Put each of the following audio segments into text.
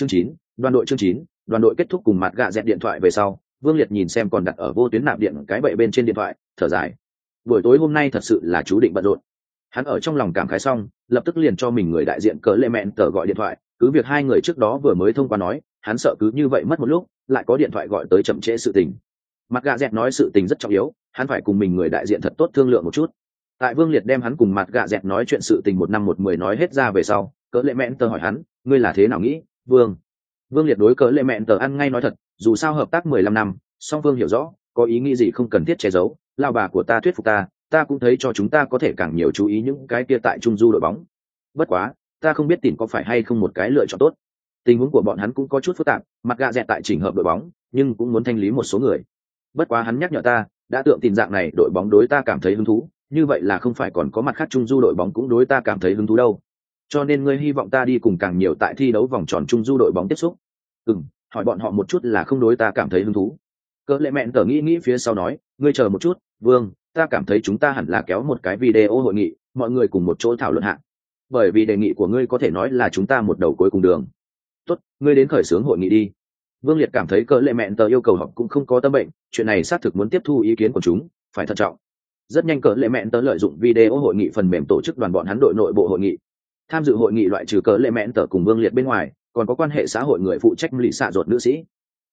chương chín, đoàn đội chương chín, đoàn đội kết thúc cùng mặt gạ dẹt điện thoại về sau, vương liệt nhìn xem còn đặt ở vô tuyến nạp điện cái bậy bên trên điện thoại, thở dài. Buổi tối hôm nay thật sự là chú định bận rộn. Hắn ở trong lòng cảm khái xong, lập tức liền cho mình người đại diện cỡ lệ mẹn tờ gọi điện thoại, cứ việc hai người trước đó vừa mới thông qua nói, hắn sợ cứ như vậy mất một lúc, lại có điện thoại gọi tới chậm trễ sự tình. Mặt gạ dẹt nói sự tình rất trọng yếu, hắn phải cùng mình người đại diện thật tốt thương lượng một chút. Tại vương liệt đem hắn cùng mặt gạ dẹt nói chuyện sự tình một năm một mười nói hết ra về sau cỡ lệ mẹn tờ hỏi hắn, ngươi là thế nào nghĩ? Vương. Vương liệt đối cỡ lệ mẹn tờ ăn ngay nói thật, dù sao hợp tác mười lăm năm, song vương hiểu rõ, có ý nghĩ gì không cần thiết che giấu, lao bà của ta thuyết phục ta ta cũng thấy cho chúng ta có thể càng nhiều chú ý những cái kia tại trung du đội bóng. Bất quá, ta không biết tìm có phải hay không một cái lựa chọn tốt. Tình huống của bọn hắn cũng có chút phức tạp, mặt gạ dẹt tại chỉnh hợp đội bóng, nhưng cũng muốn thanh lý một số người. Bất quá hắn nhắc nhở ta, đã tượng tình dạng này, đội bóng đối ta cảm thấy hứng thú, như vậy là không phải còn có mặt khác trung du đội bóng cũng đối ta cảm thấy hứng thú đâu cho nên ngươi hy vọng ta đi cùng càng nhiều tại thi đấu vòng tròn Chung du đội bóng tiếp xúc. Ừ m hỏi bọn họ một chút là không đối ta cảm thấy hứng thú. Cỡ lệ mẹn tờ nghĩ nghĩ phía sau nói, ngươi chờ một chút, vương, ta cảm thấy chúng ta hẳn là kéo một cái video hội nghị, mọi người cùng một chỗ thảo luận hạng bởi vì đề nghị của ngươi có thể nói là chúng ta một đầu cuối cùng đường. Tốt, ngươi đến khởi xướng hội nghị đi. Vương liệt cảm thấy cỡ lệ mẹn tờ yêu cầu học cũng không có tâm bệnh, chuyện này xác thực muốn tiếp thu ý kiến của chúng, phải thận trọng. Rất nhanh cỡ lệ mẹn tờ lợi dụng video hội nghị phần mềm tổ chức đoàn bọn hắn đội nội bộ hội nghị tham dự hội nghị loại trừ cỡ lệ mẹn tờ cùng vương liệt bên ngoài, còn có quan hệ xã hội người phụ trách lì xạ ruột nữ sĩ.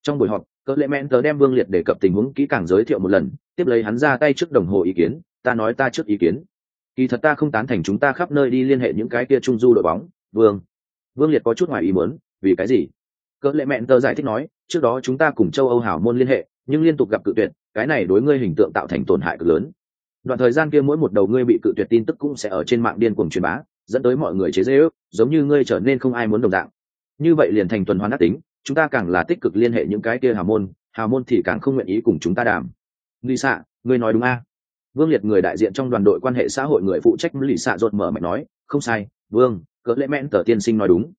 Trong buổi họp, cỡ lệ mẹn tờ đem vương liệt đề cập tình huống kỹ càng giới thiệu một lần, tiếp lấy hắn ra tay trước đồng hồ ý kiến, ta nói ta trước ý kiến. Kỳ thật ta không tán thành chúng ta khắp nơi đi liên hệ những cái kia trung du đội bóng, vương. Vương liệt có chút ngoài ý muốn, vì cái gì? Cỡ lệ mẹn tờ giải thích nói, trước đó chúng ta cùng châu âu hảo môn liên hệ, nhưng liên tục gặp cự tuyệt, cái này đối ngươi hình tượng tạo thành tổn hại cực lớn. Đoạn thời gian kia mỗi một đầu ngươi bị cự tuyệt tin tức cũng sẽ ở trên mạng điên cuồng truyền bá dẫn tới mọi người chế dễ ước, giống như ngươi trở nên không ai muốn đồng dạng. Như vậy liền thành tuần hoàn ác tính, chúng ta càng là tích cực liên hệ những cái kia hào môn hào môn thì càng không nguyện ý cùng chúng ta đàm. Lì xạ ngươi nói đúng a? Vương liệt người đại diện trong đoàn đội quan hệ xã hội người phụ trách lì xạ rột mở mạnh nói, không sai, vương, cỡ lễ mẽn tờ tiên sinh nói đúng.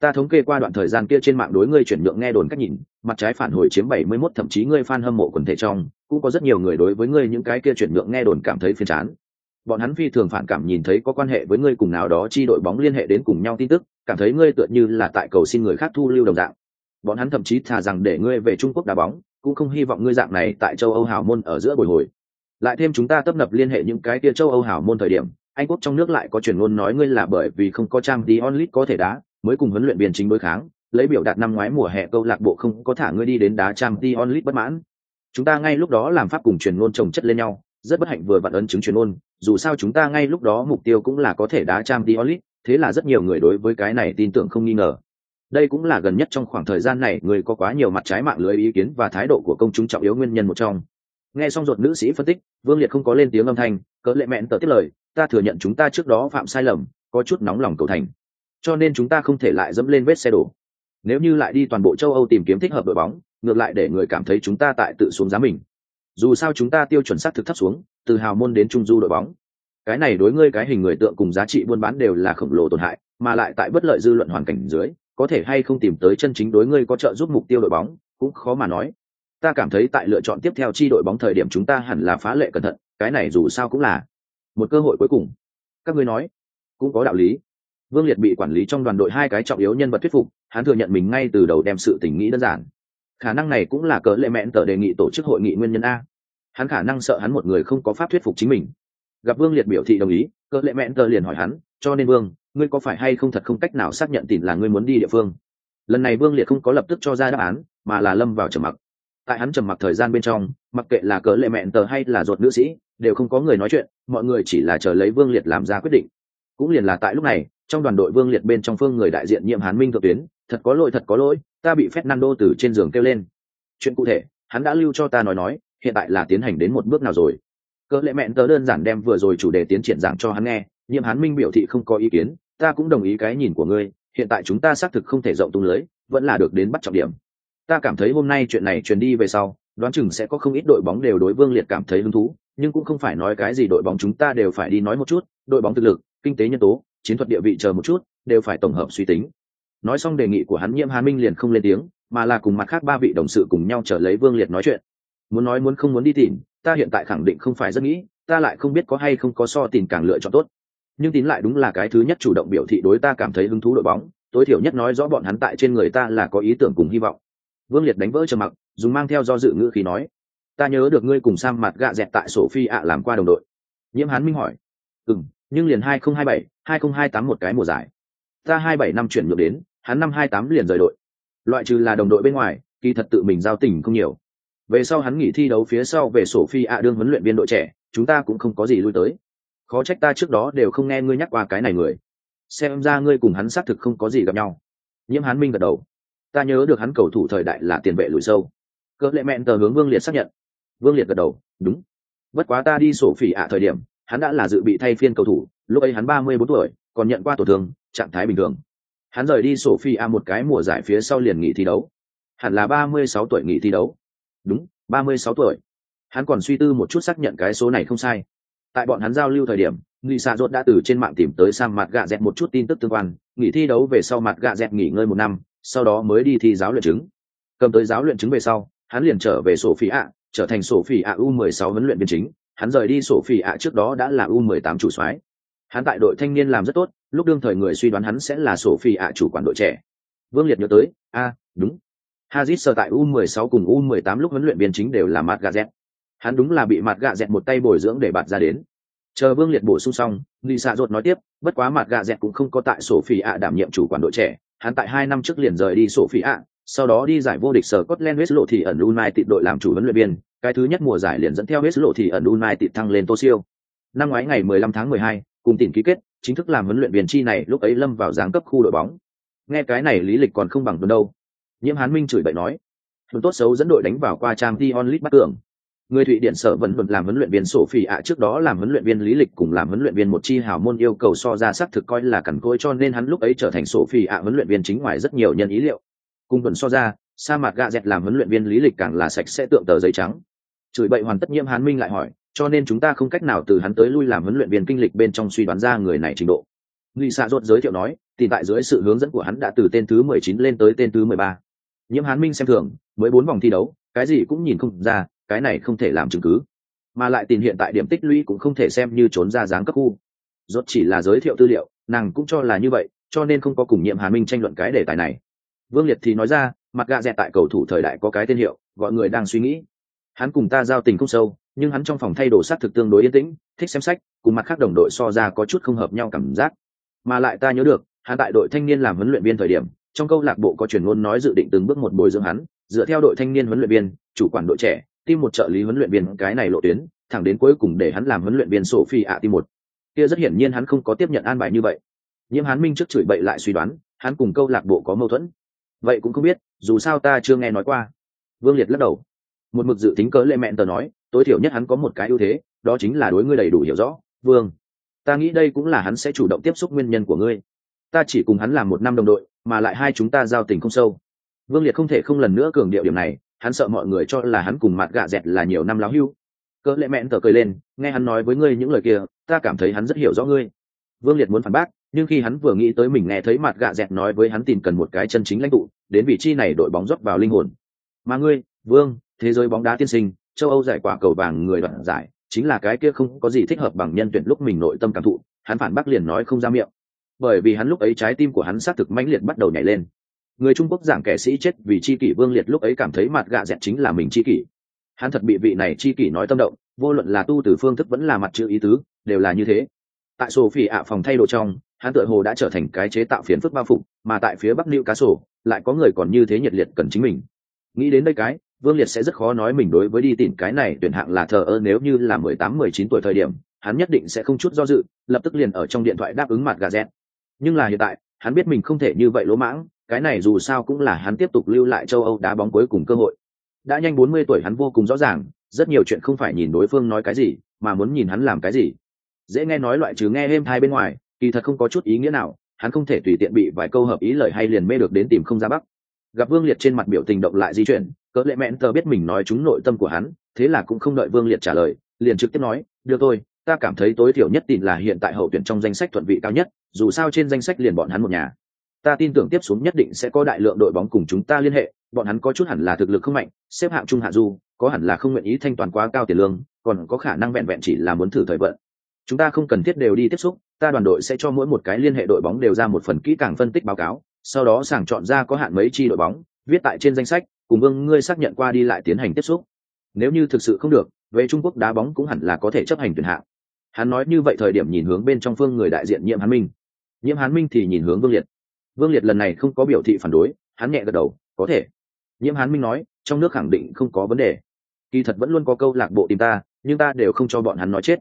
Ta thống kê qua đoạn thời gian kia trên mạng đối ngươi chuyển nhượng nghe đồn cách nhìn, mặt trái phản hồi chiếm 71 thậm chí ngươi fan hâm mộ quần thể trong, cũng có rất nhiều người đối với ngươi những cái kia chuyển nhượng nghe đồn cảm thấy phiền chán bọn hắn phi thường phản cảm nhìn thấy có quan hệ với ngươi cùng nào đó chi đội bóng liên hệ đến cùng nhau tin tức, cảm thấy ngươi tựa như là tại cầu xin người khác thu lưu đồng dạng. Bọn hắn thậm chí thà rằng để ngươi về trung quốc đá bóng, cũng không hy vọng ngươi dạng này tại châu âu hào môn ở giữa bồi hồi. Lại thêm chúng ta tấp nập liên hệ những cái kia châu âu hào môn thời điểm, anh quốc trong nước lại có truyền ngôn nói ngươi là bởi vì không có trang đi onlit có thể đá, mới cùng huấn luyện viên chính đối kháng, lấy biểu đạt năm ngoái mùa hè câu lạc bộ không có thả ngươi đi đến đá trang đi onlit bất mãn. Chúng ta ngay lúc đó làm pháp cùng truyền ngôn trồng chất lên nhau, rất bất hạnh vừa vặn ấn chứng truyền ngôn dù sao chúng ta ngay lúc đó mục tiêu cũng là có thể đá trang tí thế là rất nhiều người đối với cái này tin tưởng không nghi ngờ. Đây cũng là gần nhất trong khoảng thời gian này người có quá nhiều mặt trái mạng lưới ý kiến và thái độ của công chúng trọng yếu nguyên nhân một trong. Nghe xong ruột nữ sĩ phân tích, vương liệt không có lên tiếng âm thanh, cỡ lệ mẹn tờ tiết lời, ta thừa nhận chúng ta trước đó phạm sai lầm, có chút nóng lòng cầu thành. Cho nên chúng ta không thể lại dẫm lên vết xe đổ. Nếu như lại đi toàn bộ châu âu tìm kiếm thích hợp đội bóng, ngược lại để người cảm thấy chúng ta tại tự xuống giá mình dù sao chúng ta tiêu chuẩn xác thực thấp xuống, từ hào môn đến trung du đội bóng. Cái này đối ngươi cái hình người tượng cùng giá trị buôn bán đều là khổng lồ tổn hại, mà lại tại bất lợi dư luận hoàn cảnh dưới, có thể hay không tìm tới chân chính đối ngươi có trợ giúp mục tiêu đội bóng, cũng khó mà nói. Ta cảm thấy tại lựa chọn tiếp theo chi đội bóng thời điểm chúng ta hẳn là phá lệ cẩn thận, cái này dù sao cũng là một cơ hội cuối cùng. Các ngươi nói, cũng có đạo lý. Vương liệt bị quản lý trong đoàn đội hai cái trọng yếu nhân vật thuyết phục, hắn thừa nhận mình ngay từ đầu đem sự tình nghĩ đơn giản. Khả năng này cũng là cớ lệ mẹn tờ đề nghị tổ chức hội nghị nguyên nhân a hắn khả năng sợ hắn một người không có pháp thuyết phục chính mình. Gặp vương liệt biểu thị đồng ý cỡ lệ mẹn tờ liền hỏi hắn, cho nên vương, ngươi có phải hay không thật không cách nào xác nhận tìm là ngươi muốn đi địa phương? Lần này vương liệt không có lập tức cho ra đáp án, mà là lâm vào trầm mặc. Tại hắn trầm mặc thời gian bên trong, mặc kệ là cỡ lệ mẹn tờ hay là ruột nữ sĩ, đều không có người nói chuyện, mọi người chỉ là chờ lấy vương liệt làm ra quyết định. Cũng liền là tại lúc này, trong đoàn đội vương liệt bên trong phương người đại diện nhiệm hán minh thượng tuyến, thật có lỗi, thật có lỗi, ta bị phép nando từ trên giường kêu lên. Chuyện cụ thể, hắn đã lưu cho ta nói nói hiện tại là tiến hành đến một bước nào rồi? Cỡ lệ mẹn tớ đơn giản đem vừa rồi chủ đề tiến triển giảng cho hắn nghe nhiệm hắn minh biểu thị không có ý kiến, ta cũng đồng ý cái nhìn của ngươi, hiện tại chúng ta xác thực không thể rộng tung lưới, vẫn là được đến bắt trọng điểm. Ta cảm thấy hôm nay chuyện này truyền đi về sau, đoán chừng sẽ có không ít đội bóng đều đối vương liệt cảm thấy hứng thú, nhưng cũng không phải nói cái gì đội bóng chúng ta đều phải đi nói một chút, đội bóng thực lực, kinh tế nhân tố, chiến thuật địa vị chờ một chút, đều phải tổng hợp suy tính. Nói xong đề nghị của hắn nhiễm Hà minh liền không lên tiếng, mà là cùng mặt khác ba vị đồng sự cùng nhau trở lấy vương liệt nói chuyện muốn nói muốn không muốn đi tìm, ta hiện tại khẳng định không phải rất nghĩ, ta lại không biết có hay không có so tìm càng lựa chọn tốt. Nhưng tín lại đúng là cái thứ nhất chủ động biểu thị đối ta cảm thấy hứng thú đội bóng, tối thiểu nhất nói rõ bọn hắn tại trên người ta là có ý tưởng cùng hy vọng. Vương liệt đánh vỡ trầm mặc, dùng mang theo do dự ngữ khí nói, ta nhớ được ngươi cùng sang mặt gạ dẹt tại sổ phi ạ làm qua đồng đội. Nhiễm hán minh hỏi ừ m nhưng liền hai nghìn hai bảy, hai nghìn hai tám một cái mùa giải. Ta hai bảy năm chuyển ngược đến, hắn năm hai tám liền rời đội. Loại trừ là đồng đội bên ngoài, kỳ thật tự mình giao tình không nhiều về sau hắn nghỉ thi đấu phía sau về sổ phi ạ đương huấn luyện viên đội trẻ, chúng ta cũng không có gì lui tới. Khó trách ta trước đó đều không nghe ngươi nhắc qua cái này người. Xem ra ngươi cùng hắn xác thực không có gì gặp nhau. Nhiễm hán minh gật đầu. Ta nhớ được hắn cầu thủ thời đại là tiền vệ lùi sâu. Cỡ lệ mẹn tờ hướng vương liệt xác nhận. Vương liệt gật đầu. Đúng. Bất quá ta đi sổ phỉ ạ thời điểm, hắn đã là dự bị thay phiên cầu thủ, lúc ấy hắn ba mươi bốn tuổi, còn nhận qua tổn thương, trạng thái bình thường. Hắn rời đi sổ phi a một cái mùa giải phía sau liền nghỉ thi đấu. Hẳn là ba mươi sáu tuổi nghỉ thi đấu đúng, ba mươi sáu tuổi. Hắn còn suy tư một chút xác nhận cái số này không sai. Tại bọn hắn giao lưu thời điểm, nghị xạ rốt đã từ trên mạng tìm tới sang mặt gạ dẹt một chút tin tức tương quan, nghỉ thi đấu về sau mặt gạ dẹt nghỉ ngơi một năm, sau đó mới đi thi giáo luyện chứng. Cầm tới giáo luyện chứng về sau, hắn liền trở về sổ phi ạ trở thành sổ phi ạ u 16 huấn luyện viên chính. Hắn rời đi sổ phi ạ trước đó đã là u 18 chủ soái. Hắn tại đội thanh niên làm rất tốt, lúc đương thời người suy đoán hắn sẽ là sổ phi ạ chủ quản đội trẻ. Vương liệt nhớ tới, a, đúng hazit sở tại u 16 cùng u 18 lúc huấn luyện viên chính đều là Matt gạ dẹt hắn đúng là bị Matt gạ dẹt một tay bồi dưỡng để bạt ra đến chờ vương liệt bổ sung xong Lý xạ rột nói tiếp bất quá Matt gạ dẹt cũng không có tại sổ phi ạ đảm nhiệm chủ quản đội trẻ hắn tại hai năm trước liền rời đi sổ phi ạ sau đó đi giải vô địch sở Scotland West lộ thì ẩn United đội làm chủ huấn luyện viên, cái thứ nhất mùa giải liền dẫn theo West lộ thì ẩn United thăng lên Tokyo. Năm ngoái ngày 15 tháng 12, cùng tỉnh ký kết, chính thức làm huấn luyện viên chi này lúc ấy lâm vào giáng cấp khu đội bóng. Nghe cái này lý lịch còn không bằng tuần đâu. Nhiễm Hán Minh chửi bậy nói, chúng tốt xấu dẫn đội đánh vào qua trang t onlit bắt cường. Người Thụy Điển sở vẫn vẫn làm huấn luyện viên sổ phi ạ trước đó làm huấn luyện viên lý lịch cùng làm huấn luyện viên một chi hào môn yêu cầu so ra xác thực coi là cẩn côi cho nên hắn lúc ấy trở thành sổ phi ạ huấn luyện viên chính ngoài rất nhiều nhân ý liệu. Cùng tuần so ra, sa mạc gạ dẹt làm huấn luyện viên lý lịch càng là sạch sẽ tượng tờ giấy trắng chửi bậy hoàn tất nhiễm hán minh lại hỏi cho nên chúng ta không cách nào từ hắn tới lui làm huấn luyện viên kinh lịch bên trong suy đoán ra người này trình độ nghi xạ rốt giới thiệu nói thì tại dưới sự hướng dẫn của hắn đã từ tên thứ mười chín lên tới tên thứ mười ba nhiễm hán minh xem thường, mới bốn vòng thi đấu, cái gì cũng nhìn không ra, cái này không thể làm chứng cứ. Mà lại tìm hiện tại điểm tích lũy cũng không thể xem như trốn ra dáng cấp khu. Rốt chỉ là giới thiệu tư liệu, nàng cũng cho là như vậy, cho nên không có cùng nhiệm hàn minh tranh luận cái đề tài này. Vương liệt thì nói ra, mặt gạ dẹt tại cầu thủ thời đại có cái tên hiệu, gọi người đang suy nghĩ. Hắn cùng ta giao tình không sâu, nhưng hắn trong phòng thay đồ sát thực tương đối yên tĩnh, thích xem sách, cùng mặt khác đồng đội so ra có chút không hợp nhau cảm giác. Mà lại ta nhớ được, hắn tại đội thanh niên làm huấn luyện viên thời điểm trong câu lạc bộ có truyền ngôn nói dự định từng bước một bồi dưỡng hắn, dựa theo đội thanh niên huấn luyện viên, chủ quản đội trẻ tìm một trợ lý huấn luyện viên, cái này lộ tuyến, thẳng đến cuối cùng để hắn làm huấn luyện viên sổ phi ạ tim một. Kia rất hiển nhiên hắn không có tiếp nhận an bài như vậy. Nhiễm hắn minh trước chửi bậy lại suy đoán, hắn cùng câu lạc bộ có mâu thuẫn. Vậy cũng không biết, dù sao ta chưa nghe nói qua. Vương liệt lắc đầu. Một mực dự tính cớ lệ mẹn tờ nói, tối thiểu nhất hắn có một cái ưu thế, đó chính là đối ngươi đầy đủ hiểu rõ. Vương, ta nghĩ đây cũng là hắn sẽ chủ động tiếp xúc nguyên nhân của ngươi ta chỉ cùng hắn làm một năm đồng đội, mà lại hai chúng ta giao tình không sâu. Vương liệt không thể không lần nữa cường điệu điểm này, hắn sợ mọi người cho là hắn cùng mặt gạ dẹt là nhiều năm láo hưu. Cỡ lệ mẹn tờ cười lên, nghe hắn nói với ngươi những lời kia, ta cảm thấy hắn rất hiểu rõ ngươi. Vương liệt muốn phản bác, nhưng khi hắn vừa nghĩ tới mình nghe thấy mặt gạ dẹt nói với hắn tìm cần một cái chân chính lãnh tụ, đến vị trí này đội bóng rót vào linh hồn. Mà ngươi, vương, thế giới bóng đá tiên sinh, châu âu giải quả cầu vàng người đoạn giải, chính là cái kia không có gì thích hợp bằng nhân tuyển lúc mình nội tâm cảm thụ, hắn phản bác liền nói không ra miệng bởi vì hắn lúc ấy trái tim của hắn xác thực mãnh liệt bắt đầu nhảy lên. Người trung quốc giảng kẻ sĩ chết vì chi kỷ vương liệt lúc ấy cảm thấy mặt gạ dẹt chính là mình chi kỷ. Hắn thật bị vị này chi kỷ nói tâm động, vô luận là tu từ phương thức vẫn là mặt chữ ý tứ, đều là như thế. Tại sổ phỉ ạ phòng thay đồ trong, hắn tựa hồ đã trở thành cái chế tạo phiến phức bao phục mà tại phía bắc lưu cá sổ lại có người còn như thế nhiệt liệt cần chính mình. Nghĩ đến đây cái, vương liệt sẽ rất khó nói mình đối với đi tìm cái này tuyển hạng là thờ ơ nếu như là mười tám, mười chín tuổi thời điểm, hắn nhất định sẽ không chút do dự, lập tức liền ở trong điện thoại đáp ứng mặt gà rét nhưng là hiện tại, hắn biết mình không thể như vậy lỗ mãng, cái này dù sao cũng là hắn tiếp tục lưu lại châu âu đá bóng cuối cùng cơ hội. Đã nhanh bốn mươi tuổi hắn vô cùng rõ ràng, rất nhiều chuyện không phải nhìn đối phương nói cái gì, mà muốn nhìn hắn làm cái gì. Dễ nghe nói loại trừ nghe êm thai bên ngoài, kỳ thật không có chút ý nghĩa nào, hắn không thể tùy tiện bị vài câu hợp ý lời hay liền mê được đến tìm không ra bắc. Gặp vương liệt trên mặt biểu tình động lại di chuyển, cỡ lệ mẹn tờ biết mình nói chúng nội tâm của hắn, thế là cũng không đợi vương liệt trả lời, liền trực tiếp nói đưa tôi ta cảm thấy tối thiểu nhất tin là hiện tại hậu tuyển trong danh sách thuận vị cao nhất, dù sao trên danh sách liền bọn hắn một nhà. Ta tin tưởng tiếp xuống nhất định sẽ có đại lượng đội bóng cùng chúng ta liên hệ, bọn hắn có chút hẳn là thực lực không mạnh, xếp hạng trung hạ du, có hẳn là không nguyện ý thanh toán quá cao tiền lương, còn có khả năng vẹn vẹn chỉ là muốn thử thời vận. Chúng ta không cần thiết đều đi tiếp xúc, ta đoàn đội sẽ cho mỗi một cái liên hệ đội bóng đều ra một phần kỹ càng phân tích báo cáo, sau đó sàng chọn ra có hạn mấy chi đội bóng, viết tại trên danh sách, cùng vương ngươi xác nhận qua đi lại tiến hành tiếp xúc. Nếu như thực sự không được, về trung quốc đá bóng cũng hẳn là có thể chấp hành tuyển hạng hắn nói như vậy thời điểm nhìn hướng bên trong phương người đại diện nhiễm hán minh. Nhiễm hán minh thì nhìn hướng vương liệt. Vương liệt lần này không có biểu thị phản đối, hắn nhẹ gật đầu, có thể. Nhiễm hán minh nói, trong nước khẳng định không có vấn đề. Kỳ thật vẫn luôn có câu lạc bộ tìm ta, nhưng ta đều không cho bọn hắn nói chết.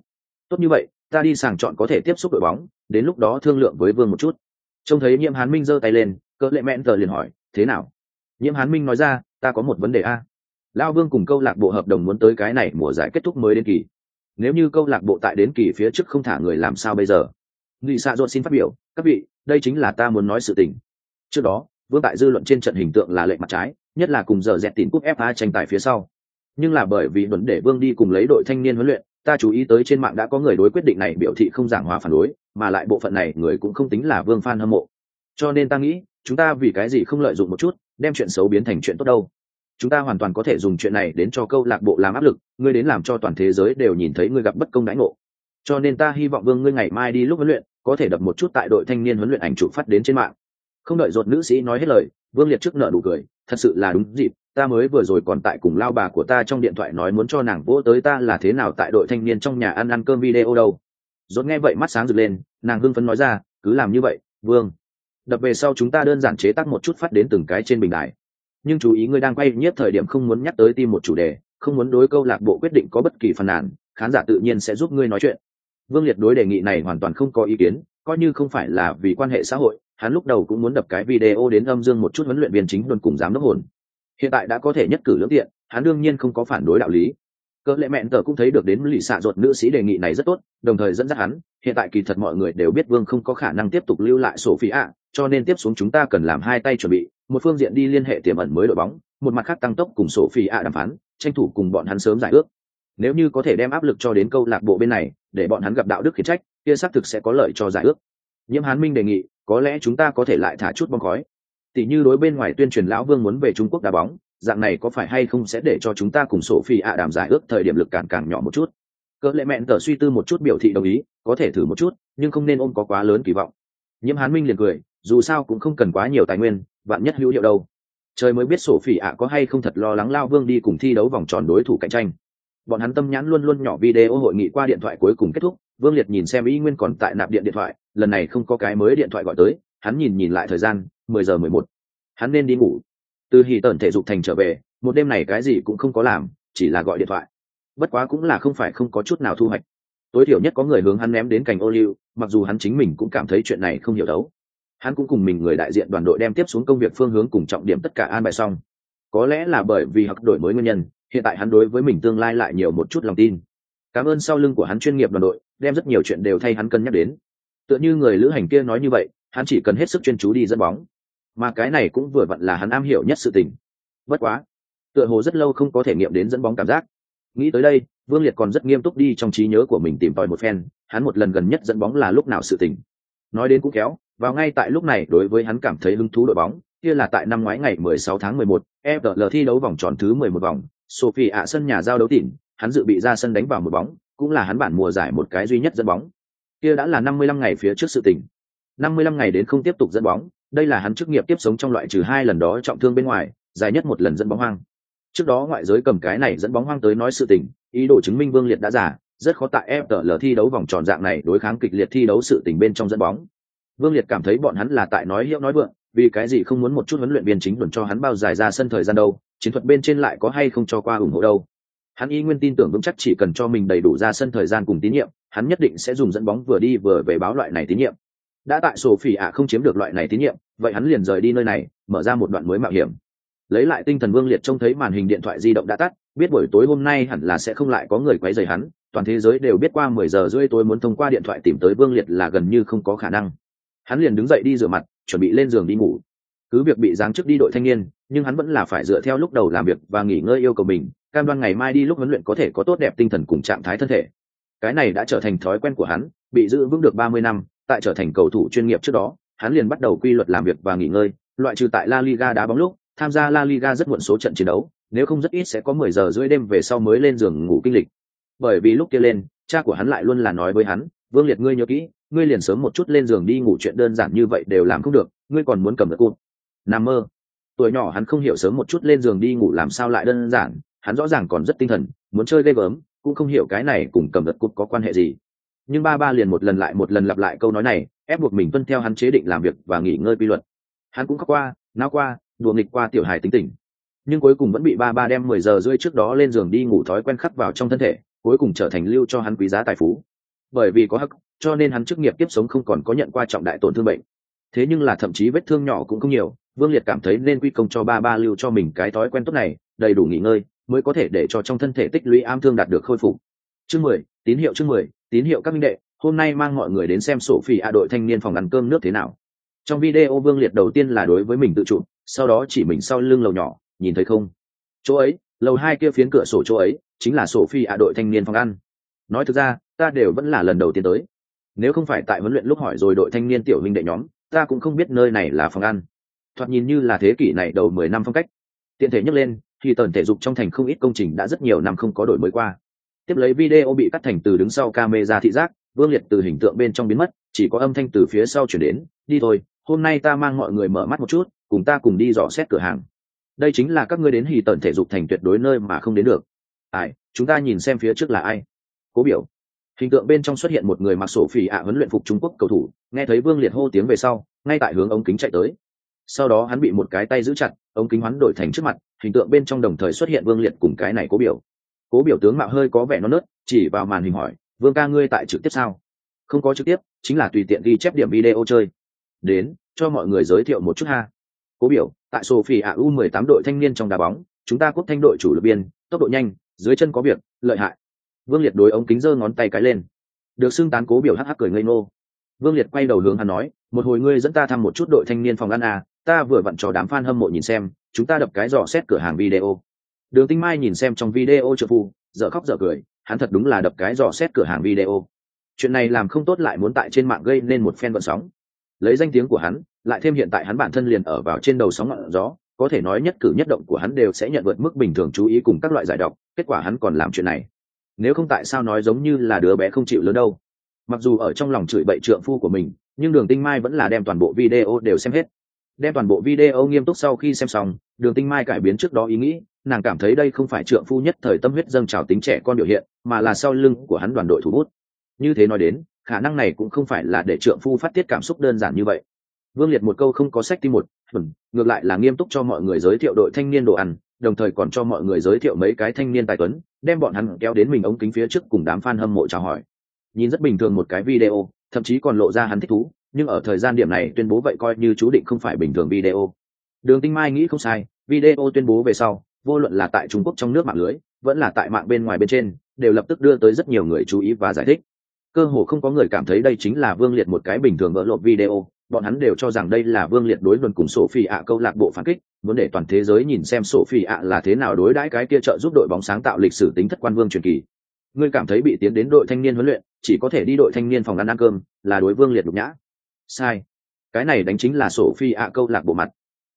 Tốt như vậy, ta đi sàng chọn có thể tiếp xúc đội bóng, đến lúc đó thương lượng với vương một chút. Trông thấy nhiễm hán minh giơ tay lên, cỡ lệ mẹn tờ liền hỏi, thế nào? Nhiễm hán minh nói ra, ta có một vấn đề a. Lao vương cùng câu lạc bộ hợp đồng muốn tới cái này mùa giải kết thúc mới đến kỳ nếu như câu lạc bộ tại đến kỳ phía trước không thả người làm sao bây giờ? Nghị xạ Dội xin phát biểu, các vị, đây chính là ta muốn nói sự tình. Trước đó, vương tại dư luận trên trận hình tượng là lệnh mặt trái, nhất là cùng giờ dẹt tín cúp fa tranh tài phía sau. Nhưng là bởi vì vấn đề vương đi cùng lấy đội thanh niên huấn luyện, ta chú ý tới trên mạng đã có người đối quyết định này biểu thị không giảng hòa phản đối, mà lại bộ phận này người cũng không tính là vương fan hâm mộ. Cho nên ta nghĩ, chúng ta vì cái gì không lợi dụng một chút, đem chuyện xấu biến thành chuyện tốt đâu? Chúng ta hoàn toàn có thể dùng chuyện này đến cho câu lạc bộ làm áp lực, ngươi đến làm cho toàn thế giới đều nhìn thấy ngươi gặp bất công đãi ngộ. Cho nên ta hy vọng vương ngươi ngày mai đi lúc huấn luyện, có thể đập một chút tại đội thanh niên huấn luyện ảnh chụp phát đến trên mạng. Không đợi dột nữ sĩ nói hết lời, vương liệt trước nợ đủ cười, thật sự là đúng dịp, ta mới vừa rồi còn tại cùng lao bà của ta trong điện thoại nói muốn cho nàng vỗ tới ta là thế nào tại đội thanh niên trong nhà ăn ăn cơm video đâu. Dốt nghe vậy mắt sáng rực lên, nàng hưng phấn nói ra, cứ làm như vậy, vương. Đập về sau chúng ta đơn giản chế tác một chút phát đến từng cái trên bình đài nhưng chú ý ngươi đang quay nhất thời điểm không muốn nhắc tới tim một chủ đề, không muốn đối câu lạc bộ quyết định có bất kỳ phàn nàn, khán giả tự nhiên sẽ giúp ngươi nói chuyện. Vương liệt đối đề nghị này hoàn toàn không có ý kiến, coi như không phải là vì quan hệ xã hội, hắn lúc đầu cũng muốn đập cái video đến âm dương một chút huấn luyện viên chính luôn cùng giám đốc hồn. Hiện tại đã có thể nhất cử lưỡng tiện, hắn đương nhiên không có phản đối đạo lý cỡ lệ mẹn tờ cũng thấy được đến lì xạ ruột nữ sĩ đề nghị này rất tốt, đồng thời dẫn dắt hắn, hiện tại kỳ thật mọi người đều biết vương không có khả năng tiếp tục lưu lại sổ phi ạ, cho nên tiếp xuống chúng ta cần làm hai tay chuẩn bị, một phương diện đi liên hệ tiềm ẩn mới đội bóng, một mặt khác tăng tốc cùng sổ phi ạ đàm phán, tranh thủ cùng bọn hắn sớm giải ước. Nếu như có thể đem áp lực cho đến câu lạc bộ bên này, để bọn hắn gặp đạo đức khiển trách, kia xác thực sẽ có lợi cho giải ước. Nhiễm hán minh đề nghị, có lẽ chúng ta có thể lại thả chút bong khói. Tỷ như đối bên ngoài tuyên truyền lão vương muốn về trung quốc đá bóng dạng này có phải hay không sẽ để cho chúng ta cùng sổ phi ạ đàm giải ước thời điểm lực càng càng nhỏ một chút? Cỡ lệ mẹn tờ suy tư một chút biểu thị đồng ý, có thể thử một chút, nhưng không nên ôm có quá lớn kỳ vọng. Nhiễm hán minh liền cười, dù sao cũng không cần quá nhiều tài nguyên bạn nhất hữu hiệu đâu. Trời mới biết sổ phỉ ạ có hay không thật lo lắng lao vương đi cùng thi đấu vòng tròn đối thủ cạnh tranh. Bọn hắn tâm nhãn luôn luôn nhỏ video hội nghị qua điện thoại cuối cùng kết thúc, vương liệt nhìn xem ý nguyên còn tại nạp điện điện thoại, lần này không có cái mới điện thoại gọi tới, hắn nhìn nhìn lại thời gian, mười giờ mười một. Hắn nên đi ngủ từ hì tần thể dục thành trở về, một đêm này cái gì cũng không có làm, chỉ là gọi điện thoại. Bất quá cũng là không phải không có chút nào thu hoạch. Tối thiểu nhất có người hướng hắn ném đến cành ô liu, mặc dù hắn chính mình cũng cảm thấy chuyện này không hiểu đấu. Hắn cũng cùng mình người đại diện đoàn đội đem tiếp xuống công việc phương hướng cùng trọng điểm tất cả an bài xong. Có lẽ là bởi vì học đổi mới nguyên nhân, hiện tại hắn đối với mình tương lai lại nhiều một chút lòng tin. Cảm ơn sau lưng của hắn chuyên nghiệp đoàn đội, đem rất nhiều chuyện đều thay hắn cân nhắc đến. Tựa như người lữ hành kia nói như vậy, hắn chỉ cần hết sức chuyên chú đi dẫn bóng mà cái này cũng vừa vặn là hắn am hiểu nhất sự tình bất quá tựa hồ rất lâu không có thể nghiệm đến dẫn bóng cảm giác nghĩ tới đây vương liệt còn rất nghiêm túc đi trong trí nhớ của mình tìm tòi một phen hắn một lần gần nhất dẫn bóng là lúc nào sự tình nói đến cũng kéo vào ngay tại lúc này đối với hắn cảm thấy hứng thú đội bóng kia là tại năm ngoái ngày 16 tháng 11, FL thi đấu vòng tròn thứ 11 vòng, Sophie ạ sân nhà giao đấu tỉn, hắn dự bị ra sân đánh vào một bóng, cũng là hắn bản mùa giải một cái duy nhất dẫn bóng. Kia đã là 55 ngày phía trước sự tình. 55 ngày đến không tiếp tục dẫn bóng, đây là hắn chức nghiệp tiếp sống trong loại trừ hai lần đó trọng thương bên ngoài, dài nhất một lần dẫn bóng hoang. Trước đó ngoại giới cầm cái này dẫn bóng hoang tới nói sự tình, ý đồ chứng minh Vương Liệt đã giả, rất khó tại FTL thi đấu vòng tròn dạng này đối kháng kịch liệt thi đấu sự tình bên trong dẫn bóng. Vương Liệt cảm thấy bọn hắn là tại nói hiệu nói vượng, vì cái gì không muốn một chút huấn luyện viên chính luận cho hắn bao dài ra sân thời gian đâu, chiến thuật bên trên lại có hay không cho qua ủng hộ đâu. Hắn y nguyên tin tưởng vững chắc chỉ cần cho mình đầy đủ ra sân thời gian cùng tín nhiệm, hắn nhất định sẽ dùng dẫn bóng vừa đi vừa về báo loại này tín nhiệm. Đã tại sổ phỉ ạ không chiếm được loại này tín nhiệm, vậy hắn liền rời đi nơi này, mở ra một đoạn mới mạo hiểm. Lấy lại tinh thần Vương Liệt trông thấy màn hình điện thoại di động đã tắt, biết buổi tối hôm nay hẳn là sẽ không lại có người quấy rầy hắn, toàn thế giới đều biết qua mười giờ rưỡi tối muốn thông qua điện thoại tìm tới Vương Liệt là gần như không có khả năng. Hắn liền đứng dậy đi rửa mặt chuẩn bị lên giường đi ngủ. Cứ việc bị giáng chức đi đội thanh niên nhưng hắn vẫn là phải dựa theo lúc đầu làm việc và nghỉ ngơi yêu cầu mình cam đoan ngày mai đi lúc huấn luyện có thể có tốt đẹp tinh thần cùng trạng thái thân thể. Cái này đã trở thành thói quen của hắn bị giữ vững được ba mươi năm tại trở thành cầu thủ chuyên nghiệp trước đó, hắn liền bắt đầu quy luật làm việc và nghỉ ngơi. Loại trừ tại la liga đá bóng lúc, tham gia la liga rất muộn số trận chiến đấu, nếu không rất ít sẽ có mười giờ rưỡi đêm về sau mới lên giường ngủ kinh lịch. Bởi vì lúc kia lên, cha của hắn lại luôn là nói với hắn, vương liệt, ngươi nhớ kỹ, ngươi liền sớm một chút lên giường đi ngủ chuyện đơn giản như vậy đều làm không được, ngươi còn muốn cầm được cụt Nam mơ. Tuổi nhỏ hắn không hiểu sớm một chút lên giường đi ngủ làm sao lại đơn giản, hắn rõ ràng còn rất tinh thần, muốn chơi game gớm, cũng không hiểu cái này cùng cầm vật cụt có quan hệ gì nhưng ba ba liền một lần lại một lần lặp lại câu nói này, ép buộc mình tuân theo hắn chế định làm việc và nghỉ ngơi quy luật. Hắn cũng khóc qua, nao qua, đùa nghịch qua tiểu hài tính tình. Nhưng cuối cùng vẫn bị ba ba đem mười giờ rưỡi trước đó lên giường đi ngủ thói quen khắc vào trong thân thể, cuối cùng trở thành lưu cho hắn quý giá tài phú. Bởi vì có hắc, cho nên hắn chức nghiệp tiếp sống không còn có nhận qua trọng đại tổn thương bệnh. Thế nhưng là thậm chí vết thương nhỏ cũng không nhiều, vương liệt cảm thấy nên quy công cho ba ba lưu cho mình cái thói quen tốt này, đầy đủ nghỉ ngơi, mới có thể để cho trong thân thể tích lũy am thương đạt được khôi phục chương mười, tín hiệu chương mười, tín hiệu các minh đệ, hôm nay mang mọi người đến xem sổ phi a đội thanh niên phòng ăn cơm nước thế nào. Trong video vương liệt đầu tiên là đối với mình tự chụp sau đó chỉ mình sau lưng lầu nhỏ, nhìn thấy không? Chỗ ấy, lầu hai kia phiến cửa sổ chỗ ấy, chính là sổ phi a đội thanh niên phòng ăn. Nói thực ra, ta đều vẫn là lần đầu tiên tới. Nếu không phải tại huấn luyện lúc hỏi rồi đội thanh niên tiểu huynh đệ nhóm, ta cũng không biết nơi này là phòng ăn. Thoạt nhìn như là thế kỷ này đầu mười năm phong cách. Tiện thể nhắc lên, thì tần thể dục trong thành không ít công trình đã rất nhiều năm không có đổi mới qua tiếp lấy video bị cắt thành từ đứng sau camera thị giác, vương liệt từ hình tượng bên trong biến mất, chỉ có âm thanh từ phía sau chuyển đến, đi thôi, hôm nay ta mang mọi người mở mắt một chút, cùng ta cùng đi dò xét cửa hàng. Đây chính là các ngươi đến hì tần thể dục thành tuyệt đối nơi mà không đến được. Ai, chúng ta nhìn xem phía trước là ai? Cố biểu. Hình tượng bên trong xuất hiện một người mặc sổ phỉ ạ huấn luyện phục trung quốc cầu thủ, nghe thấy vương liệt hô tiếng về sau, ngay tại hướng ống kính chạy tới. Sau đó hắn bị một cái tay giữ chặt, ống kính hoán đổi thành trước mặt, hình tượng bên trong đồng thời xuất hiện vương liệt cùng cái này cố biểu cố biểu tướng mạo hơi có vẻ non nớt, chỉ vào màn hình hỏi, vương ca ngươi tại trực tiếp sao? Không có trực tiếp, chính là tùy tiện ghi chép điểm video chơi. Đến, cho mọi người giới thiệu một chút ha. Cố biểu, tại sophie a u 18 đội thanh niên trong đá bóng, chúng ta quốc thanh đội chủ lực biên, tốc độ nhanh, dưới chân có việc, lợi hại. Vương liệt đối ống kính giơ ngón tay cái lên. Được xưng tán cố biểu hắc hắc cười ngây ngô. Vương liệt quay đầu hướng hắn nói, một hồi ngươi dẫn ta thăm một chút đội thanh niên phòng ăn à ta vừa vặn cho đám fan hâm mộ nhìn xem, chúng ta đập cái dò xét cửa hàng video đường tinh mai nhìn xem trong video trợ phu, dở khóc dở cười, hắn thật đúng là đập cái dò xét cửa hàng video. Chuyện này làm không tốt lại muốn tại trên mạng gây nên một phen vận sóng. Lấy danh tiếng của hắn, lại thêm hiện tại hắn bản thân liền ở vào trên đầu sóng ngọn gió, có thể nói nhất cử nhất động của hắn đều sẽ nhận vượt mức bình thường chú ý cùng các loại giải độc, kết quả hắn còn làm chuyện này. Nếu không tại sao nói giống như là đứa bé không chịu lớn đâu. Mặc dù ở trong lòng chửi bậy trượng phu của mình, nhưng đường tinh mai vẫn là đem toàn bộ video đều xem hết. Đem toàn bộ video nghiêm túc sau khi xem xong, đường tinh mai cải biến trước đó ý nghĩ nàng cảm thấy đây không phải trượng phu nhất thời tâm huyết dâng trào tính trẻ con biểu hiện, mà là sau lưng của hắn đoàn đội thủ bút. Như thế nói đến, khả năng này cũng không phải là để trượng phu phát tiết cảm xúc đơn giản như vậy. Vương liệt một câu không có sách tim một ngược lại là nghiêm túc cho mọi người giới thiệu đội thanh niên đồ ăn, đồng thời còn cho mọi người giới thiệu mấy cái thanh niên tài tuấn, đem bọn hắn kéo đến mình ống kính phía trước cùng đám fan hâm mộ chào hỏi. Nhìn rất bình thường một cái video, thậm chí còn lộ ra hắn thích thú, nhưng ở thời gian điểm này tuyên bố vậy coi như chú định không phải bình thường video. Đường tinh mai nghĩ không sai, video tuyên bố về sau vô luận là tại trung quốc trong nước mạng lưới, vẫn là tại mạng bên ngoài bên trên, đều lập tức đưa tới rất nhiều người chú ý và giải thích. Cơ hồ không có người cảm thấy đây chính là vương liệt một cái bình thường vỡ lộp video, bọn hắn đều cho rằng đây là vương liệt đối luận cùng sổ phi ạ câu lạc bộ phản kích, muốn để toàn thế giới nhìn xem sổ phi ạ là thế nào đối đãi cái kia trợ giúp đội bóng sáng tạo lịch sử tính thất quan vương truyền kỳ. Ngươi cảm thấy bị tiến đến đội thanh niên huấn luyện, chỉ có thể đi đội thanh niên phòng ăn ăn cơm, là đối vương liệt nhục nhã. Sai. Cái này đánh chính là sổ phi ạ câu lạc bộ mặt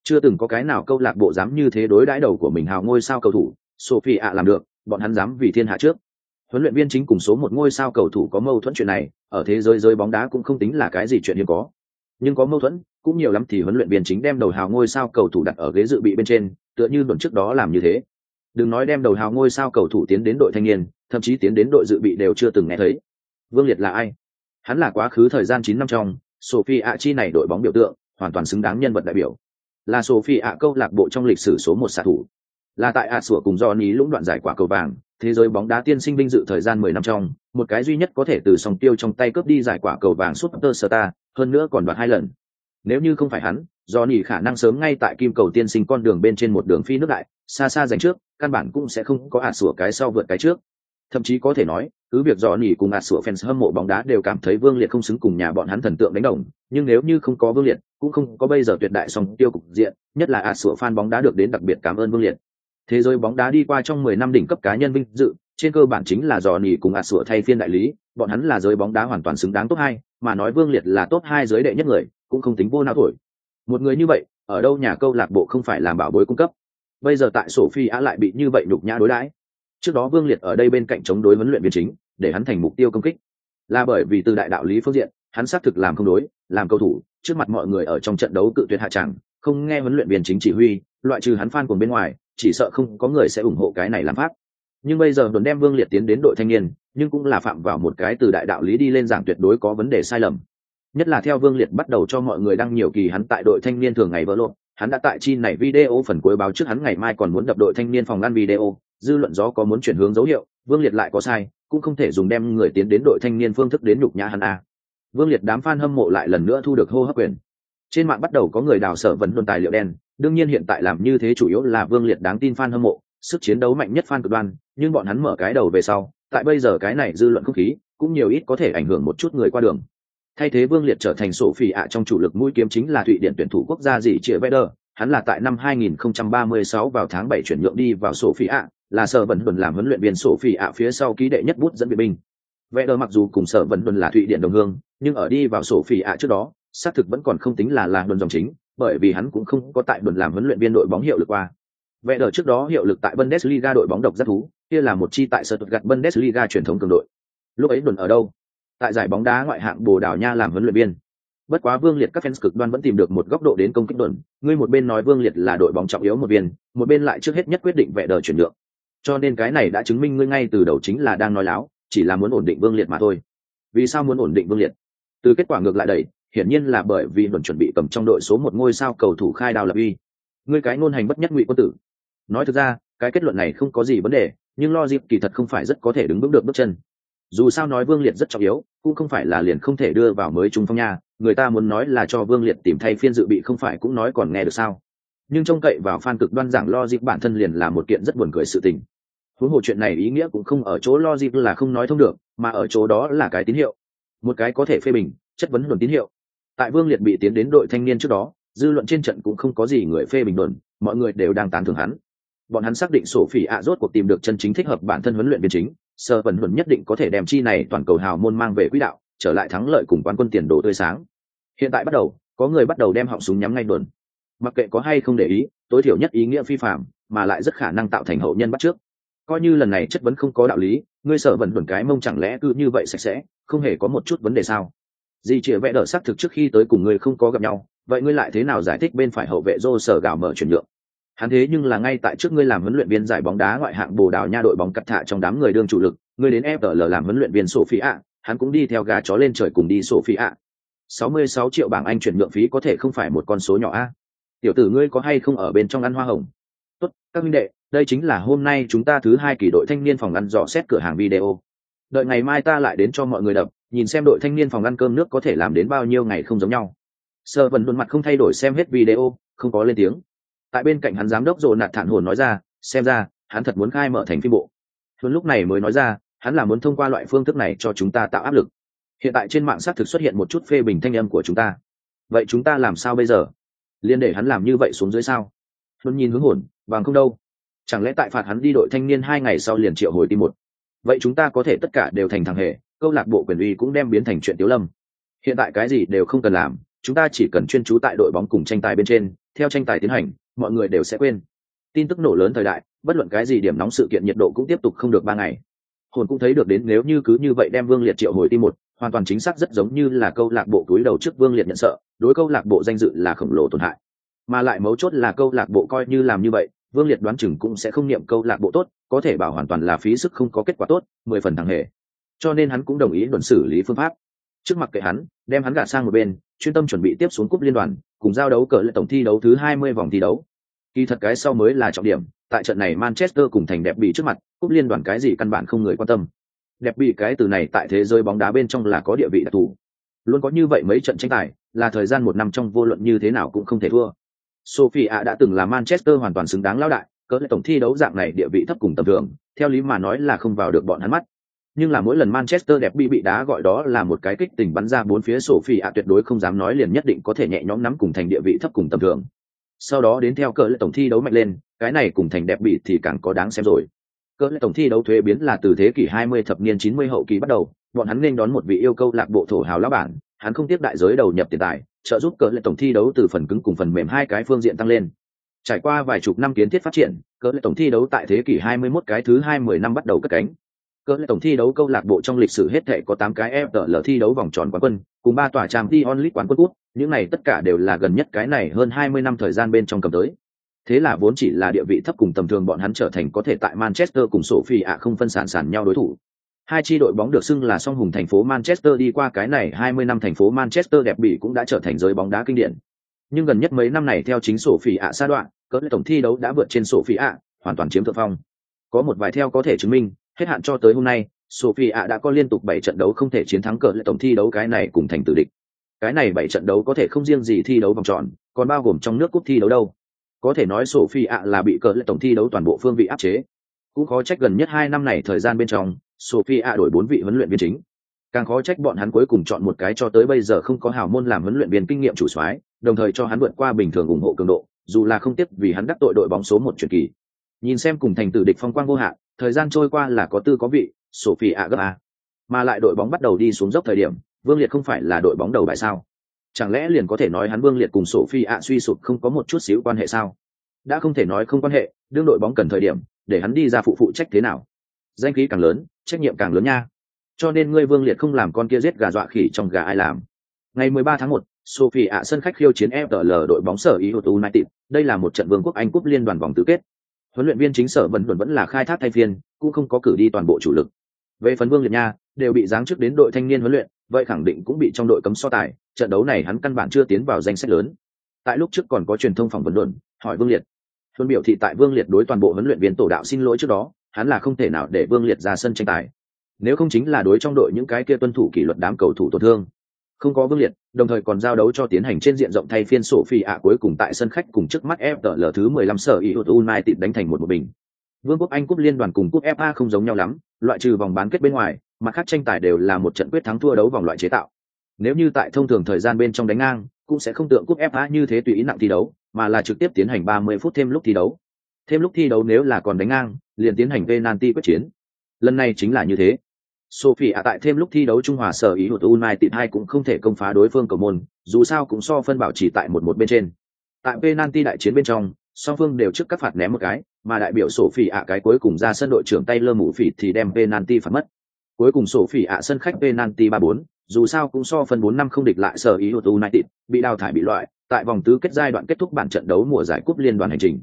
chưa từng có cái nào câu lạc bộ dám như thế đối đãi đầu của mình hào ngôi sao cầu thủ, sophie ạ làm được, bọn hắn dám vì thiên hạ trước. Huấn luyện viên chính cùng số một ngôi sao cầu thủ có mâu thuẫn chuyện này, ở thế giới giới bóng đá cũng không tính là cái gì chuyện hiếm có. Nhưng có mâu thuẫn, cũng nhiều lắm thì huấn luyện viên chính đem đầu hào ngôi sao cầu thủ đặt ở ghế dự bị bên trên, tựa như tuần trước đó làm như thế. Đừng nói đem đầu hào ngôi sao cầu thủ tiến đến đội thanh niên, thậm chí tiến đến đội dự bị đều chưa từng nghe thấy. Vương liệt là ai? Hắn là quá khứ thời gian chín năm trong, sophie ạ chi này đội bóng biểu tượng, hoàn toàn xứng đáng nhân vật đại biểu là sophie ạ câu lạc bộ trong lịch sử số một xạ thủ là tại ạ sủa cùng do ní lũng đoạn giải quả cầu vàng thế giới bóng đá tiên sinh vinh dự thời gian mười năm trong một cái duy nhất có thể từ sòng tiêu trong tay cướp đi giải quả cầu vàng Super Star, hơn nữa còn đoạt hai lần. Nếu như không phải hắn, do nỉ khả năng sớm ngay tại kim cầu tiên sinh con đường bên trên một đường phi nước đại, xa xa giành trước, căn bản cũng sẽ không có ả sủa cái sau vượt cái trước. Thậm chí có thể nói, cứ việc dò nhỉ cùng ạt sủa fans hâm mộ bóng đá đều cảm thấy Vương Liệt không xứng cùng nhà bọn hắn thần tượng đánh đồng, nhưng nếu như không có Vương Liệt, cũng không có bây giờ tuyệt đại song tiêu cục diện, nhất là ạt sủa fan bóng đá được đến đặc biệt cảm ơn Vương Liệt. Thế giới bóng đá đi qua trong mười năm đỉnh cấp cá nhân vinh dự, trên cơ bản chính là dò nỉ cùng ạt sủa thay phiên đại lý bọn hắn là giới bóng đá hoàn toàn xứng đáng top hai mà nói vương liệt là top hai giới đệ nhất người cũng không tính vô não thổi. Một người như vậy ở đâu nhà câu lạc bộ không phải làm bảo bối cung cấp. Bây giờ tại sổ phi á lại bị như vậy nhục nhã đối đãi trước đó vương liệt ở đây bên cạnh chống đối huấn luyện viên chính, để hắn thành mục tiêu công kích. Là bởi vì từ đại đạo lý phương diện, hắn xác thực làm không đối, làm cầu thủ, trước mặt mọi người ở trong trận đấu cự tuyệt hạ chẳng, không nghe huấn luyện viên chính chỉ huy, loại trừ hắn phan cùng bên ngoài, chỉ sợ không có người sẽ ủng hộ cái này làm pháp. Nhưng bây giờ đồn đem vương liệt tiến đến đội thanh niên, nhưng cũng là phạm vào một cái từ đại đạo lý đi lên giảng tuyệt đối có vấn đề sai lầm. Nhất là theo vương liệt bắt đầu cho mọi người đăng nhiều kỳ hắn tại đội thanh niên thường ngày vỡ lộn, hắn đã tại chi này video phần cuối báo trước hắn ngày mai còn muốn đập đội thanh niên phòng ngăn video dư luận gió có muốn chuyển hướng dấu hiệu, vương liệt lại có sai, cũng không thể dùng đem người tiến đến đội thanh niên phương thức đến nhục nhã hắn a. Vương liệt đám fan hâm mộ lại lần nữa thu được hô hấp quyền. Trên mạng bắt đầu có người đào sở vấn luận tài liệu đen, đương nhiên hiện tại làm như thế chủ yếu là vương liệt đáng tin fan hâm mộ, sức chiến đấu mạnh nhất fan cực đoan, nhưng bọn hắn mở cái đầu về sau, tại bây giờ cái này dư luận không khí, cũng nhiều ít có thể ảnh hưởng một chút người qua đường. Thay thế vương liệt trở thành sổ phỉ ạ trong chủ lực mũi kiếm chính là thụy điển tuyển thủ quốc gia dị chĩa veder hắn là tại năm 2036 vào tháng 7 chuyển nhượng đi vào sổ phỉ ạ là sở vận luận làm huấn luyện viên sổ phỉ ạ phía sau ký đệ nhất bút dẫn viện binh veder mặc dù cùng sở vận luận là thụy điện đồng hương nhưng ở đi vào sổ phỉ ạ trước đó xác thực vẫn còn không tính là làng luận dòng chính bởi vì hắn cũng không có tại luận làm huấn luyện viên đội bóng hiệu lực qua Vẽ đờ trước đó hiệu lực tại Bundesliga đội bóng độc rất thú, kia là một chi tại sở thuật gặt Bundesliga truyền thống cường đội. Lúc ấy đồn ở đâu? Tại giải bóng đá ngoại hạng Bồ Đào Nha làm huấn luyện viên. Bất quá Vương Liệt các fans cực đoan vẫn tìm được một góc độ đến công kích đồn, ngươi một bên nói Vương Liệt là đội bóng trọng yếu một viên, một bên lại trước hết nhất quyết định vẽ đờ chuyển nhượng. Cho nên cái này đã chứng minh ngươi ngay từ đầu chính là đang nói láo, chỉ là muốn ổn định Vương Liệt mà thôi. Vì sao muốn ổn định Vương Liệt? Từ kết quả ngược lại đầy hiển nhiên là bởi vì luận chuẩn bị cầm trong đội số một ngôi sao cầu thủ khai đào lập uy. Ngươi cái ngôn hành bất nhất ngụy quân tử, nói thực ra cái kết luận này không có gì vấn đề nhưng lo dịp kỳ thật không phải rất có thể đứng vững được bước chân dù sao nói vương liệt rất trọng yếu cũng không phải là liền không thể đưa vào mới trung phong nha người ta muốn nói là cho vương liệt tìm thay phiên dự bị không phải cũng nói còn nghe được sao nhưng trông cậy vào phan cực đoan giảng lo dịp bản thân liền là một kiện rất buồn cười sự tình. Huống hồ chuyện này ý nghĩa cũng không ở chỗ lo dịp là không nói thông được, mà ở chỗ đó là cái tín hiệu. Một cái có thể phê bình, chất vấn luận tín hiệu. Tại vương liệt bị tiến đến đội thanh niên trước đó, dư luận trên trận cũng không có gì người phê bình luận, mọi người đều đang tán thưởng hắn. Bọn hắn xác định sổ phỉ ạ rốt cuộc tìm được chân chính thích hợp bản thân huấn luyện viên chính, sơ vần huấn nhất định có thể đem chi này toàn cầu hào môn mang về quỹ đạo, trở lại thắng lợi cùng quán quân tiền đồ tươi sáng. Hiện tại bắt đầu, có người bắt đầu đem họng súng nhắm ngay đồn mặc kệ có hay không để ý, tối thiểu nhất ý nghĩa phi phạm mà lại rất khả năng tạo thành hậu nhân bắt trước. Coi như lần này chất vấn không có đạo lý, ngươi sở vẩn vẩn cái mông chẳng lẽ cứ như vậy sạch sẽ, không hề có một chút vấn đề sao? Di chĩa vẽ đỡ xác thực trước khi tới cùng ngươi không có gặp nhau, vậy ngươi lại thế nào giải thích bên phải hậu vệ dô sở gạo mở chuyển nhượng? Hắn thế nhưng là ngay tại trước ngươi làm huấn luyện viên giải bóng đá ngoại hạng bồ đào nha đội bóng cắt thạ trong đám người đương chủ lực, ngươi đến fl làm huấn luyện viên sophie ạ hắn cũng đi theo gà chó lên trời cùng đi sophie ạ sáu mươi sáu triệu bảng anh chuyển nhượng phí có thể không phải một con số nhỏ a tiểu tử ngươi có hay không ở bên trong ăn hoa hồng? Tốt, các minh đệ, đây chính là hôm nay chúng ta thứ hai kỳ đội thanh niên phòng ăn dò xét cửa hàng video. Đợi ngày mai ta lại đến cho mọi người đập, nhìn xem đội thanh niên phòng ăn cơm nước có thể làm đến bao nhiêu ngày không giống nhau. Sơ vẫn luôn mặt không thay đổi xem hết video, không có lên tiếng. Tại bên cạnh hắn giám đốc dồn nạt thản hồn nói ra, xem ra, hắn thật muốn khai mở thành phim bộ. Thuần lúc này mới nói ra, hắn là muốn thông qua loại phương thức này cho chúng ta tạo áp lực. Hiện tại trên mạng xác thực xuất hiện một chút phê bình thanh âm của chúng ta. Vậy chúng ta làm sao bây giờ? Liên để hắn làm như vậy xuống dưới sao? Luôn nhìn hướng hồn vàng không đâu. Chẳng lẽ tại phạt hắn đi đội thanh niên hai ngày sau liền triệu hồi tim một? Vậy chúng ta có thể tất cả đều thành thằng hề, câu lạc bộ quyền uy cũng đem biến thành chuyện tiếu lâm. Hiện tại cái gì đều không cần làm, chúng ta chỉ cần chuyên trú tại đội bóng cùng tranh tài bên trên, theo tranh tài tiến hành, mọi người đều sẽ quên. Tin tức nổ lớn thời đại, bất luận cái gì điểm nóng sự kiện nhiệt độ cũng tiếp tục không được ba ngày. Hồn cũng thấy được đến nếu như cứ như vậy đem vương liệt triệu hồi tim một hoàn toàn chính xác rất giống như là câu lạc bộ túi đầu trước vương liệt nhận sợ đối câu lạc bộ danh dự là khổng lồ tổn hại mà lại mấu chốt là câu lạc bộ coi như làm như vậy vương liệt đoán chừng cũng sẽ không niệm câu lạc bộ tốt có thể bảo hoàn toàn là phí sức không có kết quả tốt mười phần thằng hề cho nên hắn cũng đồng ý luận xử lý phương pháp trước mặt kệ hắn đem hắn gạt sang một bên chuyên tâm chuẩn bị tiếp xuống cúp liên đoàn cùng giao đấu cờ lệ tổng thi đấu thứ 20 vòng thi đấu. Kỳ thật cái sau mới là trọng điểm, tại trận này Manchester cùng thành đẹp bị trước mặt, cúp liên đoàn cái gì căn bản không người quan tâm. Đẹp bị cái từ này tại thế giới bóng đá bên trong là có địa vị đặc thù. Luôn có như vậy mấy trận tranh tài, là thời gian một năm trong vô luận như thế nào cũng không thể thua. Sophie ạ đã từng là Manchester hoàn toàn xứng đáng lao đại, cỡ lệ tổng thi đấu dạng này địa vị thấp cùng tầm thường, theo lý mà nói là không vào được bọn hắn mắt nhưng là mỗi lần Manchester đẹp bị bị đá gọi đó là một cái kích tình bắn ra bốn phía Sophie ạ tuyệt đối không dám nói liền nhất định có thể nhẹ nhõm nắm cùng thành địa vị thấp cùng tầm thường. Sau đó đến theo cỡ lệ tổng thi đấu mạnh lên, cái này cùng thành đẹp bị thì càng có đáng xem rồi. Cỡ lệ tổng thi đấu thuế biến là từ thế kỷ 20 thập niên 90 hậu kỳ bắt đầu, bọn hắn nên đón một vị yêu câu lạc bộ thổ hào lão bản, hắn không tiếp đại giới đầu nhập tiền tài, trợ giúp cỡ lệ tổng thi đấu từ phần cứng cùng phần mềm hai cái phương diện tăng lên. Trải qua vài chục năm kiến thiết phát triển, cỡ lệ tổng thi đấu tại thế kỷ 21 cái thứ 20 năm bắt đầu cất cánh Cỡ tổng thi đấu câu lạc bộ trong lịch sử hết thể có 8 cái FTL thi đấu vòng tròn quán quân, cùng ba tòa trang Dion League quán quân quốc những này tất cả đều là gần nhất cái này hơn 20 năm thời gian bên trong cầm tới. Thế là vốn chỉ là địa vị thấp cùng tầm thường bọn hắn trở thành có thể tại Manchester cùng Sophie ạ không phân sản sản nhau đối thủ. Hai chi đội bóng được xưng là song hùng thành phố Manchester đi qua cái này 20 năm thành phố Manchester đẹp bỉ cũng đã trở thành giới bóng đá kinh điển. Nhưng gần nhất mấy năm này theo chính Sophie ạ sa đoạn, cỡ tổng thi đấu đã vượt trên Sophie ạ, hoàn toàn chiếm thượng phong. Có một vài theo có thể chứng minh, hết hạn cho tới hôm nay, Sophie ạ đã có liên tục bảy trận đấu không thể chiến thắng cỡ tổng thi đấu cái này cùng thành tử địch. Cái này bảy trận đấu có thể không riêng gì thi đấu vòng tròn, còn bao gồm trong nước cúp thi đấu đâu. Có thể nói Sophie ạ là bị cờ lệ tổng thi đấu toàn bộ phương vị áp chế. Cũng khó trách gần nhất 2 năm này thời gian bên trong, Sophie ạ đổi 4 vị huấn luyện viên chính. Càng khó trách bọn hắn cuối cùng chọn một cái cho tới bây giờ không có hào môn làm huấn luyện viên kinh nghiệm chủ soái, đồng thời cho hắn vượt qua bình thường ủng hộ cường độ, dù là không tiếp vì hắn đắc tội đội bóng số một chuyển kỳ. Nhìn xem cùng thành tử địch phong quang vô hạn, thời gian trôi qua là có tư có vị, Sophie ạ gấp a. Mà lại đội bóng bắt đầu đi xuống dốc thời điểm, Vương Liệt không phải là đội bóng đầu bài sao? Chẳng lẽ liền có thể nói hắn Vương Liệt cùng Sophie ạ suy sụp không có một chút xíu quan hệ sao? Đã không thể nói không quan hệ, đương đội bóng cần thời điểm, để hắn đi ra phụ phụ trách thế nào? Danh khí càng lớn, trách nhiệm càng lớn nha. Cho nên ngươi Vương Liệt không làm con kia giết gà dọa khỉ trong gà ai làm. Ngày 13 tháng 1, Sophie ạ sân khách khiêu chiến fl đội bóng sở Iot United, đây là một trận Vương quốc Anh cúp liên đoàn vòng tứ kết. Huấn luyện viên chính sở vẫn vẫn vẫn là khai thác thay phiên, cũng không có cử đi toàn bộ chủ lực. Về phần Vương Liệt nha, đều bị giáng chức đến đội thanh niên huấn luyện, vậy khẳng định cũng bị trong đội cấm so tài, trận đấu này hắn căn bản chưa tiến vào danh sách lớn. Tại lúc trước còn có truyền thông phỏng vấn luận, hỏi Vương Liệt. Huấn biểu thị tại Vương Liệt đối toàn bộ huấn luyện viên tổ đạo xin lỗi trước đó, hắn là không thể nào để Vương Liệt ra sân tranh tài. Nếu không chính là đối trong đội những cái kia tuân thủ kỷ luật đám cầu thủ tổn thương không có vương liệt đồng thời còn giao đấu cho tiến hành trên diện rộng thay phiên sổ phi ạ cuối cùng tại sân khách cùng trước mắt FTL thứ 15 sở United đánh thành một một bình. Vương quốc Anh cúp liên đoàn cùng cúp FA không giống nhau lắm, loại trừ vòng bán kết bên ngoài, mặt khác tranh tài đều là một trận quyết thắng thua đấu vòng loại chế tạo. Nếu như tại thông thường thời gian bên trong đánh ngang, cũng sẽ không tượng cúp FA như thế tùy ý nặng thi đấu, mà là trực tiếp tiến hành 30 phút thêm lúc thi đấu. Thêm lúc thi đấu nếu là còn đánh ngang, liền tiến hành penalty quyết chiến. Lần này chính là như thế. Sophie ạ tại thêm lúc thi đấu Trung Hòa sở ý hụt United hai cũng không thể công phá đối phương cầu môn, dù sao cũng so phân bảo chỉ tại một một bên trên. Tại penalty đại chiến bên trong, song phương đều trước các phạt ném một cái, mà đại biểu Sophie ạ cái cuối cùng ra sân đội trưởng Taylor Mũ Phỉ thì đem penalty phạt mất. Cuối cùng Sophie ạ sân khách penalty 3-4, dù sao cũng so phân 4 năm không địch lại sở ý hụt United, bị đào thải bị loại, tại vòng tứ kết giai đoạn kết thúc bản trận đấu mùa giải cúp liên đoàn hành trình.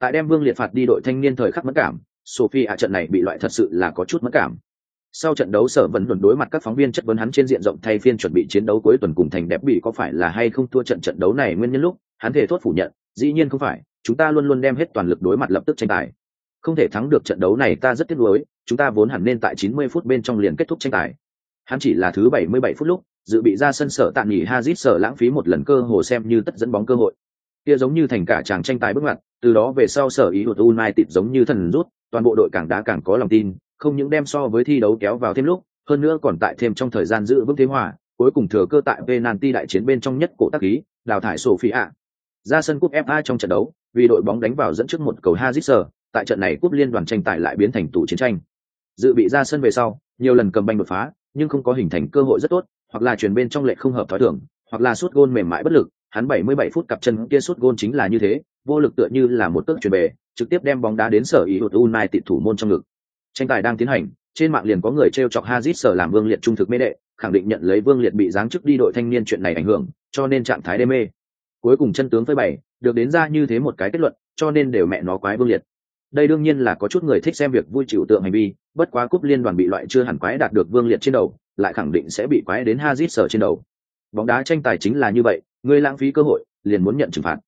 Tại đem Vương Liệt phạt đi đội thanh niên thời khắc mất cảm, Sophie trận này bị loại thật sự là có chút mất cảm. Sau trận đấu sở vẫn luận đối mặt các phóng viên chất vấn hắn trên diện rộng thay phiên chuẩn bị chiến đấu cuối tuần cùng thành đẹp bị có phải là hay không thua trận trận đấu này nguyên nhân lúc hắn thể thốt phủ nhận dĩ nhiên không phải chúng ta luôn luôn đem hết toàn lực đối mặt lập tức tranh tài. Không thể thắng được trận đấu này ta rất tiếc nuối chúng ta vốn hẳn nên tại 90 phút bên trong liền kết thúc tranh tài hắn chỉ là thứ 77 phút lúc dự bị ra sân sở tạm nghỉ Hazit sở lãng phí một lần cơ hồ xem như tất dẫn bóng cơ hội kia giống như thành cả chàng tranh tài bước ngoặt từ đó về sau sở ý hụt United giống như thần rút toàn bộ đội càng đá càng có lòng tin không những đem so với thi đấu kéo vào thêm lúc, hơn nữa còn tại thêm trong thời gian giữ vững thế hòa, cuối cùng thừa cơ tại penalty đại chiến bên trong nhất cổ tác khí, đào thải Sophia. Ra sân cúp FA trong trận đấu, vì đội bóng đánh vào dẫn trước một cầu Hazard, tại trận này cúp liên đoàn tranh tài lại biến thành tủ chiến tranh. Dự bị ra sân về sau, nhiều lần cầm banh đột phá, nhưng không có hình thành cơ hội rất tốt, hoặc là chuyển bên trong lệ không hợp thói thường, hoặc là sút gôn mềm mại bất lực, hắn 77 phút cặp chân kia sút gôn chính là như thế, vô lực tựa như là một tước chuyển bể, trực tiếp đem bóng đá đến sở ý hụt United thủ môn trong ngực. Tranh tài đang tiến hành trên mạng liền có người t chọc hazit sở làm vương liệt trung thực mê đệ khẳng định nhận lấy vương liệt bị giáng chức đi đội thanh niên chuyện này ảnh hưởng cho nên trạng thái đê mê. Cuối cùng chân tướng với bảy được đến ra như thế một cái kết luận cho nên đều mẹ nó quái vương liệt. Đây đương nhiên là có chút người thích xem việc vui chịu tượng hành vi bất quá cúp liên đoàn bị loại chưa hẳn quái đạt được vương liệt trên đầu lại khẳng định sẽ bị quái đến hazit sở trên đầu bóng đá tranh tài chính là như vậy người lãng phí cơ hội liền muốn nhận trừng phạt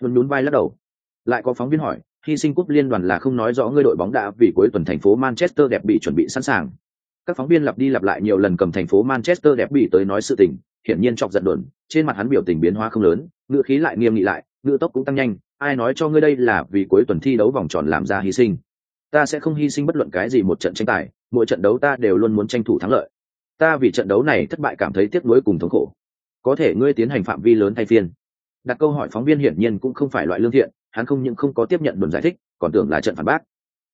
luôn nhún vai lắc đầu lại có phóng viên hỏi hy sinh cúp liên đoàn là không nói rõ ngươi đội bóng đã vì cuối tuần thành phố Manchester đẹp bị chuẩn bị sẵn sàng. Các phóng viên lặp đi lặp lại nhiều lần cầm thành phố Manchester đẹp bị tới nói sự tình, hiển nhiên chọc giận đồn, trên mặt hắn biểu tình biến hóa không lớn, ngữ khí lại nghiêm nghị lại, ngữ tốc cũng tăng nhanh, ai nói cho ngươi đây là vì cuối tuần thi đấu vòng tròn làm ra hy sinh. Ta sẽ không hy sinh bất luận cái gì một trận tranh tài, mỗi trận đấu ta đều luôn muốn tranh thủ thắng lợi. Ta vì trận đấu này thất bại cảm thấy tiếc nuối cùng thống khổ. Có thể ngươi tiến hành phạm vi lớn thay phiên. Đặt câu hỏi phóng viên hiển nhiên cũng không phải loại lương thiện, hắn không những không có tiếp nhận đồn giải thích còn tưởng là trận phản bác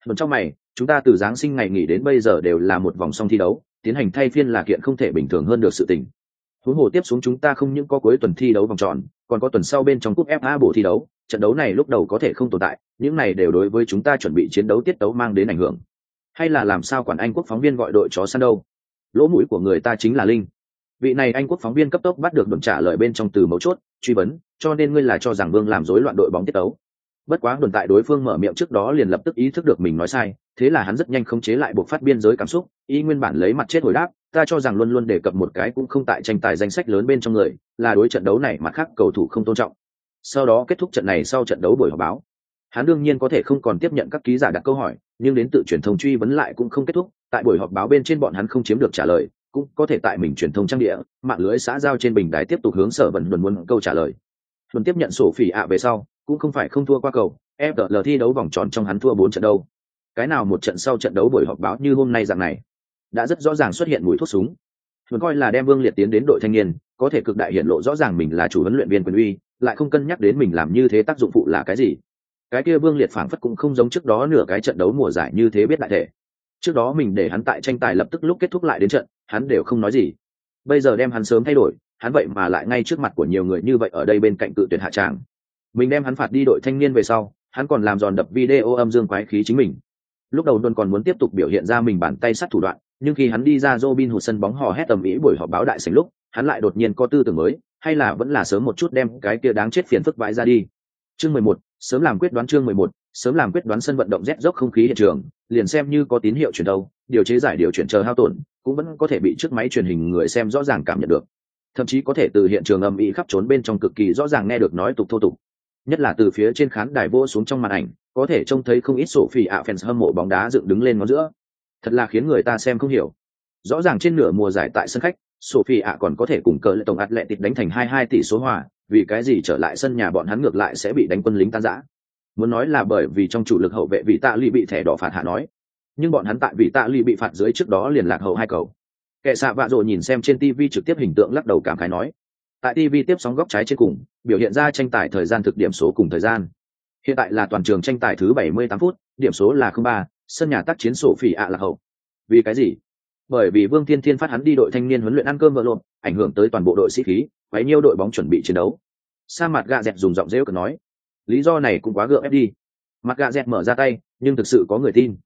đồn trong mày chúng ta từ giáng sinh ngày nghỉ đến bây giờ đều là một vòng song thi đấu tiến hành thay phiên là kiện không thể bình thường hơn được sự tình huống hồ tiếp xuống chúng ta không những có cuối tuần thi đấu vòng tròn còn có tuần sau bên trong cúp fa bộ thi đấu trận đấu này lúc đầu có thể không tồn tại, những này đều đối với chúng ta chuẩn bị chiến đấu tiết đấu mang đến ảnh hưởng. Hay là làm sao quản anh quốc phóng viên gọi đội chó săn đâu? Lỗ mũi của người ta chính là linh. Vị này anh quốc phóng viên cấp tốc bắt được đồn trả lời bên trong từ mấu chốt, truy vấn, cho nên ngươi là cho rằng vương làm rối loạn đội bóng tiết tấu. Bất quá đồn tại đối phương mở miệng trước đó liền lập tức ý thức được mình nói sai, thế là hắn rất nhanh khống chế lại buộc phát biên giới cảm xúc, y nguyên bản lấy mặt chết hồi đáp, ta cho rằng luôn luôn đề cập một cái cũng không tại tranh tài danh sách lớn bên trong người, là đối trận đấu này mặt khác cầu thủ không tôn trọng sau đó kết thúc trận này sau trận đấu buổi họp báo. Hắn đương nhiên có thể không còn tiếp nhận các ký giả đặt câu hỏi, nhưng đến tự truyền thông truy vấn lại cũng không kết thúc. Tại buổi họp báo bên trên bọn hắn không chiếm được trả lời, cũng có thể tại mình truyền thông trang địa, mạng lưới xã giao trên bình đài tiếp tục hướng sở vận luận muốn câu trả lời. Luận tiếp nhận sổ phỉ ạ về sau, cũng không phải không thua qua cầu fl thi đấu vòng tròn trong hắn thua bốn trận đâu. Cái nào một trận sau trận đấu buổi họp báo như hôm nay dạng này, đã rất rõ ràng xuất hiện mùi thuốc súng. Luận coi là đem vương liệt tiến đến đội thanh niên có thể cực đại hiện lộ rõ ràng mình là chủ huấn luyện viên quyền uy, lại không cân nhắc đến mình làm như thế tác dụng phụ là cái gì. Cái kia vương liệt phảng phất cũng không giống trước đó nửa cái trận đấu mùa giải như thế biết đại thể. Trước đó mình để hắn tại tranh tài lập tức lúc kết thúc lại đến trận, hắn đều không nói gì. Bây giờ đem hắn sớm thay đổi, hắn vậy mà lại ngay trước mặt của nhiều người như vậy ở đây bên cạnh cự tuyển hạ tràng. Mình đem hắn phạt đi đội thanh niên về sau, hắn còn làm giòn đập video âm dương quái khí chính mình. Lúc đầu luôn còn muốn tiếp tục biểu hiện ra mình bàn tay sắt thủ đoạn, nhưng khi hắn đi ra Robin hụt sân bóng hò hét tầm ý buổi họp báo đại sảnh lúc hắn lại đột nhiên có tư tưởng mới, hay là vẫn là sớm một chút đem cái kia đáng chết phiền phức vãi ra đi. Chương mười một, sớm làm quyết đoán chương mười một, sớm làm quyết đoán sân vận động rét dốc không khí hiện trường, liền xem như có tín hiệu chuyển đâu, điều chế giải điều chuyển chờ hao tổn, cũng vẫn có thể bị chiếc máy truyền hình người xem rõ ràng cảm nhận được. Thậm chí có thể từ hiện trường âm ỉ khắp trốn bên trong cực kỳ rõ ràng nghe được nói tục thô tục. Nhất là từ phía trên khán đài vô xuống trong màn ảnh, có thể trông thấy không ít sổ phi ạ fans hâm mộ bóng đá dựng đứng lên ngón giữa. Thật là khiến người ta xem không hiểu. Rõ ràng trên nửa mùa giải tại sân khách sophie ạ còn có thể cùng cờ lệ tổng ạt lệ tịt đánh thành hai hai tỷ số hòa vì cái gì trở lại sân nhà bọn hắn ngược lại sẽ bị đánh quân lính tan rã. muốn nói là bởi vì trong chủ lực hậu vệ vị tạ ly bị thẻ đỏ phạt hạ nói. Nhưng bọn hắn tại vị tạ ly bị phạt dưới trước đó liền lạc hậu hai cầu. Kẻ xạ vạ rồi nhìn xem trên tv trực tiếp hình tượng lắc đầu cảm khái nói. Tại tv tiếp sóng góc trái trên cùng biểu hiện ra tranh tài thời gian thực điểm số cùng thời gian. Hiện tại là toàn trường tranh tài thứ 78 phút điểm số là 03, sân nhà tác chiến sổ phỉ ạ lạc hậu. Vì cái gì? Bởi vì vương thiên thiên phát hắn đi đội thanh niên huấn luyện ăn cơm vợ lộn, ảnh hưởng tới toàn bộ đội sĩ khí, quấy nhiêu đội bóng chuẩn bị chiến đấu. Sa mặt gạ dẹt dùng giọng rêu cực nói, lý do này cũng quá gượng ép đi. Mặt gạ dẹt mở ra tay, nhưng thực sự có người tin.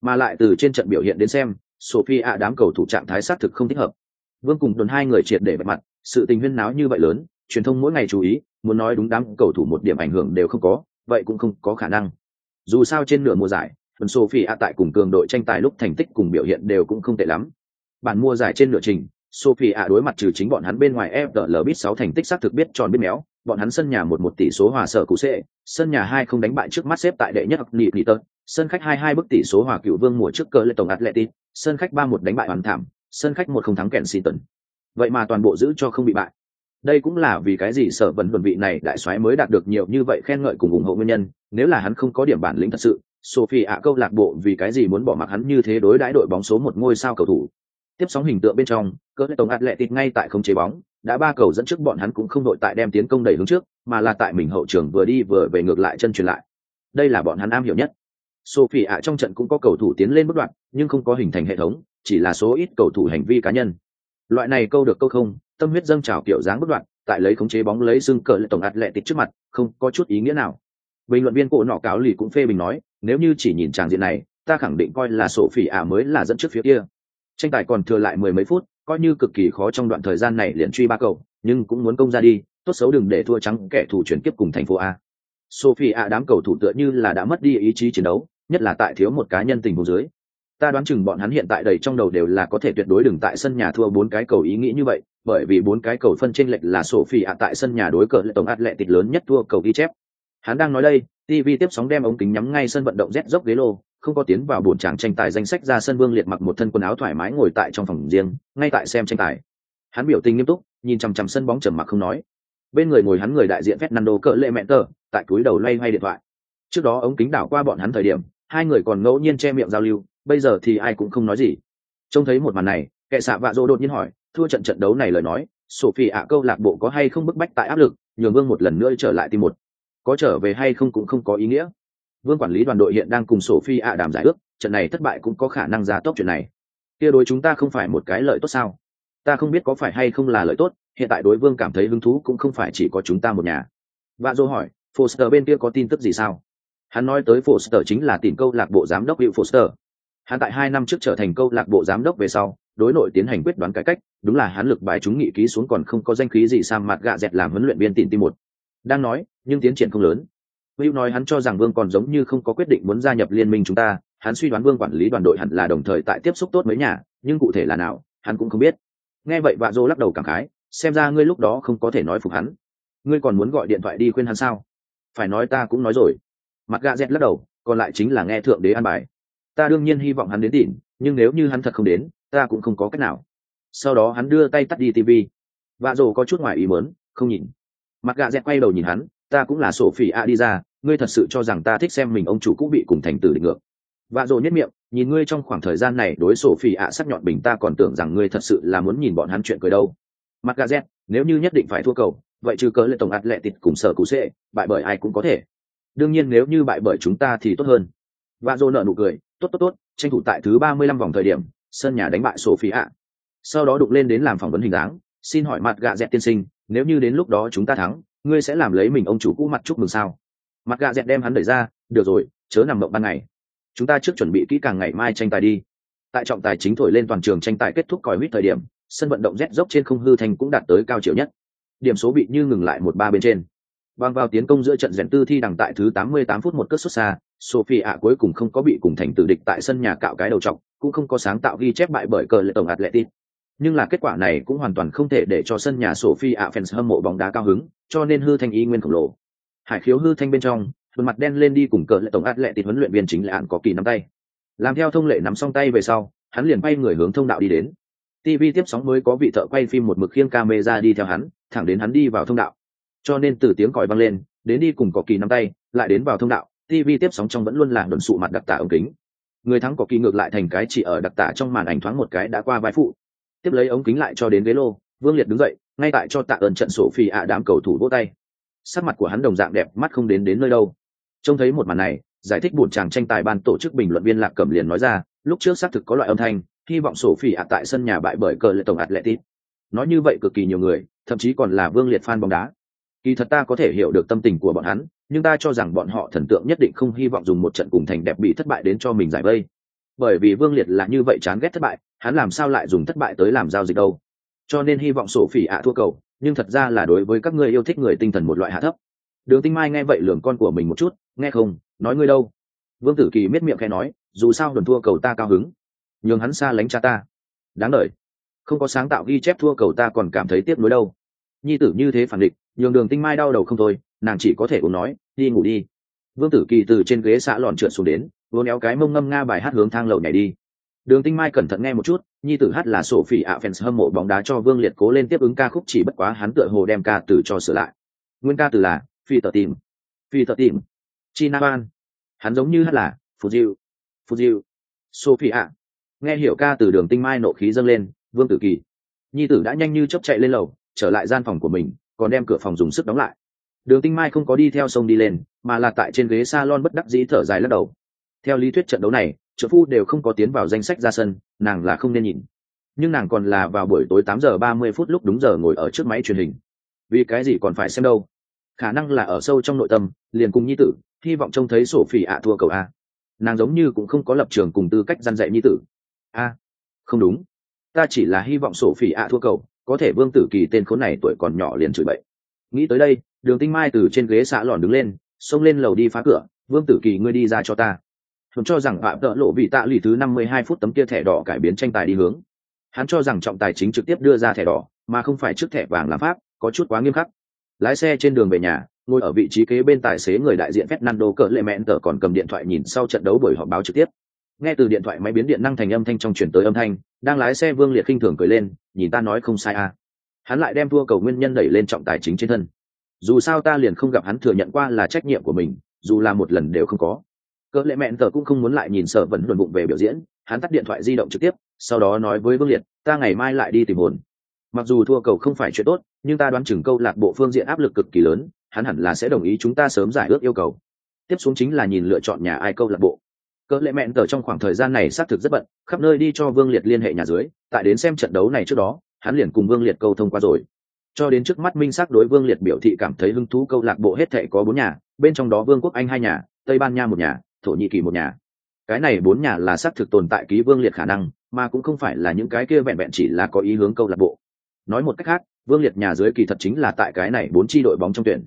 Mà lại từ trên trận biểu hiện đến xem sophie ạ đám cầu thủ trạng thái xác thực không thích hợp. Vương cùng đồn hai người triệt để bật mặt, sự tình huyên náo như vậy lớn, truyền thông mỗi ngày chú ý, muốn nói đúng đám cầu thủ một điểm ảnh hưởng đều không có, vậy cũng không có khả năng. Dù sao trên nửa mùa giải tuần sophie tại cùng cường đội tranh tài lúc thành tích cùng biểu hiện đều cũng không tệ lắm. Bản mua giải trên nửa trình, sophie đối mặt trừ chính bọn hắn bên ngoài fl bit sáu thành tích xác thực biết tròn biết méo. Bọn hắn sân nhà một một tỷ số hòa sở cụ sệ, sân nhà hai không đánh bại trước mắt xếp tại đệ nhất nị nị tơ, sân khách hai hai bức tỷ số hòa cựu vương mùa trước cờ lệ tổng atletic sân khách ba một đánh bại hoàn thảm, sân khách một không thắng kèn xì tuần. vậy mà toàn bộ giữ cho không bị bại. Đây cũng là vì cái gì sở vấn luận vị này đại soái mới đạt được nhiều như vậy khen ngợi cùng ủng hộ nguyên nhân, nếu là hắn không có điểm bản lĩnh thật sự sophie ạ câu lạc bộ vì cái gì muốn bỏ mặc hắn như thế đối đãi đội bóng số một ngôi sao cầu thủ. Tiếp sóng hình tượng bên trong cỡ tổng Atletico lệ tịt ngay tại không chế bóng, đã ba cầu dẫn trước bọn hắn cũng không đội tại đem tiến công đẩy hướng trước, mà là tại mình hậu trường vừa đi vừa về ngược lại chân truyền lại. Đây là bọn hắn am hiểu nhất. Sophie ạ trong trận cũng có cầu thủ tiến lên bất đoạn, nhưng không có hình thành hệ thống, chỉ là số ít cầu thủ hành vi cá nhân. Loại này câu được câu không, tâm huyết dâng trào kiểu dáng bất đoạn, tại lấy khống chế bóng lấy xương cờ lại tổng ạt lệ tịt trước mặt, không có chút ý nghĩa nào. Bình luận viên cổ nọ cáo lì cũng phê bình nói nếu như chỉ nhìn tràng diện này, ta khẳng định coi là sổ phỉ ả mới là dẫn trước phía kia. Tranh tài còn thừa lại mười mấy phút, coi như cực kỳ khó trong đoạn thời gian này liền truy ba cầu, nhưng cũng muốn công ra đi, tốt xấu đừng để thua trắng kẻ thù chuyển kiếp cùng thành phố a. Sophie a đám cầu thủ tựa như là đã mất đi ý chí chiến đấu, nhất là tại thiếu một cá nhân tình hồ dưới. Ta đoán chừng bọn hắn hiện tại đầy trong đầu đều là có thể tuyệt đối đừng tại sân nhà thua bốn cái cầu ý nghĩ như vậy, bởi vì bốn cái cầu phân tranh lệch là sophie a tại sân nhà đối cờ lệ tổng ạt lệ tịch lớn nhất thua cầu ghi chép. Hắn đang nói đây tv tiếp sóng đem ống kính nhắm ngay sân vận động rét dốc ghế lô, không có tiến vào buồn chàng tranh tài danh sách ra sân vương liệt mặc một thân quần áo thoải mái ngồi tại trong phòng riêng, ngay tại xem tranh tài. Hắn biểu tình nghiêm túc, nhìn chằm chằm sân bóng trầm mặc không nói. Bên người ngồi hắn người đại diện Fernando cỡ lệ mẹ tờ, tại túi đầu lay hoay điện thoại. Trước đó ống kính đảo qua bọn hắn thời điểm, hai người còn ngẫu nhiên che miệng giao lưu, bây giờ thì ai cũng không nói gì. Trông thấy một màn này kệ xạ vạ dỗ đột nhiên hỏi, thua trận trận đấu này lời nói, sophie ạ câu lạc bộ có hay không bức bách tại áp lực, nhường vương một lần nữa trở lại tìm một? Có trở về hay không cũng không có ý nghĩa. Vương quản lý đoàn đội hiện đang cùng sophie ạ đàm giải ước, trận này thất bại cũng có khả năng ra tốc chuyện này. Kia đối chúng ta không phải một cái lợi tốt sao? Ta không biết có phải hay không là lợi tốt, hiện tại đối vương cảm thấy hứng thú cũng không phải chỉ có chúng ta một nhà. Vạn dô hỏi, foster bên kia có tin tức gì sao? Hắn nói tới foster chính là tìm câu lạc bộ giám đốc hiệu foster. Hắn tại hai năm trước trở thành câu lạc bộ giám đốc về sau, đối nội tiến hành quyết đoán cải cách, đúng là hắn lực bài chúng nghị ký xuống còn không có danh khí gì sang mặt gạ dẹt làm huấn luyện viên tìm tim một đang nói nhưng tiến triển không lớn. Hữu nói hắn cho rằng vương còn giống như không có quyết định muốn gia nhập liên minh chúng ta hắn suy đoán vương quản lý đoàn đội hẳn là đồng thời tại tiếp xúc tốt với nhà nhưng cụ thể là nào hắn cũng không biết. Nghe vậy vạ dô lắc đầu cảm khái xem ra ngươi lúc đó không có thể nói phục hắn. Ngươi còn muốn gọi điện thoại đi khuyên hắn sao? Phải nói ta cũng nói rồi. Mặt gạ dẹt lắc đầu còn lại chính là nghe thượng đế an bài. Ta đương nhiên hy vọng hắn đến đỉnh, nhưng nếu như hắn thật không đến ta cũng không có cách nào. Sau đó hắn đưa tay tắt đi tv vạ dô có chút ngoài ý mớn không nhìn. Mặt gạ dẹt quay đầu nhìn hắn ta cũng là sổ phỉ a đi ra, ngươi thật sự cho rằng ta thích xem mình ông chủ cũng bị cùng thành tử định ngược. Vạ dồ nhất miệng, nhìn ngươi trong khoảng thời gian này đối sổ phỉ a sắc nhọn bình ta còn tưởng rằng ngươi thật sự là muốn nhìn bọn hắn chuyện cười đâu. Mặt gà z nếu như nhất định phải thua cầu, vậy trừ cớ lệ tổng ạt lệ tịt cùng sở cụ sệ, bại bởi ai cũng có thể. Đương nhiên nếu như bại bởi chúng ta thì tốt hơn. Vạ dồ nợ nụ cười, tốt tốt tốt, tranh thủ tại thứ ba mươi lăm vòng thời điểm, sân nhà đánh bại sổ sophie a. sau đó đục lên đến làm phỏng vấn hình dáng, xin hỏi mặt gà z tiên sinh, nếu như đến lúc đó chúng ta thắng ngươi sẽ làm lấy mình ông chủ cũ mặt chúc mừng sao? Mặt gạ dẹt đem hắn đẩy ra, được rồi, chớ nằm mộng ban ngày. Chúng ta trước chuẩn bị kỹ càng ngày mai tranh tài đi. Tại trọng tài chính thổi lên toàn trường tranh tài kết thúc còi huýt thời điểm, sân vận động rét dốc trên không hư thành cũng đạt tới cao chiều nhất. Điểm số bị như ngừng lại một ba bên trên. Bằng vào tiến công giữa trận rèn tư thi đằng tại thứ 88 phút một cất xuất xa, sophie ạ cuối cùng không có bị cùng thành tử địch tại sân nhà cạo cái đầu trọng, cũng không có sáng tạo ghi chép bại bởi cờ lệ tổng atletic nhưng là kết quả này cũng hoàn toàn không thể để cho sân nhà sophie ạ fans hâm mộ bóng đá cao hứng, cho nên hư thanh ý nguyên khổng lồ. Hải khiếu hư thanh bên trong, khuôn mặt đen lên đi cùng cờ lệ tổng atletic huấn luyện viên chính là ạn có kỳ nắm tay. Làm theo thông lệ nắm xong tay về sau, hắn liền bay người hướng thông đạo đi đến. Tv tiếp sóng mới có vị thợ quay phim một mực khiêng camera đi theo hắn, thẳng đến hắn đi vào thông đạo. Cho nên từ tiếng còi vang lên, đến đi cùng có kỳ nắm tay, lại đến vào thông đạo tv tiếp sóng trong vẫn luôn là đồn sụ mặt đặc tả ống kính. Người thắng có kỳ ngược lại thành cái chỉ ở đặc tả trong màn ảnh thoáng một cái đã qua vai phụ tiếp lấy ống kính lại cho đến ghế lô, vương liệt đứng dậy, ngay tại cho tạ ơn trận sổ phi ạ đám cầu thủ vỗ tay. Sắc mặt của hắn đồng dạng đẹp, mắt không đến đến nơi đâu. Trông thấy một màn này, giải thích buồn chàng tranh tài ban tổ chức bình luận viên lạc cẩm liền nói ra, lúc trước xác thực có loại âm thanh, hy vọng sổ phi ạ tại sân nhà bại bởi cờ lệ tổng atletic nói như vậy cực kỳ nhiều người, thậm chí còn là vương liệt fan bóng đá. Kỳ thật ta có thể hiểu được tâm tình của bọn hắn, nhưng ta cho rằng bọn họ thần tượng nhất định không hy vọng dùng một trận cùng thành đẹp bị thất bại đến cho mình giải vây. Bởi vì vương liệt là như vậy chán ghét thất bại hắn làm sao lại dùng thất bại tới làm giao dịch đâu? Cho nên hy vọng sổ phỉ ạ thua cầu, nhưng thật ra là đối với các ngươi yêu thích người tinh thần một loại hạ thấp. Đường tinh mai nghe vậy lường con của mình một chút, nghe không, nói ngươi đâu? Vương tử kỳ miết miệng khai nói, dù sao đồn thua cầu ta cao hứng, nhường hắn xa lánh cha ta. Đáng lời. Không có sáng tạo ghi chép thua cầu ta còn cảm thấy tiếc nuối đâu. Nhi tử như thế phản định nhường đường tinh mai đau đầu không thôi, nàng chỉ có thể uống nói, đi ngủ đi. Vương tử kỳ từ trên ghế xã lòn trượt xuống đến vốn éo cái mông ngâm nga bài hát hướng thang lầu nhảy đi đường tinh mai cẩn thận nghe một chút, nhi tử hát là Sophie fans hâm mộ bóng đá cho vương liệt cố lên tiếp ứng ca khúc chỉ bất quá hắn tựa hồ đem ca từ cho sửa lại. Nguyên ca từ là phi tờ tìm. Phi tờ tìm. Chinaban. ban. Hắn giống như hát là Fujiu. diệu phù diệu sophie nghe hiểu ca từ đường tinh mai nộ khí dâng lên, vương tử kỳ. Nhi tử đã nhanh như chớp chạy lên lầu, trở lại gian phòng của mình, còn đem cửa phòng dùng sức đóng lại. Đường tinh mai không có đi theo sông đi lên, mà là tại trên ghế salon bất đắc dĩ thở dài lắc đầu. Theo lý thuyết trận đấu này trợ phu đều không có tiến vào danh sách ra sân, nàng là không nên nhìn. Nhưng nàng còn là vào buổi tối tám giờ ba mươi phút lúc đúng giờ ngồi ở trước máy truyền hình. Vì cái gì còn phải xem đâu? Khả năng là ở sâu trong nội tâm, liền cùng nhi tử, hy vọng trông thấy sổ phỉ ạ thua cầu a. Nàng giống như cũng không có lập trường cùng tư cách g i a n dạy nhi tử. A, không đúng. Ta chỉ là hy vọng sổ phỉ ạ thua cầu, có thể vương tử kỳ tên khốn này tuổi còn nhỏ liền chửi bậy. Nghĩ tới đây, đường tinh mai từ trên ghế xã lòn đứng lên, xông lên lầu đi phá cửa, vương tử kỳ, ngươi đi ra cho ta thường cho rằng phạm tợ lộ bị tạ lì thứ năm mươi hai phút tấm kia thẻ đỏ cải biến tranh tài đi hướng. Hắn cho rằng trọng tài chính trực tiếp đưa ra thẻ đỏ, mà không phải trước thẻ vàng làm pháp, có chút quá nghiêm khắc. Lái xe trên đường về nhà, ngồi ở vị trí kế bên tài xế người đại diện Fernando cỡ lệ mẹn tờ còn cầm điện thoại nhìn sau trận đấu buổi họp báo trực tiếp. Nghe từ điện thoại máy biến điện năng thành âm thanh trong chuyển tới âm thanh, đang lái xe vương liệt khinh thường cười lên, nhìn ta nói không sai à. Hắn lại đem thua cầu nguyên nhân đẩy lên trọng tài chính trên thân. Dù sao ta liền không gặp hắn thừa nhận qua là trách nhiệm của mình, dù là một lần đều không có cỡ lệ mẹn tờ cũng không muốn lại nhìn sợ vẫn luận bụng về biểu diễn, hắn tắt điện thoại di động trực tiếp, sau đó nói với vương liệt, ta ngày mai lại đi tìm hồn. Mặc dù thua cầu không phải chuyện tốt, nhưng ta đoán chừng câu lạc bộ phương diện áp lực cực kỳ lớn, hắn hẳn là sẽ đồng ý chúng ta sớm giải ước yêu cầu. Tiếp xuống chính là nhìn lựa chọn nhà ai câu lạc bộ. Cỡ lệ mẹn tờ trong khoảng thời gian này xác thực rất bận, khắp nơi đi cho vương liệt liên hệ nhà dưới, tại đến xem trận đấu này trước đó, hắn liền cùng vương liệt câu thông qua rồi. Cho đến trước mắt minh xác đối vương liệt biểu thị cảm thấy hứng thú câu lạc bộ hết thệ có bốn nhà, bên trong đó vương quốc anh hai nhà, tây ban nha một nhà thổ nhĩ kỳ một nhà. Cái này bốn nhà là xác thực tồn tại ký vương liệt khả năng, mà cũng không phải là những cái kia vẹn vẹn chỉ là có ý hướng câu lạc bộ. Nói một cách khác, vương liệt nhà dưới kỳ thật chính là tại cái này bốn tri đội bóng trong tuyển.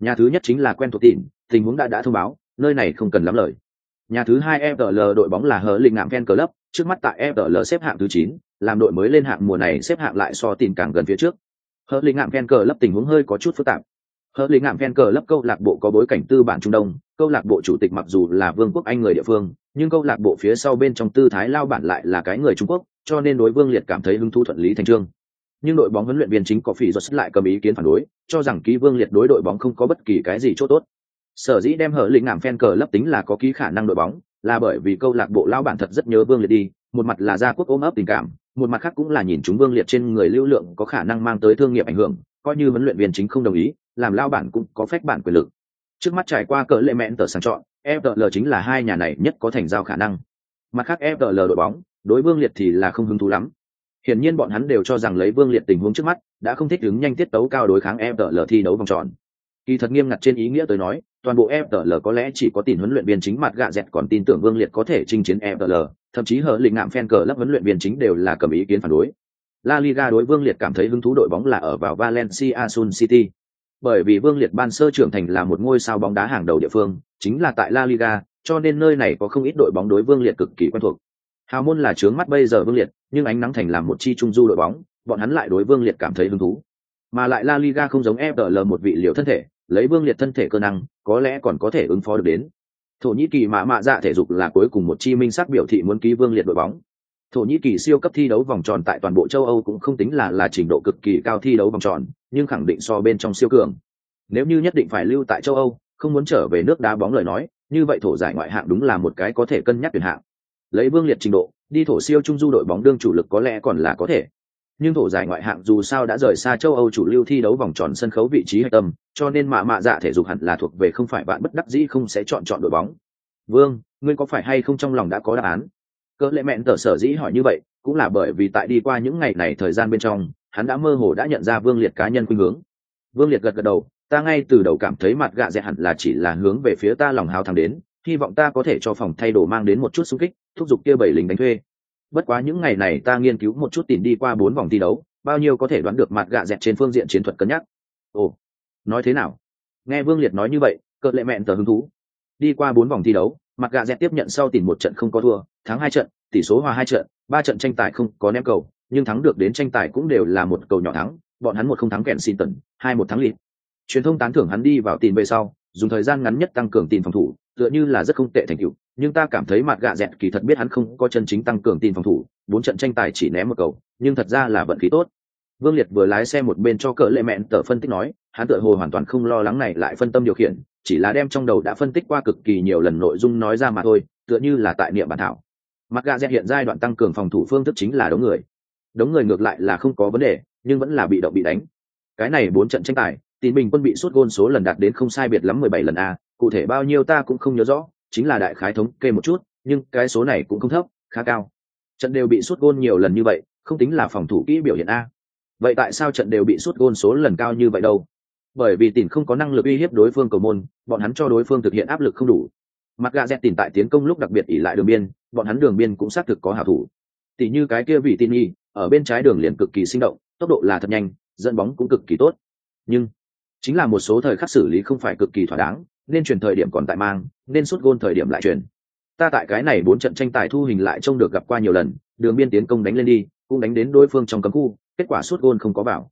Nhà thứ nhất chính là quen thuộc tỉn tình huống đã đã thông báo, nơi này không cần lắm lời. Nhà thứ hai fl đội bóng là hờ linh ngạm ven club, trước mắt tại fl xếp hạng thứ chín, làm đội mới lên hạng mùa này xếp hạng lại so tìm càng gần phía trước. Hờ linh ngạm ven club tình huống hơi có chút phức tạp hờ linh ngạm ven lấp câu lạc bộ có bối cảnh tư bản trung đông, câu lạc bộ chủ tịch mặc dù là vương quốc anh người địa phương, nhưng câu lạc bộ phía sau bên trong tư thái lao bản lại là cái người trung quốc, cho nên đối vương liệt cảm thấy hứng thú thuận lý thành trương. Nhưng đội bóng huấn luyện viên chính có phỉ do lại cầm ý kiến phản đối, cho rằng ký vương liệt đối đội bóng không có bất kỳ cái gì chỗ tốt. Sở dĩ đem hở lĩnh ngảm phen cờ lấp tính là có ký khả năng đội bóng, là bởi vì câu lạc bộ lao bản thật rất nhớ vương liệt đi, một mặt là gia quốc ôm ấp tình cảm, một mặt khác cũng là nhìn chúng vương liệt trên người lưu lượng có khả năng mang tới thương nghiệp ảnh hưởng, coi như huấn luyện viên chính không đồng ý làm lao bản cũng có phép bản quyền lực. Trước mắt trải qua cỡ lệ mẹn tờ sang chọn fl chính là hai nhà này nhất có thành giao khả năng. Mặt khác fl đội bóng, đối vương liệt thì là không hứng thú lắm. Hiển nhiên bọn hắn đều cho rằng lấy vương liệt tình huống trước mắt, đã không thích ứng nhanh tiết tấu cao đối kháng fl thi đấu vòng tròn. Kỳ thật nghiêm ngặt trên ý nghĩa tới nói, toàn bộ fl có lẽ chỉ có tiền huấn luyện viên chính mặt gạ dẹt còn tin tưởng vương liệt có thể chinh chiến fl thậm chí hở lĩnh ngạm fan cờ lớp huấn luyện viên chính đều là cầm ý kiến phản đối. La Liga đối Vương Liệt cảm thấy hứng thú đội bóng là ở vào Valencia Sun City. Bởi vì Vương Liệt ban sơ trưởng thành là một ngôi sao bóng đá hàng đầu địa phương, chính là tại La Liga, cho nên nơi này có không ít đội bóng đối Vương Liệt cực kỳ quen thuộc. Hào môn là trướng mắt bây giờ Vương Liệt, nhưng ánh nắng thành làm một chi trung du đội bóng, bọn hắn lại đối Vương Liệt cảm thấy hứng thú. Mà lại La Liga không giống FPL một vị liệu thân thể, lấy Vương Liệt thân thể cơ năng, có lẽ còn có thể ứng phó được đến. Thổ Nhĩ Kỳ mạ mạ dạ thể dục là cuối cùng một chi minh sắc biểu thị muốn ký Vương Liệt đội bóng. Thổ Nhĩ Kỳ siêu cấp thi đấu vòng tròn tại toàn bộ châu Âu cũng không tính là là trình độ cực kỳ cao thi đấu vòng tròn, nhưng khẳng định so bên trong siêu cường. Nếu như nhất định phải lưu tại châu Âu, không muốn trở về nước đá bóng lời nói, như vậy thổ giải ngoại hạng đúng là một cái có thể cân nhắc tuyển hạng. Lấy Vương Liệt trình độ, đi thổ siêu trung du đội bóng đương chủ lực có lẽ còn là có thể. Nhưng thổ giải ngoại hạng dù sao đã rời xa châu Âu chủ lưu thi đấu vòng tròn sân khấu vị trí hạch tâm, cho nên mạ mạ dạ thể dục hẳn là thuộc về không phải bạn bất đắc dĩ không sẽ chọn chọn đội bóng. Vương, ngươi có phải hay không trong lòng đã có đáp án? cỡ lệ mẹn tờ sở dĩ hỏi như vậy cũng là bởi vì tại đi qua những ngày này thời gian bên trong hắn đã mơ hồ đã nhận ra vương liệt cá nhân khuynh hướng. Vương liệt gật gật đầu, ta ngay từ đầu cảm thấy mặt gạ dẹt hẳn là chỉ là hướng về phía ta lòng hào thẳng đến, hy vọng ta có thể cho phòng thay đồ mang đến một chút xung kích, thúc giục kia bảy lính đánh thuê. Bất quá những ngày này ta nghiên cứu một chút tìm đi qua bốn vòng thi đấu, bao nhiêu có thể đoán được mặt gạ dẹt trên phương diện chiến thuật cân nhắc. Ồ, nói thế nào? Nghe vương liệt nói như vậy cợt lệ mẹn tờ hứng thú. Đi qua bốn vòng thi đấu, mặt gạ dẹt tiếp nhận sau tìm một trận không có thua, thắng hai trận, tỷ số hòa hai trận, ba trận tranh tài không có ném cầu nhưng thắng được đến tranh tài cũng đều là một cầu nhỏ thắng, bọn hắn một không thắng kẹn xin tần, hai một thắng lịt. Truyền thông tán thưởng hắn đi vào tìm về sau, dùng thời gian ngắn nhất tăng cường tìm phòng thủ, tựa như là rất không tệ thành tựu, nhưng ta cảm thấy mặt gạ dẹt kỳ thật biết hắn không có chân chính tăng cường tìm phòng thủ, bốn trận tranh tài chỉ ném một cầu, nhưng thật ra là vận khí tốt. Vương liệt vừa lái xe một bên cho cỡ lệ mẹn tờ phân tích nói, hắn tựa hồ hoàn toàn không lo lắng này lại phân tâm điều khiển, chỉ là đem trong đầu đã phân tích qua cực kỳ nhiều lần nội dung nói ra mà thôi, tựa như là tại niệm bản thảo. Mặt gạ dẹt hiện giai đoạn tăng cường phòng thủ phương thức chính là đấu người đống người ngược lại là không có vấn đề, nhưng vẫn là bị động bị đánh. Cái này bốn trận tranh tài, tín bình quân bị suốt gôn số lần đạt đến không sai biệt lắm mười bảy lần a, cụ thể bao nhiêu ta cũng không nhớ rõ, chính là đại khái thống kê một chút, nhưng cái số này cũng không thấp, khá cao. Trận đều bị suốt gôn nhiều lần như vậy, không tính là phòng thủ kỹ biểu hiện a. Vậy tại sao trận đều bị suốt gôn số lần cao như vậy đâu? Bởi vì tỉn không có năng lực uy hiếp đối phương cầu môn, bọn hắn cho đối phương thực hiện áp lực không đủ. Mặt gà dẹt tỉn tại tiến công lúc đặc biệt ỉ lại đường biên, bọn hắn đường biên cũng xác thực có hảo thủ. Tỷ như cái kia vị tin y ở bên trái đường liền cực kỳ sinh động, tốc độ là thật nhanh, dẫn bóng cũng cực kỳ tốt. Nhưng chính là một số thời khắc xử lý không phải cực kỳ thỏa đáng, nên chuyển thời điểm còn tại mang, nên suốt gôn thời điểm lại chuyển. Ta tại cái này bốn trận tranh tài thu hình lại trông được gặp qua nhiều lần, đường biên tiến công đánh lên đi, cũng đánh đến đối phương trong cấm khu, kết quả suốt gôn không có vào.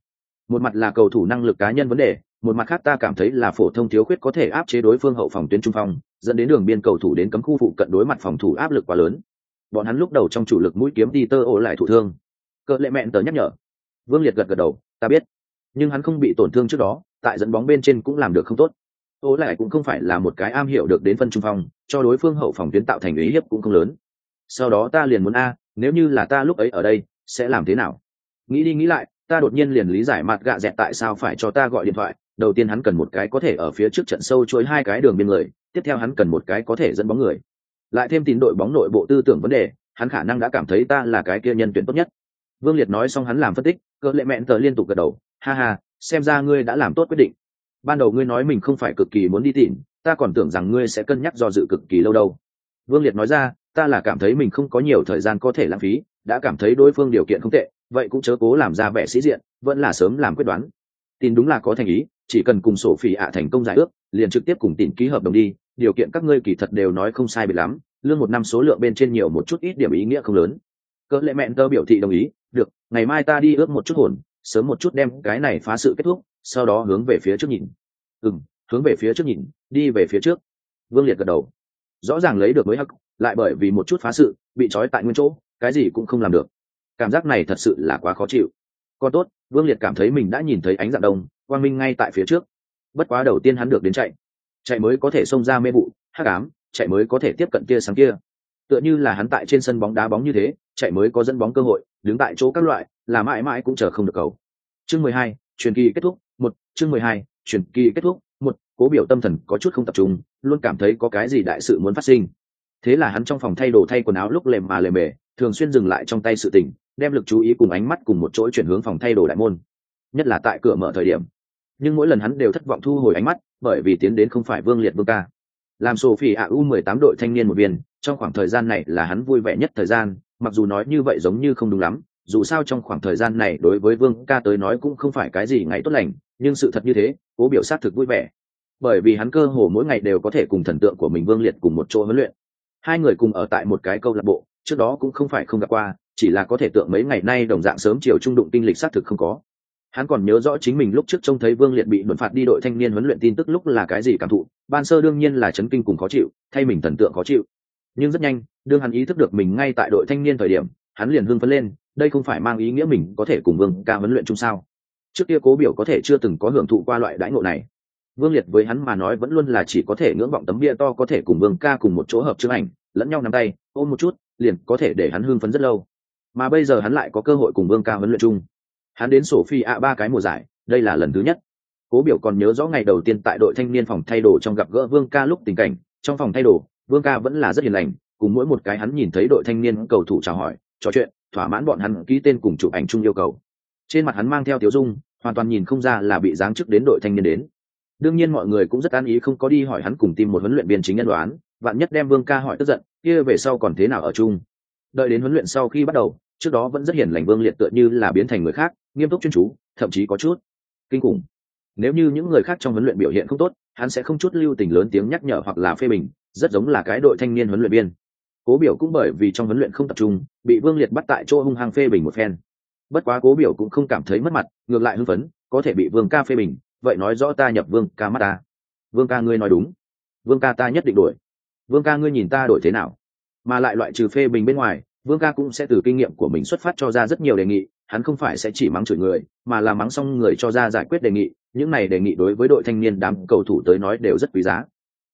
Một mặt là cầu thủ năng lực cá nhân vấn đề, một mặt khác ta cảm thấy là phổ thông thiếu khuyết có thể áp chế đối phương hậu phòng tuyến trung phong, dẫn đến đường biên cầu thủ đến cấm khu phụ cận đối mặt phòng thủ áp lực quá lớn. Bọn hắn lúc đầu trong chủ lực mũi kiếm đi tơ ô lại thủ thương cỡ lệ mẹn tờ nhắc nhở. Vương liệt gật gật đầu, ta biết, nhưng hắn không bị tổn thương trước đó, tại dẫn bóng bên trên cũng làm được không tốt. Ô lại cũng không phải là một cái am hiểu được đến phân trung phong, cho đối phương hậu phòng tuyến tạo thành ý hiếp cũng không lớn. Sau đó ta liền muốn a, nếu như là ta lúc ấy ở đây, sẽ làm thế nào? Nghĩ đi nghĩ lại, ta đột nhiên liền lý giải mặt gạ dẹt tại sao phải cho ta gọi điện thoại. Đầu tiên hắn cần một cái có thể ở phía trước trận sâu chuỗi hai cái đường biên người, tiếp theo hắn cần một cái có thể dẫn bóng người. Lại thêm tín đội bóng nội bộ tư tưởng vấn đề, hắn khả năng đã cảm thấy ta là cái kia nhân tuyển tốt nhất vương liệt nói xong hắn làm phân tích, cỡ lệ mẹn tờ liên tục gật đầu, ha ha, xem ra ngươi đã làm tốt quyết định. Ban đầu ngươi nói mình không phải cực kỳ muốn đi tìm, ta còn tưởng rằng ngươi sẽ cân nhắc do dự cực kỳ lâu đâu. Vương liệt nói ra, ta là cảm thấy mình không có nhiều thời gian có thể lãng phí, đã cảm thấy đối phương điều kiện không tệ, vậy cũng chớ cố làm ra vẻ sĩ diện, vẫn là sớm làm quyết đoán. Tin đúng là có thành ý, chỉ cần cùng sổ phỉ ạ thành công giải ước, liền trực tiếp cùng tin ký hợp đồng đi, điều kiện các ngươi kỳ thật đều nói không sai bị lắm, lương một năm số lượng bên trên nhiều một chút ít điểm ý nghĩa không lớn cỡ lệ mẹn tơ biểu thị đồng ý, được, ngày mai ta đi ước một chút hồn, sớm một chút đem cái này phá sự kết thúc, sau đó hướng về phía trước nhìn. Ừ hướng về phía trước nhìn, đi về phía trước. Vương liệt gật đầu. Rõ ràng lấy được mới hắc, lại bởi vì một chút phá sự, bị trói tại nguyên chỗ, cái gì cũng không làm được. Cảm giác này thật sự là quá khó chịu. Còn tốt, vương liệt cảm thấy mình đã nhìn thấy ánh dạng đông, quang minh ngay tại phía trước. Bất quá đầu tiên hắn được đến chạy. Chạy mới có thể xông ra mê vụ, hắc ám, chạy mới có thể tiếp cận tia sáng kia. Tựa như là hắn tại trên sân bóng đá bóng như thế chạy mới có dẫn bóng cơ hội, đứng tại chỗ các loại, là mãi mãi cũng chờ không được cầu. Chương mười hai, truyền kỳ kết thúc, một, chương mười hai, truyền kỳ kết thúc, một, cố biểu tâm thần có chút không tập trung, luôn cảm thấy có cái gì đại sự muốn phát sinh. Thế là hắn trong phòng thay đồ thay quần áo lúc lèm mà lèm mề, thường xuyên dừng lại trong tay sự tình, đem lực chú ý cùng ánh mắt cùng một chỗ chuyển hướng phòng thay đồ đại môn. Nhất là tại cửa mở thời điểm. Nhưng mỗi lần hắn đều thất vọng thu hồi ánh mắt, bởi vì tiến đến không phải vương liệt vương ca. Làm sophie ạ u 18 đội thanh niên một viên, trong khoảng thời gian này là hắn vui vẻ nhất thời gian mặc dù nói như vậy giống như không đúng lắm, dù sao trong khoảng thời gian này đối với vương ca tới nói cũng không phải cái gì ngày tốt lành, nhưng sự thật như thế, cố biểu sát thực vui vẻ. Bởi vì hắn cơ hồ mỗi ngày đều có thể cùng thần tượng của mình vương liệt cùng một chỗ huấn luyện. Hai người cùng ở tại một cái câu lạc bộ, trước đó cũng không phải không gặp qua, chỉ là có thể tượng mấy ngày nay đồng dạng sớm chiều trung đụng tinh lịch xác thực không có. Hắn còn nhớ rõ chính mình lúc trước trông thấy vương liệt bị đuổi phạt đi đội thanh niên huấn luyện tin tức lúc là cái gì cảm thụ, ban sơ đương nhiên là chấn kinh cùng khó chịu, thay mình thần tượng khó chịu nhưng rất nhanh, đương hắn ý thức được mình ngay tại đội thanh niên thời điểm, hắn liền hưng phấn lên, đây không phải mang ý nghĩa mình có thể cùng vương ca huấn luyện chung sao? Trước kia cố biểu có thể chưa từng có hưởng thụ qua loại đãi ngộ này. Vương liệt với hắn mà nói vẫn luôn là chỉ có thể ngưỡng vọng tấm bia to có thể cùng vương ca cùng một chỗ hợp chữ ảnh, lẫn nhau nắm tay, ôm một chút, liền có thể để hắn hưng phấn rất lâu. Mà bây giờ hắn lại có cơ hội cùng vương ca huấn luyện chung. Hắn đến sổ phi ạ ba cái mùa giải, đây là lần thứ nhất. Cố biểu còn nhớ rõ ngày đầu tiên tại đội thanh niên phòng thay đồ trong gặp gỡ vương ca lúc tình cảnh, trong phòng thay đồ vương ca vẫn là rất hiền lành, cùng mỗi một cái hắn nhìn thấy đội thanh niên cầu thủ chào hỏi, trò chuyện, thỏa mãn bọn hắn ký tên cùng chụp ảnh chung yêu cầu. Trên mặt hắn mang theo tiếu dung, hoàn toàn nhìn không ra là bị giáng chức đến đội thanh niên đến. Đương nhiên mọi người cũng rất an ý không có đi hỏi hắn cùng tìm một huấn luyện viên chính nhân đoán, vạn nhất đem vương ca hỏi tức giận, kia về sau còn thế nào ở chung. Đợi đến huấn luyện sau khi bắt đầu, trước đó vẫn rất hiền lành vương liệt tựa như là biến thành người khác, nghiêm túc chuyên chú, thậm chí có chút kinh khủng nếu như những người khác trong huấn luyện biểu hiện không tốt, hắn sẽ không chút lưu tình lớn tiếng nhắc nhở hoặc là phê bình, rất giống là cái đội thanh niên huấn luyện viên. Cố biểu cũng bởi vì trong huấn luyện không tập trung, bị vương liệt bắt tại chỗ hung hăng phê bình một phen. Bất quá cố biểu cũng không cảm thấy mất mặt, ngược lại hưng phấn, có thể bị vương ca phê bình, vậy nói rõ ta nhập vương ca mắt ta. Vương ca ngươi nói đúng. Vương ca ta nhất định đổi vương ca ngươi nhìn ta đổi thế nào? Mà lại loại trừ phê bình bên ngoài, vương ca cũng sẽ từ kinh nghiệm của mình xuất phát cho ra rất nhiều đề nghị, hắn không phải sẽ chỉ mắng chửi người, mà là mắng xong người cho ra giải quyết đề nghị những này đề nghị đối với đội thanh niên đám cầu thủ tới nói đều rất quý giá.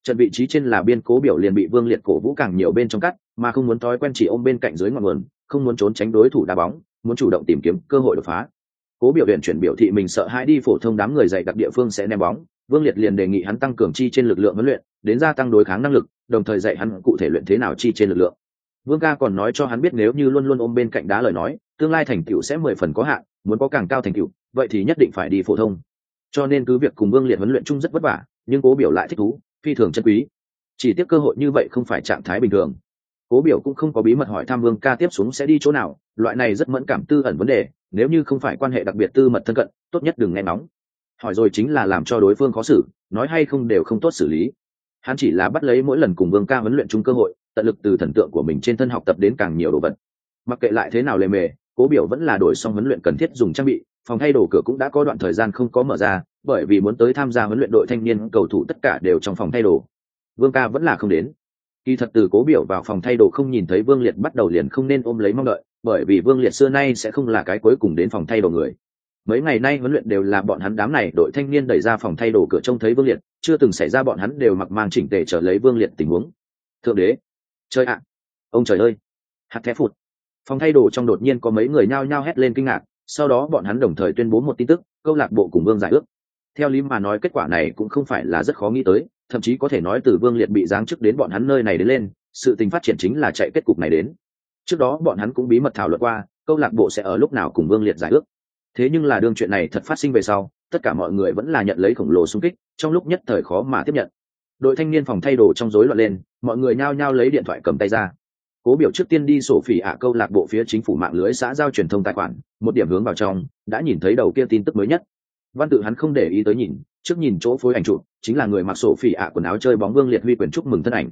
Trận vị trí trên là biên cố biểu liền bị vương liệt cổ vũ càng nhiều bên trong cắt, mà không muốn thói quen chỉ ôm bên cạnh dưới ngọn nguồn, không muốn trốn tránh đối thủ đá bóng, muốn chủ động tìm kiếm cơ hội đột phá. Cố biểu hiện chuyển biểu thị mình sợ hãi đi phổ thông đám người dạy đặc địa phương sẽ ném bóng, vương liệt liền đề nghị hắn tăng cường chi trên lực lượng huấn luyện, đến gia tăng đối kháng năng lực, đồng thời dạy hắn cụ thể luyện thế nào chi trên lực lượng. Vương ca còn nói cho hắn biết nếu như luôn luôn ôm bên cạnh đá lời nói, tương lai thành tựu sẽ mười phần có hạn, muốn có càng cao thành tựu, vậy thì nhất định phải đi phổ thông cho nên cứ việc cùng vương liệt huấn luyện chung rất vất vả, nhưng cố biểu lại thích thú, phi thường chân quý. Chỉ tiếc cơ hội như vậy không phải trạng thái bình thường. Cố biểu cũng không có bí mật hỏi tham vương ca tiếp xuống sẽ đi chỗ nào, loại này rất mẫn cảm tư ẩn vấn đề, nếu như không phải quan hệ đặc biệt tư mật thân cận, tốt nhất đừng nghe nóng hỏi rồi chính là làm cho đối phương khó xử, nói hay không đều không tốt xử lý. Hắn chỉ là bắt lấy mỗi lần cùng vương ca huấn luyện chung cơ hội, tận lực từ thần tượng của mình trên thân học tập đến càng nhiều đồ vật. Mặc kệ lại thế nào lề mề, cố biểu vẫn là đổi xong huấn luyện cần thiết dùng trang bị phòng thay đồ cửa cũng đã có đoạn thời gian không có mở ra, bởi vì muốn tới tham gia huấn luyện đội thanh niên, cầu thủ tất cả đều trong phòng thay đồ. Vương ca vẫn là không đến. Kỳ thật từ cố biểu vào phòng thay đồ không nhìn thấy vương liệt bắt đầu liền không nên ôm lấy mong đợi, bởi vì vương liệt xưa nay sẽ không là cái cuối cùng đến phòng thay đồ người. Mấy ngày nay huấn luyện đều là bọn hắn đám này đội thanh niên đẩy ra phòng thay đồ cửa trông thấy vương liệt, chưa từng xảy ra bọn hắn đều mặc mang chỉnh tề trở lấy vương liệt tình huống. Thượng đế chơi ạ, ông trời ơi, hạt thép phụt. Phòng thay đồ trong đột nhiên có mấy người nhao nhao hét lên kinh ngạc sau đó bọn hắn đồng thời tuyên bố một tin tức, câu lạc bộ cùng vương giải ước. Theo lý mà nói kết quả này cũng không phải là rất khó nghĩ tới, thậm chí có thể nói từ vương liệt bị giáng chức đến bọn hắn nơi này đến lên, sự tình phát triển chính là chạy kết cục này đến. Trước đó bọn hắn cũng bí mật thảo luận qua, câu lạc bộ sẽ ở lúc nào cùng vương liệt giải ước. Thế nhưng là đương chuyện này thật phát sinh về sau, tất cả mọi người vẫn là nhận lấy khổng lồ xung kích, trong lúc nhất thời khó mà tiếp nhận. Đội thanh niên phòng thay đồ trong rối loạn lên, mọi người nhao nhao lấy điện thoại cầm tay ra cố biểu trước tiên đi sổ phỉ ạ câu lạc bộ phía chính phủ mạng lưới xã giao truyền thông tài khoản, một điểm hướng vào trong, đã nhìn thấy đầu kia tin tức mới nhất. Văn tự hắn không để ý tới nhìn, trước nhìn chỗ phối ảnh chụp, chính là người mặc sổ phỉ ạ quần áo chơi bóng vương liệt huy quyền chúc mừng thân ảnh.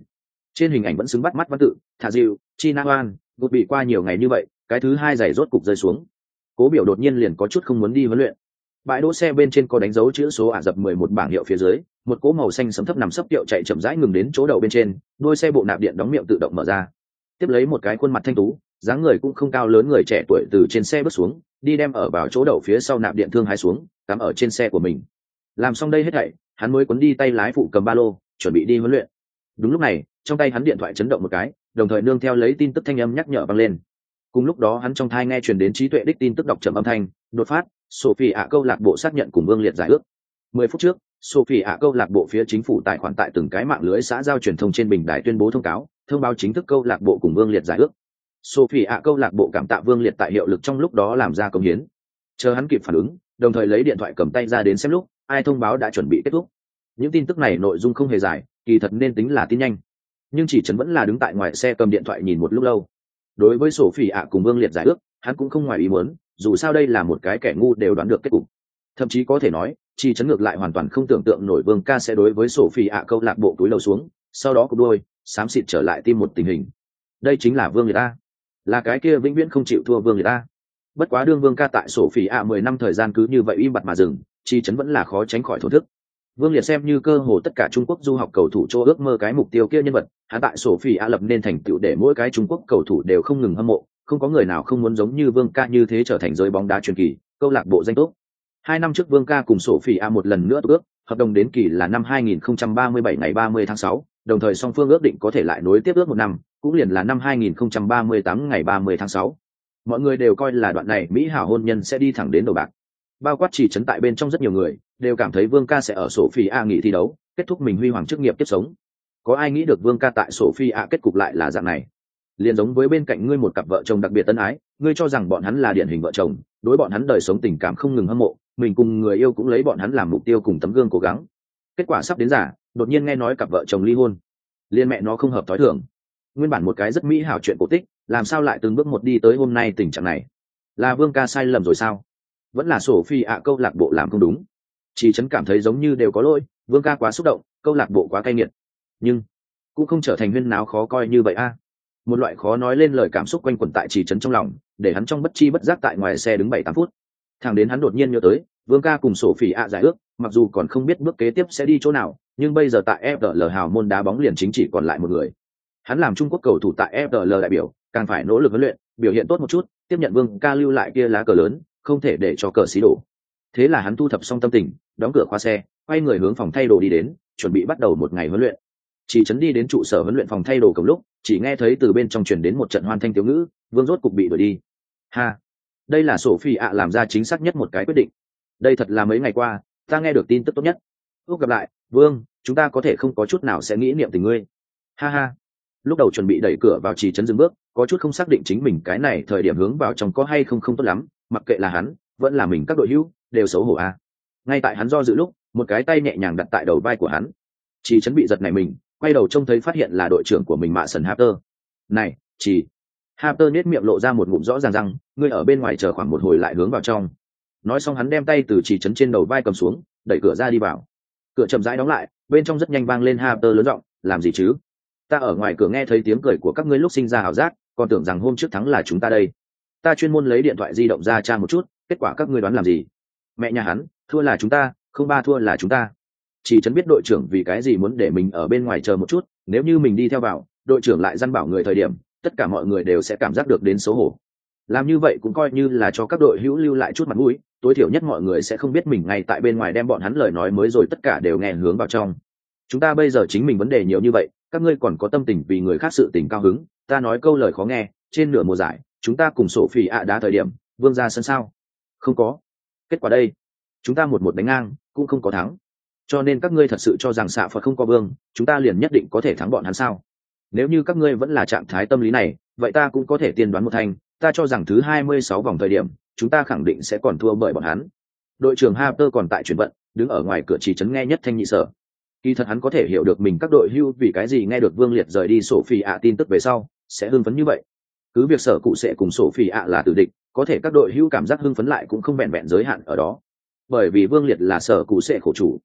Trên hình ảnh vẫn xứng bắt mắt văn tự, thả diệu, chi na oan gục bị qua nhiều ngày như vậy, cái thứ hai giày rốt cục rơi xuống. Cố biểu đột nhiên liền có chút không muốn đi huấn luyện. Bãi đỗ xe bên trên có đánh dấu chữ số ả rập mười một bảng hiệu phía dưới, một cỗ màu xanh sấm thấp nằm sấp tiệu chạy chậm rãi ngừng đến chỗ đầu bên trên đuôi xe bộ nạp điện đóng miệng tự động mở ra tiếp lấy một cái khuôn mặt thanh tú, dáng người cũng không cao lớn người trẻ tuổi từ trên xe bước xuống, đi đem ở vào chỗ đậu phía sau nạp điện thương hai xuống, cắm ở trên xe của mình. Làm xong đây hết thảy, hắn mới quấn đi tay lái phụ cầm ba lô, chuẩn bị đi huấn luyện. Đúng lúc này, trong tay hắn điện thoại chấn động một cái, đồng thời nương theo lấy tin tức thanh âm nhắc nhở vang lên. Cùng lúc đó hắn trong thai nghe truyền đến trí tuệ đích tin tức đọc trầm âm thanh, đột phát sophie ạ câu lạc bộ xác nhận cùng vương liệt giải ước. Mười phút trước sophie ạ câu lạc bộ phía chính phủ tài khoản tại từng cái mạng lưới xã giao truyền thông trên bình đài tuyên bố thông cáo thông báo chính thức câu lạc bộ cùng vương liệt giải ước. Sophie ạ câu lạc bộ cảm tạ vương liệt tại hiệu lực trong lúc đó làm ra công hiến. Chờ hắn kịp phản ứng, đồng thời lấy điện thoại cầm tay ra đến xem lúc, ai thông báo đã chuẩn bị kết thúc. Những tin tức này nội dung không hề dài, kỳ thật nên tính là tin nhanh. Nhưng chỉ trấn vẫn là đứng tại ngoài xe cầm điện thoại nhìn một lúc lâu. Đối với sổ phỉ ạ cùng vương liệt giải ước, hắn cũng không ngoài ý muốn, dù sao đây là một cái kẻ ngu đều đoán được kết cục. Thậm chí có thể nói, chỉ chấn ngược lại hoàn toàn không tưởng tượng nổi vương ca sẽ đối với sổ phỉ ạ câu lạc bộ túi lâu xuống, sau đó cục đôi xám xịt trở lại tim một tình hình. Đây chính là vương liệt a. Là cái kia vĩnh viễn không chịu thua vương liệt a. Bất quá đương vương ca tại sổ phỉ ạ mười năm thời gian cứ như vậy im bặt mà dừng chi chấn vẫn là khó tránh khỏi thổ thức. Vương liệt xem như cơ hồ tất cả trung quốc du học cầu thủ chỗ ước mơ cái mục tiêu kia nhân vật hắn tại sổ phi a lập nên thành tựu để mỗi cái trung quốc cầu thủ đều không ngừng hâm mộ không có người nào không muốn giống như vương ca như thế trở thành giới bóng đá truyền kỳ câu lạc bộ danh tốt. Hai năm trước vương ca cùng sổ phi a một lần nữa ước hợp đồng đến kỳ là năm 2037 ngày 30 tháng 6, đồng thời song phương ước định có thể lại nối tiếp ước một năm, cũng liền là năm 2038 ngày 30 tháng 6. mọi người đều coi là đoạn này mỹ hảo hôn nhân sẽ đi thẳng đến đầu bạc. Bao quát chỉ trấn tại bên trong rất nhiều người, đều cảm thấy vương ca sẽ ở sổ phi a nghỉ thi đấu, kết thúc mình huy hoàng chức nghiệp tiếp sống. Có ai nghĩ được vương ca tại sổ phi a kết cục lại là dạng này? Liền giống với bên cạnh ngươi một cặp vợ chồng đặc biệt tân ái, ngươi cho rằng bọn hắn là điển hình vợ chồng, đối bọn hắn đời sống tình cảm không ngừng hâm mộ, mình cùng người yêu cũng lấy bọn hắn làm mục tiêu cùng tấm gương cố gắng. Kết quả sắp đến giả đột nhiên nghe nói cặp vợ chồng ly hôn. Liên mẹ nó không hợp thói thường. Nguyên bản một cái rất mỹ hảo chuyện cổ tích, làm sao lại từng bước một đi tới hôm nay tình trạng này? Là vương ca sai lầm rồi sao? Vẫn là sổ phi ạ, câu lạc bộ làm không đúng. Chỉ chấn cảm thấy giống như đều có lỗi, vương ca quá xúc động, câu lạc bộ quá cay nghiệt. Nhưng, cũng không trở thành huyên náo khó coi như vậy a. Một loại khó nói lên lời cảm xúc quanh quẩn tại chỉ trấn trong lòng, để hắn trong bất chi bất giác tại ngoài xe đứng bảy tám phút. Thằng đến hắn đột nhiên nhớ tới vương ca cùng sổ phỉ ạ giải ước, mặc dù còn không biết bước kế tiếp sẽ đi chỗ nào, nhưng bây giờ tại fl hào môn đá bóng liền chính chỉ còn lại một người. Hắn làm trung quốc cầu thủ tại fl đại biểu, càng phải nỗ lực huấn luyện, biểu hiện tốt một chút, tiếp nhận vương ca lưu lại kia lá cờ lớn, không thể để cho cờ xí đổ. Thế là hắn thu thập xong tâm tình, đóng cửa khoa xe, quay người hướng phòng thay đồ đi đến, chuẩn bị bắt đầu một ngày huấn luyện. Chỉ chấn đi đến trụ sở huấn luyện phòng thay đồ cầm lúc, chỉ nghe thấy từ bên trong chuyển đến một trận hoan thanh thiếu ngữ, vương rốt cục bị đuổi đi. Ha! Đây là sổ phi ạ làm ra chính xác nhất một cái quyết định đây thật là mấy ngày qua ta nghe được tin tức tốt nhất. Ước gặp lại vương chúng ta có thể không có chút nào sẽ nghĩ niệm tình ngươi. Ha ha. Lúc đầu chuẩn bị đẩy cửa vào trì trấn dừng bước có chút không xác định chính mình cái này thời điểm hướng vào trong có hay không không tốt lắm mặc kệ là hắn vẫn là mình các đội hữu đều xấu hổ a à. ngay tại hắn do dự lúc một cái tay nhẹ nhàng đặt tại đầu vai của hắn. Chỉ trấn bị giật này mình quay đầu trông thấy phát hiện là đội trưởng của mình mạ sần Harper. này chỉ Harper nết miệng lộ ra một ngụm rõ ràng rằng, ngươi ở bên ngoài chờ khoảng một hồi lại hướng vào trong nói xong hắn đem tay từ chỉ trấn trên đầu vai cầm xuống, đẩy cửa ra đi vào. Cửa chậm rãi đóng lại, bên trong rất nhanh vang lên Harper lớn giọng, làm gì chứ? Ta ở ngoài cửa nghe thấy tiếng cười của các ngươi lúc sinh ra ảo giác, còn tưởng rằng hôm trước thắng là chúng ta đây. Ta chuyên môn lấy điện thoại di động ra tra một chút, kết quả các ngươi đoán làm gì? Mẹ nhà hắn, thua là chúng ta, không ba thua là chúng ta. Chỉ chấn biết đội trưởng vì cái gì muốn để mình ở bên ngoài chờ một chút, nếu như mình đi theo vào đội trưởng lại dăn bảo người thời điểm, tất cả mọi người đều sẽ cảm giác được đến xấu hổ làm như vậy cũng coi như là cho các đội hữu lưu lại chút mặt mũi, tối thiểu nhất mọi người sẽ không biết mình ngay tại bên ngoài đem bọn hắn lời nói mới rồi tất cả đều nghe hướng vào trong. Chúng ta bây giờ chính mình vấn đề nhiều như vậy, các ngươi còn có tâm tình vì người khác sự tình cao hứng, ta nói câu lời khó nghe, trên nửa mùa giải, chúng ta cùng sổ phỉ ạ đá thời điểm, vương ra sân sao? Không có. Kết quả đây, chúng ta một một đánh ngang, cũng không có thắng. Cho nên các ngươi thật sự cho rằng xạ phật không có vương, chúng ta liền nhất định có thể thắng bọn hắn sao? Nếu như các ngươi vẫn là trạng thái tâm lý này, vậy ta cũng có thể tiên đoán một thành ta cho rằng thứ hai mươi sáu vòng thời điểm, chúng ta khẳng định sẽ còn thua bởi bọn hắn. Đội trưởng Harper còn tại chuyển vận, đứng ở ngoài cửa chỉ chấn nghe nhất thanh nhị sở. Kỳ thật hắn có thể hiểu được mình các đội hưu vì cái gì nghe được vương liệt rời đi sổ phi ạ tin tức về sau, sẽ hưng phấn như vậy. Cứ việc sở cụ sẽ cùng sổ phi ạ là tử địch, có thể các đội hưu cảm giác hưng phấn lại cũng không bèn bèn giới hạn ở đó. Bởi vì vương liệt là sở cụ sẽ khổ chủ.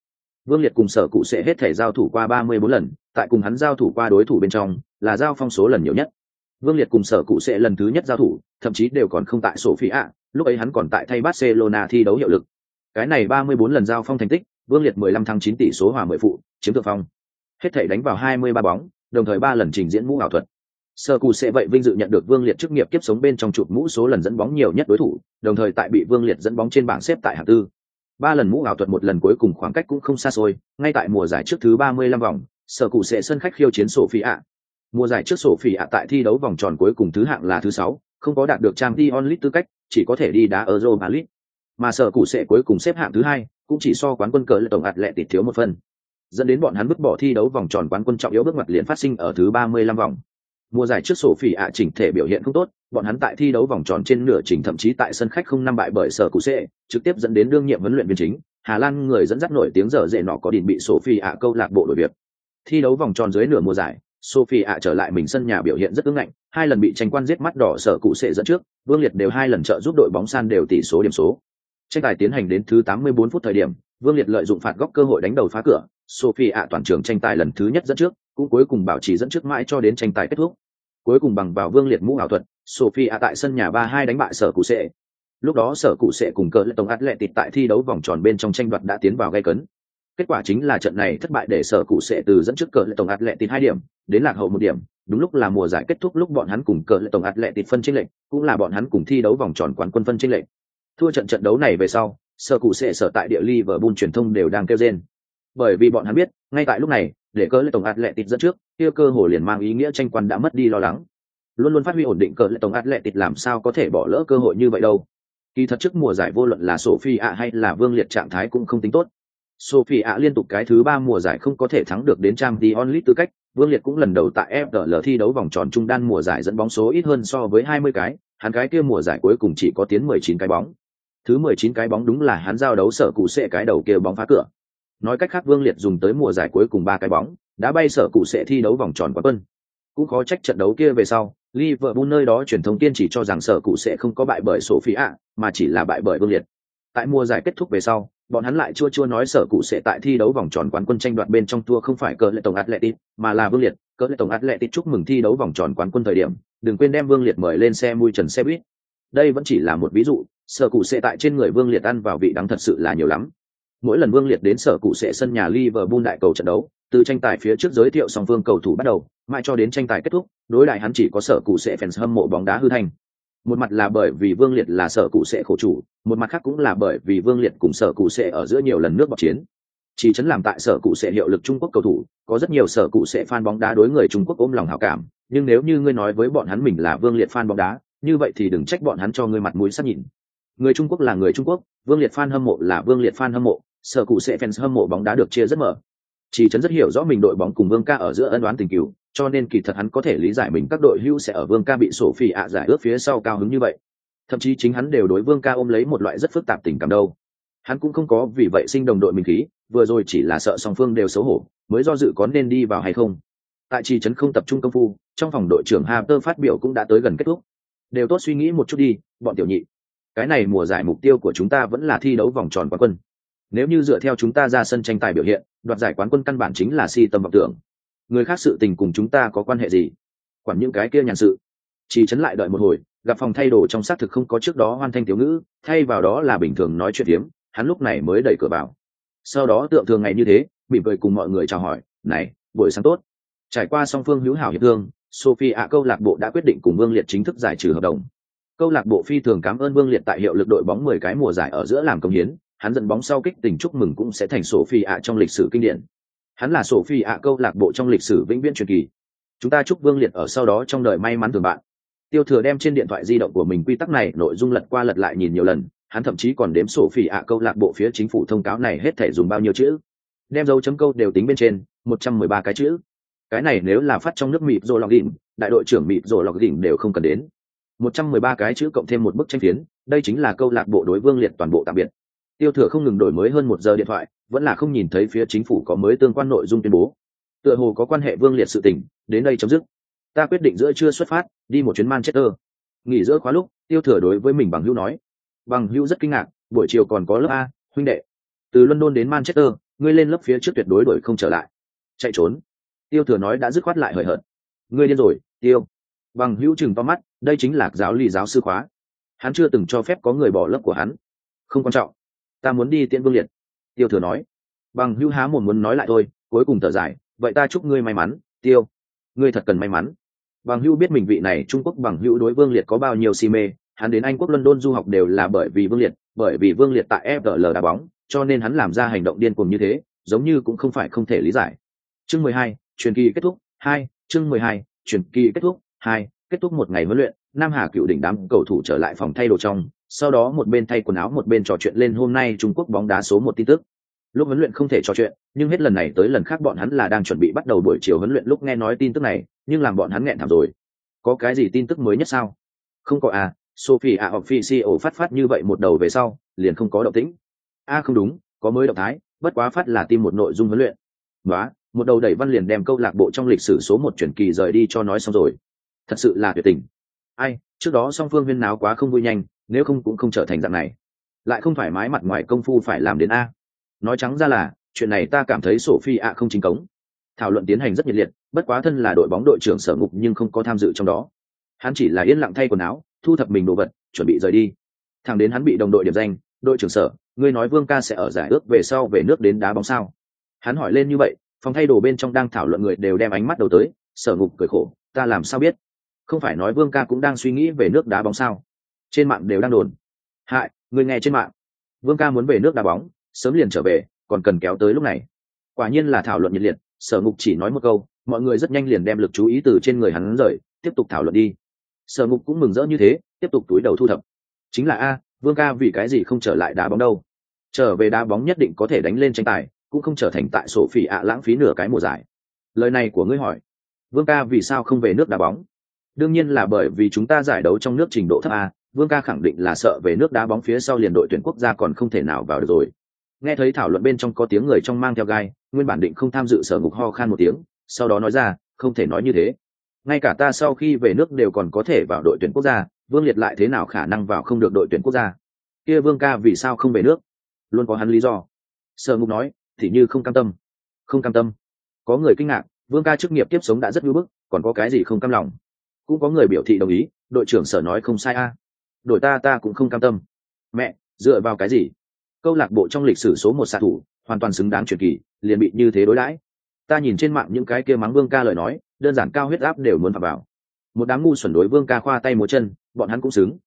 Vương liệt cùng sở cụ sẽ hết thể giao thủ qua ba mươi bốn lần, tại cùng hắn giao thủ qua đối thủ bên trong, là giao phong số lần nhiều nhất vương liệt cùng sở cụ sẽ lần thứ nhất giao thủ, thậm chí đều còn không tại sổ phi ạ. Lúc ấy hắn còn tại thay barcelona thi đấu hiệu lực. Cái này ba mươi bốn lần giao phong thành tích, vương liệt mười lăm tháng chín tỷ số hòa mười phụ, chiếm thượng phong. Hết thể đánh vào hai mươi ba bóng, đồng thời ba lần trình diễn mũ ảo thuật. Sở cụ sẽ vậy vinh dự nhận được vương liệt chức nghiệp kiếp sống bên trong chụp mũ số lần dẫn bóng nhiều nhất đối thủ, đồng thời tại bị vương liệt dẫn bóng trên bảng xếp tại hạng tư. Ba lần mũ ảo thuật một lần cuối cùng khoảng cách cũng không xa xôi, ngay tại mùa giải trước thứ ba mươi lăm vòng, sở cụ sẽ sân khách khiêu chiến sổ ạ mùa giải trước sổ phi ạ tại thi đấu vòng tròn cuối cùng thứ hạng là thứ sáu không có đạt được trang t onlit tư cách chỉ có thể đi đá ở europa league mà sở cụ sẽ cuối cùng xếp hạng thứ hai cũng chỉ so quán quân cờ là tổng ạt lệ tịt thiếu một phần. dẫn đến bọn hắn bước bỏ thi đấu vòng tròn quán quân trọng yếu bước ngoặt liền phát sinh ở thứ ba mươi lăm vòng. Mùa giải trước sổ phỉ ạ chỉnh thể biểu hiện không tốt bọn hắn tại thi đấu vòng tròn trên nửa trình thậm chí tại sân khách không năm bại bởi sở cụ sẽ, trực tiếp dẫn đến đương nhiệm huấn luyện viên chính hà lan người dẫn dắt nổi tiếng giờ dễ nọ có đình bị sổ phỉ ạ câu lạc bộ đội việc. Thi đấu vòng tròn dưới nửa mùa giải sophie ạ trở lại mình sân nhà biểu hiện rất ứng ngạnh, hai lần bị tranh quan giết mắt đỏ sở cụ sệ dẫn trước, vương liệt đều hai lần trợ giúp đội bóng san đều tỷ số điểm số. Tranh tài tiến hành đến thứ 84 phút thời điểm, vương liệt lợi dụng phạt góc cơ hội đánh đầu phá cửa, sophie ạ toàn trường tranh tài lần thứ nhất dẫn trước, cũng cuối cùng bảo trì dẫn trước mãi cho đến tranh tài kết thúc. Cuối cùng bằng vào vương liệt mũ ảo thuật, sophie ạ tại sân nhà ba hai đánh bại sở cụ sệ. Lúc đó sở cụ sệ cùng cờ lệ tổng atletic tại thi đấu vòng tròn bên trong tranh đoạt đã tiến vào gây cấn kết quả chính là trận này thất bại để sở cụ sẽ từ dẫn trước cờ lệ tổng atletic hai điểm, đến lạc hậu một điểm. Đúng lúc là mùa giải kết thúc lúc bọn hắn cùng cờ lệ tổng atletic phân tranh lệch, cũng là bọn hắn cùng thi đấu vòng tròn quán quân phân tranh lệch. Thua trận trận đấu này về sau, sở cụ sẽ sở tại địa Liverpool truyền thông đều đang kêu rên. Bởi vì bọn hắn biết, ngay tại lúc này, để cờ lệ tổng atletic dẫn trước, kia cơ hồ liền mang ý nghĩa tranh quan đã mất đi lo lắng. Luôn luôn phát huy ổn định cờ lệ tổng atletic làm sao có thể bỏ lỡ cơ hội như vậy đâu. Kỳ thật trước mùa giải vô luận là sophie ạ hay là vương liệt trạng thái cũng không tính tốt sophie ạ liên tục cái thứ ba mùa giải không có thể thắng được đến trang The Only tư cách. Vương liệt cũng lần đầu tại FDL thi đấu vòng tròn trung đan mùa giải dẫn bóng số ít hơn so với 20 cái. Hắn cái kia mùa giải cuối cùng chỉ có tiến 19 cái bóng. Thứ 19 cái bóng đúng là hắn giao đấu sở cụ sẽ cái đầu kia bóng phá cửa. Nói cách khác vương liệt dùng tới mùa giải cuối cùng ba cái bóng đã bay sở cụ sẽ thi đấu vòng tròn quán quân. Cũng khó trách trận đấu kia về sau Liverpool nơi đó truyền thông tiên chỉ cho rằng sở cụ sẽ không có bại bởi Sophie ạ, mà chỉ là bại bởi Vương Liệt. Tại mùa giải kết thúc về sau, bọn hắn lại chua chua nói sở cụ sẽ tại thi đấu vòng tròn quán quân tranh đoạt bên trong tour không phải cờ lệ tổng Atletic, mà là Vương Liệt, cờ lệ tổng Atletic chúc mừng thi đấu vòng tròn quán quân thời điểm, đừng quên đem Vương Liệt mời lên xe mui trần xe buýt. Đây vẫn chỉ là một ví dụ, sở cụ sẽ tại trên người Vương Liệt ăn vào vị đắng thật sự là nhiều lắm. Mỗi lần Vương Liệt đến sở cụ sẽ sân nhà Liverpool đại cầu trận đấu, từ tranh tài phía trước giới thiệu song phương cầu thủ bắt đầu, mãi cho đến tranh tài kết thúc, đối đại hắn chỉ có sở cụ sẽ fans hâm mộ bóng đá hư thành. Một mặt là bởi vì Vương Liệt là sở cụ sẽ khổ chủ, một mặt khác cũng là bởi vì Vương Liệt cùng sở cụ sẽ ở giữa nhiều lần nước bọc chiến. Chỉ chấn làm tại sở cụ sẽ hiệu lực Trung Quốc cầu thủ, có rất nhiều sở cụ sẽ fan bóng đá đối người Trung Quốc ôm lòng hảo cảm, nhưng nếu như ngươi nói với bọn hắn mình là Vương Liệt fan bóng đá, như vậy thì đừng trách bọn hắn cho ngươi mặt mũi sắc nhìn. Người Trung Quốc là người Trung Quốc, Vương Liệt fan hâm mộ là Vương Liệt fan hâm mộ, sở cụ sẽ fans hâm mộ bóng đá được chia rất mở. Chỉ chấn rất hiểu rõ mình đội bóng cùng Vương ca ở giữa ân đoán tình cựu cho nên kỳ thật hắn có thể lý giải mình các đội hưu sẽ ở Vương ca bị sổ phỉ ạ giải ước phía sau cao hứng như vậy. Thậm chí chính hắn đều đối Vương ca ôm lấy một loại rất phức tạp tình cảm đâu. Hắn cũng không có vì vậy sinh đồng đội mình khí, vừa rồi chỉ là sợ song phương đều xấu hổ, mới do dự có nên đi vào hay không. Tại trì trấn không tập trung công phu, trong phòng đội trưởng Harper phát biểu cũng đã tới gần kết thúc. Đều tốt suy nghĩ một chút đi, bọn tiểu nhị. Cái này mùa giải mục tiêu của chúng ta vẫn là thi đấu vòng tròn quán quân nếu như dựa theo chúng ta ra sân tranh tài biểu hiện đoạt giải quán quân căn bản chính là si tâm vọng tưởng người khác sự tình cùng chúng ta có quan hệ gì? Quản những cái kia nhàn sự. Chỉ chấn lại đợi một hồi, gặp phòng thay đồ trong xác thực không có trước đó hoan thanh thiếu ngữ, thay vào đó là bình thường nói chuyện hiếm hắn lúc này mới đẩy cửa vào. Sau đó tượng thường ngày như thế, mỉm cười cùng mọi người chào hỏi, này, buổi sáng tốt. Trải qua song phương hữu hảo hiệp thương, sophie ạ, câu lạc bộ đã quyết định cùng vương liệt chính thức giải trừ hợp đồng. Câu lạc bộ phi thường cảm ơn vương liệt tại hiệu lực đội bóng mười cái mùa giải ở giữa làm công hiến, hắn dẫn bóng sau kích tình chúc mừng cũng sẽ thành sophie phi ạ trong lịch sử kinh điển hắn là sổ phi ạ, câu lạc bộ trong lịch sử vĩnh viễn truyền kỳ. Chúng ta chúc vương liệt ở sau đó trong đời may mắn thường bạn. Tiêu thừa đem trên điện thoại di động của mình quy tắc này nội dung lật qua lật lại nhìn nhiều lần, hắn thậm chí còn đếm sổ phi ạ, câu lạc bộ phía chính phủ thông cáo này hết thể dùng bao nhiêu chữ. Đem dấu chấm câu đều tính bên trên, một trăm mười ba cái chữ. Cái này nếu là phát trong nước mịp rồi lọc đỉnh, đại đội trưởng mịp rồi lọc đỉnh đều không cần đến. một trăm mười ba cái chữ cộng thêm một bức tranh phiến, đây chính là câu lạc bộ đối vương liệt toàn bộ tạm biệt. Tiêu thừa không ngừng đổi mới hơn một giờ điện thoại vẫn là không nhìn thấy phía chính phủ có mới tương quan nội dung tuyên bố. Tựa hồ có quan hệ vương liệt sự tình, đến đây chấm dứt. Ta quyết định giữa trưa xuất phát, đi một chuyến manchester. Nghỉ giữa khóa lúc, tiêu thừa đối với mình bằng hữu nói. Bằng hữu rất kinh ngạc, buổi chiều còn có lớp a, huynh đệ. Từ london đến manchester, ngươi lên lớp phía trước tuyệt đối đổi không trở lại. Chạy trốn. Tiêu thừa nói đã dứt khoát lại hời hợt. Ngươi điên rồi, tiêu. Bằng hữu chừng to mắt, đây chính là giáo lý giáo sư khóa. Hắn chưa từng cho phép có người bỏ lớp của hắn. Không quan trọng. Ta muốn đi tiễn vương liệt tiêu thừa nói. Bằng hữu há một muốn nói lại thôi, cuối cùng thở dài, vậy ta chúc ngươi may mắn, tiêu. Ngươi thật cần may mắn. Bằng hữu biết mình vị này trung quốc bằng hữu đối vương liệt có bao nhiêu si mê, hắn đến anh quốc, london du học đều là bởi vì vương liệt, bởi vì vương liệt tại fl đá bóng, cho nên hắn làm ra hành động điên cuồng như thế, giống như cũng không phải không thể lý giải. Chương mười hai, truyền kỳ kết thúc, hai, chương mười hai, truyền kỳ kết thúc, hai, kết thúc một ngày huấn luyện, nam hà cựu đỉnh đám cầu thủ trở lại phòng thay đồ trong sau đó một bên thay quần áo một bên trò chuyện lên hôm nay trung quốc bóng đá số một tin tức. Lúc huấn luyện không thể trò chuyện nhưng hết lần này tới lần khác bọn hắn là đang chuẩn bị bắt đầu buổi chiều huấn luyện lúc nghe nói tin tức này nhưng làm bọn hắn nghẹn thảm rồi. Có cái gì tin tức mới nhất sao? Không có à sophie a officio phát phát như vậy một đầu về sau liền không có động tĩnh. A à, không đúng có mới động thái bất quá phát là tin một nội dung huấn luyện. Ngoá, một đầu đẩy văn liền đem câu lạc bộ trong lịch sử số một chuyển kỳ rời đi cho nói xong rồi. Thật sự là tuyệt tình. Ai trước đó song phương huyên náo quá không vui nhanh nếu không cũng không trở thành dạng này. Lại không thoải mái mặt ngoài công phu phải làm đến a. Nói trắng ra là, chuyện này ta cảm thấy sổ phi ạ không chính cống. Thảo luận tiến hành rất nhiệt liệt, bất quá thân là đội bóng đội trưởng sở ngục nhưng không có tham dự trong đó. Hắn chỉ là yên lặng thay quần áo, thu thập mình đồ vật, chuẩn bị rời đi. Thằng đến hắn bị đồng đội điểm danh, đội trưởng sở, ngươi nói vương ca sẽ ở giải ước về sau về nước đến đá bóng sao? Hắn hỏi lên như vậy, phòng thay đồ bên trong đang thảo luận người đều đem ánh mắt đầu tới, sở ngục cười khổ, ta làm sao biết? Không phải nói vương ca cũng đang suy nghĩ về nước đá bóng sao? Trên mạng đều đang đồn. Hại, người nghe trên mạng. Vương ca muốn về nước đá bóng, sớm liền trở về, còn cần kéo tới lúc này. Quả nhiên là thảo luận nhiệt liệt, sở ngục chỉ nói một câu, mọi người rất nhanh liền đem lực chú ý từ trên người hắn rời, tiếp tục thảo luận đi. Sở ngục cũng mừng rỡ như thế, tiếp tục túi đầu thu thập. Chính là a, vương ca vì cái gì không trở lại đá bóng đâu? Trở về đá bóng nhất định có thể đánh lên tranh tài, cũng không trở thành tại sổ phỉ ạ lãng phí nửa cái mùa giải. Lời này của ngươi hỏi, vương ca vì sao không về nước đá bóng? Đương nhiên là bởi vì chúng ta giải đấu trong nước trình độ thấp a vương ca khẳng định là sợ về nước đá bóng phía sau liền đội tuyển quốc gia còn không thể nào vào được rồi. Nghe thấy thảo luận bên trong có tiếng người trong mang theo gai, nguyên bản định không tham dự sở ngục ho khan một tiếng, sau đó nói ra, không thể nói như thế. Ngay cả ta sau khi về nước đều còn có thể vào đội tuyển quốc gia, vương liệt lại thế nào khả năng vào không được đội tuyển quốc gia? Kia vương ca vì sao không về nước? Luôn có hắn lý do. Sở ngục nói, thì như không cam tâm. Không cam tâm. Có người kinh ngạc, vương ca chức nghiệp tiếp sống đã rất ngưỡng bức, còn có cái gì không cam lòng? Cũng có người biểu thị đồng ý, đội trưởng sở nói không sai a. à đổi ta ta cũng không cam tâm. Mẹ, dựa vào cái gì? Câu lạc bộ trong lịch sử số một xạ thủ, hoàn toàn xứng đáng truyền kỳ, liền bị như thế đối đãi. Ta nhìn trên mạng những cái kia mắng vương ca lời nói, đơn giản cao huyết áp đều muốn phạm vào. Một đám ngu xuẩn đối vương ca khoa tay múa chân, bọn hắn cũng xứng.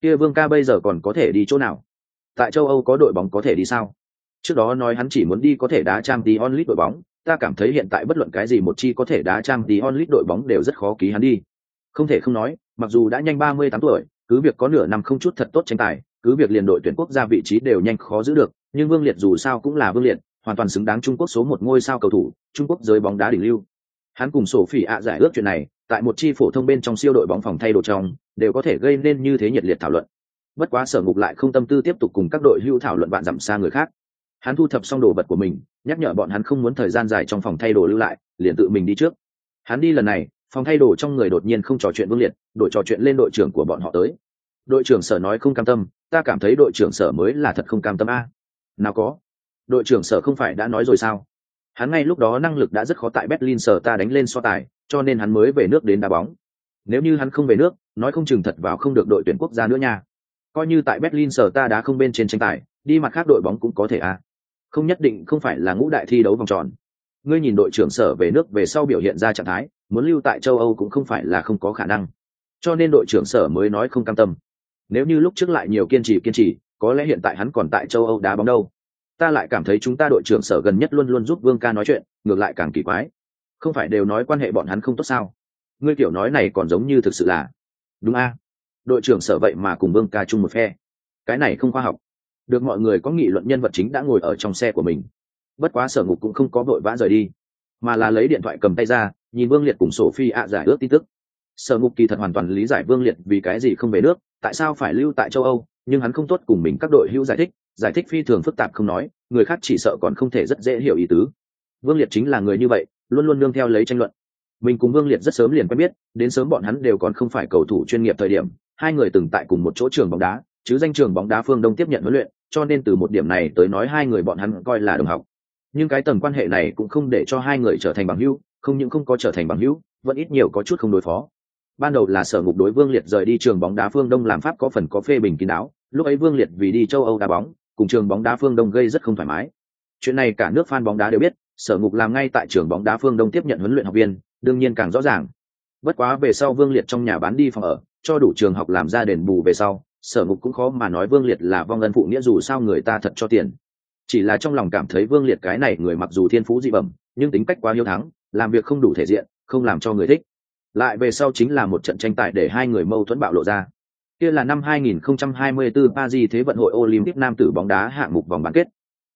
Kia vương ca bây giờ còn có thể đi chỗ nào? Tại châu âu có đội bóng có thể đi sao? Trước đó nói hắn chỉ muốn đi có thể đá trang tí onlit đội bóng, ta cảm thấy hiện tại bất luận cái gì một chi có thể đá trang tí onlit đội bóng đều rất khó ký hắn đi. Không thể không nói, mặc dù đã nhanh ba mươi tám tuổi cứ việc có nửa năm không chút thật tốt tranh tài, cứ việc liền đội tuyển quốc gia vị trí đều nhanh khó giữ được, nhưng vương liệt dù sao cũng là vương liệt, hoàn toàn xứng đáng trung quốc số một ngôi sao cầu thủ, trung quốc giới bóng đá đỉnh lưu. Hắn cùng sổ phỉ ạ giải ước chuyện này, tại một chi phổ thông bên trong siêu đội bóng phòng thay đồ trong, đều có thể gây nên như thế nhiệt liệt thảo luận. Bất quá sở ngục lại không tâm tư tiếp tục cùng các đội hưu thảo luận bạn giảm xa người khác. Hắn thu thập xong đồ vật của mình, nhắc nhở bọn hắn không muốn thời gian dài trong phòng thay đồ lưu lại, liền tự mình đi trước. Hắn đi lần này phòng thay đồ trong người đột nhiên không trò chuyện vương liệt đội trò chuyện lên đội trưởng của bọn họ tới. Đội trưởng sở nói không cam tâm, ta cảm thấy đội trưởng sở mới là thật không cam tâm a. Nào có. Đội trưởng sở không phải đã nói rồi sao? Hắn ngay lúc đó năng lực đã rất khó tại berlin sở ta đánh lên so tài, cho nên hắn mới về nước đến đá bóng. Nếu như hắn không về nước, nói không chừng thật vào không được đội tuyển quốc gia nữa nha. Coi như tại berlin sở ta đã không bên trên tranh tài, đi mặt khác đội bóng cũng có thể a. Không nhất định không phải là ngũ đại thi đấu vòng tròn. Ngươi nhìn đội trưởng sở về nước về sau biểu hiện ra trạng thái muốn lưu tại châu âu cũng không phải là không có khả năng. Cho nên đội trưởng sở mới nói không cam tâm. Nếu như lúc trước lại nhiều kiên trì kiên trì, có lẽ hiện tại hắn còn tại châu âu đá bóng đâu. Ta lại cảm thấy chúng ta đội trưởng sở gần nhất luôn luôn giúp vương ca nói chuyện, ngược lại càng kỳ quái. Không phải đều nói quan hệ bọn hắn không tốt sao? Ngươi kiểu nói này còn giống như thực sự là đúng a? Đội trưởng sở vậy mà cùng vương ca chung một phe. Cái này không khoa học. Được mọi người có nghị luận nhân vật chính đã ngồi ở trong xe của mình. Bất quá sở ngục cũng không có vội vã rời đi mà là lấy điện thoại cầm tay ra, nhìn vương liệt cùng sổ phi ạ giải ước tin tức. Sở ngục kỳ thật hoàn toàn lý giải vương liệt vì cái gì không về nước, tại sao phải lưu tại châu âu, nhưng hắn không tốt cùng mình các đội hữu giải thích giải thích phi thường phức tạp không nói, người khác chỉ sợ còn không thể rất dễ hiểu ý tứ. Vương liệt chính là người như vậy, luôn luôn nương theo lấy tranh luận. Mình cùng vương liệt rất sớm liền quen biết, đến sớm bọn hắn đều còn không phải cầu thủ chuyên nghiệp thời điểm, hai người từng tại cùng một chỗ trường bóng đá, chứ danh trường bóng đá phương đông tiếp nhận huấn luyện, cho nên từ một điểm này tới nói hai người bọn hắn coi là đồng học nhưng cái tầng quan hệ này cũng không để cho hai người trở thành bằng hữu, không những không có trở thành bằng hữu, vẫn ít nhiều có chút không đối phó. Ban đầu là sở ngục đối vương liệt rời đi trường bóng đá phương đông làm pháp có phần có phê bình kín đáo, lúc ấy vương liệt vì đi châu âu đá bóng, cùng trường bóng đá phương đông gây rất không thoải mái. Chuyện này cả nước fan bóng đá đều biết, sở ngục làm ngay tại trường bóng đá phương đông tiếp nhận huấn luyện học viên, đương nhiên càng rõ ràng. Bất quá về sau vương liệt trong nhà bán đi phòng ở, cho đủ trường học làm ra đền bù về sau, sở ngục cũng khó mà nói vương liệt là vong ân phụ nghĩa dù sao người ta thật cho tiền chỉ là trong lòng cảm thấy vương liệt cái này người mặc dù thiên phú dị bẩm, nhưng tính cách quá hiếu thắng, làm việc không đủ thể diện, không làm cho người thích. Lại về sau chính là một trận tranh tài để hai người mâu thuẫn bạo lộ ra. Kia là năm 2024 Paris Thế vận hội Olympic nam tử bóng đá hạng mục vòng bán kết.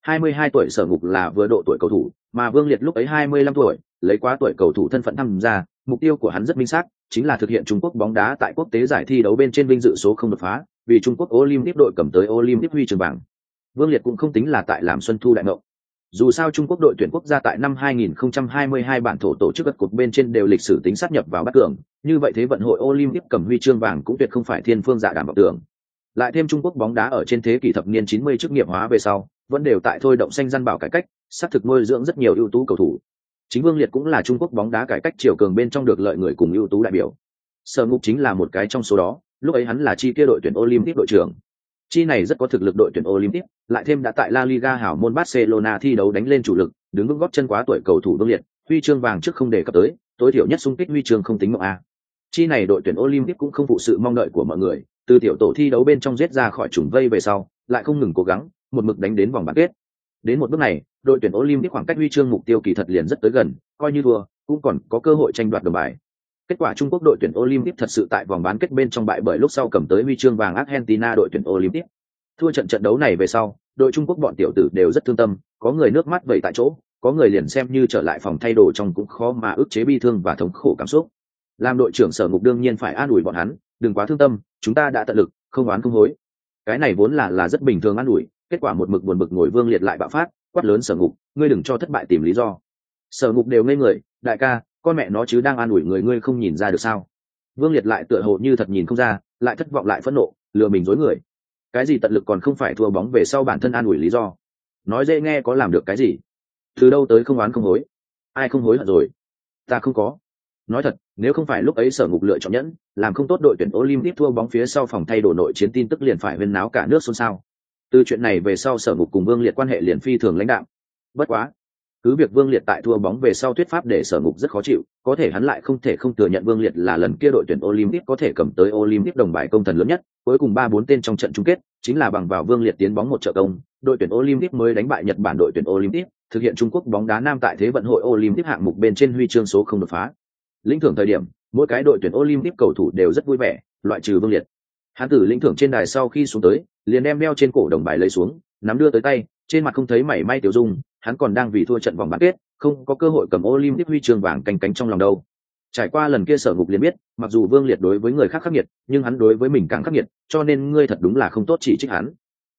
22 tuổi sở ngục là vừa độ tuổi cầu thủ, mà Vương Liệt lúc ấy 25 tuổi, lấy quá tuổi cầu thủ thân phận tham gia, mục tiêu của hắn rất minh xác, chính là thực hiện Trung Quốc bóng đá tại quốc tế giải thi đấu bên trên vinh dự số không đột phá, vì Trung Quốc Olympic đội cầm tới Olympic huy chương bảng. Vương Liệt cũng không tính là tại làm xuân thu đại ngộ dù sao Trung Quốc đội tuyển quốc gia tại năm 2022 bản thổ tổ chức các cuộc bên trên đều lịch sử tính sát nhập vào bắt cường, như vậy thế vận hội Olympic cầm huy chương vàng cũng tuyệt không phải thiên phương dạ đảm bảo tưởng. Lại thêm Trung Quốc bóng đá ở trên thế kỷ thập niên 90 chức nghiệp hóa về sau, vẫn đều tại thôi động xanh dân bảo cải cách, sát thực nuôi dưỡng rất nhiều ưu tú cầu thủ. Chính Vương Liệt cũng là Trung Quốc bóng đá cải cách chiều cường bên trong được lợi người cùng ưu tú đại biểu. Sở Ngục chính là một cái trong số đó, lúc ấy hắn là chi kia đội tuyển Olympic đội trưởng. Chi này rất có thực lực đội tuyển Olympic, lại thêm đã tại La Liga hảo môn Barcelona thi đấu đánh lên chủ lực, đứng vững góp chân quá tuổi cầu thủ đương Liệt, huy chương vàng trước không đề cập tới, tối thiểu nhất xung kích huy chương không tính mộng a. Chi này đội tuyển Olympic cũng không phụ sự mong đợi của mọi người, từ tiểu tổ thi đấu bên trong giết ra khỏi trùng vây về sau, lại không ngừng cố gắng, một mực đánh đến vòng bán kết. Đến một bước này, đội tuyển Olympic khoảng cách huy chương mục tiêu kỳ thật liền rất tới gần, coi như thua, cũng còn có cơ hội tranh đoạt đồng bài. Kết quả Trung Quốc đội tuyển Olympic thật sự tại vòng bán kết bên trong bại bởi lúc sau cầm tới huy chương vàng Argentina đội tuyển Olympic. Thua trận trận đấu này về sau, đội Trung Quốc bọn tiểu tử đều rất thương tâm, có người nước mắt vẩy tại chỗ, có người liền xem như trở lại phòng thay đồ trong cũng khó mà ức chế bi thương và thống khổ cảm xúc. Làm đội trưởng Sở Ngục đương nhiên phải an ủi bọn hắn, đừng quá thương tâm, chúng ta đã tận lực, không oán không hối. Cái này vốn là là rất bình thường an ủi, kết quả một mực buồn bực ngồi Vương Liệt lại bạo phát, quát lớn Sở Ngục, ngươi đừng cho thất bại tìm lý do. Sở Ngục đều ngây người, đại ca, con mẹ nó chứ đang an ủi người ngươi không nhìn ra được sao? Vương Liệt lại tựa hồ như thật nhìn không ra, lại thất vọng lại phẫn nộ, lừa mình dối người cái gì tận lực còn không phải thua bóng về sau bản thân an ủi lý do. Nói dễ nghe có làm được cái gì? Từ đâu tới không oán không hối? Ai không hối hận rồi? Ta không có. Nói thật, nếu không phải lúc ấy sở ngục lựa chọn nhẫn, làm không tốt đội tuyển olympic thua bóng phía sau phòng thay đổi nội chiến tin tức liền phải huyên náo cả nước xôn xao. Từ chuyện này về sau sở ngục cùng vương liệt quan hệ liền phi thường lãnh đạo bất quá cứ việc vương liệt tại thua bóng về sau thuyết pháp để sở ngục rất khó chịu, có thể hắn lại không thể không thừa nhận vương liệt là lần kia đội tuyển olympic có thể cầm tới olympic đồng bài công thần lớn nhất, cuối cùng ba bốn tên trong trận chung kết, chính là bằng vào vương liệt tiến bóng một trợ công, đội tuyển olympic mới đánh bại nhật bản đội tuyển olympic, thực hiện trung quốc bóng đá nam tại thế vận hội olympic hạng mục bên trên huy chương số không đột phá. Lĩnh thưởng thời điểm, mỗi cái đội tuyển olympic cầu thủ đều rất vui vẻ, loại trừ vương liệt. Hắn tử lĩnh thưởng trên đài sau khi xuống tới, liền đem đeo trên cổ đồng bài lấy xuống, nắm đưa tới tay trên mặt không thấy mảy may tiểu dung, hắn còn đang vì thua trận vòng bán kết, không có cơ hội cầm olympic huy chương vàng canh cánh trong lòng đâu. Trải qua lần kia sở ngục liền biết, mặc dù vương liệt đối với người khác khắc nghiệt, nhưng hắn đối với mình càng khắc nghiệt, cho nên ngươi thật đúng là không tốt chỉ trích hắn.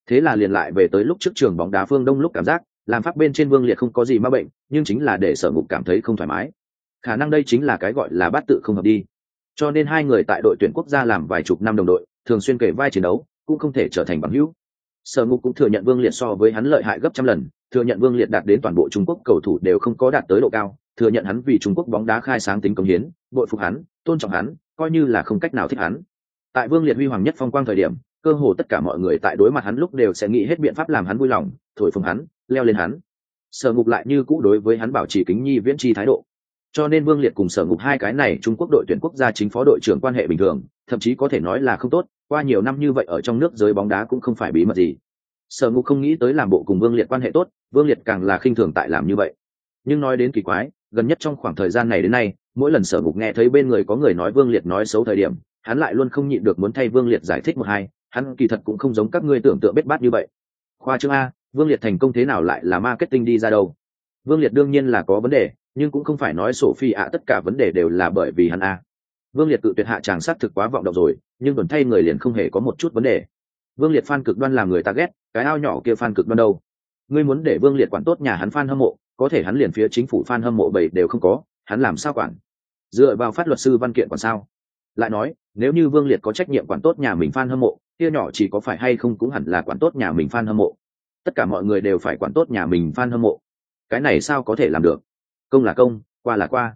Thế là liền lại về tới lúc trước trường bóng đá phương đông lúc cảm giác, làm pháp bên trên vương liệt không có gì ma bệnh, nhưng chính là để sở ngục cảm thấy không thoải mái. Khả năng đây chính là cái gọi là bát tự không hợp đi. Cho nên hai người tại đội tuyển quốc gia làm vài chục năm đồng đội, thường xuyên kể vai chiến đấu, cũng không thể trở thành bằng hữu sở ngục cũng thừa nhận vương liệt so với hắn lợi hại gấp trăm lần, thừa nhận vương liệt đạt đến toàn bộ trung quốc cầu thủ đều không có đạt tới độ cao, thừa nhận hắn vì trung quốc bóng đá khai sáng tính công hiến, bội phục hắn, tôn trọng hắn, coi như là không cách nào thích hắn. Tại vương liệt huy hoàng nhất phong quang thời điểm, cơ hồ tất cả mọi người tại đối mặt hắn lúc đều sẽ nghĩ hết biện pháp làm hắn vui lòng, thổi phồng hắn, leo lên hắn. Sở ngục lại như cũ đối với hắn bảo trì kính nhi viễn chi thái độ. Cho nên vương liệt cùng sở ngục hai cái này trung quốc đội tuyển quốc gia chính phó đội trưởng quan hệ bình thường, thậm chí có thể nói là không tốt qua nhiều năm như vậy ở trong nước giới bóng đá cũng không phải bí mật gì. Sở ngục không nghĩ tới làm bộ cùng vương liệt quan hệ tốt, vương liệt càng là khinh thường tại làm như vậy. Nhưng nói đến kỳ quái, gần nhất trong khoảng thời gian này đến nay, mỗi lần sở ngục nghe thấy bên người có người nói vương liệt nói xấu thời điểm, hắn lại luôn không nhịn được muốn thay vương liệt giải thích một hai, hắn kỳ thật cũng không giống các ngươi tưởng tượng bết bát như vậy. Khoa chương a, vương liệt thành công thế nào lại là marketing đi ra đâu? Vương liệt đương nhiên là có vấn đề, nhưng cũng không phải nói sổ phi ạ, tất cả vấn đề đều là bởi vì hắn a. Vương liệt tự tuyệt hạ chàng sát thực quá vọng động rồi nhưng tuần thay người liền không hề có một chút vấn đề. Vương liệt phan cực đoan làm người ta ghét, cái ao nhỏ kia phan cực đoan đâu? Ngươi muốn để vương liệt quản tốt nhà hắn phan hâm mộ, có thể hắn liền phía chính phủ phan hâm mộ bảy đều không có, hắn làm sao quản? Dựa vào phát luật sư văn kiện còn sao? Lại nói, nếu như vương liệt có trách nhiệm quản tốt nhà mình Phan hâm mộ, kia nhỏ chỉ có phải hay không cũng hẳn là quản tốt nhà mình Phan hâm mộ. Tất cả mọi người đều phải quản tốt nhà mình Phan hâm mộ. Cái này sao có thể làm được? Công là công, qua là qua.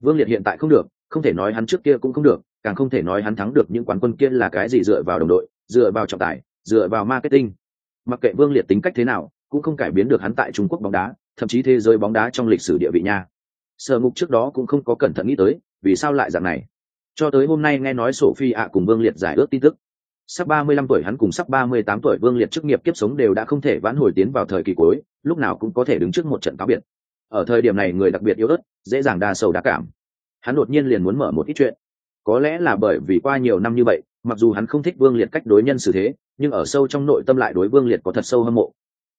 Vương liệt hiện tại không được, không thể nói hắn trước kia cũng không được càng không thể nói hắn thắng được những quán quân kia là cái gì dựa vào đồng đội, dựa vào trọng tài, dựa vào marketing. Mặc kệ vương liệt tính cách thế nào, cũng không cải biến được hắn tại trung quốc bóng đá, thậm chí thế giới bóng đá trong lịch sử địa vị nha. Sở ngục trước đó cũng không có cẩn thận nghĩ tới, vì sao lại dạng này. Cho tới hôm nay nghe nói sổ phi ạ cùng vương liệt giải ước tin tức. Sắp ba mươi lăm tuổi hắn cùng sắp ba mươi tám tuổi vương liệt chức nghiệp kiếp sống đều đã không thể vãn hồi tiến vào thời kỳ cuối, lúc nào cũng có thể đứng trước một trận cáo biệt. Ở thời điểm này người đặc biệt yếu ớt, dễ dàng đa sầu đa cảm. Hắn đột nhiên liền muốn mở một ít chuyện có lẽ là bởi vì qua nhiều năm như vậy, mặc dù hắn không thích vương liệt cách đối nhân xử thế, nhưng ở sâu trong nội tâm lại đối vương liệt có thật sâu hâm mộ.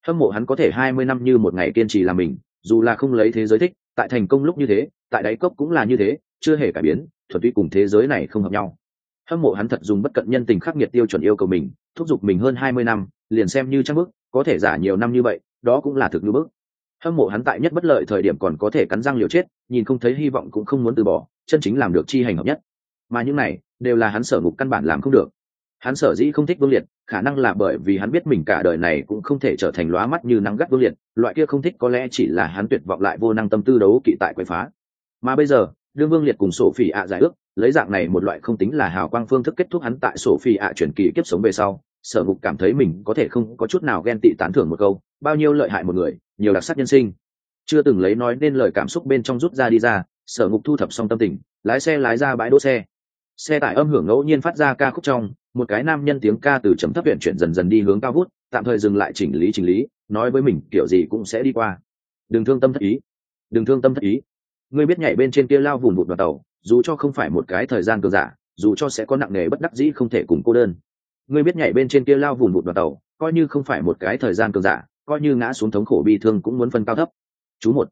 Hâm mộ hắn có thể hai mươi năm như một ngày kiên trì làm mình, dù là không lấy thế giới thích, tại thành công lúc như thế, tại đáy cốc cũng là như thế, chưa hề cải biến, thuần túy cùng thế giới này không hợp nhau. Hâm mộ hắn thật dùng bất cận nhân tình khắc nghiệt tiêu chuẩn yêu cầu mình, thúc giục mình hơn hai mươi năm, liền xem như trang bức có thể giả nhiều năm như vậy, đó cũng là thực như bức. Hâm mộ hắn tại nhất bất lợi thời điểm còn có thể cắn răng liều chết, nhìn không thấy hy vọng cũng không muốn từ bỏ, chân chính làm được chi hành hợp nhất mà những này đều là hắn sở ngục căn bản làm không được. Hắn sở dĩ không thích vương liệt, khả năng là bởi vì hắn biết mình cả đời này cũng không thể trở thành lóa mắt như nắng gắt vương liệt, loại kia không thích có lẽ chỉ là hắn tuyệt vọng lại vô năng tâm tư đấu kỵ tại quậy phá. Mà bây giờ, đương vương liệt cùng sổ phỉ ạ giải ước, lấy dạng này một loại không tính là hào quang phương thức kết thúc hắn tại sổ phỉ ạ chuyển kỳ kiếp sống về sau, sở ngục cảm thấy mình có thể không có chút nào ghen tị tán thưởng một câu, bao nhiêu lợi hại một người, nhiều đặc sắc nhân sinh. Chưa từng lấy nói nên lời cảm xúc bên trong rút ra đi ra, sở ngục thu thập xong tâm tình, lái xe lái ra bãi đỗ xe xe tải âm hưởng ngẫu nhiên phát ra ca khúc trong, một cái nam nhân tiếng ca từ chấm thấp viện chuyển dần dần đi hướng cao vút, tạm thời dừng lại chỉnh lý chỉnh lý, nói với mình, kiểu gì cũng sẽ đi qua. Đừng thương tâm thất ý. Đừng thương tâm thất ý. Ngươi biết nhảy bên trên kia lao vùng vụt vào tàu, dù cho không phải một cái thời gian cường giả, dù cho sẽ có nặng nề bất đắc dĩ không thể cùng cô đơn. Ngươi biết nhảy bên trên kia lao vùng vụt vào tàu, coi như không phải một cái thời gian cường giả, coi như ngã xuống thống khổ bi thương cũng muốn phân cao thấp. Chú một.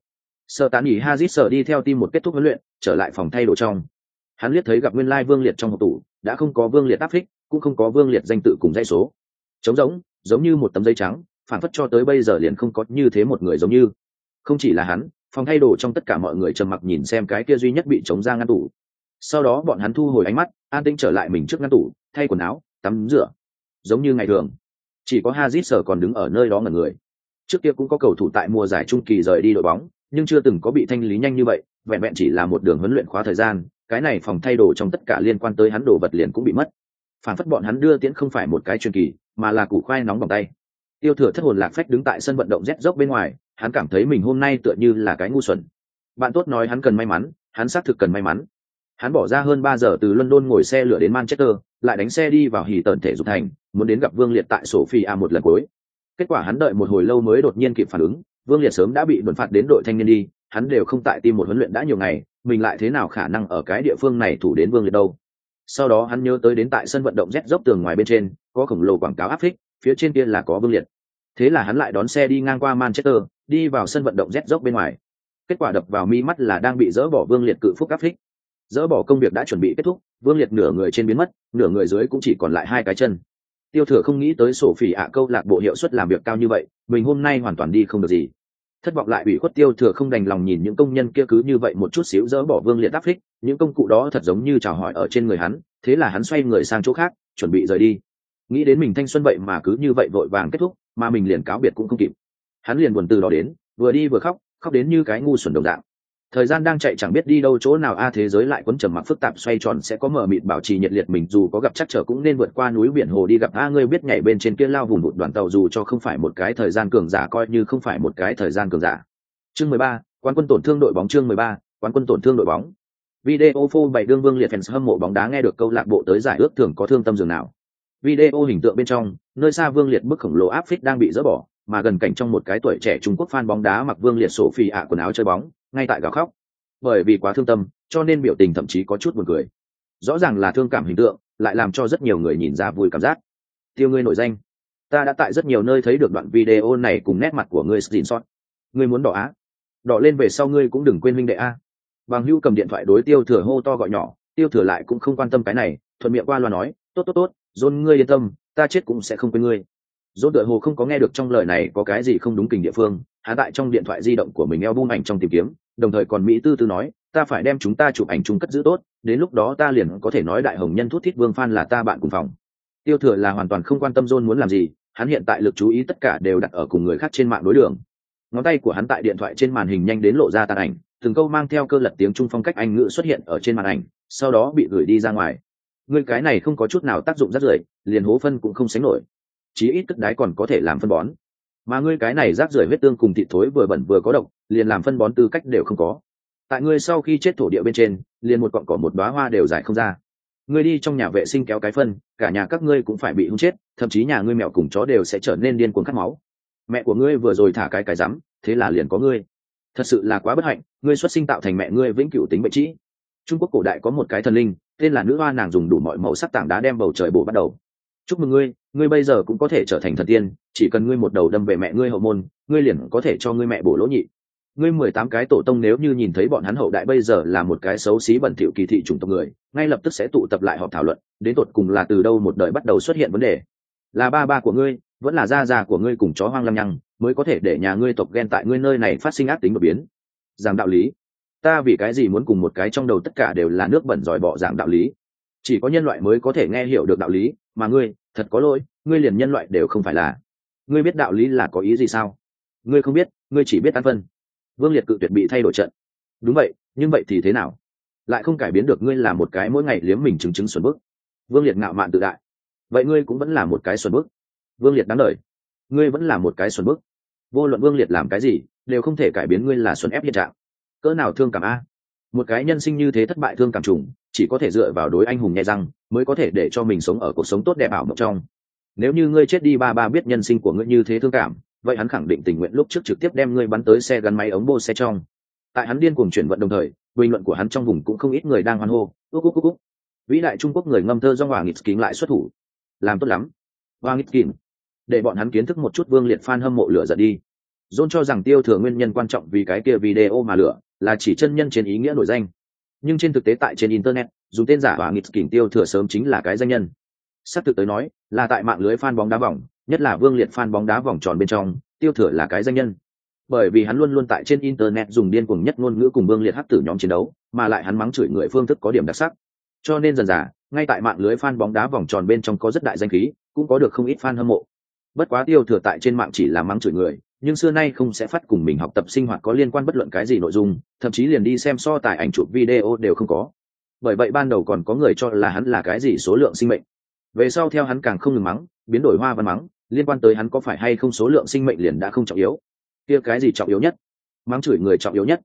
Sợ tán nghỉ hazit sợ đi theo tim một kết thúc huấn luyện, trở lại phòng thay đồ trong hắn liếc thấy gặp nguyên lai vương liệt trong hộp tủ, đã không có vương liệt áp phích, cũng không có vương liệt danh tự cùng dây số. Trống giống giống như một tấm dây trắng, phản phất cho tới bây giờ liền không có như thế một người giống như. Không chỉ là hắn, phòng thay đồ trong tất cả mọi người trầm mặc nhìn xem cái kia duy nhất bị chống ra ngăn tủ. Sau đó bọn hắn thu hồi ánh mắt, an tĩnh trở lại mình trước ngăn tủ, thay quần áo, tắm rửa. Giống như ngày thường, chỉ có hazit sở còn đứng ở nơi đó ngẩn người. Trước kia cũng có cầu thủ tại mùa giải trung kỳ rời đi đội bóng nhưng chưa từng có bị thanh lý nhanh như vậy, vẹn vẹn chỉ là một đường huấn luyện khóa thời gian, cái này phòng thay đồ trong tất cả liên quan tới hắn đồ vật liền cũng bị mất. Phản phất bọn hắn đưa tiễn không phải một cái truyền kỳ, mà là củ khoai nóng bằng tay. Tiêu thừa thất hồn lạc phách đứng tại sân vận động rét dốc bên ngoài, hắn cảm thấy mình hôm nay tựa như là cái ngu xuẩn. Bạn tốt nói hắn cần may mắn, hắn xác thực cần may mắn. Hắn bỏ ra hơn ba giờ từ london ngồi xe lửa đến manchester, lại đánh xe đi vào hì tần thể dục thành, muốn đến gặp vương liệt tại sophia một lần cuối. Kết quả hắn đợi một hồi lâu mới đột nhiên kịp phản ứng vương liệt sớm đã bị đồn phạt đến đội thanh niên đi, hắn đều không tại tim một huấn luyện đã nhiều ngày, mình lại thế nào khả năng ở cái địa phương này thủ đến vương liệt đâu? Sau đó hắn nhớ tới đến tại sân vận động rét dốc tường ngoài bên trên, có khổng lồ quảng cáo áp phích, phía trên kia là có vương liệt. Thế là hắn lại đón xe đi ngang qua manchester, đi vào sân vận động rét dốc bên ngoài. Kết quả đập vào mi mắt là đang bị dỡ bỏ vương liệt cự phúc áp phích. Dỡ bỏ công việc đã chuẩn bị kết thúc, vương liệt nửa người trên biến mất, nửa người dưới cũng chỉ còn lại hai cái chân tiêu thừa không nghĩ tới sổ phỉ ạ câu lạc bộ hiệu suất làm việc cao như vậy, mình hôm nay hoàn toàn đi không được gì. Thất vọng lại bị khuất tiêu thừa không đành lòng nhìn những công nhân kia cứ như vậy một chút xíu dỡ bỏ vương liệt đáp thích những công cụ đó thật giống như chào hỏi ở trên người hắn, thế là hắn xoay người sang chỗ khác, chuẩn bị rời đi. Nghĩ đến mình thanh xuân vậy mà cứ như vậy vội vàng kết thúc, mà mình liền cáo biệt cũng không kịp. Hắn liền buồn từ đó đến, vừa đi vừa khóc khóc đến như cái ngu xuẩn đồng dạng thời gian đang chạy chẳng biết đi đâu chỗ nào, a, thế giới lại quấn trầm mặc phức tạp, xoay tròn sẽ có mở mịt bảo trì nhiệt liệt mình, dù có gặp chắc trở cũng nên vượt qua núi biển hồ đi gặp, a, ngươi biết nhảy bên trên kia lao vùng một đoàn tàu dù cho không phải một cái thời gian cường giả, coi như không phải một cái thời gian cường giả. Chương mười ba quan quân tổn thương đội bóng, chương mười ba quan quân tổn thương đội bóng. Video phô bảy đương vương liệt fans hâm mộ bóng đá nghe được câu lạc bộ tới giải ước thường có thương tâm dường nào. Video hình tượng bên trong, nơi xa vương liệt bức khổng lồ áp phích đang bị dỡ bỏ, mà gần cảnh trong một cái tuổi trẻ trung quốc fan bóng đá mặc vương liệt sổ phi ạ quần áo chơi bóng ngay tại gào khóc. Bởi vì quá thương tâm, cho nên biểu tình thậm chí có chút buồn cười. Rõ ràng là thương cảm hình tượng, lại làm cho rất nhiều người nhìn ra vui cảm giác. Tiêu ngươi nổi danh. Ta đã tại rất nhiều nơi thấy được đoạn video này cùng nét mặt của ngươi xin xót ngươi muốn đỏ á? Đỏ lên về sau ngươi cũng đừng quên huynh đệ a. Bằng hưu cầm điện thoại đối tiêu thừa hô to gọi nhỏ, tiêu thừa lại cũng không quan tâm cái này, thuận miệng qua loa nói, tốt tốt tốt dôn ngươi yên tâm, ta chết cũng sẽ không quên ngươi. Dôn đội hồ không có nghe được trong lời này có cái gì không đúng kình địa phương hắn tại trong điện thoại di động của mình eo bung ảnh trong tìm kiếm, đồng thời còn mỹ tư tư nói, ta phải đem chúng ta chụp ảnh chung cất giữ tốt, đến lúc đó ta liền có thể nói đại hồng nhân thút thít vương phan là ta bạn cùng phòng. Tiêu thừa là hoàn toàn không quan tâm john muốn làm gì, hắn hiện tại lực chú ý tất cả đều đặt ở cùng người khác trên mạng đối đường. Ngón tay của hắn tại điện thoại trên màn hình nhanh đến lộ ra tàn ảnh, từng câu mang theo cơ lật tiếng trung phong cách anh ngữ xuất hiện ở trên màn ảnh, sau đó bị gửi đi ra ngoài. Người cái này không có chút nào tác dụng rất rưởi liền hố phân cũng không sánh nổi. Chí ít cất đái còn có thể làm phân bón mà ngươi cái này rác rưởi huyết tương cùng thịt thối vừa bẩn vừa có độc, liền làm phân bón tư cách đều không có. Tại ngươi sau khi chết thổ địa bên trên, liền một cọn cỏ một đoá hoa đều giải không ra. Ngươi đi trong nhà vệ sinh kéo cái phân, cả nhà các ngươi cũng phải bị hung chết, thậm chí nhà ngươi mẹo cùng chó đều sẽ trở nên điên cuồng cắt máu. Mẹ của ngươi vừa rồi thả cái cái rắm, thế là liền có ngươi. Thật sự là quá bất hạnh, ngươi xuất sinh tạo thành mẹ ngươi vĩnh cửu tính bệnh trĩ trung quốc cổ đại có một cái thần linh, tên là nữ hoa nàng dùng đủ mọi màu sắc tảng đá đem bầu trời bổ bắt đầu. Chúc mừng ngươi ngươi bây giờ cũng có thể trở thành thần tiên, chỉ cần ngươi một đầu đâm về mẹ ngươi hậu môn, ngươi liền có thể cho ngươi mẹ bổ lỗ nhị. Ngươi mười tám cái tổ tông nếu như nhìn thấy bọn hắn hậu đại bây giờ là một cái xấu xí bẩn thỉu kỳ thị chủng tộc người, ngay lập tức sẽ tụ tập lại họp thảo luận, đến tột cùng là từ đâu một đời bắt đầu xuất hiện vấn đề. Là ba ba của ngươi, vẫn là gia già của ngươi cùng chó hoang lăng nhăng, mới có thể để nhà ngươi tộc ghen tại ngươi nơi này phát sinh ác tính đột biến. Giảng đạo lý. Ta vì cái gì muốn cùng một cái trong đầu tất cả đều là nước bẩn dòi bỏ giảng đạo lý? Chỉ có nhân loại mới có thể nghe hiểu được đạo lý, mà ngươi thật có lỗi, ngươi liền nhân loại đều không phải là. Ngươi biết đạo lý là có ý gì sao? Ngươi không biết, ngươi chỉ biết an phân. Vương liệt cự tuyệt bị thay đổi trận. Đúng vậy, nhưng vậy thì thế nào? Lại không cải biến được ngươi là một cái mỗi ngày liếm mình chứng chứng xuẩn bức. Vương liệt ngạo mạn tự đại. Vậy ngươi cũng vẫn là một cái xuẩn bức. Vương liệt đáng lời. Ngươi vẫn là một cái xuẩn bức. Vô luận vương liệt làm cái gì, đều không thể cải biến ngươi là xuẩn ép hiện trạng. Cỡ nào thương cảm a? Một cái nhân sinh như thế thất bại thương cảm trùng chỉ có thể dựa vào đối anh hùng nhẹ răng, mới có thể để cho mình sống ở cuộc sống tốt đẹp ảo mộng trong. Nếu như ngươi chết đi, ba ba biết nhân sinh của ngươi như thế thương cảm, vậy hắn khẳng định tình nguyện lúc trước trực tiếp đem ngươi bắn tới xe gắn máy ống bô xe trong. Tại hắn điên cuồng chuyển vận đồng thời, bình luận của hắn trong vùng cũng không ít người đang hoan hô, úc úc úc úc. Vĩ đại trung quốc người ngâm thơ do hoàng nghịch kín lại xuất thủ. Làm tốt lắm. Hoàng nghịch kín để bọn hắn kiến thức một chút vương liệt phan hâm mộ lửa giận đi. John cho rằng tiêu thừa nguyên nhân quan trọng vì cái kia video mà lửa, là chỉ chân nhân trên ý nghĩa nổi danh nhưng trên thực tế tại trên internet dùng tên giả và nghịch kỉnh tiêu thừa sớm chính là cái danh nhân. Sắp thực tới nói, là tại mạng lưới fan bóng đá vòng, nhất là vương liệt fan bóng đá vòng tròn bên trong, tiêu thừa là cái danh nhân. Bởi vì hắn luôn luôn tại trên internet dùng điên cuồng nhất ngôn ngữ cùng vương liệt hắc tử nhóm chiến đấu, mà lại hắn mắng chửi người phương thức có điểm đặc sắc. Cho nên dần dà, ngay tại mạng lưới fan bóng đá vòng tròn bên trong có rất đại danh khí, cũng có được không ít fan hâm mộ. Bất quá tiêu thừa tại trên mạng chỉ là mắng chửi người nhưng xưa nay không sẽ phát cùng mình học tập sinh hoạt có liên quan bất luận cái gì nội dung, thậm chí liền đi xem so tài ảnh chụp video đều không có. Bởi vậy ban đầu còn có người cho là hắn là cái gì số lượng sinh mệnh. Về sau theo hắn càng không ngừng mắng, biến đổi hoa văn mắng, liên quan tới hắn có phải hay không số lượng sinh mệnh liền đã không trọng yếu. Kia cái gì trọng yếu nhất? Mắng chửi người trọng yếu nhất.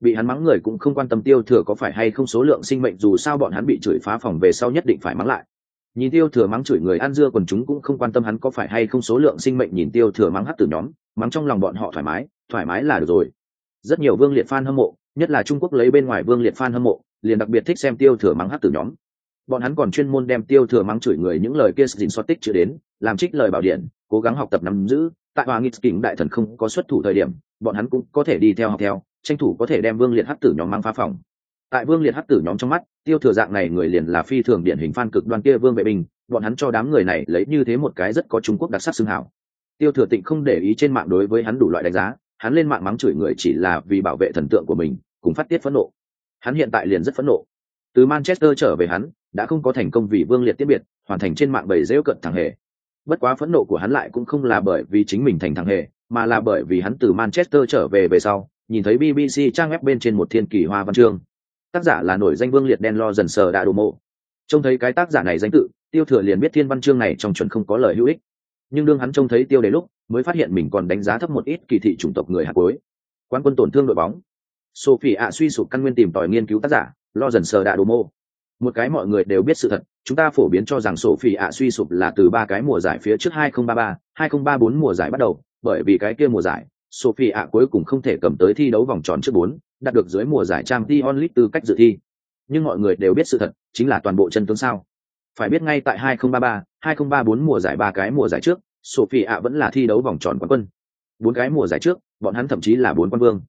Bị hắn mắng người cũng không quan tâm tiêu thừa có phải hay không số lượng sinh mệnh dù sao bọn hắn bị chửi phá phòng về sau nhất định phải mắng lại nhìn tiêu thừa mắng chửi người ăn dưa còn chúng cũng không quan tâm hắn có phải hay không số lượng sinh mệnh nhìn tiêu thừa mắng hát từ nhóm, mắng trong lòng bọn họ thoải mái thoải mái là được rồi. Rất nhiều vương liệt fan hâm mộ, nhất là trung quốc lấy bên ngoài vương liệt fan hâm mộ, liền đặc biệt thích xem tiêu thừa mắng hát từ nhóm. Bọn hắn còn chuyên môn đem tiêu thừa mắng chửi người những lời kia dình xót tích chữ đến, làm trích lời bảo điện, cố gắng học tập nắm giữ. Tại hòa nghị kính đại thần không có xuất thủ thời điểm, bọn hắn cũng có thể đi theo học theo, tranh thủ có thể đem vương liệt hát tử nhóm mang phá phòng tại vương liệt hắc tử nhóm trong mắt, tiêu thừa dạng này người liền là phi thường điển hình phan cực đoan kia vương vệ bình bọn hắn cho đám người này lấy như thế một cái rất có trung quốc đặc sắc xưng hảo. Tiêu thừa tịnh không để ý trên mạng đối với hắn đủ loại đánh giá, hắn lên mạng mắng chửi người chỉ là vì bảo vệ thần tượng của mình, cùng phát tiết phẫn nộ. Hắn hiện tại liền rất phẫn nộ. Từ manchester trở về hắn, đã không có thành công vì vương liệt tiết biệt, hoàn thành trên mạng bầy rêu cận thằng hề. Bất quá phẫn nộ của hắn lại cũng không là bởi vì chính mình thành thằng hề, mà là bởi vì hắn từ manchester trở về về sau, nhìn thấy bbc trang web bên trên một thiên kỳ hoa văn chương tác giả là nổi danh vương liệt đen lo dần sờ đã đồ mộ. Trông thấy cái tác giả này danh tự tiêu thừa liền biết thiên văn chương này trong chuẩn không có lời hữu ích. Nhưng đương hắn trông thấy tiêu đề lúc mới phát hiện mình còn đánh giá thấp một ít kỳ thị chủng tộc người hạt cuối. Quan quân tổn thương đội bóng. Sophie ạ suy sụp căn nguyên tìm tòi nghiên cứu tác giả lo dần sờ đạ đồ mộ. Một cái mọi người đều biết sự thật chúng ta phổ biến cho rằng sophie ạ suy sụp là từ ba cái mùa giải phía trước 2033, 2034 mùa giải bắt đầu. Bởi vì cái kia mùa giải sophie ạ cuối cùng không thể cầm tới thi đấu vòng tròn trước bốn đạt được dưới mùa giải trang t onlit tư cách dự thi. Nhưng mọi người đều biết sự thật chính là toàn bộ chân tướng sao? Phải biết ngay tại 2033, 2034 mùa giải ba cái mùa giải trước sophie vẫn là thi đấu vòng tròn quán quân. Bốn cái mùa giải trước bọn hắn thậm chí là bốn quan vương.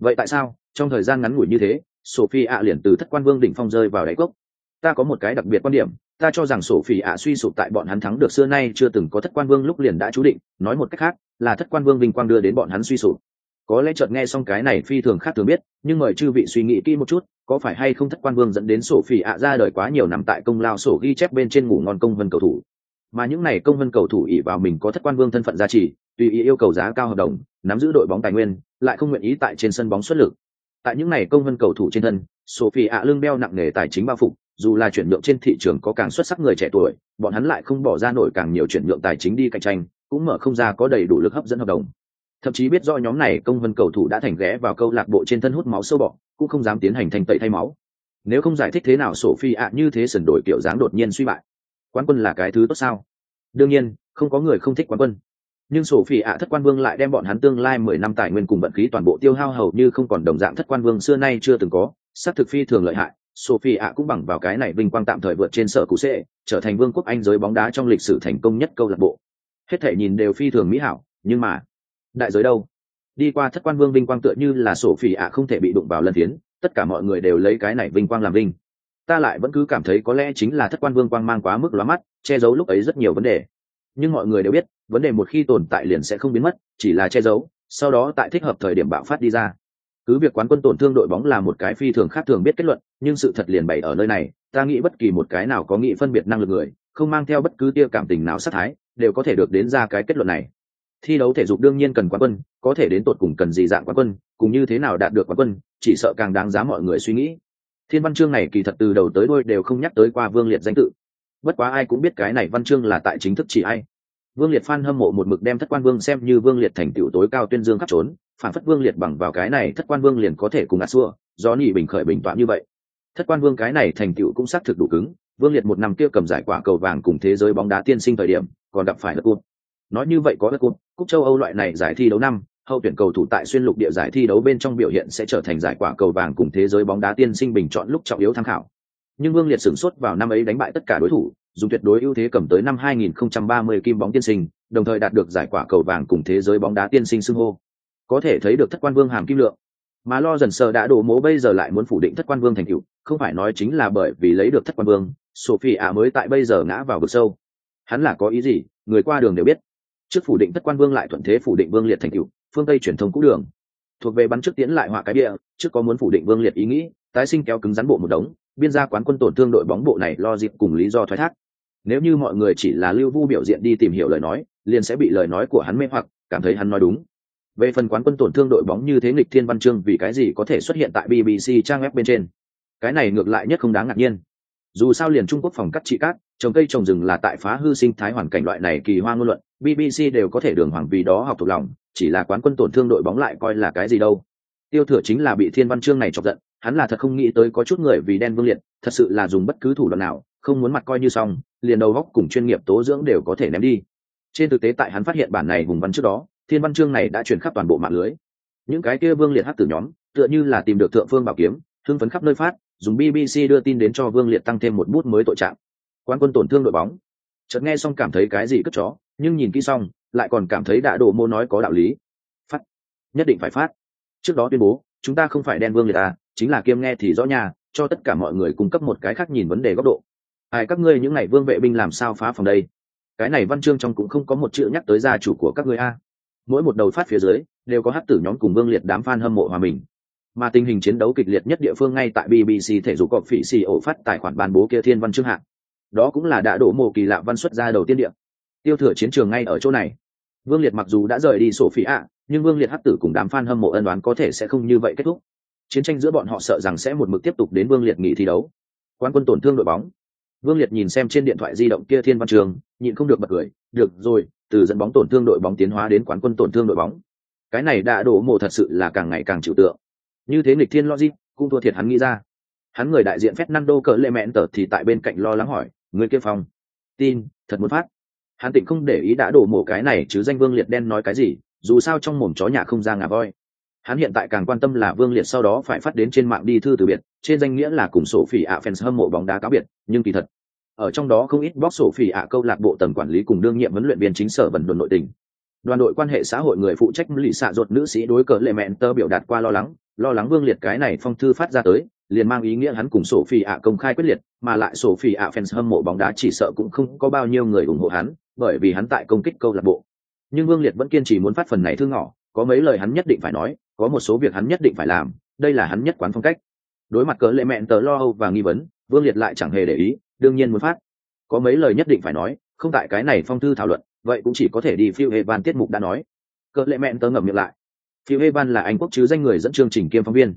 Vậy tại sao trong thời gian ngắn ngủi như thế sophie liền từ thất quan vương đỉnh phong rơi vào đáy cốc? Ta có một cái đặc biệt quan điểm ta cho rằng sophie suy sụp tại bọn hắn thắng được xưa nay chưa từng có thất quan vương lúc liền đã chú định nói một cách khác là thất quan vương vinh quang đưa đến bọn hắn suy sụp có lẽ chợt nghe xong cái này phi thường khác thường biết, nhưng mời chư vị suy nghĩ kỹ một chút, có phải hay không thất quan vương dẫn đến sổ phỉ ạ ra đời quá nhiều nằm tại công lao sổ ghi chép bên trên ngủ ngon công vân cầu thủ. Mà những này công vân cầu thủ ỉ vào mình có thất quan vương thân phận giá trị tùy ý yêu cầu giá cao hợp đồng, nắm giữ đội bóng tài nguyên, lại không nguyện ý tại trên sân bóng xuất lực. Tại những này công vân cầu thủ trên thân phỉ ạ lương đeo nặng nề tài chính bao phục, dù là chuyển nhượng trên thị trường có càng xuất sắc người trẻ tuổi, bọn hắn lại không bỏ ra nổi càng nhiều chuyển nhượng tài chính đi cạnh tranh, cũng mở không ra có đầy đủ lực hấp dẫn hợp đồng thậm chí biết do nhóm này công vân cầu thủ đã thành ghé vào câu lạc bộ trên thân hút máu sâu bọ, cũng không dám tiến hành thành tẩy thay máu. Nếu không giải thích thế nào sophie ạ, như thế sần đổi kiểu dáng đột nhiên suy bại. Quán quân là cái thứ tốt sao? Đương nhiên, không có người không thích quán quân. Nhưng sổ phi ạ thất quan vương lại đem bọn hắn tương lai mười năm tài nguyên cùng vận khí toàn bộ tiêu hao hầu như không còn đồng dạng thất quan vương xưa nay chưa từng có, xác thực phi thường lợi hại. Sophie ạ cũng bằng vào cái này vinh quang tạm thời vượt trên sở cụ sệ, trở thành vương quốc anh giới bóng đá trong lịch sử thành công nhất câu lạc bộ. Hết thể nhìn đều phi thường mỹ hảo, nhưng mà đại giới đâu? Đi qua thất quan vương vinh quang tựa như là sổ phỉ ạ, không thể bị đụng vào lần tiến tất cả mọi người đều lấy cái này vinh quang làm vinh. Ta lại vẫn cứ cảm thấy có lẽ chính là thất quan vương quang mang quá mức lóa mắt, che giấu lúc ấy rất nhiều vấn đề. Nhưng mọi người đều biết, vấn đề một khi tồn tại liền sẽ không biến mất, chỉ là che giấu, sau đó tại thích hợp thời điểm bạo phát đi ra. Cứ việc quán quân tổn thương đội bóng là một cái phi thường khác thường biết kết luận, nhưng sự thật liền bày ở nơi này, ta nghĩ bất kỳ một cái nào có nghị phân biệt năng lực người, không mang theo bất cứ tia cảm tình nào sát thái, đều có thể được đến ra cái kết luận này thi đấu thể dục đương nhiên cần quán quân, có thể đến tột cùng cần gì dạng quán quân, cùng như thế nào đạt được quán quân, chỉ sợ càng đáng giá mọi người suy nghĩ. Thiên văn chương này kỳ thật từ đầu tới đôi đều không nhắc tới qua vương liệt danh tự. Bất quá ai cũng biết cái này văn chương là tại chính thức chỉ ai. Vương liệt phan hâm mộ một mực đem thất quan vương xem như vương liệt thành tựu tối cao tuyên dương khắp trốn phản phất vương liệt bằng vào cái này thất quan vương liền có thể cùng ngã xua, do nhị bình khởi bình toạn như vậy. Thất quan vương cái này thành tựu cũng xác thực đủ cứng, vương liệt một năm kia cầm giải quả cầu vàng cùng thế giới bóng đá tiên sinh thời điểm, còn gặp phải đất cụt nói như vậy có đất cúp cúp châu âu loại này giải thi đấu năm, hậu tuyển cầu thủ tại xuyên lục địa giải thi đấu bên trong biểu hiện sẽ trở thành giải quả cầu vàng cùng thế giới bóng đá tiên sinh bình chọn lúc trọng yếu tham khảo. Nhưng vương liệt sửng sốt vào năm ấy đánh bại tất cả đối thủ, dùng tuyệt đối ưu thế cầm tới năm 2030 kim bóng tiên sinh, đồng thời đạt được giải quả cầu vàng cùng thế giới bóng đá tiên sinh xưng hô. Có thể thấy được thất quan vương hàm kim lượng. Mà lo dần sờ đã đổ mố bây giờ lại muốn phủ định thất quan vương thành cựu không phải nói chính là bởi vì lấy được thất quan vương sophie ạ mới tại bây giờ ngã vào vực sâu. Hắn là có ý gì, người qua đường đều biết trước phủ định thất quan vương lại thuận thế phủ định vương liệt thành cựu, phương tây truyền thông cũ đường. Thuộc về bắn trước tiến lại họa cái địa trước có muốn phủ định vương liệt ý nghĩ, tái sinh kéo cứng rắn bộ một đống, biên gia quán quân tổn thương đội bóng bộ này lo dịp cùng lý do thoái thác. Nếu như mọi người chỉ là lưu vu biểu diện đi tìm hiểu lời nói, liền sẽ bị lời nói của hắn mê hoặc, cảm thấy hắn nói đúng. Về phần quán quân tổn thương đội bóng như thế nghịch thiên văn chương vì cái gì có thể xuất hiện tại bbc trang web bên trên? Cái này ngược lại nhất không đáng ngạc nhiên. Dù sao liền trung quốc phòng cắt trị cát, trồng cây trồng rừng là tại phá hư sinh thái hoàn cảnh loại này kỳ hoa ngôn luận bbc đều có thể đường hoàng vì đó học thuộc lòng, chỉ là quán quân tổn thương đội bóng lại coi là cái gì đâu. Tiêu thừa chính là bị thiên văn chương này chọc giận, hắn là thật không nghĩ tới có chút người vì đen vương liệt, thật sự là dùng bất cứ thủ đoạn nào, không muốn mặt coi như xong, liền đầu góc cùng chuyên nghiệp tố dưỡng đều có thể ném đi. Trên thực tế tại hắn phát hiện bản này hùng văn trước đó, thiên văn chương này đã truyền khắp toàn bộ mạng lưới. Những cái kia vương liệt hắc từ nhóm, tựa như là tìm được thượng phương bảo kiếm, thương phấn khắp nơi phát, dùng bbc đưa tin đến cho vương liệt tăng thêm một bút mới tội trạng. Quan quân tổn thương đội bóng. Chợt nghe xong cảm thấy cái gì cất chó nhưng nhìn kỹ xong, lại còn cảm thấy đạ đồ mô nói có đạo lý. Phát. Nhất định phải phát. Trước đó tuyên bố, chúng ta không phải đen vương người ta à, chính là kiêm nghe thì rõ nhà cho tất cả mọi người cung cấp một cái khác nhìn vấn đề góc độ. Ai, các ngươi những ngày vương vệ binh làm sao phá phòng đây? Cái này văn chương trong cũng không có một chữ nhắc tới gia chủ của các ngươi a. Mỗi một đầu phát phía dưới, đều có hát tử nhóm cùng vương liệt đám fan hâm mộ hòa mình. Mà tình hình chiến đấu kịch liệt nhất địa phương ngay tại bbc thể dục cọp phỉ xì ổ phát tài khoản ban bố kia thiên văn chương hạng đó cũng là đã đổ mồ kỳ lạ văn xuất ra đầu tiên địa tiêu thừa chiến trường ngay ở chỗ này. Vương liệt mặc dù đã rời đi sổ phỉ ạ, nhưng vương liệt hắc tử cùng đám fan hâm mộ ân đoán có thể sẽ không như vậy kết thúc. Chiến tranh giữa bọn họ sợ rằng sẽ một mực tiếp tục đến vương liệt nghỉ thi đấu. Quan quân tổn thương đội bóng. Vương liệt nhìn xem trên điện thoại di động kia thiên văn trường, nhịn không được bật cười, được rồi, từ dẫn bóng tổn thương đội bóng tiến hóa đến quán quân tổn thương đội bóng. Cái này đã đổ mộ thật sự là càng ngày càng chịu tượng. Như thế nghịch thiên logic, cũng thua thiệt hắn nghĩ ra. Hắn người đại diện phép nando cỡ lệ mẹn tờ thì tại bên cạnh lo lắng hỏi, người kia phòng? Tin, thật muốn phát hắn tịnh không để ý đã đổ mổ cái này chứ danh vương liệt đen nói cái gì, dù sao trong mồm chó nhà không ra ngà voi. Hắn hiện tại càng quan tâm là vương liệt sau đó phải phát đến trên mạng đi thư từ biệt, trên danh nghĩa là cùng sổ phỉ ạ fans hâm mộ bóng đá cáo biệt, nhưng kỳ thật, ở trong đó không ít bóc sổ phỉ ạ câu lạc bộ tầng quản lý cùng đương nhiệm huấn luyện viên chính sở vận đồn nội tình. Đoàn đội quan hệ xã hội người phụ trách lì xạ ruột nữ sĩ đối cờ lệ mẹn tơ biểu đạt qua lo lắng lo lắng vương liệt cái này phong thư phát ra tới, liền mang ý nghĩa hắn cùng sổ phỉ ạ công khai quyết liệt, mà lại sổ phỉ ạ fans hâm mộ bóng đá chỉ sợ cũng không có bao nhiêu người ủng hộ hắn bởi vì hắn tại công kích câu lạc bộ. Nhưng vương liệt vẫn kiên trì muốn phát phần này thư ngỏ, có mấy lời hắn nhất định phải nói, có một số việc hắn nhất định phải làm, đây là hắn nhất quán phong cách. Đối mặt cỡ lệ mẹn tờ lo âu và nghi vấn, vương liệt lại chẳng hề để ý, đương nhiên muốn phát. Có mấy lời nhất định phải nói, không tại cái này phong thư thảo luận, vậy cũng chỉ có thể đi phiêu hệ van tiết mục đã nói. Cỡ lệ mẹn tớ ngậm miệng lại. Phiêu hệ van là anh quốc chứ danh người dẫn chương trình kiêm phóng viên.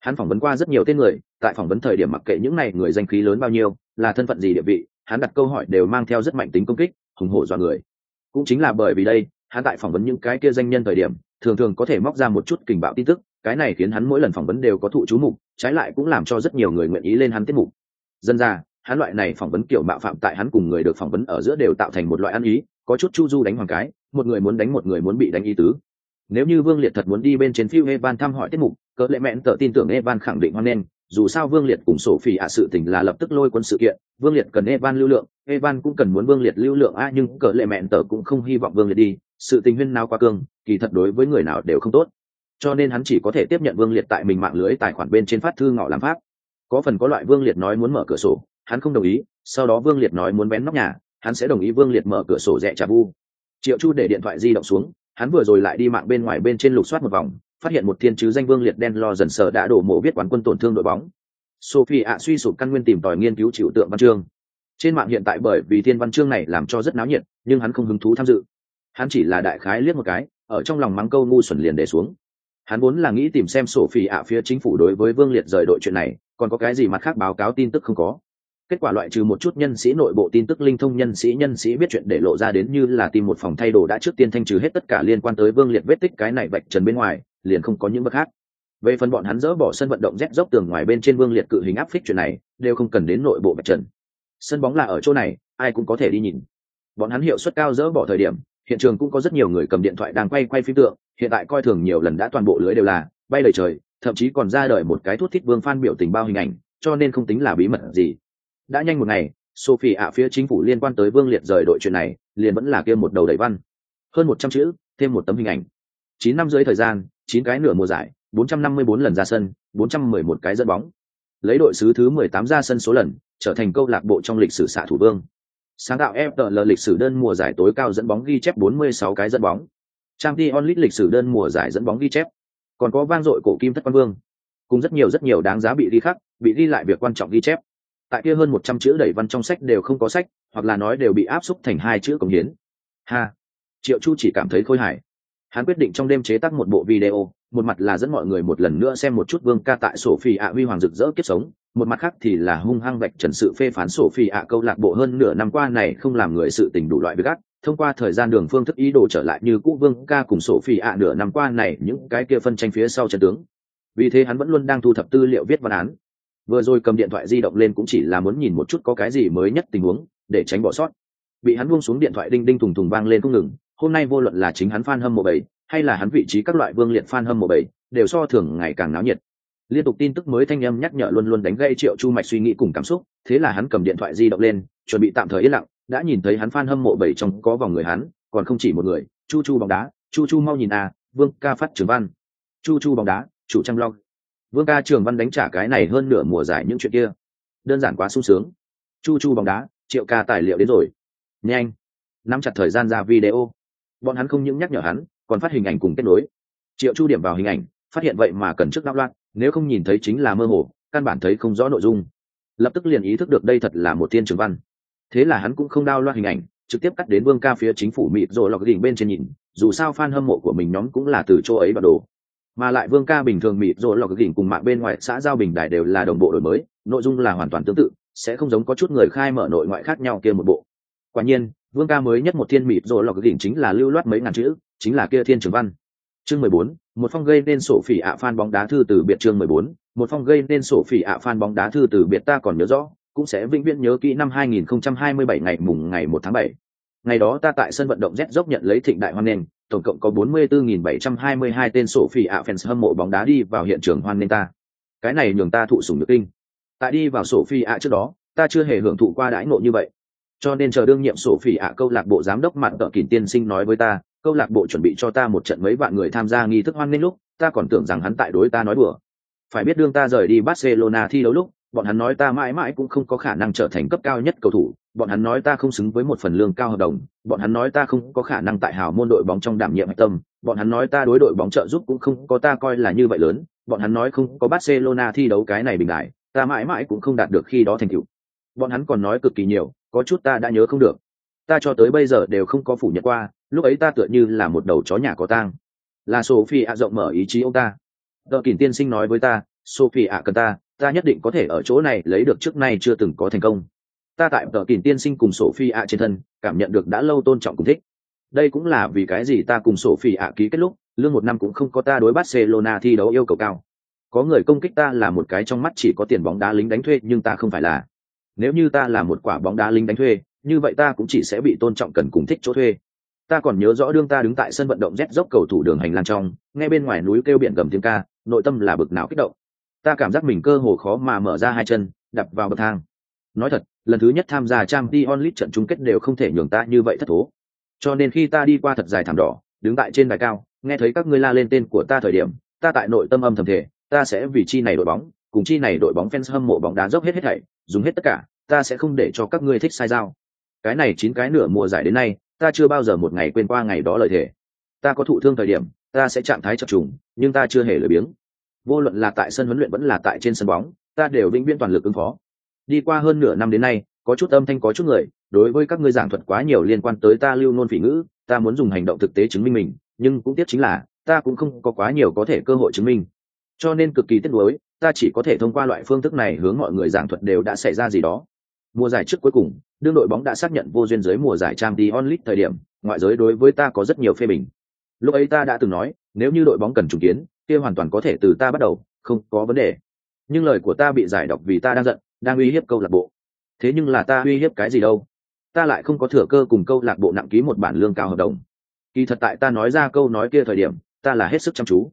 Hắn phỏng vấn qua rất nhiều tên người, tại phỏng vấn thời điểm mặc kệ những này người danh khí lớn bao nhiêu, là thân phận gì địa vị, hắn đặt câu hỏi đều mang theo rất mạnh tính công kích hùng hổ dọa người. Cũng chính là bởi vì đây, hắn tại phỏng vấn những cái kia danh nhân thời điểm, thường thường có thể móc ra một chút kình bạo tin tức, cái này khiến hắn mỗi lần phỏng vấn đều có thụ chú mục, trái lại cũng làm cho rất nhiều người nguyện ý lên hắn tiết mục. Dân ra, hắn loại này phỏng vấn kiểu bạo phạm tại hắn cùng người được phỏng vấn ở giữa đều tạo thành một loại ăn ý, có chút chu du đánh hoàng cái, một người muốn đánh một người muốn bị đánh ý tứ. Nếu như vương liệt thật muốn đi bên trên phiêu evan thăm hỏi tiết mục, cỡ lệ mẹn tự tin tưởng evan khẳng định hoan nghênh dù sao vương liệt cùng sổ phỉ ạ sự tình là lập tức lôi quân sự kiện, vương liệt cần evan lưu lượng, evan cũng cần muốn vương liệt lưu lượng a nhưng cỡ lệ mẹn tờ cũng không hy vọng vương liệt đi, sự tình huyên nào quá cương, kỳ thật đối với người nào đều không tốt cho nên hắn chỉ có thể tiếp nhận vương liệt tại mình mạng lưới tài khoản bên trên phát thư ngọ làm pháp có phần có loại vương liệt nói muốn mở cửa sổ, hắn không đồng ý, sau đó vương liệt nói muốn bén nóc nhà, hắn sẽ đồng ý vương liệt mở cửa sổ rẻ trà bu. triệu chu để điện thoại di động xuống, hắn vừa rồi lại đi mạng bên ngoài bên trên lục soát một vòng phát hiện một thiên chứ danh vương liệt đen lo dần sở đã đổ mộ viết quán quân tổn thương đội bóng. Sophie ạ suy sụp căn nguyên tìm tòi nghiên cứu chịu tượng văn chương. Trên mạng hiện tại bởi vì thiên văn chương này làm cho rất náo nhiệt, nhưng hắn không hứng thú tham dự. Hắn chỉ là đại khái liếc một cái, ở trong lòng mắng câu ngu xuẩn liền để xuống. Hắn vốn là nghĩ tìm xem sổ phỉ ạ phía chính phủ đối với vương liệt rời đội chuyện này, còn có cái gì mặt khác báo cáo tin tức không có. Kết quả loại trừ một chút nhân sĩ nội bộ tin tức linh thông nhân sĩ nhân sĩ biết chuyện để lộ ra đến như là tìm một phòng thay đồ đã trước tiên thanh trừ hết tất cả liên quan tới vương liệt vết tích cái này vạch trần bên ngoài liền không có những bất khác. Về phần bọn hắn dỡ bỏ sân vận động rét dốc tường ngoài bên trên vương liệt cự hình áp phích chuyện này, đều không cần đến nội bộ mặt trần. Sân bóng là ở chỗ này, ai cũng có thể đi nhìn. Bọn hắn hiệu suất cao dỡ bỏ thời điểm, hiện trường cũng có rất nhiều người cầm điện thoại đang quay quay phim tượng, hiện tại coi thường nhiều lần đã toàn bộ lưới đều là bay lời trời, thậm chí còn ra đời một cái thuốc thích vương phan biểu tình bao hình ảnh, cho nên không tính là bí mật gì. Đã nhanh một ngày, sophie ạ phía chính phủ liên quan tới vương liệt rời đội chuyện này, liền vẫn là kia một đầu đầy văn. Hơn một trăm chữ, thêm một tấm hình ảnh chín năm dưới thời gian chín cái nửa mùa giải bốn trăm năm mươi bốn lần ra sân bốn trăm mười một cái dẫn bóng lấy đội xứ thứ mười tám ra sân số lần trở thành câu lạc bộ trong lịch sử xạ thủ vương sáng tạo FPL lịch sử đơn mùa giải tối cao dẫn bóng ghi chép 46 cái dẫn bóng. Champions League lịch sử đơn mùa giải dẫn bóng ghi chép. Còn có vang dội cổ kim thất quan vương. Cùng rất nhiều rất nhiều đáng giá bị ghi khắc, bị ghi lại việc quan trọng ghi chép. Tại kia hơn 100 chữ đẩy văn trong sách đều không có sách, hoặc là nói đều bị áp xúc thành hai chữ cống hiến. Ha. Triệu Chu chỉ cảm thấy khôi hài. Hắn quyết định trong đêm chế tác một bộ video, một mặt là dẫn mọi người một lần nữa xem một chút vương ca tại sổ phi ạ huy hoàng rực rỡ kiếp sống, một mặt khác thì là hung hăng vạch trần sự phê phán sổ phi ạ câu lạc bộ hơn nửa năm qua này không làm người sự tình đủ loại với gắt thông qua thời gian đường phương thức ý đồ trở lại như cũ vương ca cùng sổ phi ạ nửa năm qua này những cái kia phân tranh phía sau trận tướng. Vì thế hắn vẫn luôn đang thu thập tư liệu viết văn án. Vừa rồi cầm điện thoại di động lên cũng chỉ là muốn nhìn một chút có cái gì mới nhất tình huống để tránh bỏ sót. Bị hắn buông xuống điện thoại đinh đinh thùng thùng vang lên không ngừng hôm nay vô luận là chính hắn fan hâm mộ bảy, hay là hắn vị trí các loại vương liệt fan hâm mộ bảy, đều so thường ngày càng náo nhiệt. Liên tục tin tức mới thanh âm nhắc nhở luôn luôn đánh gây triệu chu mạch suy nghĩ cùng cảm xúc, thế là hắn cầm điện thoại di động lên, chuẩn bị tạm thời yên lặng, đã nhìn thấy hắn fan hâm mộ bảy trong có vòng người hắn, còn không chỉ một người, chu chu bóng đá, chu chu mau nhìn à vương ca phát trường văn. Chu chu bóng đá, chủ trang long vương ca trường văn đánh trả cái này hơn nửa mùa giải những chuyện kia. Đơn giản quá sung sướng. Chu chu bóng đá, triệu ca tài liệu đến rồi. Nhanh. Nắm chặt thời gian ra video bọn hắn không những nhắc nhở hắn, còn phát hình ảnh cùng kết nối. Triệu chu điểm vào hình ảnh, phát hiện vậy mà cần trước đáp loạn, nếu không nhìn thấy chính là mơ hồ, căn bản thấy không rõ nội dung. Lập tức liền ý thức được đây thật là một thiên trường văn. Thế là hắn cũng không đao loạn hình ảnh, trực tiếp cắt đến vương ca phía chính phủ mịt rồi lọc đỉnh bên trên nhìn, dù sao fan hâm mộ của mình nhóm cũng là từ chỗ ấy vào đồ mà lại vương ca bình thường mịt rồi lọc đỉnh cùng mạng bên ngoài xã giao bình đài đều là đồng bộ đổi mới, nội dung là hoàn toàn tương tự, sẽ không giống có chút người khai mở nội ngoại khác nhau kia một bộ. Quả nhiên vương ca mới nhất một thiên mịp rồi lọc đỉnh chính là lưu loát mấy ngàn chữ chính là kia thiên trường văn chương mười bốn một phong gây nên sổ phỉ ạ fan bóng đá thư từ biệt chương mười bốn một phong gây nên sổ phỉ ạ fan bóng đá thư từ biệt ta còn nhớ rõ cũng sẽ vĩnh viễn nhớ kỹ năm 2027 ngày mùng ngày 1 tháng 7. Ngày đó ta tại sân vận động Z dốc nhận lấy thịnh đại hoan nghênh, tổng cộng có 44.722 tên sổ phỉ ạ fans hâm mộ bóng đá đi vào hiện trường hoan nghênh ta. Cái này nhường ta thụ sủng nhược kinh. Tại đi vào sổ phi ạ trước đó, ta chưa hề hưởng thụ qua đãi ngộ như vậy. Cho nên chờ đương nhiệm sổ phỉ ạ câu lạc bộ giám đốc mặt tợ kỷ tiên sinh nói với ta, câu lạc bộ chuẩn bị cho ta một trận mấy vạn người tham gia nghi thức hoan nghênh lúc ta còn tưởng rằng hắn tại đối ta nói đùa. Phải biết đương ta rời đi barcelona thi đấu lúc bọn hắn nói ta mãi mãi cũng không có khả năng trở thành cấp cao nhất cầu thủ bọn hắn nói ta không xứng với một phần lương cao hợp đồng bọn hắn nói ta không có khả năng tại hào môn đội bóng trong đảm nhiệm hạch tâm bọn hắn nói ta đối đội bóng trợ giúp cũng không có ta coi là như vậy lớn bọn hắn nói không có barcelona thi đấu cái này bình đại ta mãi mãi cũng không đạt được khi đó thành tựu. Bọn hắn còn nói cực kỳ nhiều có chút ta đã nhớ không được. Ta cho tới bây giờ đều không có phủ nhận qua, lúc ấy ta tựa như là một đầu chó nhà có tang. Là sophie ạ rộng mở ý chí ông ta. Đợi kỳn tiên sinh nói với ta sophie ạ à, cần ta ta nhất định có thể ở chỗ này lấy được trước nay chưa từng có thành công. Ta tại tờ kỳn tiên sinh cùng sophie ạ trên thân, cảm nhận được đã lâu tôn trọng cùng thích. Đây cũng là vì cái gì ta cùng sophie ạ ký kết lúc, lương một năm cũng không có ta đối barcelona thi đấu yêu cầu cao. Có người công kích ta là một cái trong mắt chỉ có tiền bóng đá lính đánh thuê, nhưng ta không phải là nếu như ta là một quả bóng đá lính đánh thuê, như vậy ta cũng chỉ sẽ bị tôn trọng cần cùng thích chỗ thuê. Ta còn nhớ rõ đương ta đứng tại sân vận động rét dốc cầu thủ đường hành lang trong, nghe bên ngoài núi kêu biển gầm tiếng ca, nội tâm là bực não kích động. Ta cảm giác mình cơ hồ khó mà mở ra hai chân, đập vào bậc thang. Nói thật, lần thứ nhất tham gia trang t onlit trận chung kết đều không thể nhường ta như vậy thất thố. Cho nên khi ta đi qua thật dài thảm đỏ, đứng tại trên đài cao, nghe thấy các ngươi la lên tên của ta thời điểm, ta tại nội tâm âm thầm thể ta sẽ vì chi này đội bóng, cùng chi này đội bóng fans hâm mộ bóng đá dốc hết hết thảy dùng hết tất cả, ta sẽ không để cho các ngươi thích sai dao cái này chín cái nửa mùa giải đến nay, ta chưa bao giờ một ngày quên qua ngày đó lời thề. Ta có thụ thương thời điểm, ta sẽ trạng thái chập trùng, nhưng ta chưa hề lười biếng. Vô luận là tại sân huấn luyện vẫn là tại trên sân bóng, ta đều vĩnh viễn toàn lực ứng phó. Đi qua hơn nửa năm đến nay, có chút âm thanh, có chút người, đối với các ngươi giảng thuật quá nhiều liên quan tới ta lưu nôn phỉ ngữ, ta muốn dùng hành động thực tế chứng minh mình, nhưng cũng tiếc chính là, ta cũng không có quá nhiều có thể cơ hội chứng minh. Cho nên cực kỳ tiếc nuối ta chỉ có thể thông qua loại phương thức này hướng mọi người giảng thuật đều đã xảy ra gì đó. Mùa giải trước cuối cùng, đương đội bóng đã xác nhận vô duyên dưới mùa giải trang League thời điểm, ngoại giới đối với ta có rất nhiều phê bình. Lúc ấy ta đã từng nói, nếu như đội bóng cần trùng kiến, kia hoàn toàn có thể từ ta bắt đầu, không có vấn đề. Nhưng lời của ta bị giải độc vì ta đang giận, đang uy hiếp câu lạc bộ. Thế nhưng là ta uy hiếp cái gì đâu? Ta lại không có thừa cơ cùng câu lạc bộ nặng ký một bản lương cao hợp đồng. Kỳ thật tại ta nói ra câu nói kia thời điểm, ta là hết sức chăm chú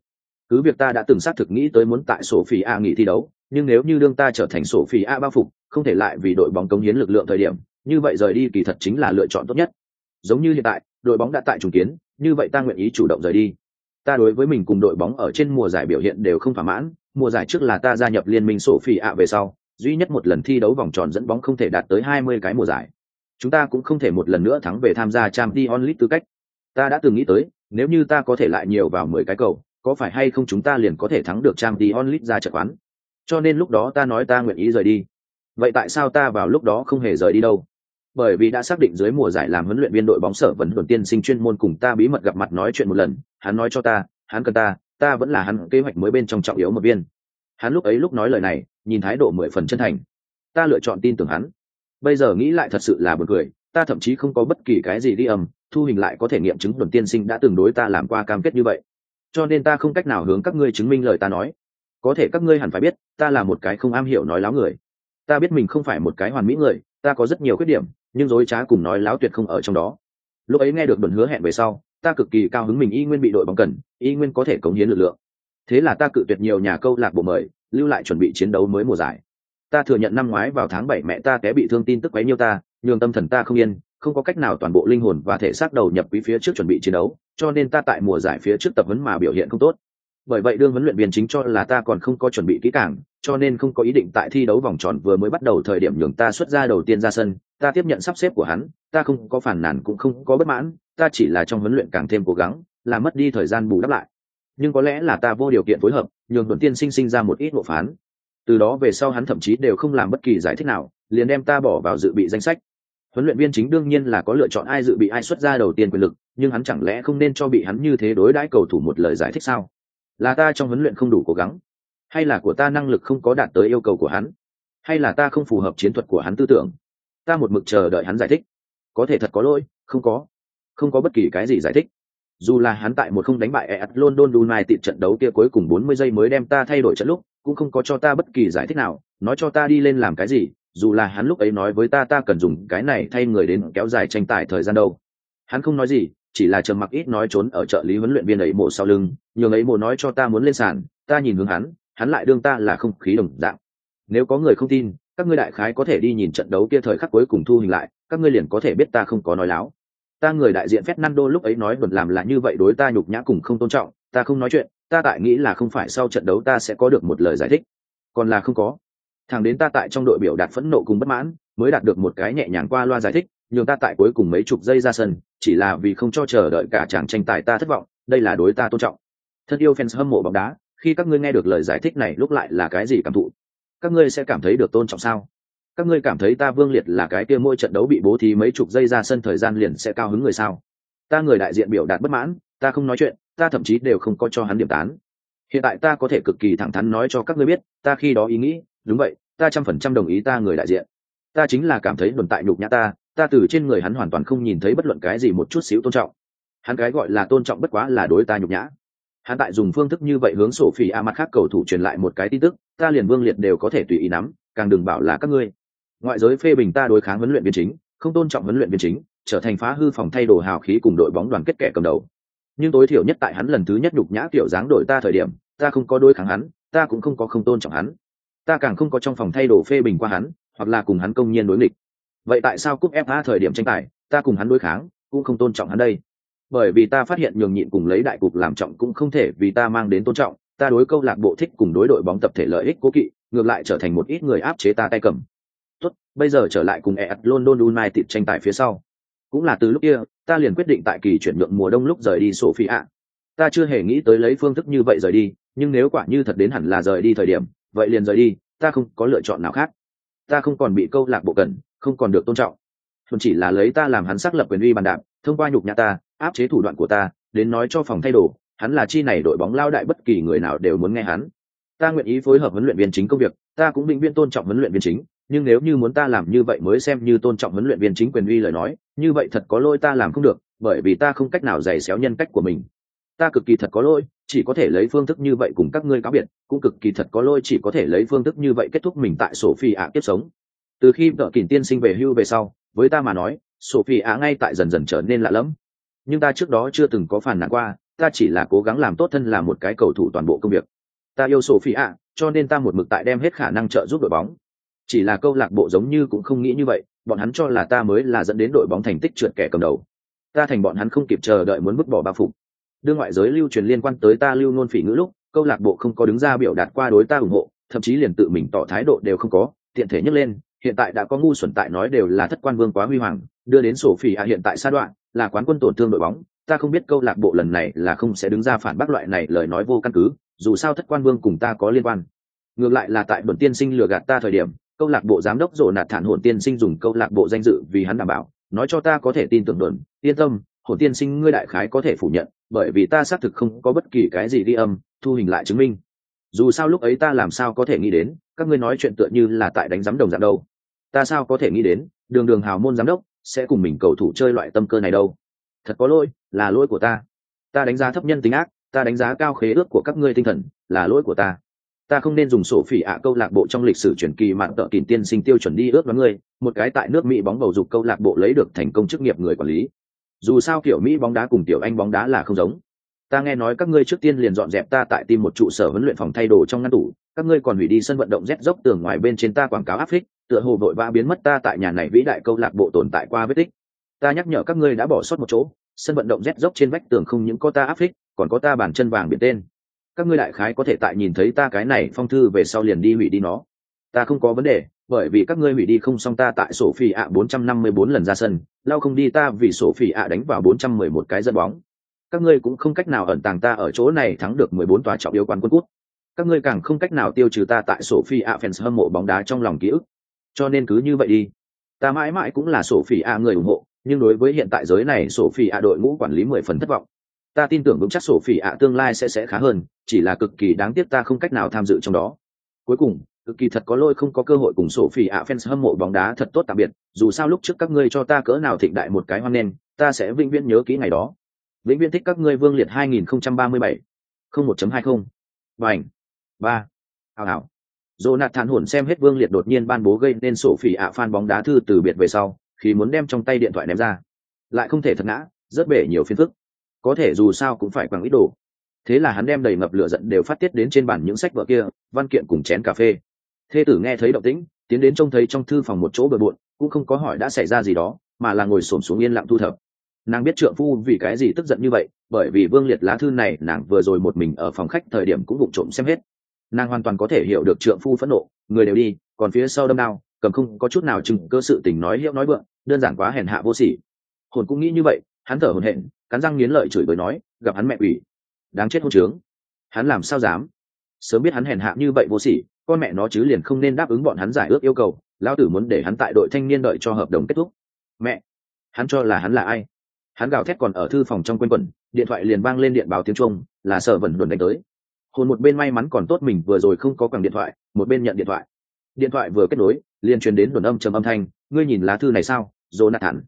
cứ việc ta đã từng xác thực nghĩ tới muốn tại sổ phỉ a nghỉ thi đấu, nhưng nếu như đương ta trở thành sổ phỉ a bao phục, không thể lại vì đội bóng cống hiến lực lượng thời điểm, như vậy rời đi kỳ thật chính là lựa chọn tốt nhất. Giống như hiện tại, đội bóng đã tại trùng kiến, như vậy ta nguyện ý chủ động rời đi. Ta đối với mình cùng đội bóng ở trên mùa giải biểu hiện đều không thỏa mãn, mùa giải trước là ta gia nhập liên minh sổ phỉ ạ về sau, duy nhất một lần thi đấu vòng tròn dẫn bóng không thể đạt tới hai mươi cái mùa giải. Chúng ta cũng không thể một lần nữa thắng về tham gia Champions League tư cách. Ta đã từng nghĩ tới, nếu như ta có thể lại nhiều vào mười cái cầu có phải hay không chúng ta liền có thể thắng được trang đi onlit ra trận quán? Cho nên lúc đó ta nói ta nguyện ý rời đi. Vậy tại sao ta vào lúc đó không hề rời đi đâu? Bởi vì đã xác định dưới mùa giải làm huấn luyện viên đội bóng sở vẫn đồn tiên sinh chuyên môn cùng ta bí mật gặp mặt nói chuyện một lần. Hắn nói cho ta, hắn cần ta ta vẫn là hắn kế hoạch mới bên trong trọng yếu một viên. Hắn lúc ấy lúc nói lời này, nhìn thái độ mười phần chân thành. Ta lựa chọn tin tưởng hắn. Bây giờ nghĩ lại thật sự là buồn cười, ta thậm chí không có bất kỳ cái gì đi âm, thu hình lại có thể nghiệm chứng đồn tiên sinh đã từng đối ta làm qua cam kết như vậy cho nên ta không cách nào hướng các ngươi chứng minh lời ta nói. Có thể các ngươi hẳn phải biết, ta là một cái không am hiểu nói láo người. Ta biết mình không phải một cái hoàn mỹ người, ta có rất nhiều khuyết điểm, nhưng dối trá cùng nói láo tuyệt không ở trong đó. Lúc ấy nghe được đồn hứa hẹn về sau, ta cực kỳ cao hứng mình y nguyên bị đội bóng cần, y nguyên có thể cống hiến lực lượng. Thế là ta cự tuyệt nhiều nhà câu lạc bộ mời, lưu lại chuẩn bị chiến đấu mới mùa giải. Ta thừa nhận năm ngoái vào tháng bảy mẹ ta té bị thương, tin tức quấy nhiêu ta, nhường tâm thần ta không yên không có cách nào toàn bộ linh hồn và thể xác đầu nhập quý phía trước chuẩn bị chiến đấu, cho nên ta tại mùa giải phía trước tập huấn mà biểu hiện không tốt. Bởi vậy đương huấn luyện viên chính cho là ta còn không có chuẩn bị kỹ càng, cho nên không có ý định tại thi đấu vòng tròn vừa mới bắt đầu thời điểm nhường ta xuất ra đầu tiên ra sân, ta tiếp nhận sắp xếp của hắn, ta không có phản nản cũng không có bất mãn, ta chỉ là trong huấn luyện càng thêm cố gắng làm mất đi thời gian bù đắp lại. Nhưng có lẽ là ta vô điều kiện phối hợp, nhường thuận tiên sinh sinh ra một ít bộ phán. Từ đó về sau hắn thậm chí đều không làm bất kỳ giải thích nào, liền đem ta bỏ vào dự bị danh sách huấn luyện viên chính đương nhiên là có lựa chọn ai dự bị ai xuất ra đầu tiên quyền lực nhưng hắn chẳng lẽ không nên cho bị hắn như thế đối đãi cầu thủ một lời giải thích sao? Là ta trong huấn luyện không đủ cố gắng hay là của ta năng lực không có đạt tới yêu cầu của hắn hay là ta không phù hợp chiến thuật của hắn tư tưởng? Ta một mực chờ đợi hắn giải thích. Có thể thật có lỗi không có. Không có bất kỳ cái gì giải thích. Dù là hắn tại một không đánh bại EAT London United trận đấu kia cuối cùng 40 giây mới đem ta thay đổi trận lúc, cũng không có cho ta bất kỳ giải thích nào, nói cho ta đi lên làm cái gì, dù là hắn lúc ấy nói với ta ta cần dùng cái này thay người đến kéo dài tranh tài thời gian đâu. Hắn không nói gì, chỉ là trầm mặc ít nói trốn ở trợ lý huấn luyện viên ấy mộ sau lưng, nhường ấy mộ nói cho ta muốn lên sàn, ta nhìn hướng hắn, hắn lại đương ta là không khí đồng dạng. Nếu có người không tin, các ngươi đại khái có thể đi nhìn trận đấu kia thời khắc cuối cùng thu hình lại, các ngươi liền có thể biết ta không có nói láo ta người đại diện Fernando lúc ấy nói đột làm là như vậy đối ta nhục nhã cùng không tôn trọng, ta không nói chuyện, ta tại nghĩ là không phải sau trận đấu ta sẽ có được một lời giải thích, còn là không có thằng đến ta tại trong đội biểu đạt phẫn nộ cùng bất mãn, mới đạt được một cái nhẹ nhàng qua loa giải thích, nhường ta tại cuối cùng mấy chục giây ra sân chỉ là vì không cho chờ đợi cả chàng tranh tài ta thất vọng đây là đối ta tôn trọng. Thân yêu fans hâm mộ bóng đá khi các ngươi nghe được lời giải thích này lúc lại là cái gì cảm thụ? Các ngươi sẽ cảm thấy được tôn trọng sao? Các ngươi cảm thấy ta vương liệt là cái kia mỗi trận đấu bị bố thí mấy chục giây ra sân thời gian liền sẽ cao hứng người sao? Ta người đại diện biểu đạt bất mãn ta không nói chuyện ta thậm chí đều không có cho hắn điểm tán. Hiện tại ta có thể cực kỳ thẳng thắn nói cho các ngươi biết ta khi đó ý nghĩ đúng vậy ta trăm phần trăm đồng ý ta người đại diện. Ta chính là cảm thấy đồn tại nhục nhã ta ta từ trên người hắn hoàn toàn không nhìn thấy bất luận cái gì một chút xíu tôn trọng. Hắn cái gọi là tôn trọng bất quá là đối ta nhục nhã. Hắn tại dùng phương thức như vậy hướng sổ phỉ a mặt khác cầu thủ truyền lại một cái tin tức, ta liền vương liệt đều có thể tùy ý nắm, càng đừng bảo là các ngươi. Ngoại giới phê bình ta đối kháng huấn luyện viên chính, không tôn trọng huấn luyện viên chính, trở thành phá hư phòng thay đồ hào khí cùng đội bóng đoàn kết kẻ cầm đầu. Nhưng tối thiểu nhất tại hắn lần thứ nhất nhục nhã tiểu dáng đội ta thời điểm, ta không có đối kháng hắn, ta cũng không có không tôn trọng hắn ta càng không có trong phòng thay đồ phê bình qua hắn, hoặc là cùng hắn công nhiên đối nghịch. Vậy tại sao cúp fa thời điểm tranh tài, ta cùng hắn đối kháng, cũng không tôn trọng hắn đây? Bởi vì ta phát hiện nhường nhịn cùng lấy đại cục làm trọng cũng không thể vì ta mang đến tôn trọng, ta đối câu lạc bộ thích cùng đối đội bóng tập thể lợi ích cố kỵ, ngược lại trở thành một ít người áp chế ta tay cầm. Tốt, bây giờ trở lại cùng EF London United tranh tài phía sau. Cũng là từ lúc kia, ta liền quyết định tại kỳ chuyển nhượng mùa đông lúc rời đi Sofia. Ta chưa hề nghĩ tới lấy phương thức như vậy rời đi, nhưng nếu quả như thật đến hẳn là rời đi thời điểm vậy liền rời đi, ta không có lựa chọn nào khác. Ta không còn bị câu lạc bộ cần, không còn được tôn trọng. Thuần chỉ là lấy ta làm hắn xác lập quyền uy bàn đạp, thông qua nhục nhã ta, áp chế thủ đoạn của ta, đến nói cho phòng thay đồ, hắn là chi này đội bóng lao đại bất kỳ người nào đều muốn nghe hắn. Ta nguyện ý phối hợp huấn luyện viên chính công việc, ta cũng định viên tôn trọng huấn luyện viên chính, nhưng nếu như muốn ta làm như vậy mới xem như tôn trọng huấn luyện viên chính quyền uy lời nói, như vậy thật có lỗi ta làm không được, bởi vì ta không cách nào giày xéo nhân cách của mình. Ta cực kỳ thật có lỗi chỉ có thể lấy phương thức như vậy cùng các ngươi cáo biệt, cũng cực kỳ thật có lỗi chỉ có thể lấy phương thức như vậy kết thúc mình tại sổ phi ạ kiếp sống. Từ khi vợ kỷ tiên sinh về hưu về sau, với ta mà nói sổ phi ạ ngay tại dần dần trở nên lạ lẫm. Nhưng ta trước đó chưa từng có phản nản qua, ta chỉ là cố gắng làm tốt thân là một cái cầu thủ toàn bộ công việc. Ta yêu sổ phi ạ cho nên ta một mực tại đem hết khả năng trợ giúp đội bóng. Chỉ là câu lạc bộ giống như cũng không nghĩ như vậy, bọn hắn cho là ta mới là dẫn đến đội bóng thành tích trượt kẻ cầm đầu. Ta thành bọn hắn không kịp chờ đợi muốn vứt bỏ bao phục đưa ngoại giới lưu truyền liên quan tới ta lưu nôn phỉ ngữ lúc, câu lạc bộ không có đứng ra biểu đạt qua đối ta ủng hộ, thậm chí liền tự mình tỏ thái độ đều không có, tiện thể nhấc lên, hiện tại đã có ngu xuẩn tại nói đều là thất quan vương quá huy hoàng, đưa đến sổ phỉ hạ hiện tại sa đoạn, là quán quân tổn thương đội bóng, ta không biết câu lạc bộ lần này là không sẽ đứng ra phản bác loại này lời nói vô căn cứ, dù sao thất quan vương cùng ta có liên quan. Ngược lại là tại bẩn tiên sinh lừa gạt ta thời điểm, câu lạc bộ giám đốc rộ nạt thản hồn tiên sinh dùng câu lạc bộ danh dự vì hắn đảm bảo, nói cho ta có thể tin tưởng đồn, yên tâm, hồn tiên sinh ngươi đại khái có thể phủ nhận bởi vì ta xác thực không có bất kỳ cái gì ghi âm, thu hình lại chứng minh. Dù sao lúc ấy ta làm sao có thể nghĩ đến, các ngươi nói chuyện tựa như là tại đánh giám đồng dạng đâu. Ta sao có thể nghĩ đến, đường đường hào môn giám đốc sẽ cùng mình cầu thủ chơi loại tâm cơ này đâu. Thật có lỗi, là lỗi của ta. Ta đánh giá thấp nhân tính ác, ta đánh giá cao khế ước của các ngươi tinh thần, là lỗi của ta. Ta không nên dùng sổ phỉ ạ câu lạc bộ trong lịch sử truyền kỳ mạng tợ kìm tiên sinh tiêu chuẩn đi ước đoán ngươi, một cái tại nước mỹ bóng bầu dục câu lạc bộ lấy được thành công chức nghiệp người quản lý dù sao kiểu mỹ bóng đá cùng tiểu anh bóng đá là không giống. Ta nghe nói các ngươi trước tiên liền dọn dẹp ta tại tìm một trụ sở huấn luyện phòng thay đồ trong ngăn tủ, các ngươi còn hủy đi sân vận động rét dốc tường ngoài bên trên ta quảng cáo áp phích, tựa hồ vội vã biến mất ta tại nhà này vĩ đại câu lạc bộ tồn tại qua vết tích. Ta nhắc nhở các ngươi đã bỏ sót một chỗ, sân vận động rét dốc trên vách tường không những có ta áp phích, còn có ta bàn chân vàng biển tên. Các ngươi đại khái có thể tại nhìn thấy ta cái này phong thư về sau liền đi hủy đi nó. Ta không có vấn đề bởi vì các ngươi hủy đi không xong ta tại sổ phi ạ 454 lần ra sân, lao không đi ta vì sổ phi ạ đánh vào 411 cái dẫn bóng. Các ngươi cũng không cách nào ẩn tàng ta ở chỗ này thắng được 14 tòa trọng yếu quán quân cút các ngươi càng không cách nào tiêu trừ ta tại sổ phi ạ fans hâm mộ bóng đá trong lòng ký ức. Cho nên cứ như vậy đi. Ta mãi mãi cũng là sổ phi ạ người ủng hộ, nhưng đối với hiện tại giới này sổ phi ạ đội ngũ quản lý mười phần thất vọng. Ta tin tưởng vững chắc sổ phi ạ tương lai sẽ sẽ khá hơn, chỉ là cực kỳ đáng tiếc ta không cách nào tham dự trong đó. Cuối cùng cực kỳ thật có lôi không có cơ hội cùng sổ phỉ ạ fans hâm mộ bóng đá thật tốt tạm biệt dù sao lúc trước các ngươi cho ta cỡ nào thịnh đại một cái hoan nen ta sẽ vĩnh viễn nhớ kỹ ngày đó. Vĩnh viễn thích các ngươi vương liệt 2037 không một chấm hai không. Vành ba. Hào hào. Jonathan hồn xem hết Vương Liệt đột nhiên ban bố gây nên sổ phỉ ạ fan bóng đá thư từ biệt về sau, khi muốn đem trong tay điện thoại ném ra, lại không thể thật ngã, rất bể nhiều phiền phức. Có thể dù sao cũng phải quăng ít đồ. Thế là hắn đem đầy ngập lửa giận đều phát tiết đến trên bàn những sách vở kia, văn kiện cùng chén cà phê. Thê tử nghe thấy động tĩnh, tiến đến trông thấy trong thư phòng một chỗ bừa bộn, cũng không có hỏi đã xảy ra gì đó, mà là ngồi xổm xuống yên lặng thu thập. Nàng biết trượng phu vì cái gì tức giận như vậy, bởi vì Vương Liệt lá thư này nàng vừa rồi một mình ở phòng khách thời điểm cũng vụng trộm xem hết. Nàng hoàn toàn có thể hiểu được trượng phu phẫn nộ người đều đi còn phía sau đâm đao cầm không có chút nào chừng cơ sự tình nói hiệu nói vượng đơn giản quá hèn hạ vô sỉ. Hồn cũng nghĩ như vậy hắn thở hồn hển cắn răng nghiến lợi chửi bới nói gặp hắn mẹ ủy đáng chết hôn trướng. Hắn làm sao dám? Sớm biết hắn hèn hạ như vậy vô sỉ con mẹ nó chứ liền không nên đáp ứng bọn hắn giải ước yêu cầu, lão tử muốn để hắn tại đội thanh niên đợi cho hợp đồng kết thúc. Mẹ, hắn cho là hắn là ai? Hắn gào thét còn ở thư phòng trong quanh quẩn, điện thoại liền vang lên điện báo tiếng trung là sợ vẩn đồn đánh tới. Hồn một bên may mắn còn tốt mình vừa rồi không có quẳng điện thoại, một bên nhận điện thoại. Điện thoại vừa kết nối, liền truyền đến đồn âm trầm âm thanh, ngươi nhìn lá thư này sao, jonathan?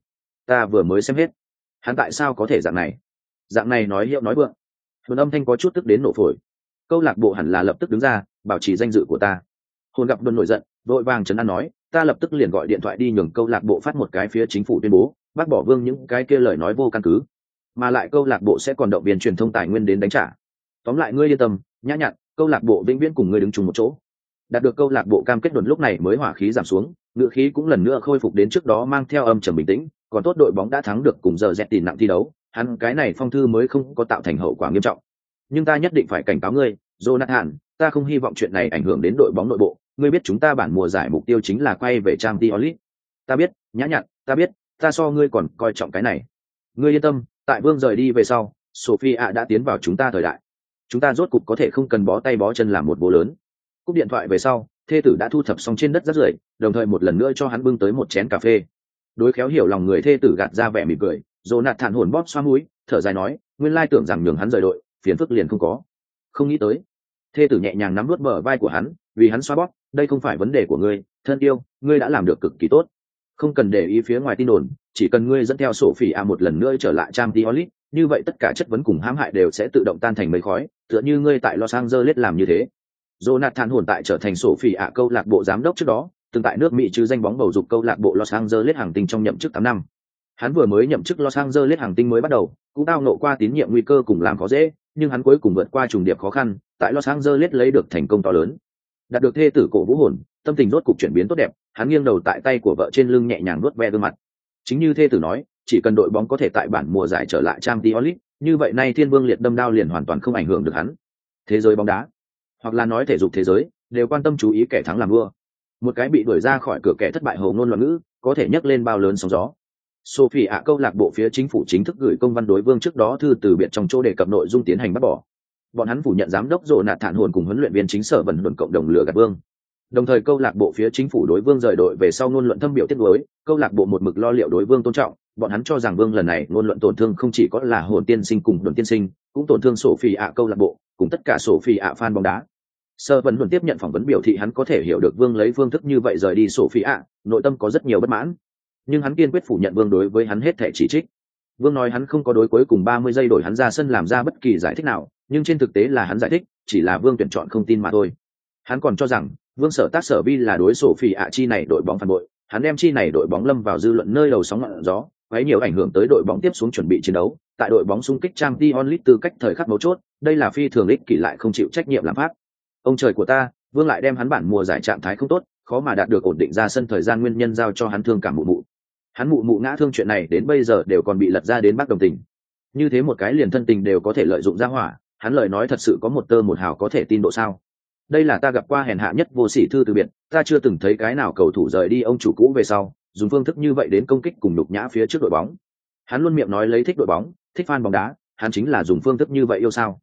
Ta vừa mới xem hết. Hắn tại sao có thể dạng này? Dạng này nói hiệu nói vượng. Đồn âm thanh có chút tức đến nổ phổi. Câu lạc bộ hẳn là lập tức đứng ra bảo trì danh dự của ta. Hồn gặp đồn nổi giận, vội vàng trấn an nói, ta lập tức liền gọi điện thoại đi nhường câu lạc bộ phát một cái phía chính phủ tuyên bố, bác bỏ vương những cái kia lời nói vô căn cứ. Mà lại câu lạc bộ sẽ còn động viên truyền thông tài nguyên đến đánh trả. Tóm lại ngươi yên tâm, nhã nhặn, câu lạc bộ vĩnh viễn cùng ngươi đứng chung một chỗ. Đạt được câu lạc bộ cam kết đồn lúc này mới hỏa khí giảm xuống, ngựa khí cũng lần nữa khôi phục đến trước đó mang theo âm trầm bình tĩnh, còn tốt đội bóng đã thắng được cùng giờ dẹt tìm nặng thi đấu, hắn cái này phong thư mới không có tạo thành hậu quả nghiêm trọng. Nhưng ta nhất định phải cảnh cáo ngươi jonathan, ta không hy vọng chuyện này ảnh hưởng đến đội bóng nội bộ. Ngươi biết chúng ta bản mùa giải mục tiêu chính là quay về trang t ta biết, nhã nhặn, ta biết, ta so ngươi còn coi trọng cái này. Ngươi yên tâm, tại vương rời đi về sau sophie ạ đã tiến vào chúng ta thời đại. Chúng ta rốt cục có thể không cần bó tay bó chân làm một bố lớn. Cúp điện thoại về sau, thê tử đã thu thập xong trên đất rất rưởi, đồng thời một lần nữa cho hắn bưng tới một chén cà phê. Đối khéo hiểu lòng người thê tử gạt ra vẻ mỉm cười, Jonathan hồn bóp xoa mũi, thở dài nói, nguyên lai tưởng rằng nhường hắn rời đội, phiền phức liền không có không nghĩ tới. Thê tử nhẹ nhàng nắm vút bờ vai của hắn, vì hắn xoa bóp, đây không phải vấn đề của ngươi, thân yêu, ngươi đã làm được cực kỳ tốt. Không cần để ý phía ngoài tin đồn, chỉ cần ngươi dẫn theo sổ phỉ a một lần nữa trở lại trang t olit như vậy tất cả chất vấn cùng hãm hại đều sẽ tự động tan thành mây khói, tựa như ngươi tại los angeles làm như thế. Jonathan hồn tại trở thành sổ phỉ a câu lạc bộ giám đốc trước đó, từng tại nước mỹ chứ danh bóng bầu dục câu lạc bộ los angeles hàng tinh trong nhậm chức tám năm hắn vừa mới nhậm chức los angeles hàng tinh mới bắt đầu cũng tao nộ qua tín nhiệm nguy cơ cùng làm khó dễ nhưng hắn cuối cùng vượt qua trùng điệp khó khăn tại los angeles lấy được thành công to lớn. Đạt được thê tử cổ vũ hồn tâm tình rốt cục chuyển biến tốt đẹp hắn nghiêng đầu tại tay của vợ trên lưng nhẹ nhàng nuốt ve gương mặt. Chính như thê tử nói chỉ cần đội bóng có thể tại bản mùa giải trở lại trang League, như vậy nay thiên vương liệt đâm đao liền hoàn toàn không ảnh hưởng được hắn. Thế giới bóng đá hoặc là nói thể dục thế giới đều quan tâm chú ý kẻ thắng làm vua. Một cái bị đuổi ra khỏi cửa kẻ thất bại hồ ngôn loạn ngữ có thể nhấc lên bao lớn sóng gió sophie ạ câu lạc bộ phía chính phủ chính thức gửi công văn đối vương trước đó thư từ biệt trong chỗ đề cập nội dung tiến hành bắt bỏ. Bọn hắn phủ nhận giám đốc rồ nạt thản hồn cùng huấn luyện viên chính sở vận luận cộng đồng lừa gạt vương. Đồng thời câu lạc bộ phía chính phủ đối vương rời đội về sau ngôn luận thâm biểu tiết đối câu lạc bộ một mực lo liệu đối vương tôn trọng, bọn hắn cho rằng vương lần này ngôn luận tổn thương không chỉ có là hồn tiên sinh cùng đồn tiên sinh, cũng tổn thương sổ phi ạ câu lạc bộ, cùng tất cả sổ phi ạ fan bóng đá. Sơ vẫn luận tiếp nhận phỏng vấn biểu thị hắn có thể hiểu được vương lấy phương thức như vậy rời đi sổ phi ạ, nội tâm có rất nhiều bất mãn nhưng hắn kiên quyết phủ nhận vương đối với hắn hết thể chỉ trích. Vương nói hắn không có đối cuối cùng ba mươi giây đổi hắn ra sân làm ra bất kỳ giải thích nào, nhưng trên thực tế là hắn giải thích, chỉ là vương tuyển chọn không tin mà thôi. Hắn còn cho rằng, vương sở tác sở vi là đối sổ phi ạ chi này đội bóng phản bội, hắn đem chi này đội bóng lâm vào dư luận nơi đầu sóng ngọn gió, quấy nhiều ảnh hưởng tới đội bóng tiếp xuống chuẩn bị chiến đấu, tại đội bóng xung kích trang Dion onlit tư cách thời khắc mấu chốt, đây là phi thường ích kỷ lại không chịu trách nhiệm làm pháp. Ông trời của ta, vương lại đem hắn bản mùa giải trạng thái không tốt, khó mà đạt được ổn định ra sân thời gian nguyên nhân giao cho hắn thương cảm mụ mụ hắn mụ mụ ngã thương chuyện này đến bây giờ đều còn bị lật ra đến bác đồng tình. Như thế một cái liền thân tình đều có thể lợi dụng ra hỏa, hắn lời nói thật sự có một tơ một hào có thể tin độ sao? Đây là ta gặp qua hèn hạ nhất vô sỉ thư từ biệt, ta chưa từng thấy cái nào cầu thủ rời đi ông chủ cũ về sau, dùng phương thức như vậy đến công kích cùng đục nhã phía trước đội bóng. Hắn luôn miệng nói lấy thích đội bóng, thích fan bóng đá, hắn chính là dùng phương thức như vậy yêu sao?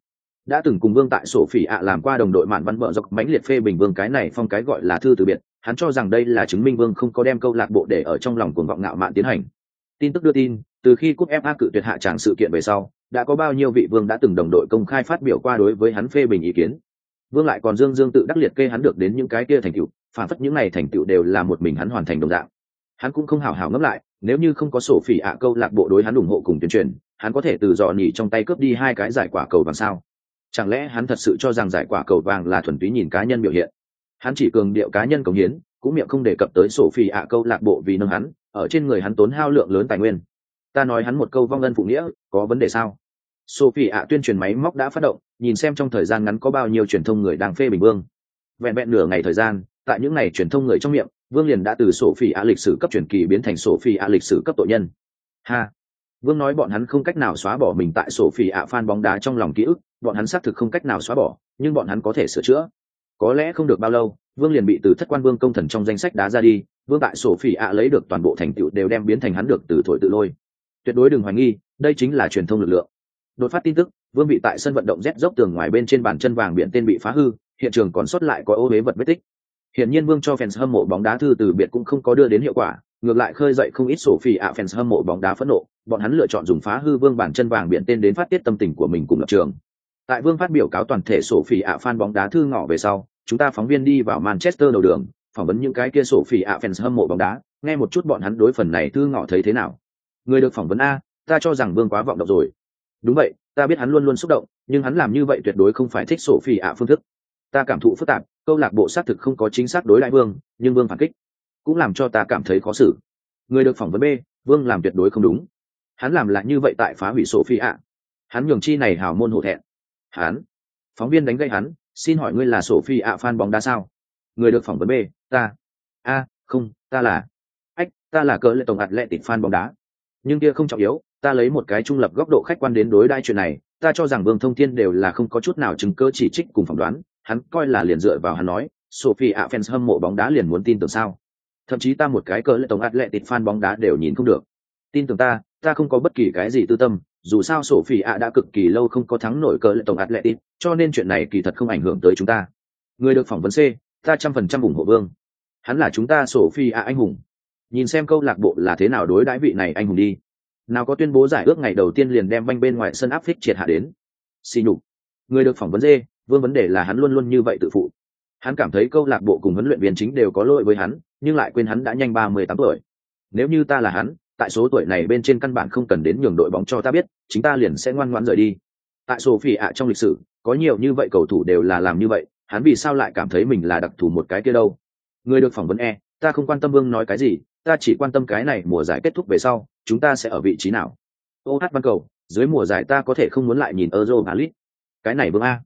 Đã từng cùng vương tại sổ phỉ ạ làm qua đồng đội mạn văn vợ dọc mãnh liệt phê bình vương cái này phong cái gọi là thư từ biệt hắn cho rằng đây là chứng minh vương không có đem câu lạc bộ để ở trong lòng cuồng vọng ngạo mạn tiến hành. Tin tức đưa tin, từ khi cúp fa cự tuyệt hạ tràng sự kiện về sau, đã có bao nhiêu vị vương đã từng đồng đội công khai phát biểu qua đối với hắn phê bình ý kiến. Vương lại còn dương dương tự đắc liệt kê hắn được đến những cái kia thành tựu, phản phất những này thành tựu đều là một mình hắn hoàn thành đồng dạng. Hắn cũng không hào hào ngẫm lại, nếu như không có sổ phỉ ạ câu lạc bộ đối hắn ủng hộ cùng tuyên truyền, hắn có thể từ dò nhỉ trong tay cướp đi hai cái giải quả cầu vàng sao? Chẳng lẽ hắn thật sự cho rằng giải quả cầu vàng là thuần túy nhìn cá nhân biểu hiện? Hắn chỉ cường điệu cá nhân cống hiến, cũng miệng không đề cập tới sổ phi ạ câu lạc bộ vì nâng hắn, ở trên người hắn tốn hao lượng lớn tài nguyên. Ta nói hắn một câu vong ân phụ nghĩa, có vấn đề sao? Sophie ạ tuyên truyền máy móc đã phát động, nhìn xem trong thời gian ngắn có bao nhiêu truyền thông người đang phê bình vương. Vẹn vẹn nửa ngày thời gian, tại những ngày truyền thông người trong miệng, vương liền đã từ sổ phi ạ lịch sử cấp truyền kỳ biến thành sổ phi ạ lịch sử cấp tội nhân. Ha! Vương nói bọn hắn không cách nào xóa bỏ mình tại sổ phi ạ fan bóng đá trong lòng ký ức, bọn hắn xác thực không cách nào xóa bỏ, nhưng bọn hắn có thể sửa chữa có lẽ không được bao lâu vương liền bị từ thất quan vương công thần trong danh sách đá ra đi vương tại sổ phỉ ạ lấy được toàn bộ thành tựu đều đem biến thành hắn được từ thổi tự lôi. Tuyệt đối đừng hoài nghi đây chính là truyền thông lực lượng. Đột phát tin tức vương bị tại sân vận động rét dốc tường ngoài bên trên bàn chân vàng biển tên bị phá hư hiện trường còn sót lại có ô huế vật vết tích. Hiển nhiên Vương cho fans hâm mộ bóng đá thư từ biệt cũng không có đưa đến hiệu quả, ngược lại khơi dậy không ít sổ phỉ ạ fans hâm mộ bóng đá phẫn nộ, bọn hắn lựa chọn dùng phá hư Vương bản chân vàng biển tên đến phát tiết tâm tình của mình cùng lập trường. Tại Vương phát biểu cáo toàn thể sổ phỉ ạ fan bóng đá thư ngỏ về sau, chúng ta phóng viên đi vào Manchester đầu đường, phỏng vấn những cái kia sổ phỉ ạ fans hâm mộ bóng đá, nghe một chút bọn hắn đối phần này thư ngỏ thấy thế nào. Người được phỏng vấn a, ta cho rằng Vương quá vọng động rồi. Đúng vậy, ta biết hắn luôn luôn xúc động, nhưng hắn làm như vậy tuyệt đối không phải thích sổ phỉ ạ phương thức. Ta cảm thụ phức tạp, câu lạc bộ xác thực không có chính xác đối lại vương nhưng vương phản kích cũng làm cho ta cảm thấy khó xử người được phỏng vấn b vương làm tuyệt đối không đúng hắn làm lại như vậy tại phá hủy sổ phi ạ hắn nhường chi này hào môn hổ thẹn hắn phóng viên đánh gây hắn xin hỏi ngươi là sổ phi ạ fan bóng đá sao? Người được phỏng vấn b, ta. A, không, ta là. Ách, ta là cỡ lệ tổng ạt lệ tịt fan bóng đá. Nhưng kia không trọng yếu, ta lấy một cái trung lập góc độ khách quan đến đối đai chuyện này. Ta cho rằng vương thông thiên đều là không có chút nào chứng cơ chỉ trích cùng phỏng đoán. Hắn coi là liền dựa vào hắn nói, sophie ạ, fans hâm mộ bóng đá liền muốn tin tưởng sao? Thậm chí ta một cái cỡ lệ tổng ạt lệ tịt fan bóng đá đều nhìn không được. Tin tưởng ta ta không có bất kỳ cái gì tư tâm dù sao sophie ạ đã cực kỳ lâu không có thắng nổi cỡ lệ tổng atletic, cho nên chuyện này kỳ thật không ảnh hưởng tới chúng ta. Người được phỏng vấn c, ta trăm phần trăm ủng hộ vương. Hắn là chúng ta sophie ạ anh hùng. Nhìn xem câu lạc bộ là thế nào đối đãi vị này anh hùng đi. Nào có tuyên bố giải ước ngày đầu tiên liền đem banh bên ngoài sân áp phích triệt hạ đến. Xì nhục. Người được phỏng vấn dê vương vấn đề là hắn luôn luôn như vậy tự phụ. Hắn cảm thấy câu lạc bộ cùng huấn luyện viên chính đều có lỗi với hắn, nhưng lại quên hắn đã nhanh ba mươi tám tuổi. Nếu như ta là hắn tại số tuổi này bên trên căn bản không cần đến nhường đội bóng cho ta biết, chính ta liền sẽ ngoan ngoãn rời đi. Tại sổ phỉ ạ, trong lịch sử, có nhiều như vậy cầu thủ đều là làm như vậy, hắn vì sao lại cảm thấy mình là đặc thù một cái kia đâu? Người được phỏng vấn e ta không quan tâm vương nói cái gì, ta chỉ quan tâm cái này mùa giải kết thúc về sau, chúng ta sẽ ở vị trí nào? Ô hát văn cầu, dưới mùa giải ta có thể không muốn lại nhìn euro và lit cái này vương a.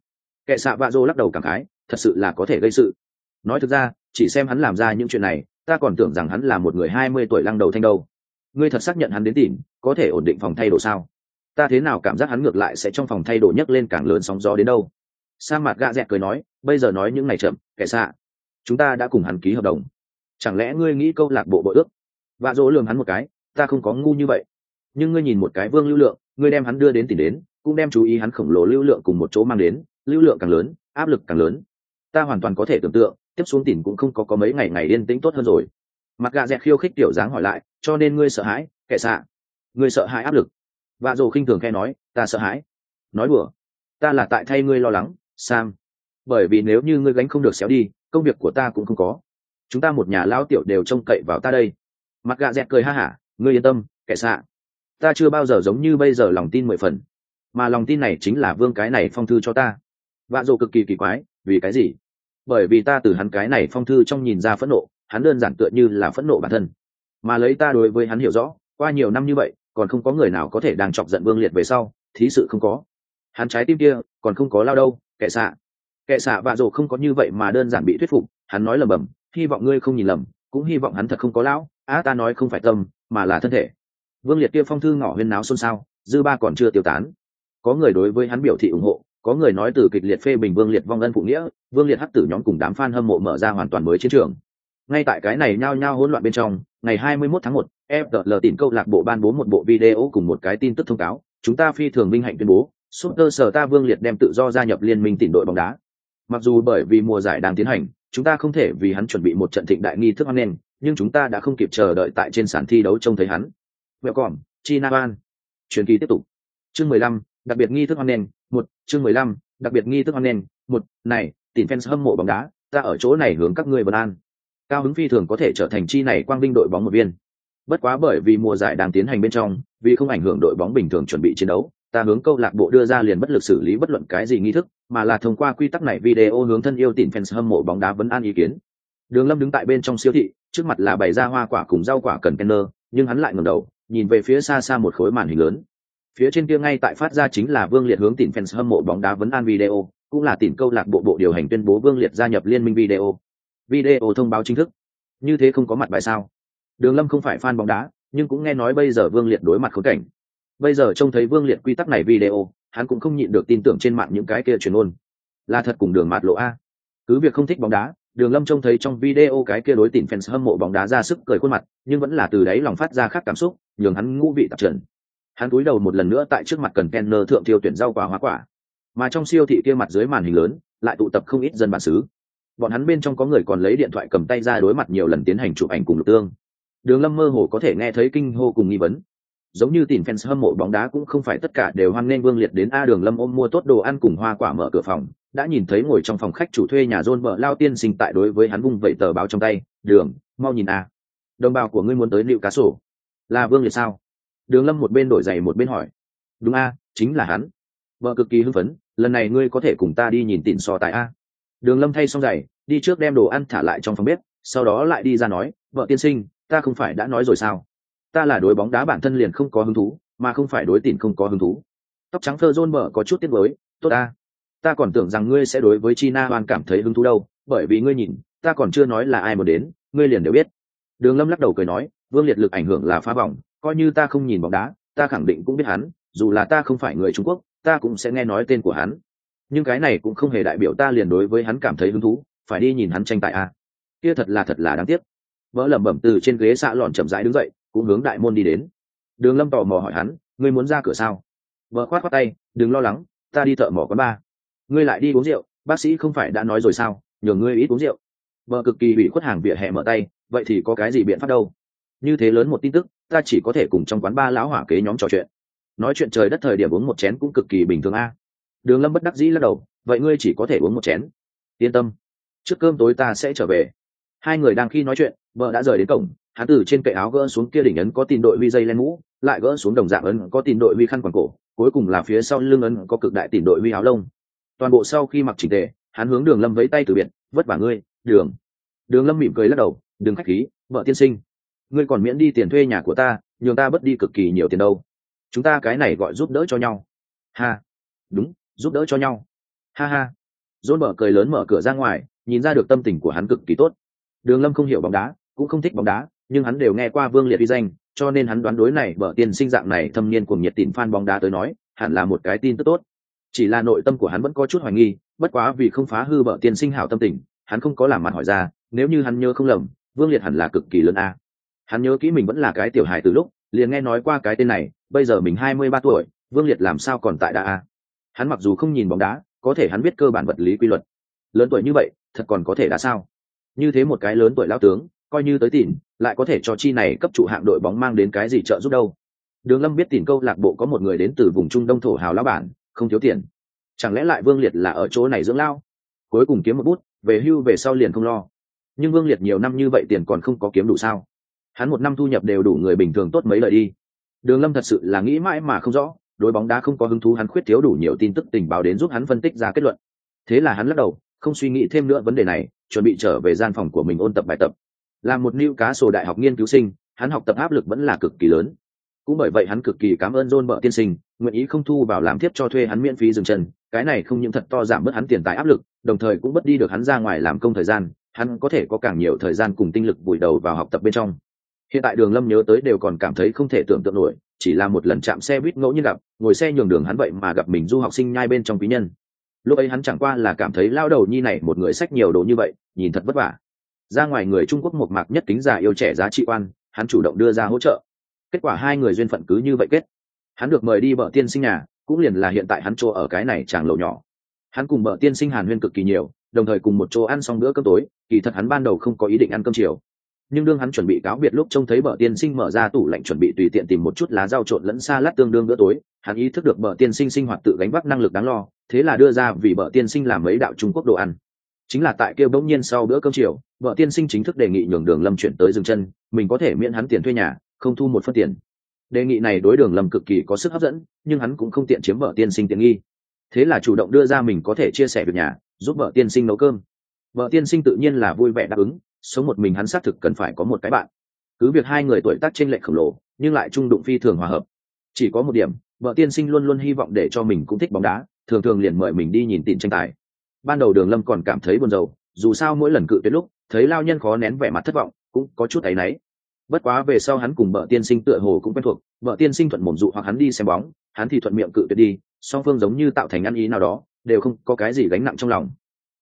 Kệ xạ vạ dô lắc đầu cảm khái, thật sự là có thể gây sự. Nói thực ra, chỉ xem hắn làm ra những chuyện này, ta còn tưởng rằng hắn là một người hai mươi tuổi lăng đầu thanh đâu ngươi thật xác nhận hắn đến tìm, có thể ổn định phòng thay đồ sao? Ta thế nào cảm giác hắn ngược lại sẽ trong phòng thay đồ nhấc lên càng lớn sóng gió đến đâu? Sa mặt gạ dẹt cười nói, bây giờ nói những ngày chậm kẻ xạ. Chúng ta đã cùng hắn ký hợp đồng. Chẳng lẽ ngươi nghĩ câu lạc bộ bội ước? Vạ dỗ lường hắn một cái, ta không có ngu như vậy. Nhưng ngươi nhìn một cái vương lưu lượng, ngươi đem hắn đưa đến tìm đến, cũng đem chú ý hắn khổng lồ lưu lượng cùng một chỗ mang đến, lưu lượng càng lớn, áp lực càng lớn. Ta hoàn toàn có thể tưởng tượng, tiếp xuống tìm cũng không có có mấy ngày ngày yên tĩnh tốt hơn rồi mặt gà dẹt khiêu khích tiểu dáng hỏi lại, cho nên ngươi sợ hãi kệ xạ? Ngươi sợ hãi áp lực. Vạ dồ khinh thường khe nói, ta sợ hãi. Nói đùa, ta là tại thay ngươi lo lắng, sam. Bởi vì nếu như ngươi gánh không được xéo đi, công việc của ta cũng không có. Chúng ta một nhà lao tiểu đều trông cậy vào ta đây. Mặt gà dẹt cười ha hả, ngươi yên tâm kệ xạ. Ta chưa bao giờ giống như bây giờ lòng tin mười phần. Mà lòng tin này chính là vương cái này phong thư cho ta. Vạ dồ cực kỳ kỳ quái, vì cái gì? Bởi vì ta từ hắn cái này phong thư trong nhìn ra phẫn nộ hắn đơn giản tựa như là phẫn nộ bản thân. Mà lấy ta đối với hắn hiểu rõ, qua nhiều năm như vậy, còn không có người nào có thể đang chọc giận vương liệt về sau, thí sự không có. Hắn trái tim kia, còn không có lao đâu, kệ xạ. Kệ xạ vạ dồ không có như vậy mà đơn giản bị thuyết phục, hắn nói lầm bầm hy vọng ngươi không nhìn lầm, cũng hy vọng hắn thật không có lão, á, ta nói không phải tâm, mà là thân thể. Vương liệt kia phong thư ngỏ huyên náo xôn xao, dư ba còn chưa tiêu tán. Có người đối với hắn biểu thị ủng hộ, có người nói từ kịch liệt phê bình vương liệt vong ân phụ nghĩa, vương liệt hắc tử nhóm cùng đám f a n hâm mộ mở ra hoàn toàn mới chiến trường ngay tại cái này nhao nhao hỗn loạn bên trong ngày 21 tháng 1, FDL tìm câu lạc bộ ban bố một bộ video cùng một cái tin tức thông cáo. Chúng ta phi thường minh hạnh tuyên bố Super sở ta vương liệt đem tự do gia nhập liên minh tỉnh đội bóng đá. Mặc dù bởi vì mùa giải đang tiến hành chúng ta không thể vì hắn chuẩn bị một trận thịnh đại nghi thức hoan nghênh nhưng chúng ta đã không kịp chờ đợi tại trên sàn thi đấu trông thấy hắn. Vẹo còm china ban truyền kỳ tiếp tục. Chương 15, đặc biệt nghi thức hoan nghênh một chương mười lăm đặc biệt nghi thức hoan nghênh một này tỉnh fans hâm mộ bóng đá ta ở chỗ này hướng các ngươi bình an cao hứng phi thường có thể trở thành chi này quang binh đội bóng một viên. Bất quá bởi vì mùa giải đang tiến hành bên trong, vì không ảnh hưởng đội bóng bình thường chuẩn bị chiến đấu, ta hướng câu lạc bộ đưa ra liền bất lực xử lý bất luận cái gì nghi thức, mà là thông qua quy tắc này video hướng thân yêu tìm fans hâm mộ bóng đá vấn an ý kiến. Đường lâm đứng tại bên trong siêu thị, trước mặt là bày ra hoa quả cùng rau quả cần kenner, nhưng hắn lại ngẩng đầu, nhìn về phía xa xa một khối màn hình lớn. Phía trên kia ngay tại phát ra chính là vương liệt hướng tìm fans hâm mộ bóng đá vấn an video, cũng là tìm câu lạc bộ bộ điều hành tuyên bố vương liệt gia nhập liên minh video video thông báo chính thức. Như thế không có mặt bài sao? Đường lâm không phải fan bóng đá, nhưng cũng nghe nói bây giờ vương liệt đối mặt khốn cảnh. Bây giờ trông thấy vương liệt quy tắc này video, hắn cũng không nhịn được tin tưởng trên mạng những cái kia truyền ôn. Là thật cùng đường mạt lộ a. Cứ việc không thích bóng đá, đường lâm trông thấy trong video cái kia đối tìm fans hâm mộ bóng đá ra sức cười khuôn mặt, nhưng vẫn là từ đấy lòng phát ra khác cảm xúc, nhường hắn ngũ vị tạp trần. Hắn cúi đầu một lần nữa tại trước mặt cần penner thượng tiêu tuyển rau quả hoa quả. Mà trong siêu thị kia mặt dưới màn hình lớn, lại tụ tập không ít dân bản xứ bọn hắn bên trong có người còn lấy điện thoại cầm tay ra đối mặt nhiều lần tiến hành chụp ảnh cùng lục tương. Đường lâm mơ hồ có thể nghe thấy kinh hô cùng nghi vấn. Giống như tìm fans hâm mộ bóng đá cũng không phải tất cả đều hoan nghênh vương liệt đến a đường lâm ôm mua tốt đồ ăn cùng hoa quả mở cửa phòng, đã nhìn thấy ngồi trong phòng khách chủ thuê nhà rôn vợ lao tiên sinh tại đối với hắn vung vẩy tờ báo trong tay, đường, mau nhìn a. Đồng bào của ngươi muốn tới liệu cá sổ. Là vương liệt sao? Đường lâm một bên đổi giày một bên hỏi. Đúng a, chính là hắn. Vợ cực kỳ hưng phấn, lần này ngươi có thể cùng ta đi nhìn tịn so tại a? Đường lâm thay xong giày, đi trước đem đồ ăn thả lại trong phòng bếp, sau đó lại đi ra nói, vợ tiên sinh, ta không phải đã nói rồi sao? Ta là đối bóng đá bản thân liền không có hứng thú, mà không phải đối tịn không có hứng thú. Tóc trắng thơ rôn mở có chút tiếc với tốt ta ta còn tưởng rằng ngươi sẽ đối với china hoàn cảm thấy hứng thú đâu, bởi vì ngươi nhìn, ta còn chưa nói là ai muốn đến, ngươi liền đều biết. Đường lâm lắc đầu cười nói, vương liệt lực ảnh hưởng là phá vòng coi như ta không nhìn bóng đá, ta khẳng định cũng biết hắn, dù là ta không phải người trung quốc, ta cũng sẽ nghe nói tên của hắn nhưng cái này cũng không hề đại biểu ta liền đối với hắn cảm thấy hứng thú, phải đi nhìn hắn tranh tài à. kia thật là thật là đáng tiếc. Vỡ lẩm bẩm từ trên ghế xạ lòn chậm rãi đứng dậy, cũng hướng đại môn đi đến. Đường lâm tò mò hỏi hắn, ngươi muốn ra cửa sao? Vợ khoát khoát tay, đừng lo lắng, ta đi thợ mỏ quán ba ngươi lại đi uống rượu, bác sĩ không phải đã nói rồi sao? Nhường ngươi ít uống rượu. Vợ cực kỳ bị khuất hàng vỉa hè mở tay, vậy thì có cái gì biện pháp đâu? Như thế lớn một tin tức, ta chỉ có thể cùng trong quán ba lão hỏa kế nhóm trò chuyện. Nói chuyện trời đất thời điểm uống một chén cũng cực kỳ bình thường a đường lâm bất đắc dĩ lắc đầu, vậy ngươi chỉ có thể uống một chén. Yên tâm. Trước cơm tối ta sẽ trở về. Hai người đang khi nói chuyện, vợ đã rời đến cổng, hắn từ trên cậy áo gỡ xuống kia đỉnh ấn có tin đội vi dây len mũ, lại gỡ xuống đồng dạng ấn có tin đội vi khăn quàng cổ, cuối cùng là phía sau lưng ấn có cực đại tin đội vi áo lông. Toàn bộ sau khi mặc chỉnh tề, hắn hướng đường lâm vẫy tay từ biệt, vất vả ngươi, đường. Đường lâm mỉm cười lắc đầu, đừng khách khí, vợ tiên sinh. Ngươi còn miễn đi tiền thuê nhà của ta, nhường ta bất đi cực kỳ nhiều tiền đâu. Chúng ta cái này gọi giúp đỡ cho nhau. Ha, đúng giúp đỡ cho nhau. Ha ha. Dôn mở cười lớn mở cửa ra ngoài, nhìn ra được tâm tình của hắn cực kỳ tốt. Đường lâm không hiểu bóng đá, cũng không thích bóng đá, nhưng hắn đều nghe qua vương liệt uy danh, cho nên hắn đoán đối này bở tiên sinh dạng này thâm niên cùng nhiệt tín fan bóng đá tới nói, hẳn là một cái tin tức tốt. Chỉ là nội tâm của hắn vẫn có chút hoài nghi, bất quá vì không phá hư bở tiên sinh hảo tâm tình, hắn không có làm mặt hỏi ra, nếu như hắn nhớ không lầm, vương liệt hẳn là cực kỳ lớn a. Hắn nhớ kỹ mình vẫn là cái tiểu hài từ lúc, liền nghe nói qua cái tên này, bây giờ mình hai mươi ba tuổi, vương liệt làm sao còn tại đa a? Hắn mặc dù không nhìn bóng đá, có thể hắn biết cơ bản vật lý quy luật. Lớn tuổi như vậy, thật còn có thể đã sao? Như thế một cái lớn tuổi lao tướng, coi như tới tìm lại có thể cho chi này cấp trụ hạng đội bóng mang đến cái gì trợ giúp đâu? Đường lâm biết tìm câu lạc bộ có một người đến từ vùng trung đông thổ hào lão bản, không thiếu tiền. Chẳng lẽ lại vương liệt là ở chỗ này dưỡng lao cuối cùng kiếm một bút, về hưu về sau liền không lo. Nhưng vương liệt nhiều năm như vậy tiền còn không có kiếm đủ sao? Hắn một năm thu nhập đều đủ người bình thường tốt mấy lời đi. Đường lâm thật sự là nghĩ mãi mà không rõ đối bóng đá không có hứng thú, hắn khuyết thiếu đủ nhiều tin tức tình báo đến giúp hắn phân tích ra kết luận. Thế là hắn lắc đầu, không suy nghĩ thêm nữa vấn đề này, chuẩn bị trở về gian phòng của mình ôn tập bài tập. Là một nữ cá sổ đại học nghiên cứu sinh, hắn học tập áp lực vẫn là cực kỳ lớn. Cũng bởi vậy hắn cực kỳ cảm ơn john bợ tiên sinh, nguyện ý không thu vào làm tiếp cho thuê hắn miễn phí dừng chân, cái này không những thật to giảm bớt hắn tiền tài áp lực, đồng thời cũng bất đi được hắn ra ngoài làm công thời gian, hắn có thể có càng nhiều thời gian cùng tinh lực vùi đầu vào học tập bên trong. Hiện tại đường lâm nhớ tới đều còn cảm thấy không thể tưởng tượng nổi chỉ là một lần chạm xe buýt ngẫu nhiên gặp, ngồi xe nhường đường hắn vậy mà gặp mình du học sinh nhai bên trong quý nhân. Lúc ấy hắn chẳng qua là cảm thấy lao đầu nhi này một người sách nhiều đồ như vậy, nhìn thật vất vả. Ra ngoài người trung quốc một mạc nhất tính già yêu trẻ giá trị oan hắn chủ động đưa ra hỗ trợ. Kết quả hai người duyên phận cứ như vậy kết. Hắn được mời đi bờ tiên sinh nhà, cũng liền là hiện tại hắn chỗ ở cái này chàng lầu nhỏ. Hắn cùng bờ tiên sinh hàn huyên cực kỳ nhiều, đồng thời cùng một chỗ ăn xong bữa cơm tối, kỳ thật hắn ban đầu không có ý định ăn cơm chiều nhưng đương hắn chuẩn bị cáo biệt lúc trông thấy bờ tiên sinh mở ra tủ lạnh chuẩn bị tùy tiện tìm một chút lá rau trộn lẫn xa lát tương đương bữa tối, hắn ý thức được bờ tiên sinh sinh hoạt tự gánh vác năng lực đáng lo, thế là đưa ra vì bờ tiên sinh làm mấy đạo trung quốc đồ ăn. Chính là tại kêu bỗng nhiên sau bữa cơm chiều vợ tiên sinh chính thức đề nghị nhường đường lâm chuyển tới dừng chân, mình có thể miễn hắn tiền thuê nhà, không thu một phân tiền. Đề nghị này đối đường lâm cực kỳ có sức hấp dẫn, nhưng hắn cũng không tiện chiếm vợ tiên sinh tiện nghi. Thế là chủ động đưa ra mình có thể chia sẻ việc nhà, giúp vợ tiên sinh nấu cơm. Vợ tiên sinh tự nhiên là vui vẻ đáp ứng sống một mình hắn xác thực cần phải có một cái bạn. Cứ việc hai người tuổi tác t r ê n lệch khổng lồ, nhưng lại trung đụng phi thường hòa hợp. Chỉ có một điểm, vợ tiên sinh luôn luôn hy vọng để cho mình cũng thích bóng đá, thường thường liền mời mình đi nhìn tin tranh tài. Ban đầu đường lâm còn cảm thấy buồn rầu, dù sao mỗi lần cự tuyệt lúc, thấy lao nhân khó nén vẻ mặt thất vọng, cũng có chút áy náy. Bất quá về sau hắn cùng vợ tiên sinh tựa hồ cũng quen thuộc, vợ tiên sinh thuận mồm dụ hoặc hắn đi xem bóng, hắn thì thuận miệng cự tuyệt đi, song phương giống như tạo thành ăn ý nào đó, đều không có cái gì gánh nặng trong lòng.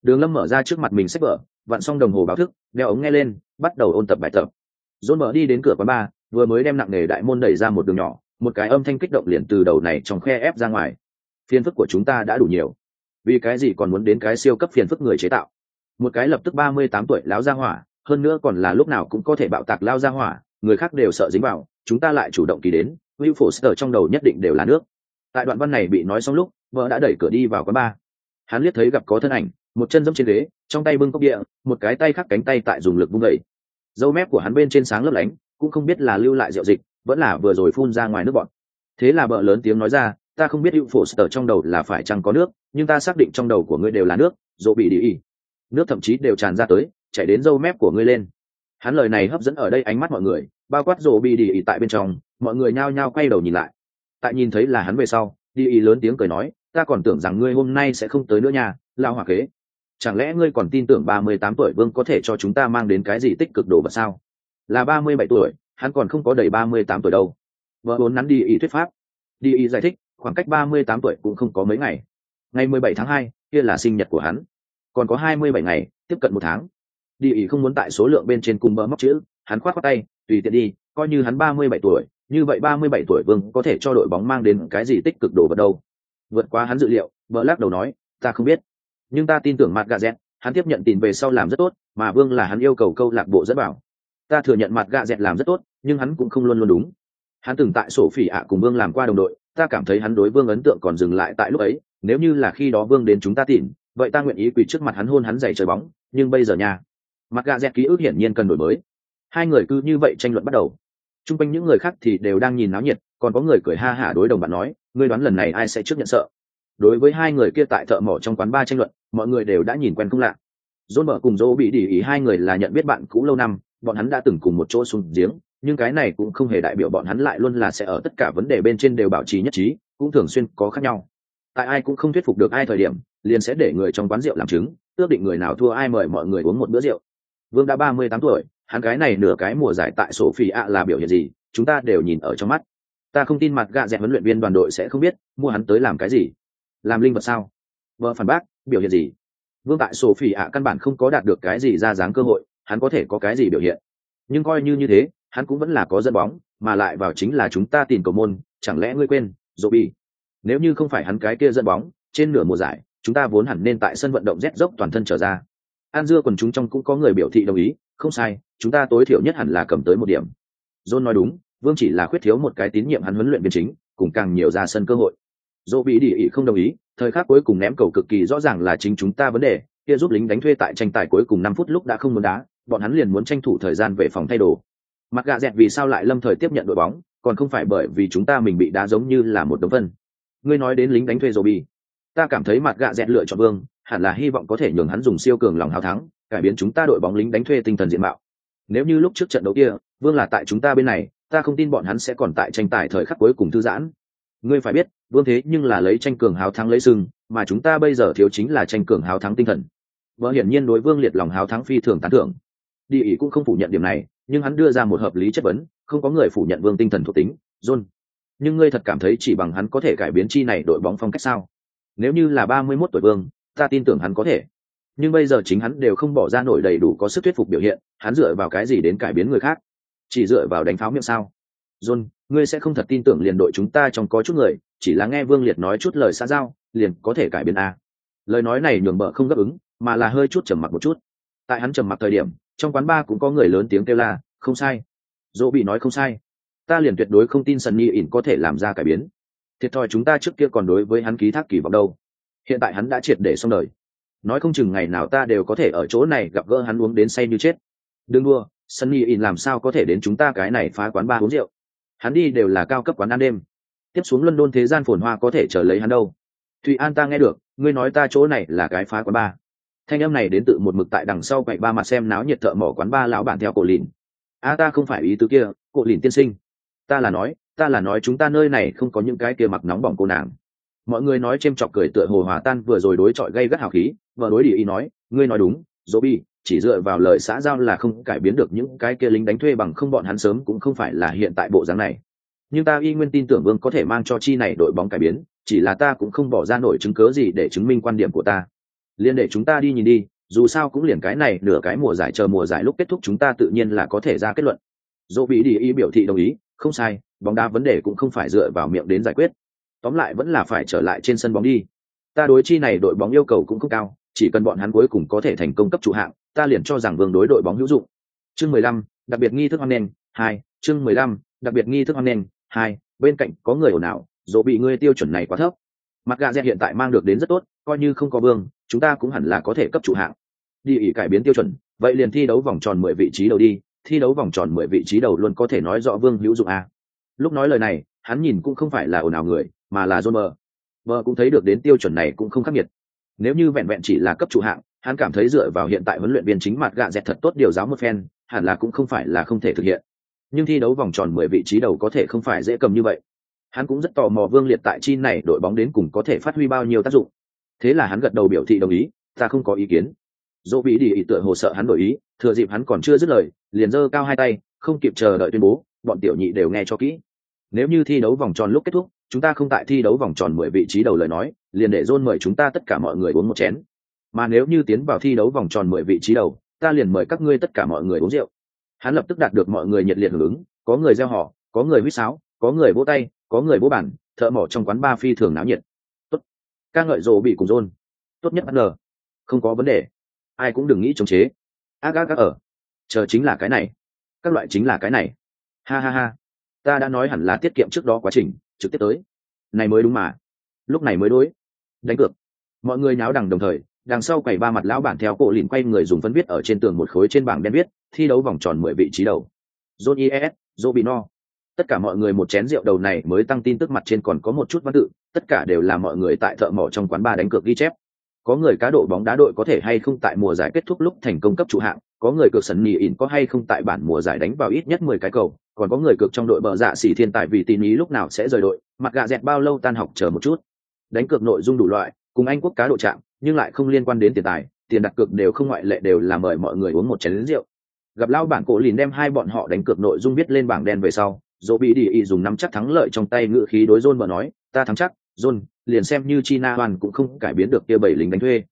Đường lâm mở ra trước mặt mình sách vở vặn xong đồng hồ báo thức đeo ống nghe lên bắt đầu ôn tập bài tập dôn mở đi đến cửa quán bar vừa mới đem nặng nghề đại môn đẩy ra một đường nhỏ một cái âm thanh kích động liền từ đầu này trong khe ép ra ngoài phiền phức của chúng ta đã đủ nhiều vì cái gì còn muốn đến cái siêu cấp phiền phức người chế tạo một cái lập tức ba mươi tám tuổi láo ra hỏa hơn nữa còn là lúc nào cũng có thể bạo tạc lao ra hỏa người khác đều sợ dính vào chúng ta lại chủ động kỳ đến Will Foster trong đầu nhất định đều là nước. Tại đoạn văn này bị nói xong lúc, vợ đã đẩy cửa đi vào quán bar. Hắn liếc thấy gặp có thân ảnh, một chân dẫm trên ghế, trong tay bưng cốc địa, một cái tay khác cánh tay tại dùng lực vung đẩy. Dâu mép của hắn bên trên sáng lấp lánh, cũng không biết là lưu lại rượu dịch, vẫn là vừa rồi phun ra ngoài nước bọt. Thế là bợ lớn tiếng nói ra, ta không biết hữu phổ sở trong đầu là phải chăng có nước, nhưng ta xác định trong đầu của ngươi đều là nước, dỗ bị đi ý. Nước thậm chí đều tràn ra tới, chảy đến dâu mép của ngươi lên. Hắn lời này hấp dẫn ở đây ánh mắt mọi người, bao quát rổ bị đi ý tại bên trong, mọi người nhao nhao quay đầu nhìn lại tại nhìn thấy là hắn về sau đi ý lớn tiếng cười nói ta còn tưởng rằng ngươi hôm nay sẽ không tới nữa nha lao hỏa kế chẳng lẽ ngươi còn tin tưởng ba mươi tám tuổi vương có thể cho chúng ta mang đến cái gì tích cực đồ vật sao? Là ba mươi bảy tuổi, hắn còn không có đầy ba mươi tám tuổi đâu. Vợ vốn nắn đi ý thuyết pháp. Đi ý giải thích, khoảng cách ba mươi tám tuổi cũng không có mấy ngày. Ngày mười bảy tháng hai, kia là sinh nhật của hắn. Còn có hai mươi bảy ngày, tiếp cận một tháng. Đi ý không muốn tại số lượng bên trên cùng bỡ móc chữ, hắn khoát khoát tay, tùy tiện đi, coi như hắn ba mươi bảy tuổi, như vậy ba mươi bảy tuổi vương có thể cho đội bóng mang đến cái gì tích cực đồ vật đâu. Vượt qua hắn dự liệu vợ lắc đầu nói, ta không biết nhưng ta tin tưởng mặt gà dẹt, hắn tiếp nhận tin về sau làm rất tốt, mà vương là hắn yêu cầu câu lạc bộ dẫn bảo. Ta thừa nhận mặt gà dẹt làm rất tốt, nhưng hắn cũng không luôn luôn đúng. Hắn từng tại sổ phỉ ạ cùng vương làm qua đồng đội, ta cảm thấy hắn đối vương ấn tượng còn dừng lại tại lúc ấy, nếu như là khi đó vương đến chúng ta tìm, vậy ta nguyện ý quỳ trước mặt hắn hôn hắn giày trời bóng, nhưng bây giờ nha. Mặt gà dẹt ký ức hiển nhiên cần đổi mới. Hai người cứ như vậy tranh luận bắt đầu. T r u n g quanh những người khác thì đều đang nhìn náo nhiệt, còn có người cười ha hả đối đồng bạn nói, ngươi đoán lần này ai sẽ trước nhận sợ? Đối với hai người kia tại thợ mỏ trong quán ba tranh luận mọi người đều đã nhìn quen không lạ. Dôn mở cùng dỗ bị đỉ ý hai người là nhận biết bạn cũ lâu năm, bọn hắn đã từng cùng một chỗ xuống giếng, nhưng cái này cũng không hề đại biểu bọn hắn lại luôn là sẽ ở tất cả vấn đề bên trên đều bảo trì nhất trí, cũng thường xuyên có khác nhau. Tại ai cũng không thuyết phục được ai thời điểm, liền sẽ để người trong quán rượu làm chứng, ước định người nào thua ai mời mọi người uống một bữa rượu. Vương đã ba mươi tám tuổi, hắn cái này nửa cái mùa giải tại sổ phi ạ là biểu hiện gì, chúng ta đều nhìn ở trong mắt. Ta không tin mặt gạ dẹp huấn luyện viên đoàn đội sẽ không biết, mua hắn tới làm cái gì. Làm linh vật sao? Vợ phản bác biểu hiện gì? Vương tại sổ phỉ ạ căn bản không có đạt được cái gì ra dáng cơ hội, hắn có thể có cái gì biểu hiện? Nhưng coi như như thế, hắn cũng vẫn là có dẫn bóng, mà lại vào chính là chúng ta tìm cầu môn, chẳng lẽ ngươi quên dỗ bi nếu như không phải hắn cái kia dẫn bóng, trên nửa mùa giải, chúng ta vốn hẳn nên tại sân vận động rét dốc toàn thân trở ra. An dưa quần chúng trong cũng có người biểu thị đồng ý, không sai, chúng ta tối thiểu nhất hẳn là cầm tới một điểm. John nói đúng, vương chỉ là khuyết thiếu một cái tín nhiệm hắn huấn luyện viên chính, cùng càng nhiều ra sân cơ hội. Dỗ bị địa ý không đồng ý thời khắc cuối cùng ném cầu cực kỳ rõ ràng là chính chúng ta vấn đề, kia giúp lính đánh thuê tại tranh tài cuối cùng năm phút lúc đã không muốn đá, bọn hắn liền muốn tranh thủ thời gian về phòng thay đồ. Mặt gạ dẹt vì sao lại lâm thời tiếp nhận đội bóng, còn không phải bởi vì chúng ta mình bị đá giống như là một đống phân. Ngươi nói đến lính đánh thuê rồi bị ta cảm thấy mặt gạ dẹt lựa chọn vương, hẳn là hy vọng có thể nhường hắn dùng siêu cường lòng hào thắng, cải biến chúng ta đội bóng lính đánh thuê tinh thần diện mạo. Nếu như lúc trước trận đấu kia, vương là tại chúng ta bên này, ta không tin bọn hắn sẽ còn tại tranh tài thời khắc cuối cùng thư giãn. Ngươi phải biết vương thế nhưng là lấy tranh cường hào thắng lấy sưng mà chúng ta bây giờ thiếu chính là tranh cường hào thắng tinh thần. Vợ hiển nhiên đối vương liệt lòng hào thắng phi thường tán thưởng. Đi ý cũng không phủ nhận điểm này, nhưng hắn đưa ra một hợp lý chất vấn, không có người phủ nhận vương tinh thần thuộc tính, john. Nhưng ngươi thật cảm thấy chỉ bằng hắn có thể cải biến chi này đội bóng phong cách sao? Nếu như là ba mươi 31 tuổi vương, ta tin tưởng hắn có thể. Nhưng bây giờ chính hắn đều không bỏ ra nổi đầy đủ có sức thuyết phục biểu hiện, hắn dựa vào cái gì đến cải biến người khác? Chỉ dựa vào đánh pháo miệng sao? John ngươi sẽ không thật tin tưởng liền đội chúng ta trong có chút người, chỉ là nghe vương liệt nói chút lời xa giao, liền có thể cải biến a. Lời nói này nhường bợ không đáp ứng, mà là hơi chút trầm mặc một chút. Tại hắn trầm mặc thời điểm, trong quán ba cũng có người lớn tiếng kêu la, không sai. Dỗ bị nói, không sai. Ta liền tuyệt đối không tin sân nhi ỉn có thể làm ra cải biến. Thiệt thòi chúng ta trước kia còn đối với hắn ký thác kỳ vọng đâu. Hiện tại hắn đã triệt để xong đời. Nói không chừng ngày nào ta đều có thể ở chỗ này gặp gỡ hắn uống đến say như chết. Đừng đua sân sunny ỉn làm sao có thể đến chúng ta cái này phá quán ba uống rượu? Hắn đi đều là cao cấp quán ăn đêm. Tiếp xuống london thế gian phồn hoa có thể chờ lấy hắn đâu. Thụy an ta nghe được, ngươi nói ta chỗ này là cái phá quán ba. Thanh âm này đến tự một mực tại đằng sau quậy ba mặt xem náo nhiệt thợ mỏ quán ba lão bản theo cổ lìn. A, ta không phải ý tứ kia, cổ lìn tiên sinh. Ta là nói, ta là nói chúng ta nơi này không có những cái kia mặc nóng bỏng cô nàng. Mọi người nói c h ê m chọc cười tựa hồ hòa tan, vừa rồi đối chọi gây gắt hào khí vợ đối địa ý nói, ngươi nói đúng dỗ bi chỉ dựa vào lời xã giao là không cải biến được những cái kia lính đánh thuê bằng không bọn hắn sớm cũng không phải là hiện tại bộ dáng này. Nhưng ta y nguyên tin tưởng vương có thể mang cho chi này đội bóng cải biến, chỉ là ta cũng không bỏ ra nổi chứng cớ gì để chứng minh quan điểm của ta. Liền để chúng ta đi nhìn đi, dù sao cũng liền cái này, nửa cái mùa giải chờ mùa giải lúc kết thúc chúng ta tự nhiên là có thể ra kết luận. Dỗ bị đi ý biểu thị đồng ý, không sai, bóng đá vấn đề cũng không phải dựa vào miệng đến giải quyết. Tóm lại vẫn là phải trở lại trên sân bóng đi. Ta đối chi này đội bóng yêu cầu cũng không cao chỉ cần bọn hắn cuối cùng có thể thành công cấp trụ hạng, ta liền cho rằng vương đối đội bóng hữu dụng. Chương mười lăm, đặc biệt nghi thức hoan nghênh, hai, chương mười lăm, đặc biệt nghi thức hoan nghênh, hai, bên cạnh có người ồn ào dỗ bị ngươi tiêu chuẩn này quá thấp. Mặt gà hiện tại mang được đến rất tốt, coi như không có vương, chúng ta cũng hẳn là có thể cấp trụ hạng. Đi ỉ cải biến tiêu chuẩn, vậy liền thi đấu vòng tròn mười vị trí đầu đi, thi đấu vòng tròn mười vị trí đầu luôn có thể nói rõ vương hữu dụng a lúc nói lời này, hắn nhìn cũng không phải là ồn ào người, mà là john mờ vợ cũng thấy được đến tiêu chuẩn này cũng không khắc nghiệt nếu như vẹn vẹn chỉ là cấp trụ hạng, hắn cảm thấy dựa vào hiện tại huấn luyện viên chính mặt gạ dẹt thật tốt điều giáo một phen, hẳn là cũng không phải là không thể thực hiện. Nhưng thi đấu vòng tròn mười vị trí đầu có thể không phải dễ cầm như vậy. Hắn cũng rất tò mò vương liệt tại chi này đội bóng đến cùng có thể phát huy bao nhiêu tác dụng. Thế là hắn gật đầu biểu thị đồng ý, ta không có ý kiến. Dỗ bị đi ý tựa hồ sợ hắn đổi ý, thừa dịp hắn còn chưa dứt lời, liền giơ cao hai tay, không kịp chờ đợi tuyên bố, bọn tiểu nhị đều nghe cho kỹ. Nếu như thi đấu vòng tròn lúc kết thúc chúng ta không tại thi đấu vòng tròn mười vị trí đầu lời nói, liền để John mời chúng ta tất cả mọi người uống một chén. Mà nếu như tiến vào thi đấu vòng tròn mười vị trí đầu, ta liền mời các ngươi tất cả mọi người uống rượu. Hắn lập tức đạt được mọi người nhiệt liệt hưởng ứng, có người gieo họ, có người huýt sáo, có người vỗ tay, có người vỗ bản, thợ mỏ trong quán ba phi thường náo nhiệt. Tốt. Ca ngợi rồ bị cùng rôn tốt nhất bất ngờ không có vấn đề. Ai cũng đừng nghĩ chống chế. Ác ác ác ở. Chờ chính là cái này. Các loại chính là cái này. Ha ha ha. Ta đã nói hẳn là tiết kiệm trước đó quá trình trực tiếp tới. Này mới đúng mà. Lúc này mới đối. Đánh cược. Mọi người nháo đằng đồng thời, đằng sau quầy ba mặt lão bản theo cổ lìn quay người dùng phân viết ở trên tường một khối trên bảng đen viết, thi đấu vòng tròn mười vị trí đầu. John es jobino tất cả mọi người một chén rượu đầu này mới tăng tin tức mặt trên còn có một chút văn tự, tất cả đều là mọi người tại thợ mỏ trong quán ba đánh cược ghi chép. Có người cá độ bóng đá đội có thể hay không tại mùa giải kết thúc lúc thành công cấp trụ hạng có người cược sần nhì ỉn có hay không tại bản mùa giải đánh vào ít nhất mười cái cầu, còn có người cược trong đội bờ dạ xỉ thiên tài vì tin ý lúc nào sẽ rời đội, mặt gạ dẹt bao lâu tan học chờ một chút. Đánh cược nội dung đủ loại, cùng anh quốc cá độ chạm, nhưng lại không liên quan đến tiền tài, tiền đặt cược đều không ngoại lệ đều là mời mọi người uống một chén rượu. Gặp lao bản cổ lìn đem hai bọn họ đánh cược nội dung viết lên bảng đen về sau, dỗ bị đi ý dùng nắm chắc thắng lợi trong tay ngự khí đối john mở nói, ta thắng chắc, john, liền xem như china hoàn cũng không cải biến được kia bảy lính đánh thuê.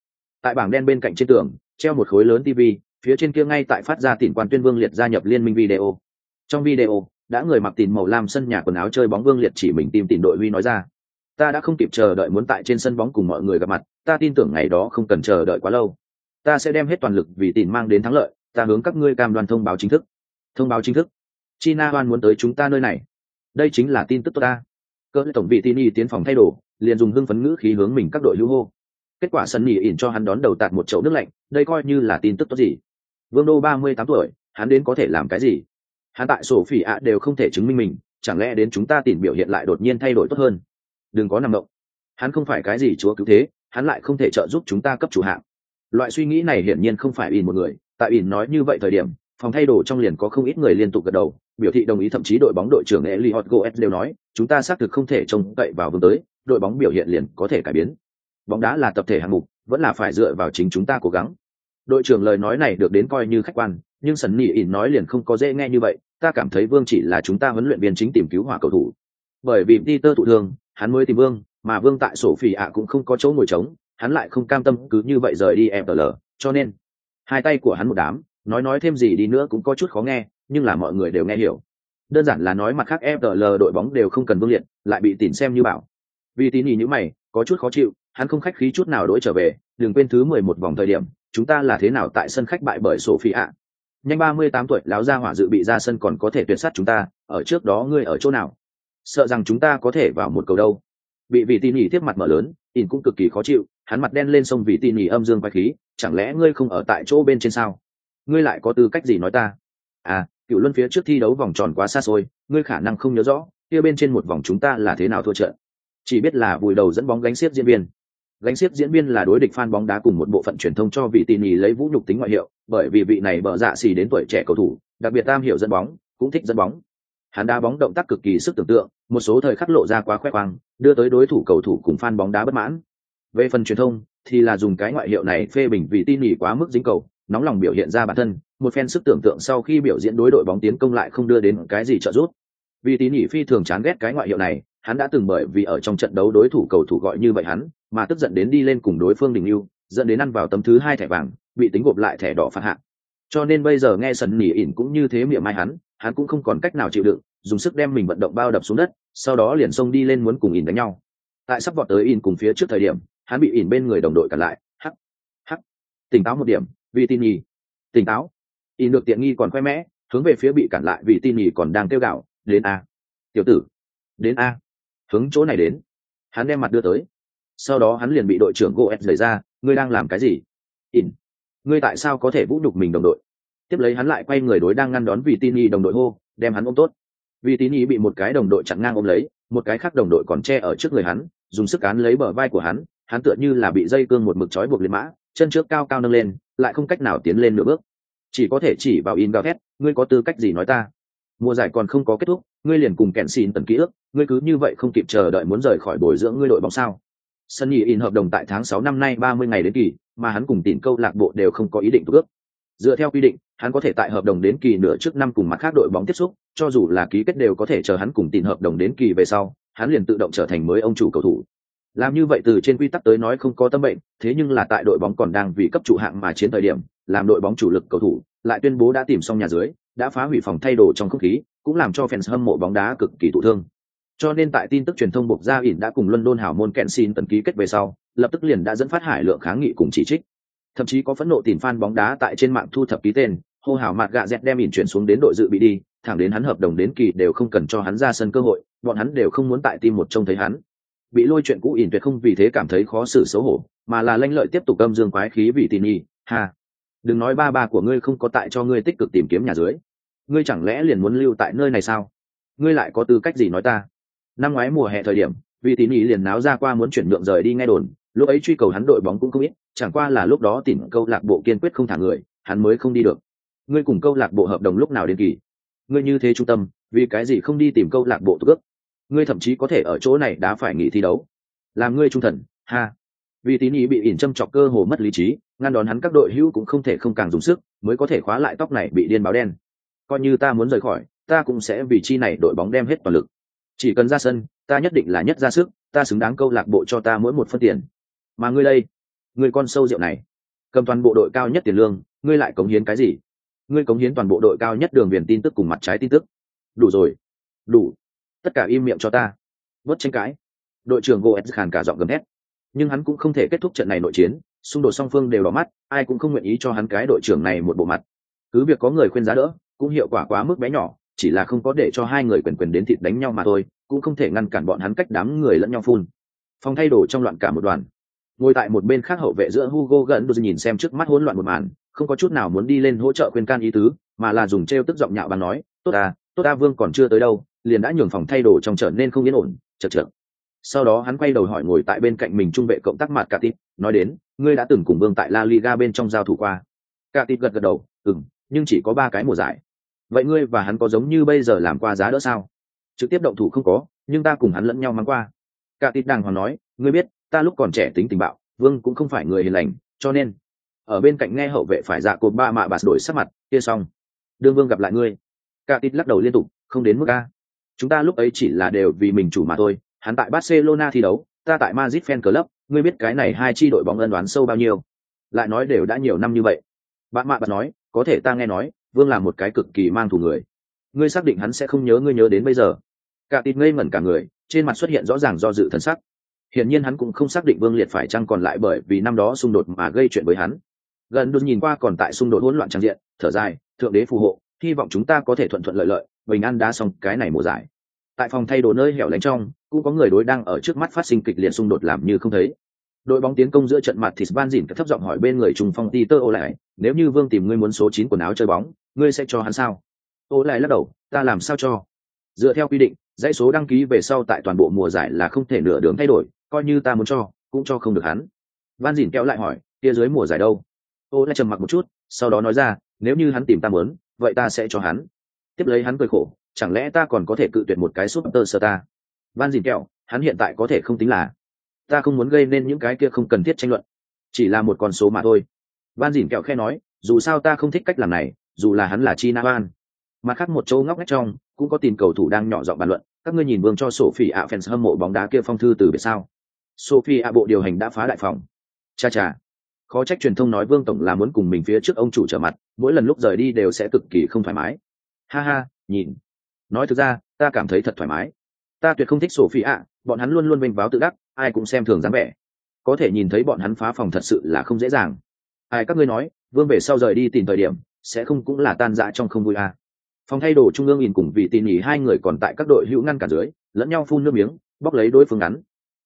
Tại bảng đen bên cạnh trên tường, treo một khối lớn tv phía trên kia ngay tại phát ra tỉnh quan tuyên vương liệt gia nhập liên minh video. Trong video, đã người mặc tìm màu lam sân nhà quần áo chơi bóng vương liệt chỉ mình tìm tìm đội huy nói ra, ta đã không kịp chờ đợi muốn tại trên sân bóng cùng mọi người gặp mặt, ta tin tưởng ngày đó không cần chờ đợi quá lâu. Ta sẽ đem hết toàn lực vì tìm mang đến thắng lợi, ta hướng các ngươi cam đoan thông báo chính thức. Thông báo chính thức. China hoan muốn tới chúng ta nơi này. Đây chính là tin tức tốt ta. Cỡ tổng vị tin y tiến phòng thay đồ, liền dùng hưng phấn ngữ khí hướng mình các đội hữu hô. Kết quả sân nhì ỉn cho hắn đón đầu tạt một chậu nước lạnh, đây coi như là tin tức tốt gì vương đô ba mươi tám tuổi, hắn đến có thể làm cái gì? Hắn tại sổ phỉ ạ đều không thể chứng minh mình, chẳng lẽ đến chúng ta tìm biểu hiện lại đột nhiên thay đổi tốt hơn? Đừng có nằm động. Hắn không phải cái gì chúa cứu thế, hắn lại không thể trợ giúp chúng ta cấp chủ hạng. Loại suy nghĩ này hiển nhiên không phải ỉn một người, tại ỉn nói như vậy thời điểm, phòng thay đồ trong liền có không ít người liên tục gật đầu, biểu thị đồng ý thậm chí đội bóng đội trưởng Eliot Goetz đều nói, chúng ta xác thực không thể trông cậy vào vương tới, đội bóng biểu hiện liền có thể cải biến. Bóng đá là tập thể hạng mục, vẫn là phải dựa vào chính chúng ta cố gắng đội trưởng lời nói này được đến coi như khách quan, nhưng sần nỉ ỉn nói liền không có dễ nghe như vậy, ta cảm thấy vương chỉ là chúng ta huấn luyện viên chính tìm cứu hỏa cầu thủ. Bởi vì peter thụ thương, hắn mới tìm vương, mà vương tại sổ phỉ ạ cũng không có chỗ ngồi trống, hắn lại không cam tâm cứ như vậy rời đi fl cho nên hai tay của hắn một đám, nói nói thêm gì đi nữa cũng có chút khó nghe, nhưng là mọi người đều nghe hiểu. Đơn giản là nói mặt khác fl đội bóng đều không cần vương liệt, lại bị tìm xem như bảo. Vì tín ý như mày, có chút khó chịu, hắn không khách khí chút nào đổi trở về, đừng quên thứ mười một vòng thời điểm chúng ta là thế nào tại sân khách bại bởi sophie ạ? Nhanh ba mươi tám tuổi láo ra hỏa dự bị ra sân còn có thể tuyệt sát chúng ta, ở trước đó ngươi ở chỗ nào? Sợ rằng chúng ta có thể vào một cầu đâu. Bị vị tin nhỉ tiếp mặt mở lớn in cũng cực kỳ khó chịu, hắn mặt đen lên sông vì tin nhỉ âm dương quái khí, chẳng lẽ ngươi không ở tại chỗ bên trên sao? Ngươi lại có tư cách gì nói ta? À cựu luân phía trước thi đấu vòng tròn quá xa xôi, ngươi khả năng không nhớ rõ, kia bên trên một vòng chúng ta là thế nào thua trận. Chỉ biết là vùi đầu dẫn bóng gánh xiết diễn viên gánh xiếc diễn viên là đối địch fan bóng đá cùng một bộ phận truyền thông cho vị tỉ nhỉ lấy vũ nhục tính ngoại hiệu, bởi vì vị này bợ dạ xì đến tuổi trẻ cầu thủ, đặc biệt tam hiểu dẫn bóng, cũng thích dẫn bóng. Hắn đá bóng động tác cực kỳ sức tưởng tượng, một số thời khắc lộ ra quá khoe khoang, đưa tới đối thủ cầu thủ cùng fan bóng đá bất mãn. Về phần truyền thông, thì là dùng cái ngoại hiệu này phê bình vị tin nhỉ quá mức dính cầu, nóng lòng biểu hiện ra bản thân, một phen sức tưởng tượng sau khi biểu diễn đối đội bóng tiến công lại không đưa đến cái gì trợ giúp. Vì tín nhỉ phi thường chán ghét cái ngoại hiệu này, hắn đã từng bởi vì ở trong trận đấu đối thủ cầu thủ gọi như vậy hắn mà tức giận đến đi lên cùng đối phương đình yêu dẫn đến ăn vào tấm thứ hai thẻ vàng, bị tính gộp lại thẻ đỏ phạt hạng cho nên bây giờ nghe sần nỉ ỉn cũng như thế miệng mai hắn hắn cũng không còn cách nào chịu đựng, dùng sức đem mình vận động bao đập xuống đất, sau đó liền xông đi lên muốn cùng ỉn đánh nhau. Tại sắp vọt tới ỉn cùng phía trước thời điểm, hắn bị ỉn bên người đồng đội cản lại. Hắc hắc. Tỉnh táo một điểm, vì tin nhì. Tỉnh táo. Ỉn được tiện nghi còn khoe mẽ, hướng về phía bị cản lại vì tin nhì còn đang kêu gạo đến a. Tiểu tử, đến a. Hướng chỗ này đến. Hắn đem mặt đưa tới sau đó hắn liền bị đội trưởng goet rời ra, ngươi đang làm cái gì? Ỉn ngươi tại sao có thể vũ nhục mình đồng đội? Tiếp lấy hắn lại quay người đối đang ngăn đón vì tin y đồng đội hô, đem hắn ôm tốt. Vì tín y bị một cái đồng đội chặn ngang ôm lấy, một cái khác đồng đội còn che ở trước người hắn, dùng sức cán lấy bờ vai của hắn hắn tựa như là bị dây cương một mực trói buộc lên mã, chân trước cao cao nâng lên, lại không cách nào tiến lên nửa bước. Chỉ có thể chỉ vào in gào thét ngươi có tư cách gì nói ta? Mùa giải còn không có kết thúc, ngươi liền cùng kẹn xin tần ký ức, ngươi cứ như vậy không kịp chờ đợi muốn rời khỏi bồi dưỡng ngươi đội bóng sao? Sân nhị in hợp đồng tại tháng 6 năm nay 30 ngày đến kỳ, mà hắn cùng tỉn câu lạc bộ đều không có ý định ước. Dựa theo quy định, hắn có thể tại hợp đồng đến kỳ nửa trước năm cùng mặt khác đội bóng tiếp xúc, cho dù là ký kết đều có thể chờ hắn cùng tỉn hợp đồng đến kỳ về sau, hắn liền tự động trở thành mới ông chủ cầu thủ. Làm như vậy từ trên quy tắc tới nói không có tâm bệnh, thế nhưng là tại đội bóng còn đang vì cấp chủ hạng mà chiến thời điểm, làm đội bóng chủ lực cầu thủ, lại tuyên bố đã tìm xong nhà dưới, đã phá hủy phòng thay đồ trong không khí, cũng làm cho fans hâm mộ bóng đá cực kỳ thụ thương. Cho nên tại tin tức truyền thông buộc ra ỉn đã cùng London hảo môn kẹn xin tần ký kết về sau, lập tức liền đã dẫn phát hải lượng kháng nghị cùng chỉ trích. Thậm chí có phẫn nộ tìm fan bóng đá tại trên mạng thu thập ký tên, hô hào mặt gạ dẹt đem ỉn chuyển xuống đến đội dự bị đi, thẳng đến hắn hợp đồng đến kỳ đều không cần cho hắn ra sân cơ hội, bọn hắn đều không muốn tại tim một trông thấy hắn. Bị lôi chuyện cũ ỉn tuyệt không vì thế cảm thấy khó xử xấu hổ, mà là lanh lợi tiếp tục âm dương quái khí vì tin y, ha. Đừng nói ba ba của ngươi không có tại cho ngươi tích cực tìm kiếm nhà dưới. Ngươi chẳng lẽ liền muốn lưu tại nơi này sao? Ngươi lại có tư cách gì nói ta? Năm ngoái mùa hè thời điểm vị tín ý liền náo ra qua muốn chuyển nhượng rời đi ngay đồn, lúc ấy truy cầu hắn đội bóng cũng không ít, chẳng qua là lúc đó tìm câu lạc bộ kiên quyết không thả người, hắn mới không đi được. Ngươi cùng câu lạc bộ hợp đồng lúc nào đến kỳ? Ngươi như thế trung tâm, vì cái gì không đi tìm câu lạc bộ tước ngươi thậm chí có thể ở chỗ này đã phải nghỉ thi đấu. Làm ngươi trung thần, ha. Vì tín ý bị ỉn châm chọc cơ hồ mất lý trí, ngăn đón hắn các đội hữu cũng không thể không càng dùng sức, mới có thể khóa lại tóc này bị điên báo đen. Coi như ta muốn rời khỏi, ta cũng sẽ vì chi này đội bóng đem hết toàn lực chỉ cần ra sân, ta nhất định là nhất ra sức, ta xứng đáng câu lạc bộ cho ta mỗi một phân tiền. Mà ngươi đây, ngươi con sâu rượu này, cầm toàn bộ đội cao nhất tiền lương, ngươi lại cống hiến cái gì? Ngươi cống hiến toàn bộ đội cao nhất đường viền tin tức cùng mặt trái tin tức. Đủ rồi, đủ. Tất cả im miệng cho ta. Vớt tranh cãi. Đội trưởng goetz khàn cả giọng gầm thét. Nhưng hắn cũng không thể kết thúc trận này nội chiến, xung đột song phương đều đỏ mắt, ai cũng không nguyện ý cho hắn cái đội trưởng này một bộ mặt. Cứ việc có người khuyên giá đỡ, cũng hiệu quả quá mức bé nhỏ chỉ là không có để cho hai người quyền quyền đến thịt đánh nhau mà thôi, cũng không thể ngăn cản bọn hắn cách đám người lẫn nhau phun. Phòng thay đồ trong loạn cả một đoàn. Ngồi tại một bên khác hậu vệ giữa hugo gần đôi nhìn xem trước mắt hỗn loạn một màn, không có chút nào muốn đi lên hỗ trợ khuyên can ý tứ, mà là dùng t tức giọng nhạo bàn nói, tốt à tốt à vương còn chưa tới đâu, liền đã nhường phòng thay đồ trong trở nên không yên ổn chật chật sau đó hắn quay đầu hỏi ngồi tại bên cạnh mình trung vệ cộng tác mặt cả tít nói đến, ngươi đã từng cùng vương tại la liga bên trong giao thủ qua. Cả tít gật gật đầu ừng nhưng chỉ có ba cái mùa giải vậy ngươi và hắn có giống như bây giờ làm qua giá đỡ sao? Trực tiếp động thủ không có, nhưng ta cùng hắn lẫn nhau mắng qua. Cả tít đàng hoàng nói, ngươi biết, ta lúc còn trẻ tính tình bạo, vương cũng không phải người hiền lành, cho nên, ở bên cạnh nghe hậu vệ phải dạ cột ba mạ bạt đổi sắc mặt, kia xong. Đương vương gặp lại ngươi. Cả tít lắc đầu liên tục, không đến mức a. Chúng ta lúc ấy chỉ là đều vì mình chủ mà thôi, hắn tại barcelona thi đấu, ta tại madrid fan club, ngươi biết cái này hai chi đội bóng ân đoán sâu bao nhiêu. Lại nói đều đã nhiều năm như vậy. Bạn mạ bạt nói, có thể ta nghe nói vương là một cái cực kỳ mang thù người. Ngươi xác định hắn sẽ không nhớ ngươi nhớ đến bây giờ. Cả tịt ngây ngẩn cả người, trên mặt xuất hiện rõ ràng do dự thân sắc. Hiển nhiên hắn cũng không xác định vương liệt phải chăng còn lại bởi vì năm đó xung đột mà gây chuyện với hắn. Gần đột nhìn qua còn tại xung đột hỗn loạn trang diện, thở dài, thượng đế phù hộ, hy vọng chúng ta có thể thuận thuận lợi lợi, bình an đã xong cái này mùa giải. Tại phòng thay đồ nơi hẻo lánh trong, cũng có người đối đang ở trước mắt phát sinh kịch liệt xung đột làm như không thấy đội bóng tiến công giữa trận mặt thì van dỉn thấp giọng hỏi bên người trùng phong ti tơ ô lại nếu như vương tìm ngươi muốn số chín quần áo chơi bóng, ngươi sẽ cho hắn sao? Ô lại lắc đầu, ta làm sao cho? Dựa theo quy định, dãy số đăng ký về sau tại toàn bộ mùa giải là không thể nửa đường thay đổi, coi như ta muốn cho, cũng cho không được hắn. Van dỉn kéo lại hỏi, kia dưới mùa giải đâu? Ô lại trầm mặc một chút, sau đó nói ra, nếu như hắn tìm ta muốn, vậy ta sẽ cho hắn. Tiếp lấy hắn cười khổ, chẳng lẽ ta còn có thể cự tuyệt một cái súp tơ sơ ta? Van dỉn kẹo, hắn hiện tại có thể không tính là ta không muốn gây nên những cái kia không cần thiết tranh luận, chỉ là một con số mà thôi. Van dỉn kẹo khe nói, dù sao ta không thích cách làm này, dù là hắn là chi na van. Mặt khác một chỗ ngóc ngách trong, cũng có tìm cầu thủ đang nhỏ giọng bàn luận, các ngươi nhìn vương cho sophie ạ, fans hâm mộ bóng đá kia phong thư từ biệt sao? Sophie ạ, bộ điều hành đã phá đại phòng. Cha cha. Khó trách truyền thông nói vương tổng là muốn cùng mình phía trước ông chủ trở mặt, mỗi lần lúc rời đi đều sẽ cực kỳ không thoải mái. Ha ha, nhìn. Nói thực ra, ta cảm thấy thật thoải mái ta tuyệt không thích sổ phi ạ, bọn hắn luôn luôn vênh báo tự đắc, ai cũng xem thường dáng vẻ. Có thể nhìn thấy bọn hắn phá phòng thật sự là không dễ dàng. Ai, các ngươi nói, vương về sau rời đi tìm thời điểm, sẽ không cũng là tan dã trong không vui à. phòng thay đồ trung ương nhìn cùng vị tin nhỉ hai người còn tại các đội hữu ngăn cả dưới, lẫn nhau phun nước miếng, bóc lấy đối phương ngắn.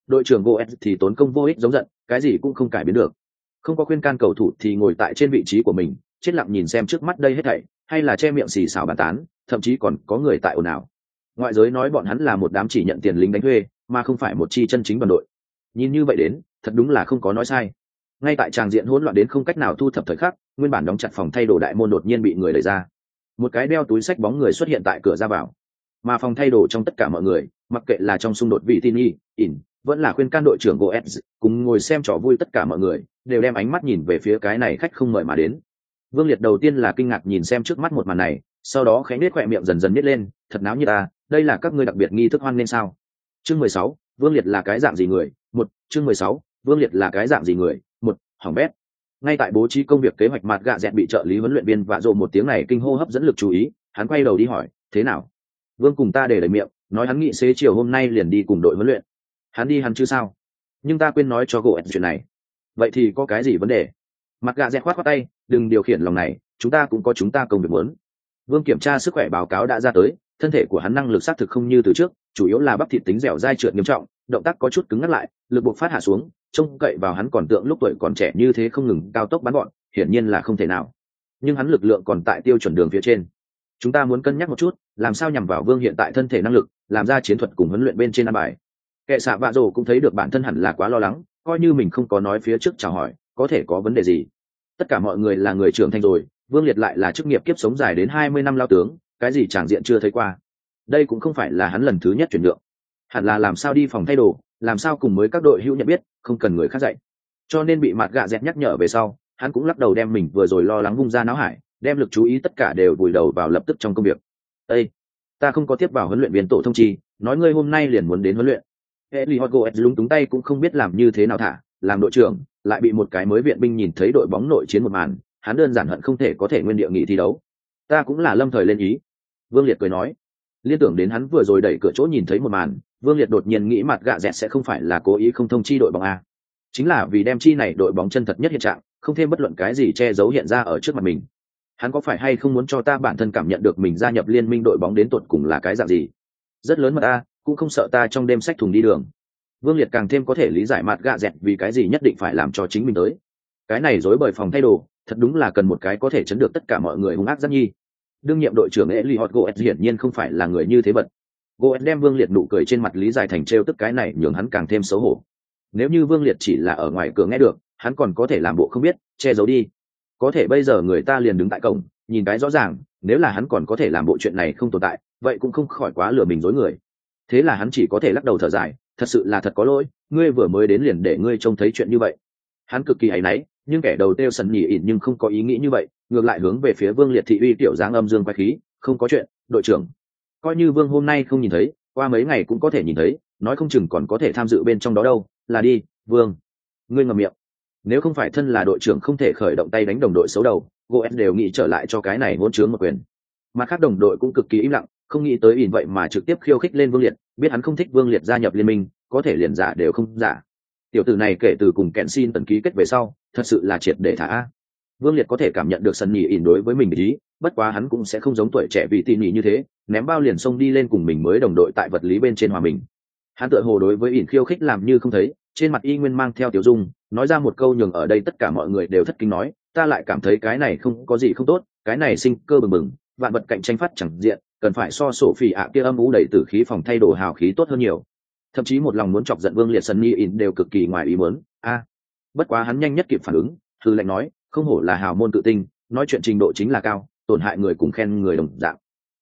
Đội trưởng goet thì tốn công vô ích giống giận, cái gì cũng không cải biến được. Không có khuyên can cầu thủ thì ngồi tại trên vị trí của mình, chết lặng nhìn xem trước mắt đây hết thảy, hay là che miệng xì xào bàn tán, thậm chí còn có người tại ồn ào ngoại giới nói bọn hắn là một đám chỉ nhận tiền lính đánh thuê, mà không phải một chi chân chính đoàn đội. Nhìn như vậy đến, thật đúng là không có nói sai. Ngay tại tràng diện hỗn loạn đến không cách nào thu thập thời khắc, nguyên bản đóng chặt phòng thay đồ đại môn đột nhiên bị người đẩy ra. Một cái đeo túi sách bóng người xuất hiện tại cửa ra vào. Mà phòng thay đồ trong tất cả mọi người, mặc kệ là trong xung đột vị tin y, ỉn, vẫn là khuyên can đội trưởng goetz, cùng ngồi xem trò vui tất cả mọi người, đều đem ánh mắt nhìn về phía cái này khách không mời mà đến. Vương liệt đầu tiên là kinh ngạc nhìn xem trước mắt một màn này, sau đó khánh nết khoe miệng dần dần nít lên, thật náo như ta đây là các ngươi đặc biệt nghi thức hoan nên sao? Chương mười sáu, vương liệt là cái dạng gì người? Một, chương mười sáu, vương liệt là cái dạng gì người? Một, hỏng bét. Ngay tại bố trí công việc kế hoạch mặt gạ dẹn bị trợ lý huấn luyện viên vạ rộ một tiếng này kinh hô hấp dẫn lực chú ý, hắn quay đầu đi hỏi, thế nào? Vương cùng ta để lời miệng, nói hắn nghị xế chiều hôm nay liền đi cùng đội huấn luyện. Hắn đi hắn chứ sao? Nhưng ta quên nói cho gỗ chuyện này. Vậy thì có cái gì vấn đề? Mặt gạ dẹt khoát khoát tay, đừng điều khiển lòng này, chúng ta cũng có chúng ta công việc muốn. Vương kiểm tra sức khỏe báo cáo đã ra tới thân thể của hắn năng lực xác thực không như từ trước, chủ yếu là bắp thịt tính dẻo dai trượt nghiêm trọng, động tác có chút cứng ngắt lại, lực buộc phát hạ xuống, trông cậy vào hắn còn tượng lúc tuổi còn trẻ như thế không ngừng cao tốc bắn gọn, hiển nhiên là không thể nào. Nhưng hắn lực lượng còn tại tiêu chuẩn đường phía trên. Chúng ta muốn cân nhắc một chút, làm sao nhằm vào vương hiện tại thân thể năng lực, làm ra chiến thuật cùng huấn luyện bên trên an bài. Kệ xạ vạ rồ cũng thấy được bản thân hẳn là quá lo lắng, coi như mình không có nói phía trước chào hỏi, có thể có vấn đề gì? Tất cả mọi người là người trưởng thành rồi, vương liệt lại là chức nghiệp kiếp sống dài đến hai mươi năm lao tướng cái gì tràng diện chưa thấy qua. Đây cũng không phải là hắn lần thứ nhất chuyển nhượng. Hẳn là làm sao đi phòng thay đồ, làm sao cùng với các đội hữu nhận biết, không cần người khác dạy. Cho nên bị mặt gạ dẹt nhắc nhở về sau, hắn cũng lắc đầu đem mình vừa rồi lo lắng vung ra náo hải, đem lực chú ý tất cả đều vùi đầu vào lập tức trong công việc. Ây ta không có tiếp vào huấn luyện viên tổ thông chi, nói ngươi hôm nay liền muốn đến huấn luyện. Hệ lì hot goet lúng túng tay cũng không biết làm như thế nào thả, làm đội trưởng, lại bị một cái mới viện binh nhìn thấy đội bóng nội chiến một màn, hắn đơn giản hận không thể có thể nguyên địa nghị thi đấu ta cũng là lâm thời lên ý. Vương liệt cười nói. Liên tưởng đến hắn vừa rồi đẩy cửa chỗ nhìn thấy một màn, vương liệt đột nhiên nghĩ mặt gạ dẹt sẽ không phải là cố ý không thông chi đội bóng a. Chính là vì đem chi này đội bóng chân thật nhất hiện trạng, không thêm bất luận cái gì che giấu hiện ra ở trước mặt mình. Hắn có phải hay không muốn cho ta bản thân cảm nhận được mình gia nhập liên minh đội bóng đến tột cùng là cái dạng gì? Rất lớn mà ta, cũng không sợ ta trong đêm sách thùng đi đường. Vương liệt càng thêm có thể lý giải mặt gạ dẹt vì cái gì nhất định phải làm cho chính mình tới. Cái này dối bởi phòng thay đồ thật đúng là cần một cái có thể chấn được tất cả mọi người hung ác rất nhi đương nhiệm đội trưởng Eli Hot goet hiển nhiên không phải là người như thế vật. goet đem Vương Liệt nụ cười trên mặt lý giải thành trêu tức cái này nhường hắn càng thêm xấu hổ. Nếu như Vương Liệt chỉ là ở ngoài cửa nghe được, hắn còn có thể làm bộ không biết, che giấu đi. Có thể bây giờ người ta liền đứng tại cổng, nhìn cái rõ ràng, nếu là hắn còn có thể làm bộ chuyện này không tồn tại, vậy cũng không khỏi quá lừa mình dối người. Thế là hắn chỉ có thể lắc đầu thở dài, thật sự là thật có lỗi, ngươi vừa mới đến liền để ngươi trông thấy chuyện như vậy. Hắn cực kỳ ấy nấy, nhưng kẻ đầu têu sần nhì ỉn nhưng không có ý nghĩ như vậy, ngược lại hướng về phía vương liệt thị uy tiểu dáng âm dương quay khí, không có chuyện, đội trưởng. Coi như vương hôm nay không nhìn thấy, qua mấy ngày cũng có thể nhìn thấy, nói không chừng còn có thể tham dự bên trong đó đâu. Là đi, vương. Ngươi ngầm miệng. Nếu không phải thân là đội trưởng không thể khởi động tay đánh đồng đội xấu đầu goes đều nghĩ trở lại cho cái này ngôn chướng một quyền. Mà khác đồng đội cũng cực kỳ im lặng, không nghĩ tới ỉn vậy mà trực tiếp khiêu khích lên vương liệt, biết hắn không thích vương liệt gia nhập liên minh, có thể liền giả đều không giả tiểu tử này kể từ cùng kẹn xin tần ký kết về sau, thật sự là triệt để thả vương liệt có thể cảm nhận được sân nhì ỉn đối với mình ý, bất quá hắn cũng sẽ không giống tuổi trẻ vì tỉ nhì như thế, ném bao liền xông đi lên cùng mình mới đồng đội tại vật lý bên trên hòa mình. Hắn tự hồ đối với ỉn khiêu khích làm như không thấy, trên mặt y nguyên mang theo tiểu dung, nói ra một câu nhường ở đây tất cả mọi người đều thất kinh nói, ta lại cảm thấy cái này không có gì không tốt, cái này sinh cơ bừng bừng, vạn vật cạnh tranh phát chẳng diện, cần phải so sổ phỉ ạ kia âm ú đầy tử khí phòng thay đồ hào khí tốt hơn nhiều thậm chí một lòng muốn chọc giận vương liệt sân nhi in đều cực kỳ ngoài ý muốn. A, bất quá hắn nhanh nhất kịp phản ứng thư lệnh nói, không hổ là hào môn tự tinh, nói chuyện trình độ chính là cao, tổn hại người cùng khen người đồng dạng.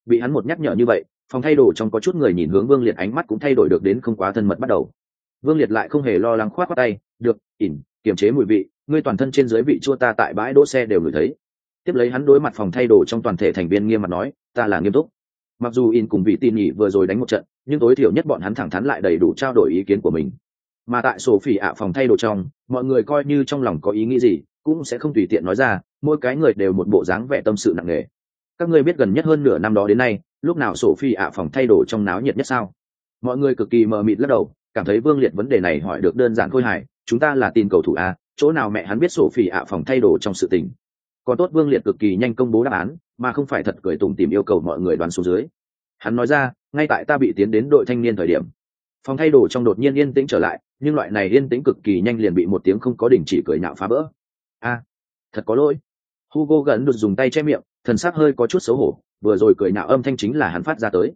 Bị hắn một nhắc nhở như vậy, phòng thay đồ trong có chút người nhìn hướng vương liệt ánh mắt cũng thay đổi được đến không quá thân mật bắt đầu. Vương liệt lại không hề lo lắng khoát qua tay, được ỉn kiềm chế mùi vị, ngươi toàn thân trên dưới vị chua ta tại bãi đỗ xe đều ngửi thấy. Tiếp lấy hắn đối mặt phòng thay đồ trong toàn thể thành viên nghiêm mặt nói, ta là nghiêm túc. Mặc dù in cùng vị tin nhỉ vừa rồi đánh một trận nhưng tối thiểu nhất bọn hắn thẳng thắn lại đầy đủ trao đổi ý kiến của mình. Mà tại sổ phỉ ạ phòng thay đồ trong, mọi người coi như trong lòng có ý nghĩ gì, cũng sẽ không tùy tiện nói ra, mỗi cái người đều một bộ dáng vẻ tâm sự nặng nề. Các ngươi biết gần nhất hơn nửa năm đó đến nay, lúc nào sổ phi ạ phòng thay đồ trong náo nhiệt nhất sao? Mọi người cực kỳ mờ mịt lắc đầu, cảm thấy vương liệt vấn đề này hỏi được đơn giản khôi hài, chúng ta là tin cầu thủ a, chỗ nào mẹ hắn biết sổ phi ạ phòng thay đồ trong sự tình. Còn tốt vương liệt cực kỳ nhanh công bố đáp án, mà không phải thật cười tùng tìm yêu cầu mọi người đoán xuống dưới. Hắn nói ra ngay tại ta bị tiến đến đội thanh niên thời điểm. Phòng thay đồ trong đột nhiên yên tĩnh trở lại, nhưng loại này yên tĩnh cực kỳ nhanh liền bị một tiếng không có đình chỉ cười nhạo phá vỡ. A, thật có lỗi. Hugo gần được dùng tay che miệng, thần sắc hơi có chút xấu hổ, vừa rồi cười nhạo âm thanh chính là hắn phát ra tới.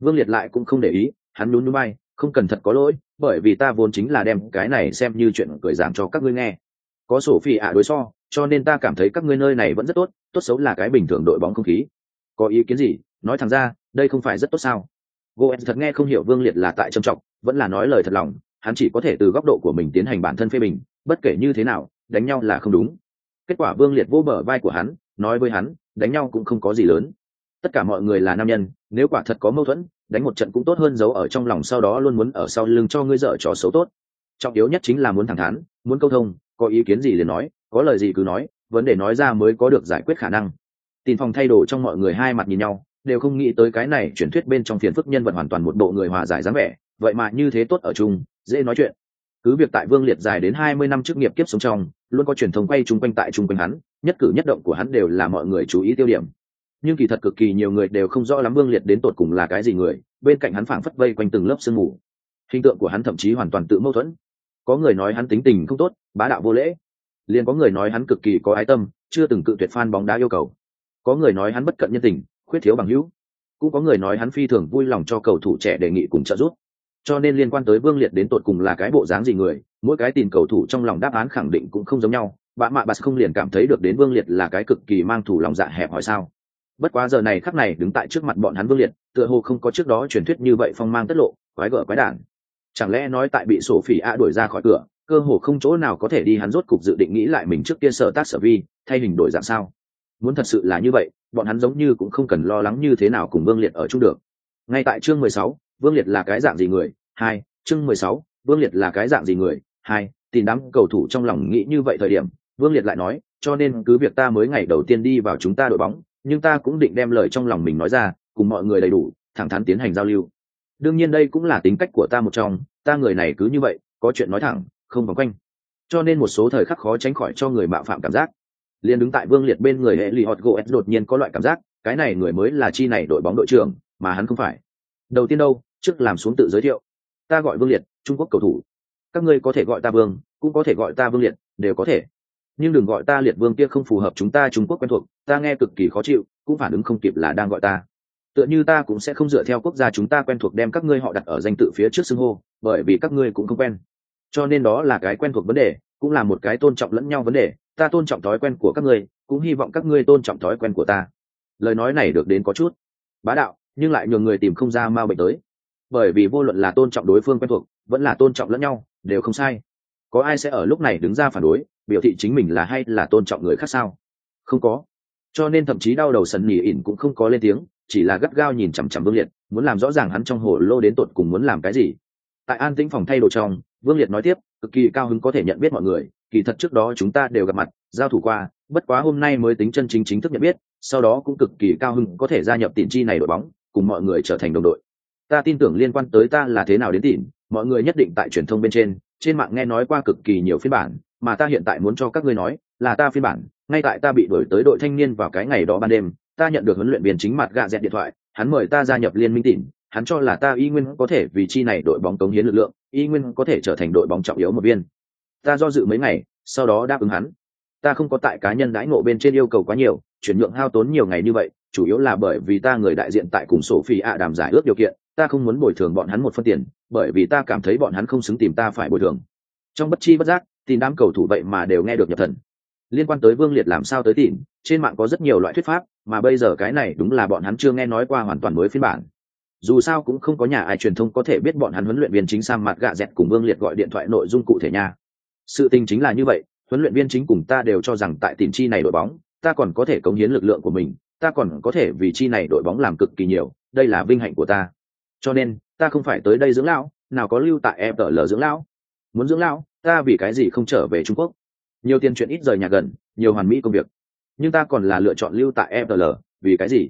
Vương liệt lại cũng không để ý, hắn nhún núi bay không cần thật có lỗi, bởi vì ta vốn chính là đem cái này xem như chuyện cười giảng cho các ngươi nghe. Có sổ phi ạ đối so, cho nên ta cảm thấy các ngươi nơi này vẫn rất tốt tốt xấu là cái bình thường đội bóng không khí. Có ý kiến gì? Nói thẳng ra, đây không phải rất tốt sao? Goen thật nghe không hiểu vương liệt là tại trầm trọng, vẫn là nói lời thật lòng, hắn chỉ có thể từ góc độ của mình tiến hành bản thân phê bình, bất kể như thế nào, đánh nhau là không đúng. Kết quả vương liệt vô bờ vai của hắn, nói với hắn, đánh nhau cũng không có gì lớn. Tất cả mọi người là nam nhân, nếu quả thật có mâu thuẫn, đánh một trận cũng tốt hơn giấu ở trong lòng sau đó luôn muốn ở sau lưng cho ngươi dở trò xấu tốt. Trọng yếu nhất chính là muốn thẳng thắn, muốn câu thông, có ý kiến gì liền nói, có lời gì cứ nói, vấn đề nói ra mới có được giải quyết khả năng. Tìm phòng thay đồ trong mọi người hai mặt nhìn nhau đều không nghĩ tới cái này Truyền thuyết bên trong phiền phức nhân vật hoàn toàn một bộ người hòa giải dáng vẻ, vậy mà như thế tốt ở chung, dễ nói chuyện. Cứ việc tại vương liệt dài đến hai mươi năm trước nghiệp kiếp sống trong, luôn có truyền thông quay chung quanh tại chung quanh hắn, nhất cử nhất động của hắn đều là mọi người chú ý tiêu điểm. Nhưng kỳ thật cực kỳ nhiều người đều không rõ lắm vương liệt đến tột cùng là cái gì người, bên cạnh hắn phảng phất vây quanh từng lớp sương mù. Hình tượng của hắn thậm chí hoàn toàn tự mâu thuẫn. Có người nói hắn tính tình không tốt, bá đạo vô lễ. Liền có người nói hắn cực kỳ có ái tâm, chưa từng cự tuyệt fan bóng đá yêu cầu. Có người nói hắn bất cận nhân tình khuyết thiếu bằng hữu. Cũng có người nói hắn phi thường vui lòng cho cầu thủ trẻ đề nghị cùng trợ giúp. Cho nên liên quan tới vương liệt đến tột cùng là cái bộ dáng gì người, mỗi cái tìm cầu thủ trong lòng đáp án khẳng định cũng không giống nhau. Bạn mạ bà không liền cảm thấy được đến vương liệt là cái cực kỳ mang thủ lòng dạ hẹp hỏi sao. Bất quá giờ này khắc này đứng tại trước mặt bọn hắn vương liệt, tựa hồ không có trước đó truyền thuyết như vậy phong mang tất lộ, quái gở quái đản. Chẳng lẽ nói tại bị sổ phỉ a đuổi ra khỏi cửa, cơ hồ không chỗ nào có thể đi hắn rốt cục dự định nghĩ lại mình trước kia sở tác sở vi, thay hình đổi dạng sao? Muốn thật sự là như vậy, bọn hắn giống như cũng không cần lo lắng như thế nào cùng vương liệt ở chung được. Ngay tại chương mười sáu, vương liệt là cái dạng gì người? Hai, chương mười sáu, vương liệt là cái dạng gì người? Hai, tìm đám cầu thủ trong lòng nghĩ như vậy thời điểm, vương liệt lại nói, cho nên cứ việc ta mới ngày đầu tiên đi vào chúng ta đội bóng, nhưng ta cũng định đem lời trong lòng mình nói ra, cùng mọi người đầy đủ, thẳng thắn tiến hành giao lưu. Đương nhiên đây cũng là tính cách của ta một trong, ta người này cứ như vậy, có chuyện nói thẳng, không vòng quanh. Cho nên một số thời khắc khó tránh khỏi cho người mạo phạm cảm giác liền đứng tại vương liệt bên người hệ lì hot goes đột nhiên có loại cảm giác, cái này người mới là chi này đội bóng đội trưởng, mà hắn không phải. Đầu tiên đâu, trước làm xuống tự giới thiệu. Ta gọi vương liệt, trung quốc cầu thủ. Các ngươi có thể gọi ta vương, cũng có thể gọi ta vương liệt, đều có thể. Nhưng đừng gọi ta liệt vương kia không phù hợp chúng ta trung quốc quen thuộc, ta nghe cực kỳ khó chịu, cũng phản ứng không kịp là đang gọi ta. Tựa như ta cũng sẽ không dựa theo quốc gia chúng ta quen thuộc đem các ngươi họ đặt ở danh tự phía trước xưng hô, bởi vì các ngươi cũng không quen. Cho nên đó là cái quen thuộc vấn đề cũng là một cái tôn trọng lẫn nhau vấn đề, ta tôn trọng thói quen của các ngươi, cũng hy vọng các ngươi tôn trọng thói quen của ta. Lời nói này được đến có chút bá đạo, nhưng lại nhường người tìm không ra ma bệnh tới. Bởi vì vô luận là tôn trọng đối phương quen thuộc, vẫn là tôn trọng lẫn nhau, đều không sai. Có ai sẽ ở lúc này đứng ra phản đối, biểu thị chính mình là hay là tôn trọng người khác sao? Không có. Cho nên thậm chí đau đầu sần nỉ ỉn cũng không có lên tiếng, chỉ là gắt gao nhìn chằm chằm vương liệt, muốn làm rõ ràng hắn trong hồ lô đến tột cùng muốn làm cái gì. Tại an tĩnh phòng thay đồ trong vương liệt nói tiếp, cực kỳ cao hứng có thể nhận biết mọi người, kỳ thật trước đó chúng ta đều gặp mặt, giao thủ qua, bất quá hôm nay mới tính chân chính chính thức nhận biết, sau đó cũng cực kỳ cao hứng có thể gia nhập tiền chi này đội bóng, cùng mọi người trở thành đồng đội. Ta tin tưởng liên quan tới ta là thế nào đến tìm mọi người nhất định tại truyền thông bên trên trên mạng nghe nói qua cực kỳ nhiều phiên bản, mà ta hiện tại muốn cho các ngươi nói, là ta phiên bản, ngay tại ta bị đuổi tới đội thanh niên vào cái ngày đó ban đêm, ta nhận được huấn luyện viên chính mặt gạ dẹt điện thoại, hắn mời ta gia nhập liên minh tìm hắn cho là ta y nguyên có thể vì chi này đội bóng cống hiến lực lượng, y nguyên có thể trở thành đội bóng trọng yếu một viên. Ta do dự mấy ngày, sau đó đáp ứng hắn. Ta không có tại cá nhân đãi ngộ bên trên yêu cầu quá nhiều, chuyển nhượng hao tốn nhiều ngày như vậy, chủ yếu là bởi vì ta người đại diện tại cùng sổ phi ạ đàm giải ước điều kiện, ta không muốn bồi thường bọn hắn một phân tiền, bởi vì ta cảm thấy bọn hắn không xứng tìm ta phải bồi thường. Trong bất chi bất giác, tìm đám cầu thủ vậy mà đều nghe được nhập thần. Liên quan tới vương liệt làm sao tới tìm, trên mạng có rất nhiều loại thuyết pháp, mà bây giờ cái này đúng là bọn hắn chưa nghe nói qua hoàn toàn mới phiên bản dù sao cũng không có nhà ai truyền thông có thể biết bọn hắn huấn luyện viên chính sang mặt gạ dẹt cùng vương liệt gọi điện thoại nội dung cụ thể nha. Sự tình chính là như vậy, huấn luyện viên chính cùng ta đều cho rằng tại tìm chi này đội bóng, ta còn có thể cống hiến lực lượng của mình, ta còn có thể vì chi này đội bóng làm cực kỳ nhiều, đây là vinh hạnh của ta. Cho nên, ta không phải tới đây dưỡng lão, nào có lưu tại em lờ dưỡng lão. Muốn dưỡng lão, ta vì cái gì không trở về trung quốc? Nhiều tiền chuyện ít rời nhà gần, nhiều hoàn mỹ công việc. Nhưng ta còn là lựa chọn lưu tại fl vì cái gì?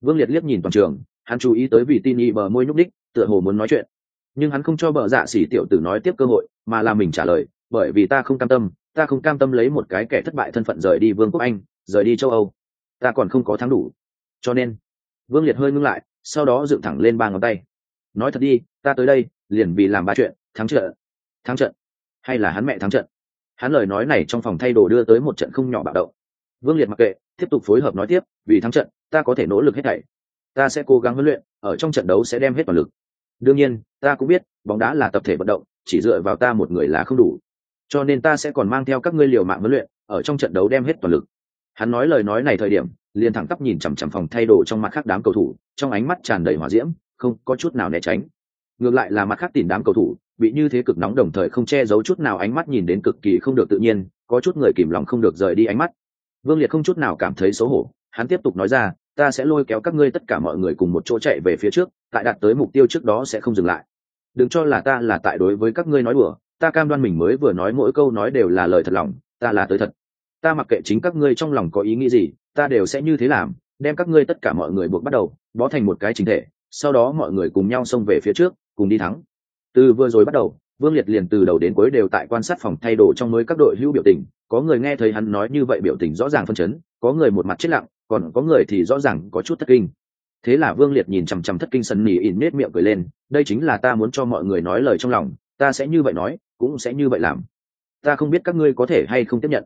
Vương liệt liếc nhìn toàn trường hắn chú ý tới vì tin y bờ môi nhúc ních tựa hồ muốn nói chuyện. Nhưng hắn không cho bờ dạ xỉ tiểu tử nói tiếp cơ hội, mà là mình trả lời, bởi vì ta không cam tâm, ta không cam tâm lấy một cái kẻ thất bại thân phận rời đi vương quốc anh, rời đi châu âu. Ta còn không có thắng đủ. Cho nên, vương liệt hơi ngưng lại, sau đó dựng thẳng lên ba ngón tay. Nói thật đi, ta tới đây, liền vì làm ba chuyện, thắng trận. Thắng trận? Hay là hắn mẹ thắng trận? Hắn lời nói này trong phòng thay đồ đưa tới một trận không nhỏ bạo động. Vương liệt mặc kệ, tiếp tục phối hợp nói tiếp, vì thắng trận, ta có thể nỗ lực hết thảy ta sẽ cố gắng huấn luyện, ở trong trận đấu sẽ đem hết toàn lực. Đương nhiên, ta cũng biết, bóng đá là tập thể vận động, chỉ dựa vào ta một người là không đủ. Cho nên ta sẽ còn mang theo các ngươi liều mạng huấn luyện, ở trong trận đấu đem hết toàn lực. Hắn nói lời nói này thời điểm, liền thẳng tắp nhìn chằm chằm phòng thay đồ trong mặt khác đám cầu thủ, trong ánh mắt tràn đầy hỏa diễm, không có chút nào né tránh. Ngược lại là mặt khác tìm đám cầu thủ, bị như thế cực nóng đồng thời không che giấu chút nào ánh mắt nhìn đến cực kỳ không được tự nhiên, có chút người kìm lòng không được rời đi ánh mắt. Vương liệt không chút nào cảm thấy xấu hổ, hắn tiếp tục nói ra ta sẽ lôi kéo các ngươi tất cả mọi người cùng một chỗ chạy về phía trước, tại đạt tới mục tiêu trước đó sẽ không dừng lại. Đừng cho là ta là tại đối với các ngươi nói đùa, ta cam đoan mình mới vừa nói mỗi câu nói đều là lời thật lòng, ta là tới thật. Ta mặc kệ chính các ngươi trong lòng có ý nghĩ gì, ta đều sẽ như thế làm, đem các ngươi tất cả mọi người buộc bắt đầu, bó thành một cái chính thể, sau đó mọi người cùng nhau xông về phía trước, cùng đi thắng. Từ vừa rồi bắt đầu, vương liệt liền từ đầu đến cuối đều tại quan sát phòng thay đồ trong mới các đội hữu biểu tình, có người nghe thấy hắn nói như vậy biểu tình rõ ràng phân chấn, có người một mặt chết lặng còn có người thì rõ ràng có chút thất kinh. Thế là vương liệt nhìn chằm chằm thất kinh sân nỉ in nết miệng cười lên, đây chính là ta muốn cho mọi người nói lời trong lòng, ta sẽ như vậy nói, cũng sẽ như vậy làm. Ta không biết các ngươi có thể hay không tiếp nhận,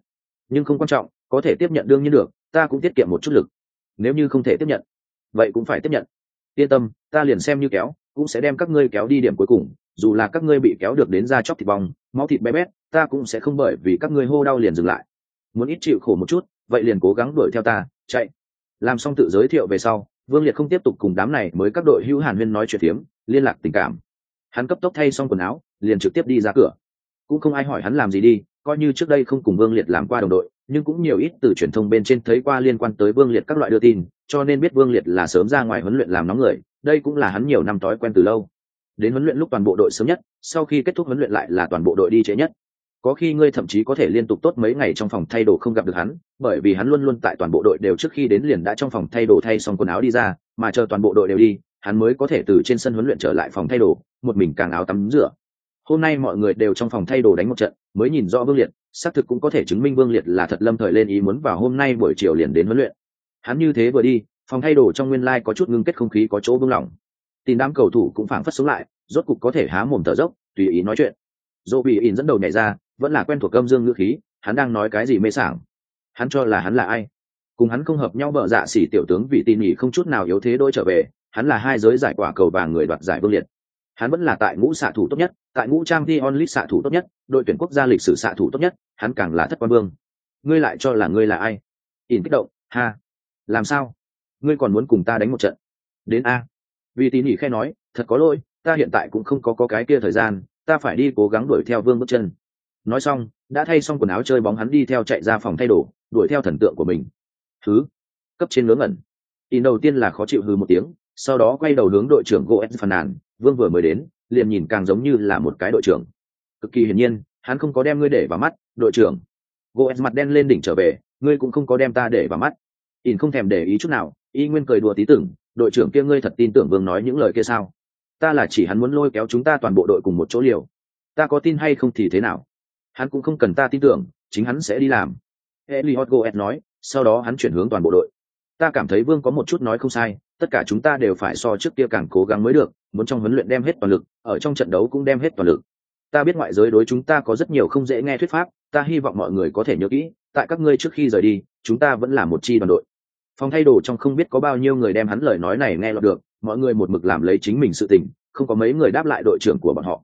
nhưng không quan trọng, có thể tiếp nhận đương nhiên được, ta cũng tiết kiệm một chút lực. Nếu như không thể tiếp nhận, vậy cũng phải tiếp nhận. Yên tâm, ta liền xem như kéo, cũng sẽ đem các ngươi kéo đi điểm cuối cùng, dù là các ngươi bị kéo được đến ra chóc thịt bong, máu thịt bé bét, ta cũng sẽ không bởi vì các ngươi hô đau liền dừng lại. Muốn ít chịu khổ một chút vậy liền cố gắng đuổi theo ta, chạy. Làm xong tự giới thiệu về sau, vương liệt không tiếp tục cùng đám này mới các đội hữu hàn huyên nói chuyện phiếm, liên lạc tình cảm. Hắn cấp tốc thay xong quần áo, liền trực tiếp đi ra cửa. Cũng không ai hỏi hắn làm gì đi, coi như trước đây không cùng vương liệt làm qua đồng đội, nhưng cũng nhiều ít từ truyền thông bên trên thấy qua liên quan tới vương liệt các loại đưa tin, cho nên biết vương liệt là sớm ra ngoài huấn luyện làm nóng người, đây cũng là hắn nhiều năm thói quen từ lâu. Đến huấn luyện lúc toàn bộ đội sớm nhất, sau khi kết thúc huấn luyện lại là toàn bộ đội đi trễ nhất có khi ngươi thậm chí có thể liên tục tốt mấy ngày trong phòng thay đồ không gặp được hắn, bởi vì hắn luôn luôn tại toàn bộ đội đều trước khi đến liền đã trong phòng thay đồ thay xong quần áo đi ra, mà chờ toàn bộ đội đều đi, hắn mới có thể từ trên sân huấn luyện trở lại phòng thay đồ, một mình càng áo tắm rửa. Hôm nay mọi người đều trong phòng thay đồ đánh một trận, mới nhìn rõ vương liệt, xác thực cũng có thể chứng minh vương liệt là thật lâm thời lên ý muốn vào hôm nay buổi chiều liền đến huấn luyện. Hắn như thế vừa đi, phòng thay đồ trong nguyên lai có chút ngưng kết không khí có chỗ vương lỏng. Tìm đám cầu thủ cũng phảng phất sống lại, rốt cục có thể há mồm thở dốc, tùy ý nói chuyện. Dỗ bị in dẫn đầu nhảy ra vẫn là quen thuộc âm dương ngữ khí hắn đang nói cái gì mê sảng? Hắn cho là hắn là ai? Cùng hắn không hợp nhau bợ dạ xỉ tiểu tướng vị tỉ mỉ không chút nào yếu thế đôi trở về hắn là hai giới giải quả cầu vàng người đoạt giải vương liệt. Hắn vẫn là tại ngũ xạ thủ tốt nhất tại ngũ trang t onlit xạ thủ tốt nhất đội tuyển quốc gia lịch sử xạ thủ tốt nhất hắn càng là thất quan vương. Ngươi lại cho là ngươi là ai? In kích động ha. Làm sao? Ngươi còn muốn cùng ta đánh một trận? Đến a. Vì tỉ mỉ khe nói thật có lỗi ta hiện tại cũng không có, có cái kia thời gian ta phải đi cố gắng đuổi theo vương bước chân nói xong, đã thay xong quần áo chơi bóng hắn đi theo chạy ra phòng thay đồ, đuổi theo thần tượng của mình. Thứ, cấp trên ngớ ngẩn. In đầu tiên là khó chịu hư một tiếng, sau đó quay đầu hướng đội trưởng goetz phàn nàn, vương vừa mới đến, liền nhìn càng giống như là một cái đội trưởng. Cực kỳ hiển nhiên, hắn không có đem ngươi để vào mắt, đội trưởng. Goetz mặt đen lên đỉnh trở về, ngươi cũng không có đem ta để vào mắt. In không thèm để ý chút nào, y nguyên cười đùa tí tưởng, đội trưởng kia ngươi thật tin tưởng vương nói những lời kia sao? Ta là chỉ hắn muốn lôi kéo chúng ta toàn bộ đội cùng một chỗ liều. Ta có tin hay không thì thế nào? Hắn cũng không cần ta tin tưởng chính hắn sẽ đi làm Eliot Goet nói, sau đó hắn chuyển hướng toàn bộ đội. Ta cảm thấy Vương có một chút nói không sai, tất cả chúng ta đều phải so trước kia càng cố gắng mới được, muốn trong huấn luyện đem hết toàn lực, ở trong trận đấu cũng đem hết toàn lực. Ta biết ngoại giới đối chúng ta có rất nhiều không dễ nghe thuyết pháp, ta hy vọng mọi người có thể nhớ kỹ, tại các ngươi trước khi rời đi, chúng ta vẫn là một chi đoàn đội. Phòng thay đồ trong không biết có bao nhiêu người đem hắn lời nói này nghe lọt được, mọi người một mực làm lấy chính mình sự tình, không có mấy người đáp lại đội trưởng của bọn họ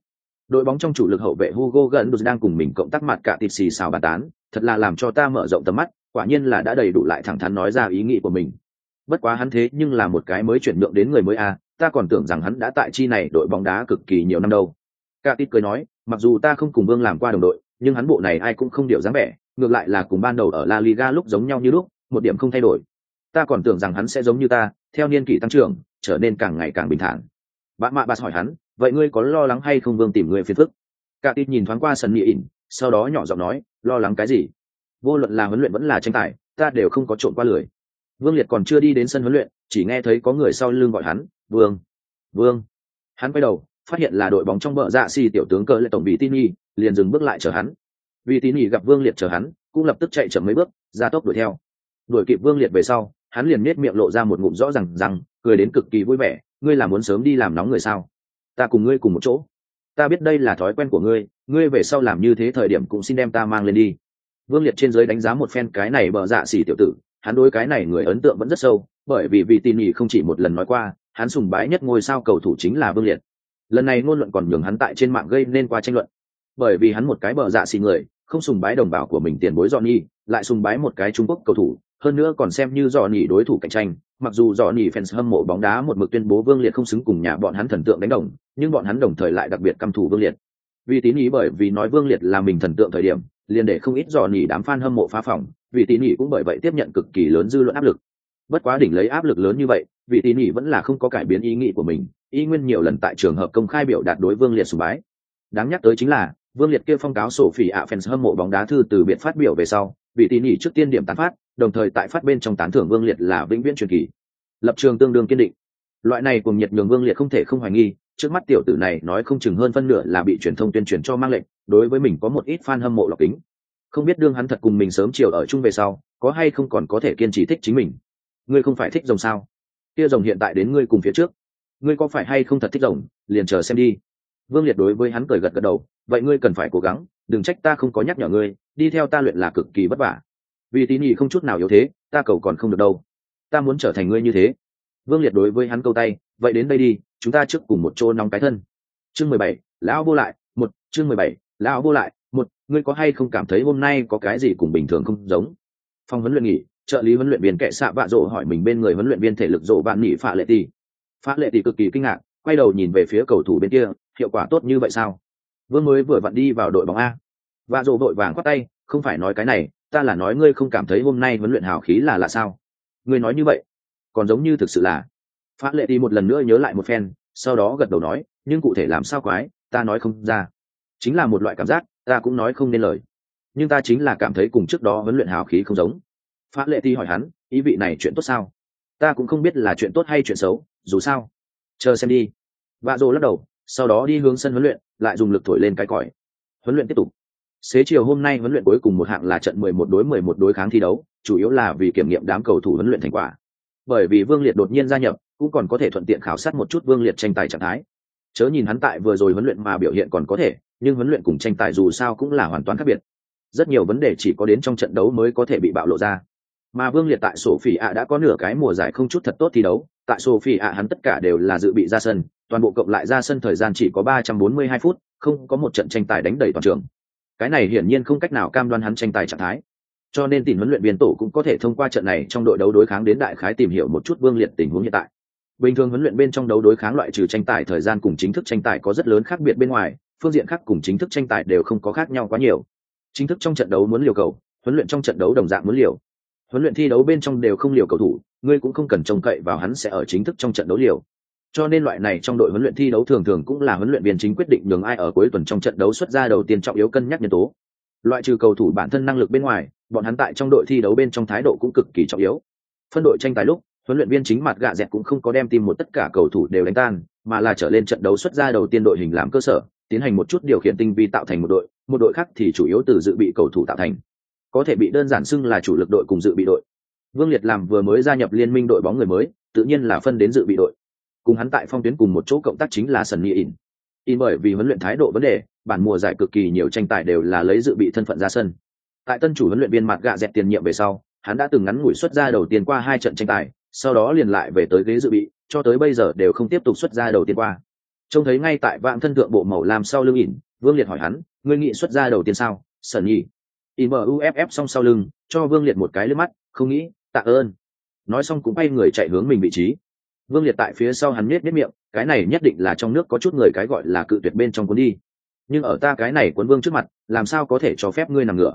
đội bóng trong chủ lực hậu vệ Hugo gần đang cùng mình cộng tác mặt cả tịt xì xào bàn tán, thật là làm cho ta mở rộng tầm mắt, quả nhiên là đã đầy đủ lại thẳng thắn nói ra ý nghĩ của mình. Bất quá hắn thế nhưng là một cái mới chuyển nhượng đến người mới a, ta còn tưởng rằng hắn đã tại chi này đội bóng đá cực kỳ nhiều năm đâu. Cả tịt cười nói, mặc dù ta không cùng Vương làm qua đồng đội, nhưng hắn bộ này ai cũng không điều dáng vẻ, ngược lại là cùng ban đầu ở La Liga lúc giống nhau như lúc, một điểm không thay đổi. Ta còn tưởng rằng hắn sẽ giống như ta, theo niên kỷ tăng trưởng, trở nên càng ngày càng bình thản. Bạn mạ bà hỏi hắn, vậy ngươi có lo lắng hay không vương tìm người phiền phức? Cả tít nhìn thoáng qua sân mỹ ỉn, sau đó nhỏ giọng nói, lo lắng cái gì? Vô luận là huấn luyện vẫn là tranh tài, ta đều không có trộn qua lười. Vương liệt còn chưa đi đến sân huấn luyện, chỉ nghe thấy có người sau lưng gọi hắn, vương vương. Hắn quay đầu, phát hiện là đội bóng trong bờ dạ xì tiểu tướng cờ lệ tổng bị tin nhi, liền dừng bước lại chờ hắn. Vì tin nhi gặp vương liệt chờ hắn, cũng lập tức chạy chậm mấy bước, ra tốc đuổi theo. Đuổi kịp vương liệt về sau, hắn liền nết miệng lộ ra một ngụm rõ rằng rằng, cười đến cực kỳ vui vẻ, ngươi là muốn sớm đi làm nóng người sao? Ta cùng ngươi cùng một chỗ. Ta biết đây là thói quen của ngươi ngươi về sau làm như thế thời điểm cũng xin đem ta mang lên đi. Vương liệt trên giới đánh giá một phen cái này bờ dạ xỉ tiểu tử, hắn đối cái này người ấn tượng vẫn rất sâu, bởi vì vị tin nhì không chỉ một lần nói qua, hắn sùng bái nhất ngôi sao cầu thủ chính là vương liệt. Lần này ngôn luận còn nhường hắn tại trên mạng gây nên qua tranh luận. Bởi vì hắn một cái bờ dạ xỉ người, không sùng bái đồng bào của mình tiền bối dọn nhi lại sùng bái một cái trung quốc cầu thủ, hơn nữa còn xem như dọn nỉ đối thủ cạnh tranh mặc dù dò nỉ fans hâm mộ bóng đá một mực tuyên bố vương liệt không xứng cùng nhà bọn hắn thần tượng đánh đồng, nhưng bọn hắn đồng thời lại đặc biệt căm thù vương liệt. Vì tín ý bởi vì nói vương liệt là mình thần tượng thời điểm, liền để không ít dò nỉ đám fan hâm mộ phá phòng, vì tín ý cũng bởi vậy tiếp nhận cực kỳ lớn dư luận áp lực. Bất quá đỉnh lấy áp lực lớn như vậy vị tín ý vẫn là không có cải biến ý nghĩ của mình, Y nguyên nhiều lần tại trường hợp công khai biểu đạt đối vương liệt sùng bái. Đáng nhắc tới chính là, vương liệt kêu phong cáo sổ phỉ ạ fans hâm mộ bóng đá thư từ biện phát biểu về sau vị tín ý trước tiên điểm tán phát đồng thời tại phát bên trong tán thưởng vương liệt là vĩnh viễn truyền kỳ. Lập trường tương đương kiên định. Loại này cùng nhiệt nhường vương liệt không thể không hoài nghi, trước mắt tiểu tử này nói không chừng hơn phân nửa là bị truyền thông tuyên truyền cho mang lệnh, đối với mình có một ít fan hâm mộ lọc kính. Không biết đương hắn thật cùng mình sớm chiều ở chung về sau, có hay không còn có thể kiên trì thích chính mình. Ngươi không phải thích rồng sao? Kia rồng hiện tại đến ngươi cùng phía trước. Ngươi có phải hay không thật thích rồng? Liền chờ xem đi. Vương liệt đối với hắn cười gật gật đầu, vậy ngươi cần phải cố gắng, đừng trách ta không có nhắc nhở ngươi, đi theo ta luyện là cực kỳ vất vả vì tín nhị không chút nào yếu thế, ta cầu còn không được đâu. Ta muốn trở thành ngươi như thế. Vương liệt đối với hắn câu tay, vậy đến đây đi, chúng ta trước cùng một chỗ nóng cái thân. Chương mười bảy, lão vô lại, một, chương mười bảy, lão vô lại, một, ngươi có hay không cảm thấy hôm nay có cái gì cùng bình thường không giống? Phòng huấn luyện nghỉ, trợ lý huấn luyện viên kệ xạ vạ rộ hỏi mình bên người huấn luyện viên thể lực rộ bạn nghỉ phạ lệ tỷ phạ lệ tỷ cực kỳ kinh ngạc, quay đầu nhìn về phía cầu thủ bên kia, hiệu quả tốt như vậy sao? Vương mới vừa vặn đi vào đội bóng a. Vạ rộ vội vàng khoát tay, không phải nói cái này ta là nói ngươi không cảm thấy hôm nay huấn luyện hào khí là là sao? Ngươi nói như vậy, còn giống như thực sự là. Phát lệ đi một lần nữa nhớ lại một phen, sau đó gật đầu nói, nhưng cụ thể làm sao quái, ta nói không ra. Chính là một loại cảm giác, ta cũng nói không nên lời. Nhưng ta chính là cảm thấy cùng trước đó huấn luyện hào khí không giống. Phát lệ ti hỏi hắn, ý vị này chuyện tốt sao? Ta cũng không biết là chuyện tốt hay chuyện xấu, dù sao. Chờ xem đi. Vạ rồ lắc đầu, sau đó đi hướng sân huấn luyện, lại dùng lực thổi lên cái còi. Huấn luyện tiếp tục xế chiều hôm nay huấn luyện cuối cùng một hạng là trận 11 đối 11 đối kháng thi đấu, chủ yếu là vì kiểm nghiệm đám cầu thủ huấn luyện thành quả. Bởi vì vương liệt đột nhiên gia nhập, cũng còn có thể thuận tiện khảo sát một chút vương liệt tranh tài trạng thái. Chớ nhìn hắn tại vừa rồi huấn luyện mà biểu hiện còn có thể, nhưng huấn luyện cùng tranh tài dù sao cũng là hoàn toàn khác biệt. Rất nhiều vấn đề chỉ có đến trong trận đấu mới có thể bị bạo lộ ra. Mà vương liệt tại sổ phỉ ạ đã có nửa cái mùa giải không chút thật tốt thi đấu, tại sổ phỉ ạ hắn tất cả đều là dự bị ra sân, toàn bộ cộng lại ra sân thời gian chỉ có ba trăm bốn mươi hai phút, không có một trận tranh tài đánh đầy toàn trường cái này hiển nhiên không cách nào cam đoan hắn tranh tài trạng thái. Cho nên tìm huấn luyện viên tổ cũng có thể thông qua trận này trong đội đấu đối kháng đến đại khái tìm hiểu một chút vương liệt tình huống hiện tại. Bình thường huấn luyện bên trong đấu đối kháng loại trừ tranh tài thời gian cùng chính thức tranh tài có rất lớn khác biệt bên ngoài, phương diện khác cùng chính thức tranh tài đều không có khác nhau quá nhiều. Chính thức trong trận đấu muốn liều cầu, huấn luyện trong trận đấu đồng dạng muốn liều. Huấn luyện thi đấu bên trong đều không liều cầu thủ, ngươi cũng không cần trông cậy vào hắn sẽ ở chính thức trong trận đấu liều cho nên loại này trong đội huấn luyện thi đấu thường thường cũng là huấn luyện viên chính quyết định đường ai ở cuối tuần trong trận đấu xuất ra đầu tiên trọng yếu cân nhắc nhân tố. Loại trừ cầu thủ bản thân năng lực bên ngoài, bọn hắn tại trong đội thi đấu bên trong thái độ cũng cực kỳ trọng yếu. Phân đội tranh tài lúc, huấn luyện viên chính mặt gạ dẹt cũng không có đem tìm một tất cả cầu thủ đều đánh tan, mà là trở lên trận đấu xuất ra đầu tiên đội hình làm cơ sở, tiến hành một chút điều khiển tinh vi tạo thành một đội một đội khác thì chủ yếu từ dự bị cầu thủ tạo thành. Có thể bị đơn giản xưng là chủ lực đội cùng dự bị đội. Vương liệt làm vừa mới gia nhập liên minh đội bóng người mới, tự nhiên là phân đến dự bị đội cùng hắn tại phong tuyến cùng một chỗ cộng tác chính là sân nghị in in bởi vì huấn luyện thái độ vấn đề, bản mùa giải cực kỳ nhiều tranh tài đều là lấy dự bị thân phận ra sân. Tại tân chủ huấn luyện viên mặt gạ dẹt tiền nhiệm về sau, hắn đã từng ngắn ngủi xuất ra đầu tiên qua hai trận tranh tài, sau đó liền lại về tới ghế dự bị, cho tới bây giờ đều không tiếp tục xuất ra đầu tiên qua. Trông thấy ngay tại vạn thân thượng bộ màu làm sau lưng ỉn, vương liệt hỏi hắn, ngươi nghị xuất ra đầu tiên sao, sần nhi? Ỉn mở uff xong sau lưng, cho vương liệt một cái lướt mắt, không nghĩ, tạ ơn. Nói xong cũng bay người chạy hướng mình vị trí vương liệt tại phía sau hắn nết nết miệng, cái này nhất định là trong nước có chút người cái gọi là cự tuyệt bên trong cuốn đi. Nhưng ở ta cái này cuốn vương trước mặt, làm sao có thể cho phép ngươi nằm ngửa?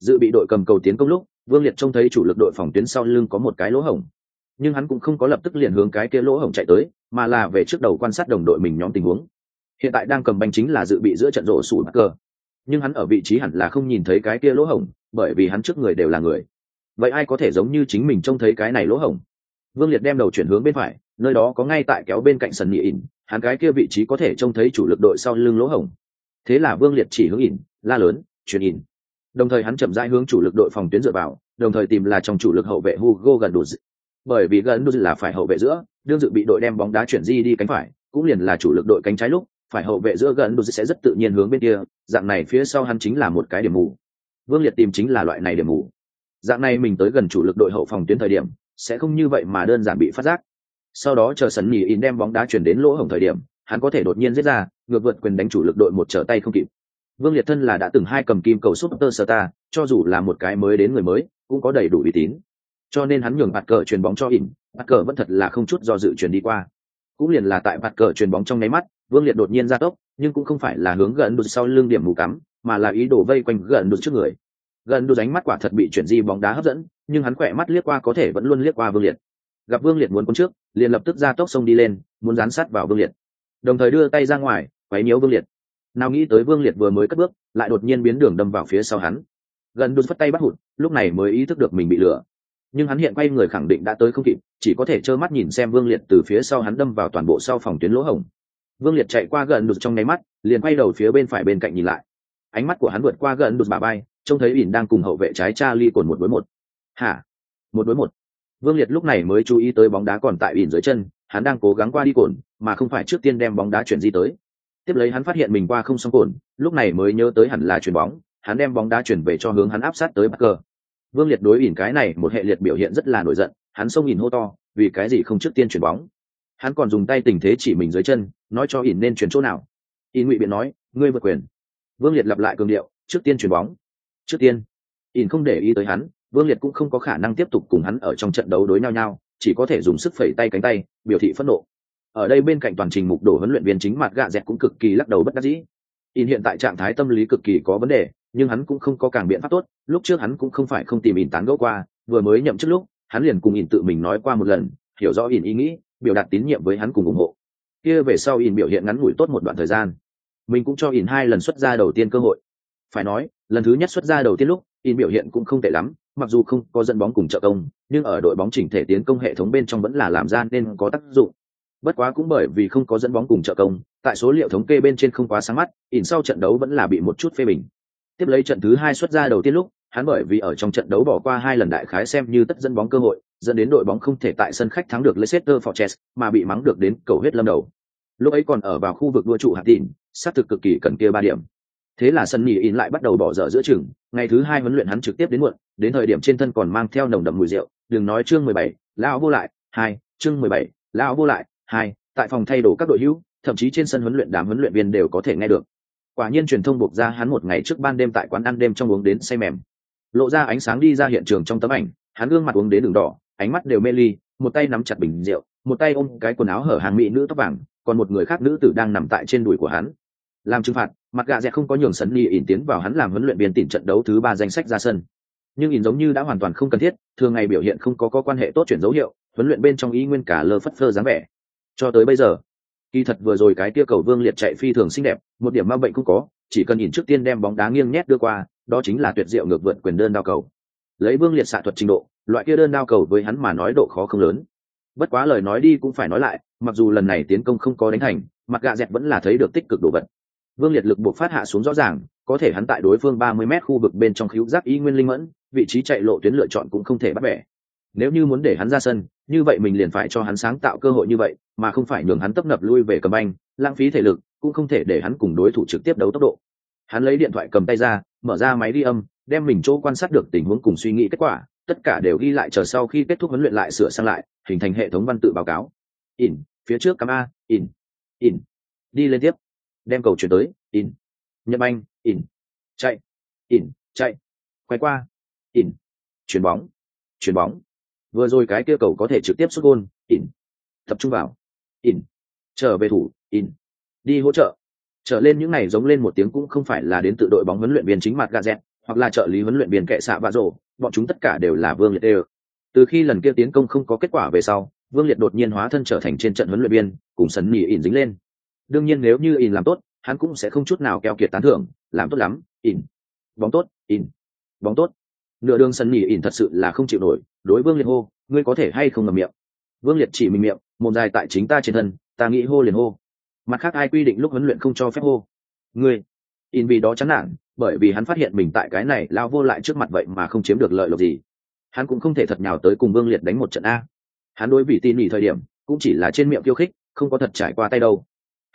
Dự bị đội cầm cầu tiến công lúc, vương liệt trông thấy chủ lực đội phòng tuyến sau lưng có một cái lỗ hổng. Nhưng hắn cũng không có lập tức liền hướng cái kia lỗ hổng chạy tới, mà là về trước đầu quan sát đồng đội mình nhóm tình huống. Hiện tại đang cầm banh chính là dự bị giữa trận rổ sủi mắc cờ nhưng hắn ở vị trí hẳn là không nhìn thấy cái kia lỗ hổng, bởi vì hắn trước người đều là người. Vậy ai có thể giống như chính mình trông thấy cái này lỗ hổng? Vương liệt đem đầu chuyển hướng bên phải, nơi đó có ngay tại kéo bên cạnh sân nhị ỉn, hắn cái kia vị trí có thể trông thấy chủ lực đội sau lưng lỗ hổng. Thế là vương liệt chỉ hướng ỉn, la lớn, chuyển ỉn. Đồng thời hắn chậm rãi hướng chủ lực đội phòng tuyến dựa vào, đồng thời tìm là trong chủ lực hậu vệ hugo gần đủ bởi vì gần đủ là phải hậu vệ giữa, đương dự bị đội đem bóng đá chuyển di đi cánh phải, cũng liền là chủ lực đội cánh trái lúc, phải hậu vệ giữa gần đủ sẽ rất tự nhiên hướng bên kia, dạng này phía sau hắn chính là một cái điểm mù. Vương liệt tìm chính là loại này điểm mù. Dạng này mình tới gần chủ lực đội hậu phòng tuyến thời điểm sẽ không như vậy mà đơn giản bị phát giác. Sau đó chờ sân nhì in đem bóng đá chuyển đến lỗ hổng thời điểm, hắn có thể đột nhiên giết ra, ngược vượt quyền đánh chủ lực đội một trở tay không kịp. Vương liệt thân là đã từng hai cầm kim cầu super star, cho dù là một cái mới đến người mới, cũng có đầy đủ uy tín. Cho nên hắn nhường bạt cờ chuyền bóng cho in bạt cờ vẫn thật là không chút do dự chuyển đi qua. Cũng liền là tại bạt cờ chuyền bóng trong nháy mắt, vương liệt đột nhiên ra tốc, nhưng cũng không phải là hướng gần đụt sau lưng điểm mù cắm, mà là ý đồ vây quanh gần đụt trước người gần đụt đánh mắt quả thật bị chuyển di bóng đá hấp dẫn, nhưng hắn khỏe mắt liếc qua có thể vẫn luôn liếc qua vương liệt. Gặp vương liệt muốn cuốn trước, liền lập tức ra tốc sông đi lên, muốn dán sát vào vương liệt. Đồng thời đưa tay ra ngoài, quấy nhiễu vương liệt. Nào nghĩ tới vương liệt vừa mới cất bước, lại đột nhiên biến đường đâm vào phía sau hắn. Gần đút phất tay bắt hụt, lúc này mới ý thức được mình bị lừa. Nhưng hắn hiện quay người khẳng định đã tới không kịp, chỉ có thể trơ mắt nhìn xem vương liệt từ phía sau hắn đâm vào toàn bộ sau phòng tuyến lỗ hổng. Vương liệt chạy qua gần đụt trong nháy mắt, liền quay đầu phía bên phải bên cạnh nhìn lại ánh mắt của hắn vượt qua gần đụt bà bay, trông thấy ỉn đang cùng hậu vệ trái cha ly cồn một đối một. Hả? Một đối một. Vương liệt lúc này mới chú ý tới bóng đá còn tại ỉn dưới chân, hắn đang cố gắng qua đi cồn, mà không phải trước tiên đem bóng đá chuyển di tới. Tiếp lấy hắn phát hiện mình qua không xong cồn, lúc này mới nhớ tới hẳn là chuyền bóng, hắn đem bóng đá chuyển về cho hướng hắn áp sát tới bắc cờ vương liệt đối ỉn cái này một hệ liệt biểu hiện rất là nổi giận, hắn xông ỉn hô to, vì cái gì không trước tiên chuyển bóng? Hắn còn dùng tay tình thế chỉ mình dưới chân, nói cho ỉn nên chuyển chỗ nào. Ỉn ngụy biện nói, ngươi vượt quyền vương liệt lặp lại cường điệu, trước tiên chuyển bóng. Trước tiên, ỉn không để ý tới hắn, vương liệt cũng không có khả năng tiếp tục cùng hắn ở trong trận đấu đối nhau nhau, chỉ có thể dùng sức phẩy tay cánh tay, biểu thị phẫn nộ. Ở đây bên cạnh toàn trình mục đồ huấn luyện viên chính mặt gạ dẹt cũng cực kỳ lắc đầu bất đắc dĩ. In hiện tại trạng thái tâm lý cực kỳ có vấn đề, nhưng hắn cũng không có càng biện pháp tốt, lúc trước hắn cũng không phải không tìm in tán gẫu qua, vừa mới nhậm chức lúc, hắn liền cùng in tự mình nói qua một lần, hiểu rõ in ý nghĩ, biểu đạt tín nhiệm với hắn cùng ủng hộ. Kia về sau in biểu hiện ngắn ngủi tốt một đoạn thời gian mình cũng cho in hai lần xuất ra đầu tiên cơ hội. Phải nói, lần thứ nhất xuất ra đầu tiên lúc in biểu hiện cũng không tệ lắm, mặc dù không có dẫn bóng cùng trợ công, nhưng ở đội bóng chỉnh thể tiến công hệ thống bên trong vẫn là làm ra nên có tác dụng. Bất quá cũng bởi vì không có dẫn bóng cùng trợ công, tại số liệu thống kê bên trên không quá sáng mắt, ỉn sau trận đấu vẫn là bị một chút phê bình. Tiếp lấy trận thứ hai xuất ra đầu tiên lúc, hắn bởi vì ở trong trận đấu bỏ qua hai lần đại khái xem như tất dẫn bóng cơ hội, dẫn đến đội bóng không thể tại sân khách thắng được Leicester Fortress, mà bị mắng được đến cầu hết lâm đầu. Lúc ấy còn ở vào khu vực đua trụ hạt tỉn xác thực cực kỳ cần kia ba điểm. Thế là sân nhì in lại bắt đầu bỏ dở giữa chừng, ngày thứ hai huấn luyện hắn trực tiếp đến muộn, đến thời điểm trên thân còn mang theo nồng đậm mùi rượu, đừng nói chương mười bảy, lão vô lại, hai, chương mười bảy, lão vô lại, hai, tại phòng thay đồ các đội hữu, thậm chí trên sân huấn luyện đám huấn luyện viên đều có thể nghe được. Quả nhiên truyền thông buộc ra hắn một ngày trước ban đêm tại quán ăn đêm trong uống đến say mềm. Lộ ra ánh sáng đi ra hiện trường trong tấm ảnh, hắn gương mặt uống đến đường đỏ, ánh mắt đều mê ly, một tay nắm chặt bình rượu, một tay ôm cái quần áo hở hàng mỹ nữ tóc vàng, còn một người khác nữ tử đang nằm tại trên đùi của hắn làm trừng phạt mặt gà dẹt không có nhường sân ni ỉn tiến vào hắn làm huấn luyện viên tìm trận đấu thứ ba danh sách ra sân. Nhưng ỉn giống như đã hoàn toàn không cần thiết thường ngày biểu hiện không có, có quan hệ tốt chuyển dấu hiệu huấn luyện bên trong ý nguyên cả lơ phất phơ dáng vẻ. Cho tới bây giờ kỳ thật vừa rồi cái tia cầu vương liệt chạy phi thường xinh đẹp một điểm ma bệnh không có chỉ cần ỉn trước tiên đem bóng đá nghiêng nhét đưa qua đó chính là tuyệt diệu ngược vượt quyền đơn đao cầu. Lấy vương liệt xạ thuật trình độ loại kia đơn đao cầu với hắn mà nói độ khó không lớn. Bất quá lời nói đi cũng phải nói lại mặc dù lần này tiến công không có đánh thành mặt gạ dẹt vẫn là thấy được tích cực đồ vật vương liệt lực buộc phát hạ xuống rõ ràng, có thể hắn tại đối phương ba mươi m khu vực bên trong khíu giác y nguyên linh mẫn, vị trí chạy lộ tuyến lựa chọn cũng không thể bắt bẻ. Nếu như muốn để hắn ra sân, như vậy mình liền phải cho hắn sáng tạo cơ hội như vậy, mà không phải nhường hắn tấp nập lui về cầm anh lãng phí thể lực, cũng không thể để hắn cùng đối thủ trực tiếp đấu tốc độ. Hắn lấy điện thoại cầm tay ra, mở ra máy ghi âm, đem mình chỗ quan sát được tình huống cùng suy nghĩ kết quả, tất cả đều ghi lại chờ sau khi kết thúc huấn luyện lại sửa sang lại, hình thành hệ thống văn tự báo cáo. In, phía trước cắm a, in in. Đi lên tiếp đem cầu chuyển tới, in, nhậm anh, in, chạy in, chạy, quay qua, in chuyền bóng chuyền bóng. Vừa rồi cái kia cầu có thể trực tiếp xuất gôn, in, tập trung vào, in, trở về thủ, in, đi hỗ trợ. Trở lên những này giống lên một tiếng cũng không phải là đến tự đội bóng huấn luyện viên chính mặt gà dẹt, hoặc là trợ lý huấn luyện viên kệ xạ vạ rổ bọn chúng tất cả đều là vương liệt đê từ khi lần kia tiến công không có kết quả về sau, vương liệt đột nhiên hóa thân trở thành trên trận huấn luyện viên, cùng sấn nỉ ỉn dính lên đương nhiên nếu như In làm tốt, hắn cũng sẽ không chút nào keo kiệt tán thưởng, làm tốt lắm in bóng tốt in bóng tốt. Nửa đường sân nhỉ in thật sự là không chịu nổi, đối vương liệt hô, ngươi có thể hay không ngầm miệng? Vương liệt chỉ mình miệng, mồm dài tại chính ta trên thân, ta nghĩ hô liền hô. Mặt khác ai quy định lúc huấn luyện không cho phép hô? Ngươi. In vì đó chán nản, bởi vì hắn phát hiện mình tại cái này lao vô lại trước mặt vậy mà không chiếm được lợi lộc gì. Hắn cũng không thể thật nhào tới cùng vương liệt đánh một trận a. Hắn đối vị tin mỉ thời điểm, cũng chỉ là trên miệng khiêu khích, không có thật trải qua tay đâu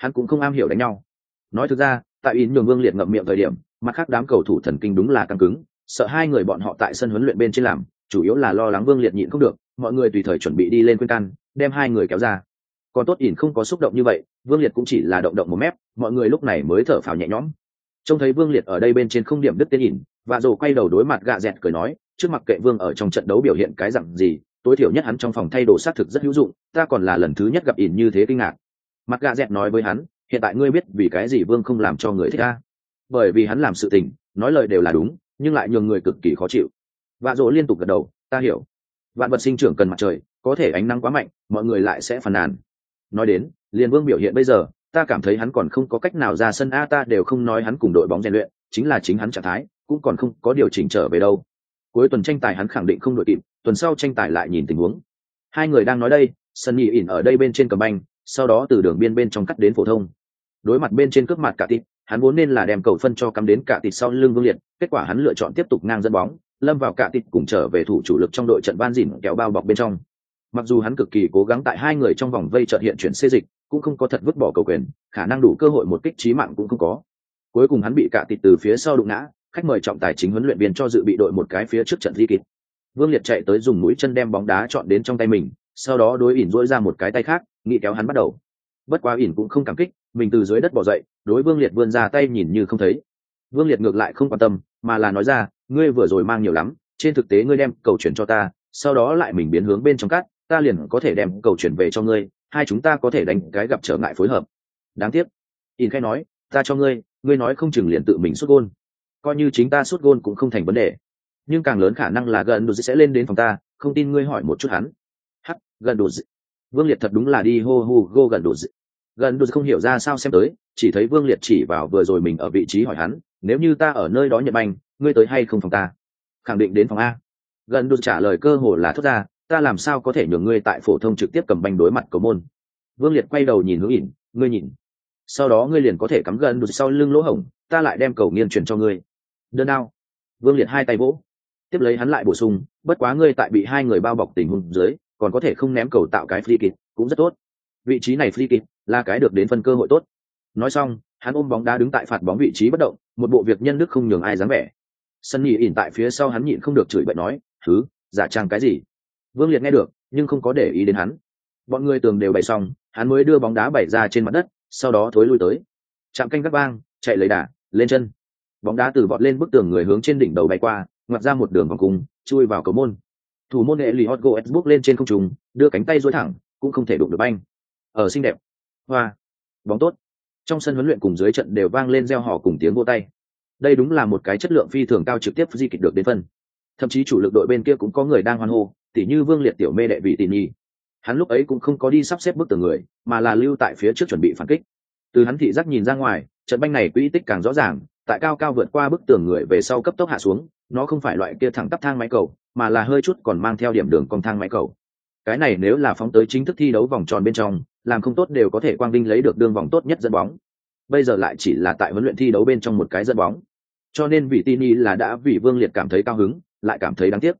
hắn cũng không am hiểu đánh nhau. Nói thực ra, tại in nhường vương liệt ngậm miệng thời điểm, mặt khác đám cầu thủ thần kinh đúng là căng cứng, sợ hai người bọn họ tại sân huấn luyện bên trên làm, chủ yếu là lo lắng vương liệt nhịn không được, mọi người tùy thời chuẩn bị đi lên khuyên can, đem hai người kéo ra. Còn tốt ỉn không có xúc động như vậy, vương liệt cũng chỉ là động động một mép, mọi người lúc này mới thở phào nhẹ nhõm. Trông thấy vương liệt ở đây bên trên không điểm đứt tên ỉn và dồ quay đầu đối mặt gạ dẹt cười nói, trước mặt kệ vương ở trong trận đấu biểu hiện cái dặn gì, tối thiểu nhất hắn trong phòng thay đồ xác thực rất hữu dụng, ta còn là lần thứ nhất gặp ỉn như thế kinh ngạc mặt gạ dẹt nói với hắn, hiện tại ngươi biết vì cái gì vương không làm cho người thích ta? Bởi vì hắn làm sự tình, nói lời đều là đúng, nhưng lại nhường người cực kỳ khó chịu. Vạ rỗ liên tục gật đầu, ta hiểu. Vạn vật sinh trưởng cần mặt trời, có thể ánh nắng quá mạnh, mọi người lại sẽ phàn nàn. Nói đến, liền vương biểu hiện bây giờ, ta cảm thấy hắn còn không có cách nào ra sân a, ta đều không nói hắn cùng đội bóng rèn luyện, chính là chính hắn trạng thái, cũng còn không có điều chỉnh trở về đâu. Cuối tuần tranh tài hắn khẳng định không đội kịp, tuần sau tranh tài lại nhìn tình huống. Hai người đang nói đây sân nhị ỉn ở đây bên trên cầm banh sau đó từ đường biên bên trong cắt đến phổ thông. Đối mặt bên trên cướp mặt cả tịt hắn vốn nên là đem cầu phân cho cắm đến cả tịt sau lưng vương liệt, kết quả hắn lựa chọn tiếp tục ngang dẫn bóng, lâm vào cả tịt cùng trở về thủ chủ lực trong đội trận van dìn kéo bao bọc bên trong. Mặc dù hắn cực kỳ cố gắng tại hai người trong vòng vây trợt hiện chuyển xê dịch, cũng không có thật vứt bỏ cầu quyền, khả năng đủ cơ hội một kích trí mạng cũng không có. Cuối cùng hắn bị cả tịt từ phía sau đụng ngã, khách mời trọng tài chính huấn luyện viên cho dự bị đội một cái phía trước trận di kịp vương liệt chạy tới dùng mũi chân đem bóng đá chọn đến trong tay mình sau đó đối ỉn dỗi ra một cái tay khác, nghĩ kéo hắn bắt đầu. Bất quá ỉn cũng không cảm kích, mình từ dưới đất bỏ dậy, đối vương liệt vươn ra tay nhìn như không thấy. Vương liệt ngược lại không quan tâm, mà là nói ra, ngươi vừa rồi mang nhiều lắm, trên thực tế ngươi đem cầu chuyển cho ta, sau đó lại mình biến hướng bên trong cát, ta liền có thể đem cầu chuyển về cho ngươi, hai chúng ta có thể đánh cái gặp trở ngại phối hợp. Đáng tiếc. In khai nói, ta cho ngươi ngươi nói không chừng liền tự mình xuất gôn. Coi như chính ta xuất gôn cũng không thành vấn đề. Nhưng càng lớn khả năng là gần đủ sẽ lên đến phòng ta, không tin ngươi hỏi một chút hắn gần đồ dị vương liệt thật đúng là đi hô hô gô gần đủ gần đủ không hiểu ra sao xem tới, chỉ thấy vương liệt chỉ vào vừa rồi mình ở vị trí hỏi hắn, nếu như ta ở nơi đó nhận banh, ngươi tới hay không phòng ta? Khẳng định đến phòng a. Gần đồ trả lời cơ hồ là thốt ra, ta làm sao có thể nhường ngươi tại phổ thông trực tiếp cầm banh đối mặt cầu môn? Vương liệt quay đầu nhìn hướng ỉn, ngươi nhìn, sau đó ngươi liền có thể cắm gần đụt sau lưng lỗ hổng, ta lại đem cầu nghiên truyền cho ngươi. Đơn đao. Vương liệt hai tay vỗ, tiếp lấy hắn lại bổ sung, bất quá ngươi tại bị hai người bao bọc tình huống dưới còn có thể không ném cầu tạo cái free kick cũng rất tốt. Vị trí này free kick là cái được đến phân cơ hội tốt. Nói xong, hắn ôm bóng đá đứng tại phạt bóng vị trí bất động, một bộ việc nhân đức không nhường ai dám vẻ. Sân nhị ỉn tại phía sau hắn nhịn không được chửi bậy nói, thứ, giả trang cái gì? Vương liệt nghe được, nhưng không có để ý đến hắn. Bọn người tường đều bày xong, hắn mới đưa bóng đá bày ra trên mặt đất, sau đó thối lui tới. Chạm canh các bang chạy lấy đà, lên chân. Bóng đá từ vọt lên bức tường người hướng trên đỉnh đầu bay qua, ngoặt ra một đường vòng cung, chui vào cầu môn thủ môn nghệ lì hot go bước lên trên không trùng, đưa cánh tay dối thẳng, cũng không thể đụng được banh. Ở xinh đẹp. Hoa. Bóng tốt. Trong sân huấn luyện cùng dưới trận đều vang lên gieo hò cùng tiếng vô tay. Đây đúng là một cái chất lượng phi thường cao trực tiếp di kịch được đến phân. Thậm chí chủ lực đội bên kia cũng có người đang hoan hô, tỉ như vương liệt tiểu mê đệ vị tỉ nhi hắn lúc ấy cũng không có đi sắp xếp bức tường người, mà là lưu tại phía trước chuẩn bị phản kích. Từ hắn thị giác nhìn ra ngoài, trận banh này quỹ tích càng rõ ràng, tại cao cao vượt qua bức tường người về sau cấp tốc hạ xuống, nó không phải loại kia thẳng tắp thang máy cầu mà là hơi chút còn mang theo điểm đường cong thang máy cầu. Cái này nếu là phóng tới chính thức thi đấu vòng tròn bên trong, làm không tốt đều có thể quang vinh lấy được đương vòng tốt nhất dẫn bóng. Bây giờ lại chỉ là tại huấn luyện thi đấu bên trong một cái dẫn bóng. Cho nên vị tini là đã vì vương liệt cảm thấy cao hứng, lại cảm thấy đáng tiếc.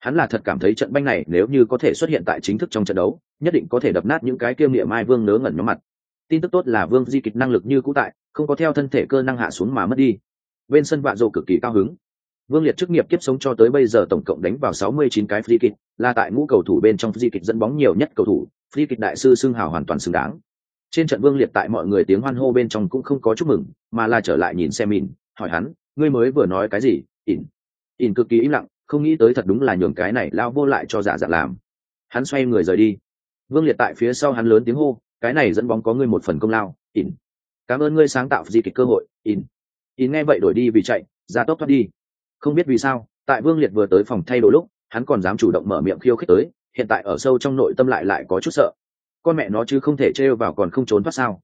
Hắn là thật cảm thấy trận banh này nếu như có thể xuất hiện tại chính thức trong trận đấu, nhất định có thể đập nát những cái kiêm niệm mai vương nớ ngẩn nhóm mặt. Tin tức tốt là vương di kịch năng lực như cũ tại, không có theo thân thể cơ năng hạ xuống mà mất đi. Bên sân vạ rộ cực kỳ cao hứng vương liệt chức nghiệp kiếp sống cho tới bây giờ tổng cộng đánh vào 69 cái free kick là tại ngũ cầu thủ bên trong free kick dẫn bóng nhiều nhất cầu thủ free kick đại sư xưng hào hoàn toàn xứng đáng. Trên trận vương liệt tại mọi người tiếng hoan hô bên trong cũng không có chúc mừng mà là trở lại nhìn xem mình, hỏi hắn ngươi mới vừa nói cái gì? Ỉn. Ỉn cực kỳ im lặng không nghĩ tới thật đúng là nhường cái này lao vô lại cho giả dạng làm. Hắn xoay người rời đi. Vương liệt tại phía sau hắn lớn tiếng hô cái này dẫn bóng có ngươi một phần công lao. In cảm ơn ngươi sáng tạo free kick cơ hội. In in nghe vậy đổi đi vì chạy ra tốc thoát đi không biết vì sao, tại vương liệt vừa tới phòng thay đổi lúc, hắn còn dám chủ động mở miệng khiêu khích tới, hiện tại ở sâu trong nội tâm lại lại có chút sợ. Con mẹ nó chứ không thể trêu vào còn không trốn thoát sao?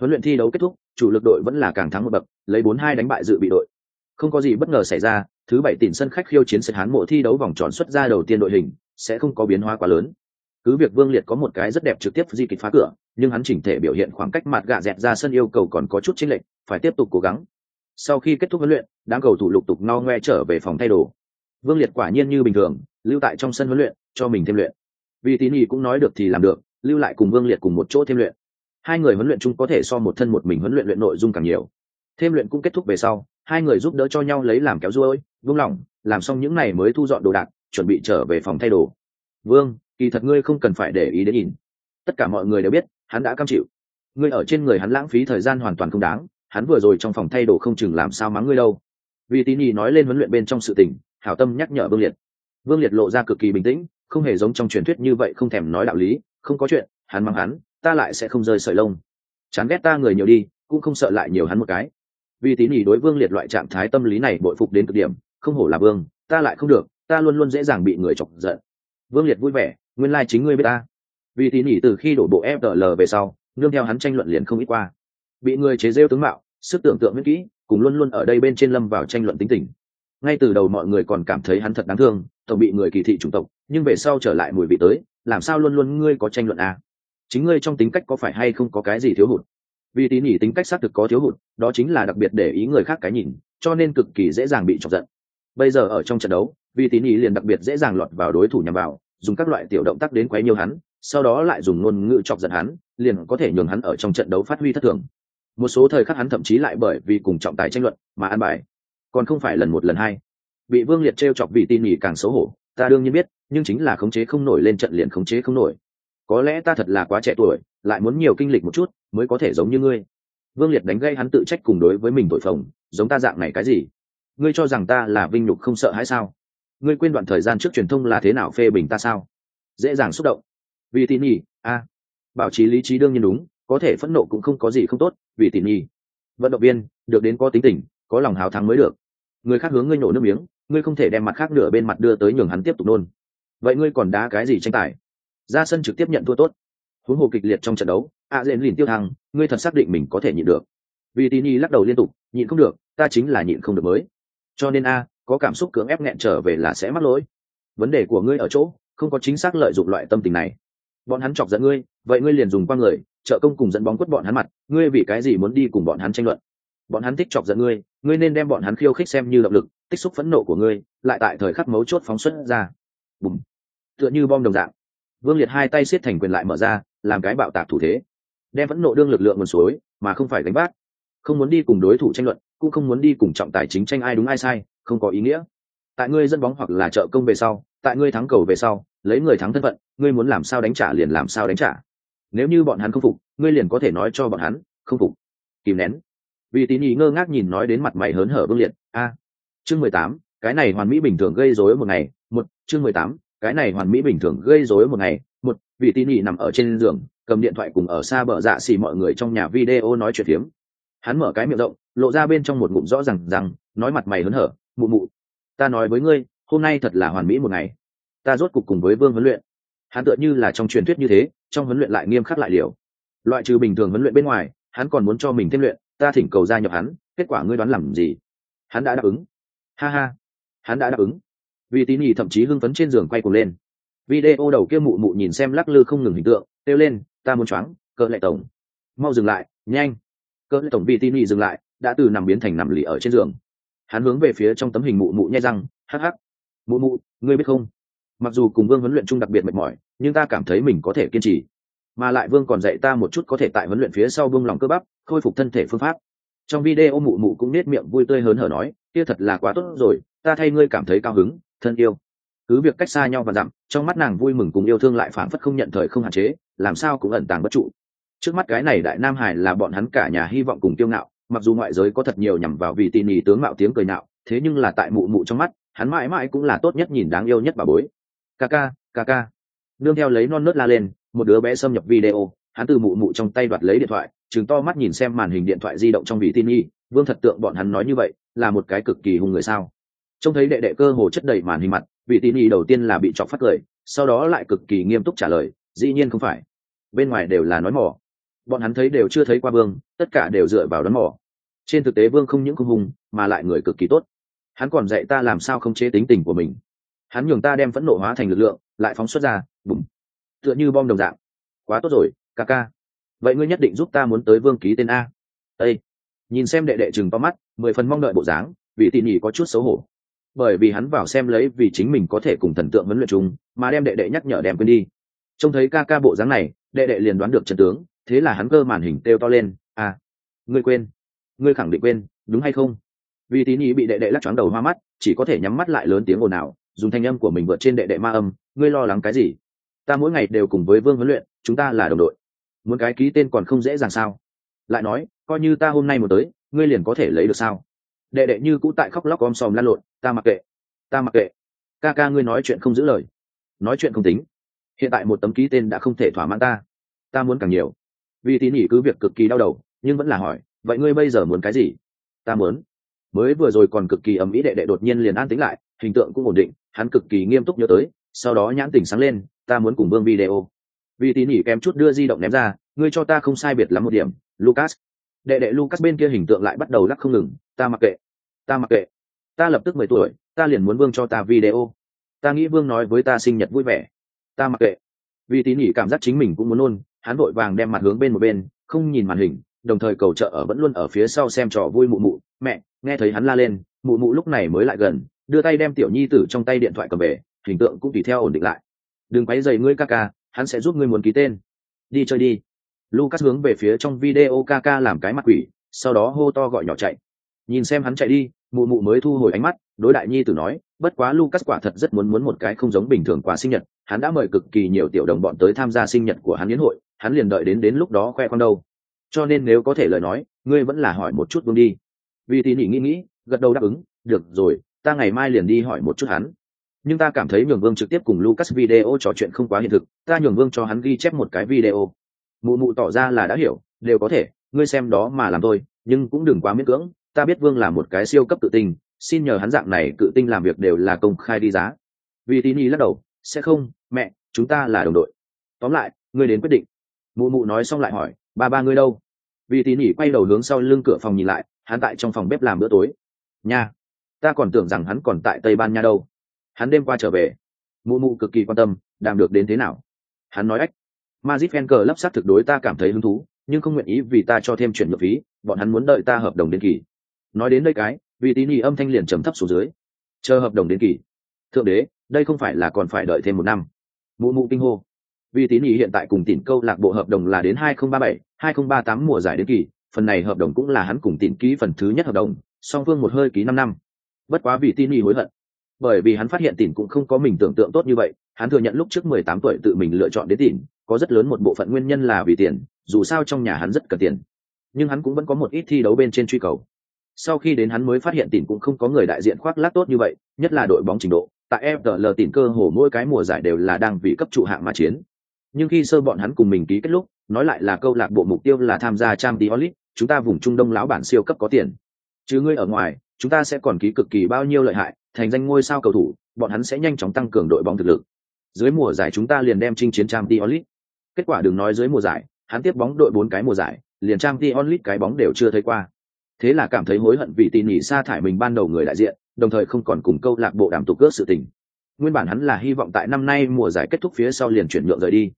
Huấn luyện thi đấu kết thúc, chủ lực đội vẫn là càng thắng một bậc, lấy bốn hai đánh bại dự bị đội. Không có gì bất ngờ xảy ra, thứ bảy tỉnh sân khách khiêu chiến sẽ hán mộ thi đấu vòng tròn xuất ra đầu tiên đội hình, sẽ không có biến hóa quá lớn. Cứ việc vương liệt có một cái rất đẹp trực tiếp di kịch phá cửa, nhưng hắn chỉnh thể biểu hiện khoảng cách mặt gạ dẹt ra sân yêu cầu còn có chút chênh lệch, phải tiếp tục cố gắng sau khi kết thúc huấn luyện, đám cầu thủ lục tục no ngoe trở về phòng thay đồ. Vương liệt quả nhiên như bình thường, lưu tại trong sân huấn luyện, cho mình thêm luyện. Vì tín ý cũng nói được thì làm được, lưu lại cùng vương liệt cùng một chỗ thêm luyện. Hai người huấn luyện chung có thể so một thân một mình huấn luyện luyện nội dung càng nhiều. Thêm luyện cũng kết thúc về sau, hai người giúp đỡ cho nhau lấy làm kéo ruôi, vung lỏng làm xong những này mới thu dọn đồ đạc, chuẩn bị trở về phòng thay đồ. Vương, kỳ thật ngươi không cần phải để ý đến nhìn. Tất cả mọi người đều biết, hắn đã cam chịu. Ngươi ở trên người hắn lãng phí thời gian hoàn toàn không đáng hắn vừa rồi trong phòng thay đồ không chừng làm sao mắng ngươi đâu. Vì tín Nhì nói lên huấn luyện bên trong sự tình, hảo tâm nhắc nhở vương liệt. Vương liệt lộ ra cực kỳ bình tĩnh, không hề giống trong truyền thuyết như vậy không thèm nói đạo lý, không có chuyện, hắn mắng hắn, ta lại sẽ không rơi sợi lông. Chán ghét ta người nhiều đi, cũng không sợ lại nhiều hắn một cái. Vì tín Nhì đối vương liệt loại trạng thái tâm lý này bội phục đến cực điểm, không hổ là vương, ta lại không được, ta luôn luôn dễ dàng bị người chọc giận. Vương liệt vui vẻ, nguyên lai chính ngươi biết ta. Vì tín Nhì từ khi đổ bộ fdl về sau, nương theo hắn tranh luận liền không ít qua bị người chế rêu tướng mạo, sức tưởng tượng miễn kỹ, cùng luôn luôn ở đây bên trên lâm vào tranh luận tính tình. Ngay từ đầu mọi người còn cảm thấy hắn thật đáng thương, tổng bị người kỳ thị chủng tộc, nhưng về sau trở lại mùi vị tới, làm sao luôn luôn ngươi có tranh luận à? chính ngươi trong tính cách có phải hay không có cái gì thiếu hụt? Vì tín nhỉ tính cách xác thực có thiếu hụt, đó chính là đặc biệt để ý người khác cái nhìn, cho nên cực kỳ dễ dàng bị chọc giận. Bây giờ ở trong trận đấu, vì tín nhỉ liền đặc biệt dễ dàng lọt vào đối thủ nhằm vào, dùng các loại tiểu động tác đến quấy nhiều hắn, sau đó lại dùng ngôn ngữ chọc giận hắn, liền có thể nhường hắn ở trong trận đấu phát huy thất thường một số thời khắc hắn thậm chí lại bởi vì cùng trọng tài tranh luận mà ăn bài. Còn không phải lần một, lần hai. Bị vương liệt t r e o chọc vì tin nhỉ càng xấu hổ, ta đương nhiên biết, nhưng chính là khống chế không nổi lên trận liền khống chế không nổi. Có lẽ ta thật là quá trẻ tuổi, lại muốn nhiều kinh lịch một chút, mới có thể giống như ngươi. Vương liệt đánh gây hắn tự trách cùng đối với mình tội phồng, giống ta dạng này cái gì? Ngươi cho rằng ta là vinh nhục không sợ hãi sao? Ngươi quên đoạn thời gian trước truyền thông là thế nào phê bình ta sao? Dễ dàng xúc động. Vì tin nhỉ, a. Bảo trí lý trí đương nhiên đúng có thể phẫn nộ cũng không có gì không tốt vì tỉ nhi, vận động viên được đến có tính tình có lòng hào thắng mới được. Người khác hướng ngươi nổ nước miếng ngươi không thể đem mặt khác nửa bên mặt đưa tới nhường hắn tiếp tục nôn. Vậy ngươi còn đá cái gì tranh tài? Ra sân trực tiếp nhận thua tốt. Huống hồ kịch liệt trong trận đấu a à dện lìn tiêu thăng ngươi thật xác định mình có thể nhịn được. Vì tỉ y lắc đầu liên tục nhịn không được ta chính là nhịn không được mới. Cho nên a có cảm xúc cưỡng ép nghẹn trở về là sẽ mắc lỗi. Vấn đề của ngươi ở chỗ không có chính xác lợi dụng loại tâm tình này. Bọn hắn chọc giận ngươi vậy ngươi liền dùng qua người trợ công cùng dẫn bóng quất bọn hắn mặt, ngươi vì cái gì muốn đi cùng bọn hắn tranh luận? Bọn hắn thích chọc giận ngươi ngươi nên đem bọn hắn khiêu khích xem như động lực, tích xúc phẫn nộ của ngươi, lại tại thời khắc mấu chốt phóng xuất ra. Bùm. Tựa như bom đồng dạng. Vương liệt hai tay siết thành quyền lại mở ra, làm cái bạo tạc thủ thế. Đem phẫn nộ đương lực lượng nguồn suối, mà không phải đánh bác không muốn đi cùng đối thủ tranh luận, cũng không muốn đi cùng trọng tài chính tranh ai đúng ai sai, không có ý nghĩa. Tại ngươi dẫn bóng hoặc là trợ công về sau, tại ngươi thắng cầu về sau, lấy người thắng thân phận, ngươi muốn làm sao đánh trả liền làm sao đánh trả nếu như bọn hắn không phục, ngươi liền có thể nói cho bọn hắn, không phục. Kìm nén. Vì tín ý ngơ ngác nhìn nói đến mặt mày hớn hở vương liệt. A. Chương mười tám, cái này hoàn mỹ bình thường gây rối một ngày. Một, chương mười tám, cái này hoàn mỹ bình thường gây rối một ngày. Một vị tín ý nằm ở trên giường, cầm điện thoại cùng ở xa bờ dạ xì mọi người trong nhà video nói chuyện phiếm. Hắn mở cái miệng rộng, lộ ra bên trong một ngụm rõ rằng rằng, nói mặt mày hớn hở, mụ mụ, ta nói với ngươi, hôm nay thật là hoàn mỹ một ngày. Ta rốt cục cùng với vương huấn luyện hắn tựa như là trong truyền thuyết như thế, trong huấn luyện lại nghiêm khắc lại liều. Loại trừ bình thường huấn luyện bên ngoài, hắn còn muốn cho mình thêm luyện, ta thỉnh cầu gia nhập hắn, kết quả ngươi đoán làm gì? Hắn đã đáp ứng. Ha ha. Hắn đã đáp ứng. Vì tín nhì thậm chí hưng phấn trên giường quay cuồng lên. Video đầu kia mụ mụ nhìn xem lắc lư không ngừng hình tượng, kêu lên, ta muốn choáng, cỡ lệ tổng. Mau dừng lại, nhanh. Cỡ lệ tổng vì tín nhì dừng lại, đã từ nằm biến thành nằm lì ở trên giường. Hắn hướng về phía trong tấm hình mụ mụ nhai răng, hắc hắc. Mụ mụ, ngươi biết không? Mặc dù cùng vương huấn luyện chung đặc biệt mệt mỏi, nhưng ta cảm thấy mình có thể kiên trì. Mà lại vương còn dạy ta một chút có thể tại huấn luyện phía sau vương lòng cơ bắp, khôi phục thân thể phương pháp. Trong video mụ mụ cũng nết miệng vui tươi hớn hở nói, kia thật là quá tốt rồi, ta thay ngươi cảm thấy cao hứng, thân yêu. Cứ việc cách xa nhau và dặm, trong mắt nàng vui mừng cùng yêu thương lại phảng phất không nhận thời không hạn chế, làm sao cũng ẩn tàng bất trụ. Trước mắt cái này đại nam hải là bọn hắn cả nhà hy vọng cùng kiêu ngạo, mặc dù ngoại giới có thật nhiều nhằm vào vì tỉ nỉ tướng mạo tiếng cười nạo, thế nhưng là tại mụ mụ trong mắt, hắn mãi mãi cũng là tốt nhất nhìn đáng yêu nhất bà bối ca ca ca ca. Nương theo lấy non nớt la lên, một đứa bé xâm nhập video, hắn từ mụ mụ trong tay đoạt lấy điện thoại chừng to mắt nhìn xem màn hình điện thoại di động trong vị tin nhi vương thật tượng bọn hắn nói như vậy, là một cái cực kỳ hung người sao? Trông thấy đệ đệ cơ hồ chất đầy màn hình mặt vị tin nhi đầu tiên là bị chọc phát cười, sau đó lại cực kỳ nghiêm túc trả lời, dĩ nhiên không phải. Bên ngoài đều là nói mỏ. Bọn hắn thấy đều chưa thấy qua vương, tất cả đều dựa vào đón mỏ. Trên thực tế vương không những không hùng mà lại người cực kỳ tốt. Hắn còn dạy ta làm sao không chế tính tình của mình hắn nhường ta đem phẫn nộ hóa thành lực lượng, lại phóng xuất ra, bùm. Tựa như bom đồng dạng. Quá tốt rồi, ca ca. Vậy ngươi nhất định giúp ta muốn tới vương ký tên a. Ây nhìn xem đệ đệ chừng to mắt, mười phần mong đợi bộ dáng, vị tỉ nhỉ có chút xấu hổ. Bởi vì hắn vào xem lấy vì chính mình có thể cùng thần tượng huấn luyện chung, mà đem đệ đệ nhắc nhở đem quên đi. Trông thấy ca ca bộ dáng này, đệ đệ liền đoán được trận tướng, thế là hắn cơ màn hình têu to lên à ngươi quên. Ngươi khẳng định quên, đúng hay không? Vì tín ý bị đệ đệ lắc choáng đầu hoa mắt, chỉ có thể nhắm mắt lại lớn tiếng ồn ào dùng thanh âm của mình vượt trên đệ đệ ma âm, ngươi lo lắng cái gì? Ta mỗi ngày đều cùng với vương huấn luyện, chúng ta là đồng đội. Muốn cái ký tên còn không dễ dàng sao? Lại nói, coi như ta hôm nay một tới, ngươi liền có thể lấy được sao? Đệ đệ như cũ tại khóc lóc om sòm lăn lộn, ta mặc kệ, ta mặc kệ. Ca ca ngươi nói chuyện không giữ lời. Nói chuyện không tính. Hiện tại một tấm ký tên đã không thể thỏa mãn ta. Ta muốn càng nhiều. Vì tín nhỉ cứ việc cực kỳ đau đầu, nhưng vẫn là hỏi, vậy ngươi bây giờ muốn cái gì? Ta muốn. Mới vừa rồi còn cực kỳ ầm ĩ đệ đệ đột nhiên liền an tính lại hình tượng cũng ổn định, hắn cực kỳ nghiêm túc nhớ tới, sau đó nhãn tỉnh sáng lên, ta muốn cùng vương video. Vì tỉ nhỉ kém chút đưa di động ném ra, ngươi cho ta không sai biệt lắm một điểm, lucas. Đệ đệ lucas bên kia hình tượng lại bắt đầu lắc không ngừng, ta mặc kệ, ta mặc kệ. Ta lập tức mười tuổi, ta liền muốn vương cho ta video. Ta nghĩ vương nói với ta sinh nhật vui vẻ. Ta mặc kệ. Vì tín nhỉ cảm giác chính mình cũng muốn nôn hắn vội vàng đem mặt hướng bên một bên, không nhìn màn hình, đồng thời cầu trợ ở vẫn luôn ở phía sau xem trò vui mụ mụ. Mẹ, nghe thấy hắn la lên, mụ mụ lúc này mới lại gần đưa tay đem tiểu nhi tử trong tay điện thoại cầm về, hình tượng cũng tùy theo ổn định lại. Đừng quấy dày ngươi ca ca, hắn sẽ giúp ngươi muốn ký tên. Đi chơi đi. Lucas hướng về phía trong video ca ca làm cái mặt quỷ, sau đó hô to gọi nhỏ chạy. Nhìn xem hắn chạy đi, mụ mụ mới thu hồi ánh mắt, đối đại nhi tử nói, bất quá lucas quả thật rất muốn muốn một cái không giống bình thường quà sinh nhật, hắn đã mời cực kỳ nhiều tiểu đồng bọn tới tham gia sinh nhật của hắn yến hội, hắn liền đợi đến đến lúc đó khoe khoang đâu. Cho nên nếu có thể lời nói, ngươi vẫn là hỏi một chút vương đi. Vì tỉ nỉ nghĩ nghĩ, gật đầu đáp ứng, được rồi ta ngày mai liền đi hỏi một chút hắn. Nhưng ta cảm thấy nhường vương trực tiếp cùng lucas video trò chuyện không quá hiện thực, ta nhường vương cho hắn ghi chép một cái video. Mụ mụ tỏ ra là đã hiểu, đều có thể, ngươi xem đó mà làm thôi, nhưng cũng đừng quá miễn cưỡng, ta biết vương là một cái siêu cấp tự tình xin nhờ hắn dạng này cự tinh làm việc đều là công khai đi giá. Vì tín ý lắc đầu, sẽ không, mẹ, chúng ta là đồng đội. Tóm lại, ngươi đến quyết định. Mụ mụ nói xong lại hỏi, ba ba ngươi đâu? Vì tín ý quay đầu hướng sau lưng cửa phòng nhìn lại, hắn tại trong phòng bếp làm bữa tối. Nha ta còn tưởng rằng hắn còn tại tây ban nha đâu. Hắn đêm qua trở về. Mụ mụ cực kỳ quan tâm đàm được đến thế nào. Hắn nói ách. Mazit fan cờ lấp sát thực đối ta cảm thấy hứng thú nhưng không nguyện ý vì ta cho thêm chuyển nhượng phí bọn hắn muốn đợi ta hợp đồng đến kỳ. Nói đến đây cái vì tín ý âm thanh liền trầm thấp xuống dưới. Chờ hợp đồng đến kỳ. Thượng đế đây không phải là còn phải đợi thêm một năm. Mụ mụ kinh hô. Vì tín ý hiện tại cùng tỉn câu lạc bộ hợp đồng là đến 2037, 2038 mùa giải đến kỳ phần này hợp đồng cũng là hắn cùng tỉn ký phần thứ nhất hợp đồng song phương một hơi ký năm năm bất quá vì tin y hối hận. Bởi vì hắn phát hiện tỉn cũng không có mình tưởng tượng tốt như vậy hắn thừa nhận lúc trước 18 tuổi tự mình lựa chọn đến tỉn có rất lớn một bộ phận nguyên nhân là vì tiền dù sao trong nhà hắn rất cần tiền. Nhưng hắn cũng vẫn có một ít thi đấu bên trên truy cầu. Sau khi đến hắn mới phát hiện tỉn cũng không có người đại diện khoác lác tốt như vậy nhất là đội bóng trình độ. Tại FTL tỉn cơ hồ mỗi cái mùa giải đều là đang vì cấp trụ hạng mà chiến. Nhưng khi sơ bọn hắn cùng mình ký kết lúc nói lại là câu lạc bộ mục tiêu là tham gia trang League, chúng ta vùng Trung Đông lão bản siêu cấp có tiền. Chứ ngươi ở ngoài, chúng ta sẽ còn ký cực kỳ bao nhiêu lợi hại, thành danh ngôi sao cầu thủ, bọn hắn sẽ nhanh chóng tăng cường đội bóng thực lực. Dưới mùa giải chúng ta liền đem chinh chiến trang League. Kết quả đừng nói dưới mùa giải, hắn tiếp bóng đội bốn cái mùa giải, liền trang League cái bóng đều chưa thấy qua. Thế là cảm thấy hối hận vì tỉ nhỉ sa thải mình ban đầu người đại diện, đồng thời không còn cùng câu lạc bộ đảm tục cướp sự tình. Nguyên bản hắn là hy vọng tại năm nay mùa giải kết thúc phía sau liền chuyển nhượng rời đi.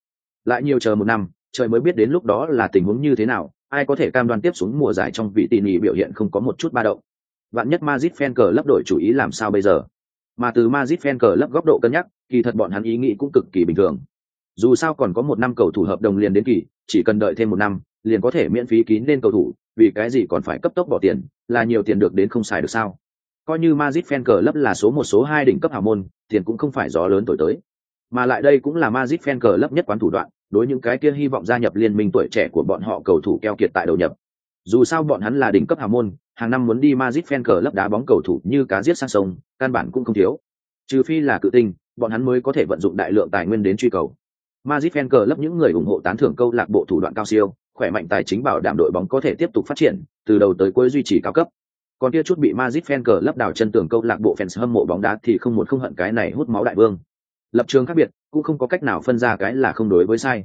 Lại nhiều chờ một năm, trời mới biết đến lúc đó là tình huống như thế nào, ai có thể cam đoan tiếp xuống mùa giải trong vị tỉ nhỉ biểu hiện không có một chút ba động. Vạn nhất Madrid fan cờ lấp đổi chủ ý làm sao bây giờ? Mà từ Madrid fan cờ lấp góc độ cân nhắc, kỳ thật bọn hắn ý nghĩ cũng cực kỳ bình thường. Dù sao còn có một năm cầu thủ hợp đồng liền đến kỳ, chỉ cần đợi thêm một năm, liền có thể miễn phí kín lên cầu thủ, vì cái gì còn phải cấp tốc bỏ tiền, là nhiều tiền được đến không xài được sao? Coi như Madrid fan cờ lấp là số một số hai đỉnh cấp hào môn, tiền cũng không phải gió lớn thổi tới. Mà lại đây cũng là Madrid fan cờ lấp nhất quán thủ đoạn, đối những cái kia hy vọng gia nhập liên minh tuổi trẻ của bọn họ cầu thủ keo kiệt tại đầu nhập. Dù sao bọn hắn là đỉnh cấp hào môn, hàng năm muốn đi Madrid fan cờ lấp đá bóng cầu thủ như cá giết sang sông, căn bản cũng không thiếu. Trừ phi là cự tinh, bọn hắn mới có thể vận dụng đại lượng tài nguyên đến truy cầu. Madrid fan cờ lấp những người ủng hộ tán thưởng câu lạc bộ thủ đoạn cao siêu, khỏe mạnh tài chính bảo đảm đội bóng có thể tiếp tục phát triển, từ đầu tới cuối duy trì cao cấp. Còn kia chút bị Madrid fan cờ lấp đảo chân tường câu lạc bộ fans hâm mộ bóng đá thì không một không hận cái này hút máu đại vương. Lập trường khác biệt, cũng không có cách nào phân ra cái là không đối với sai,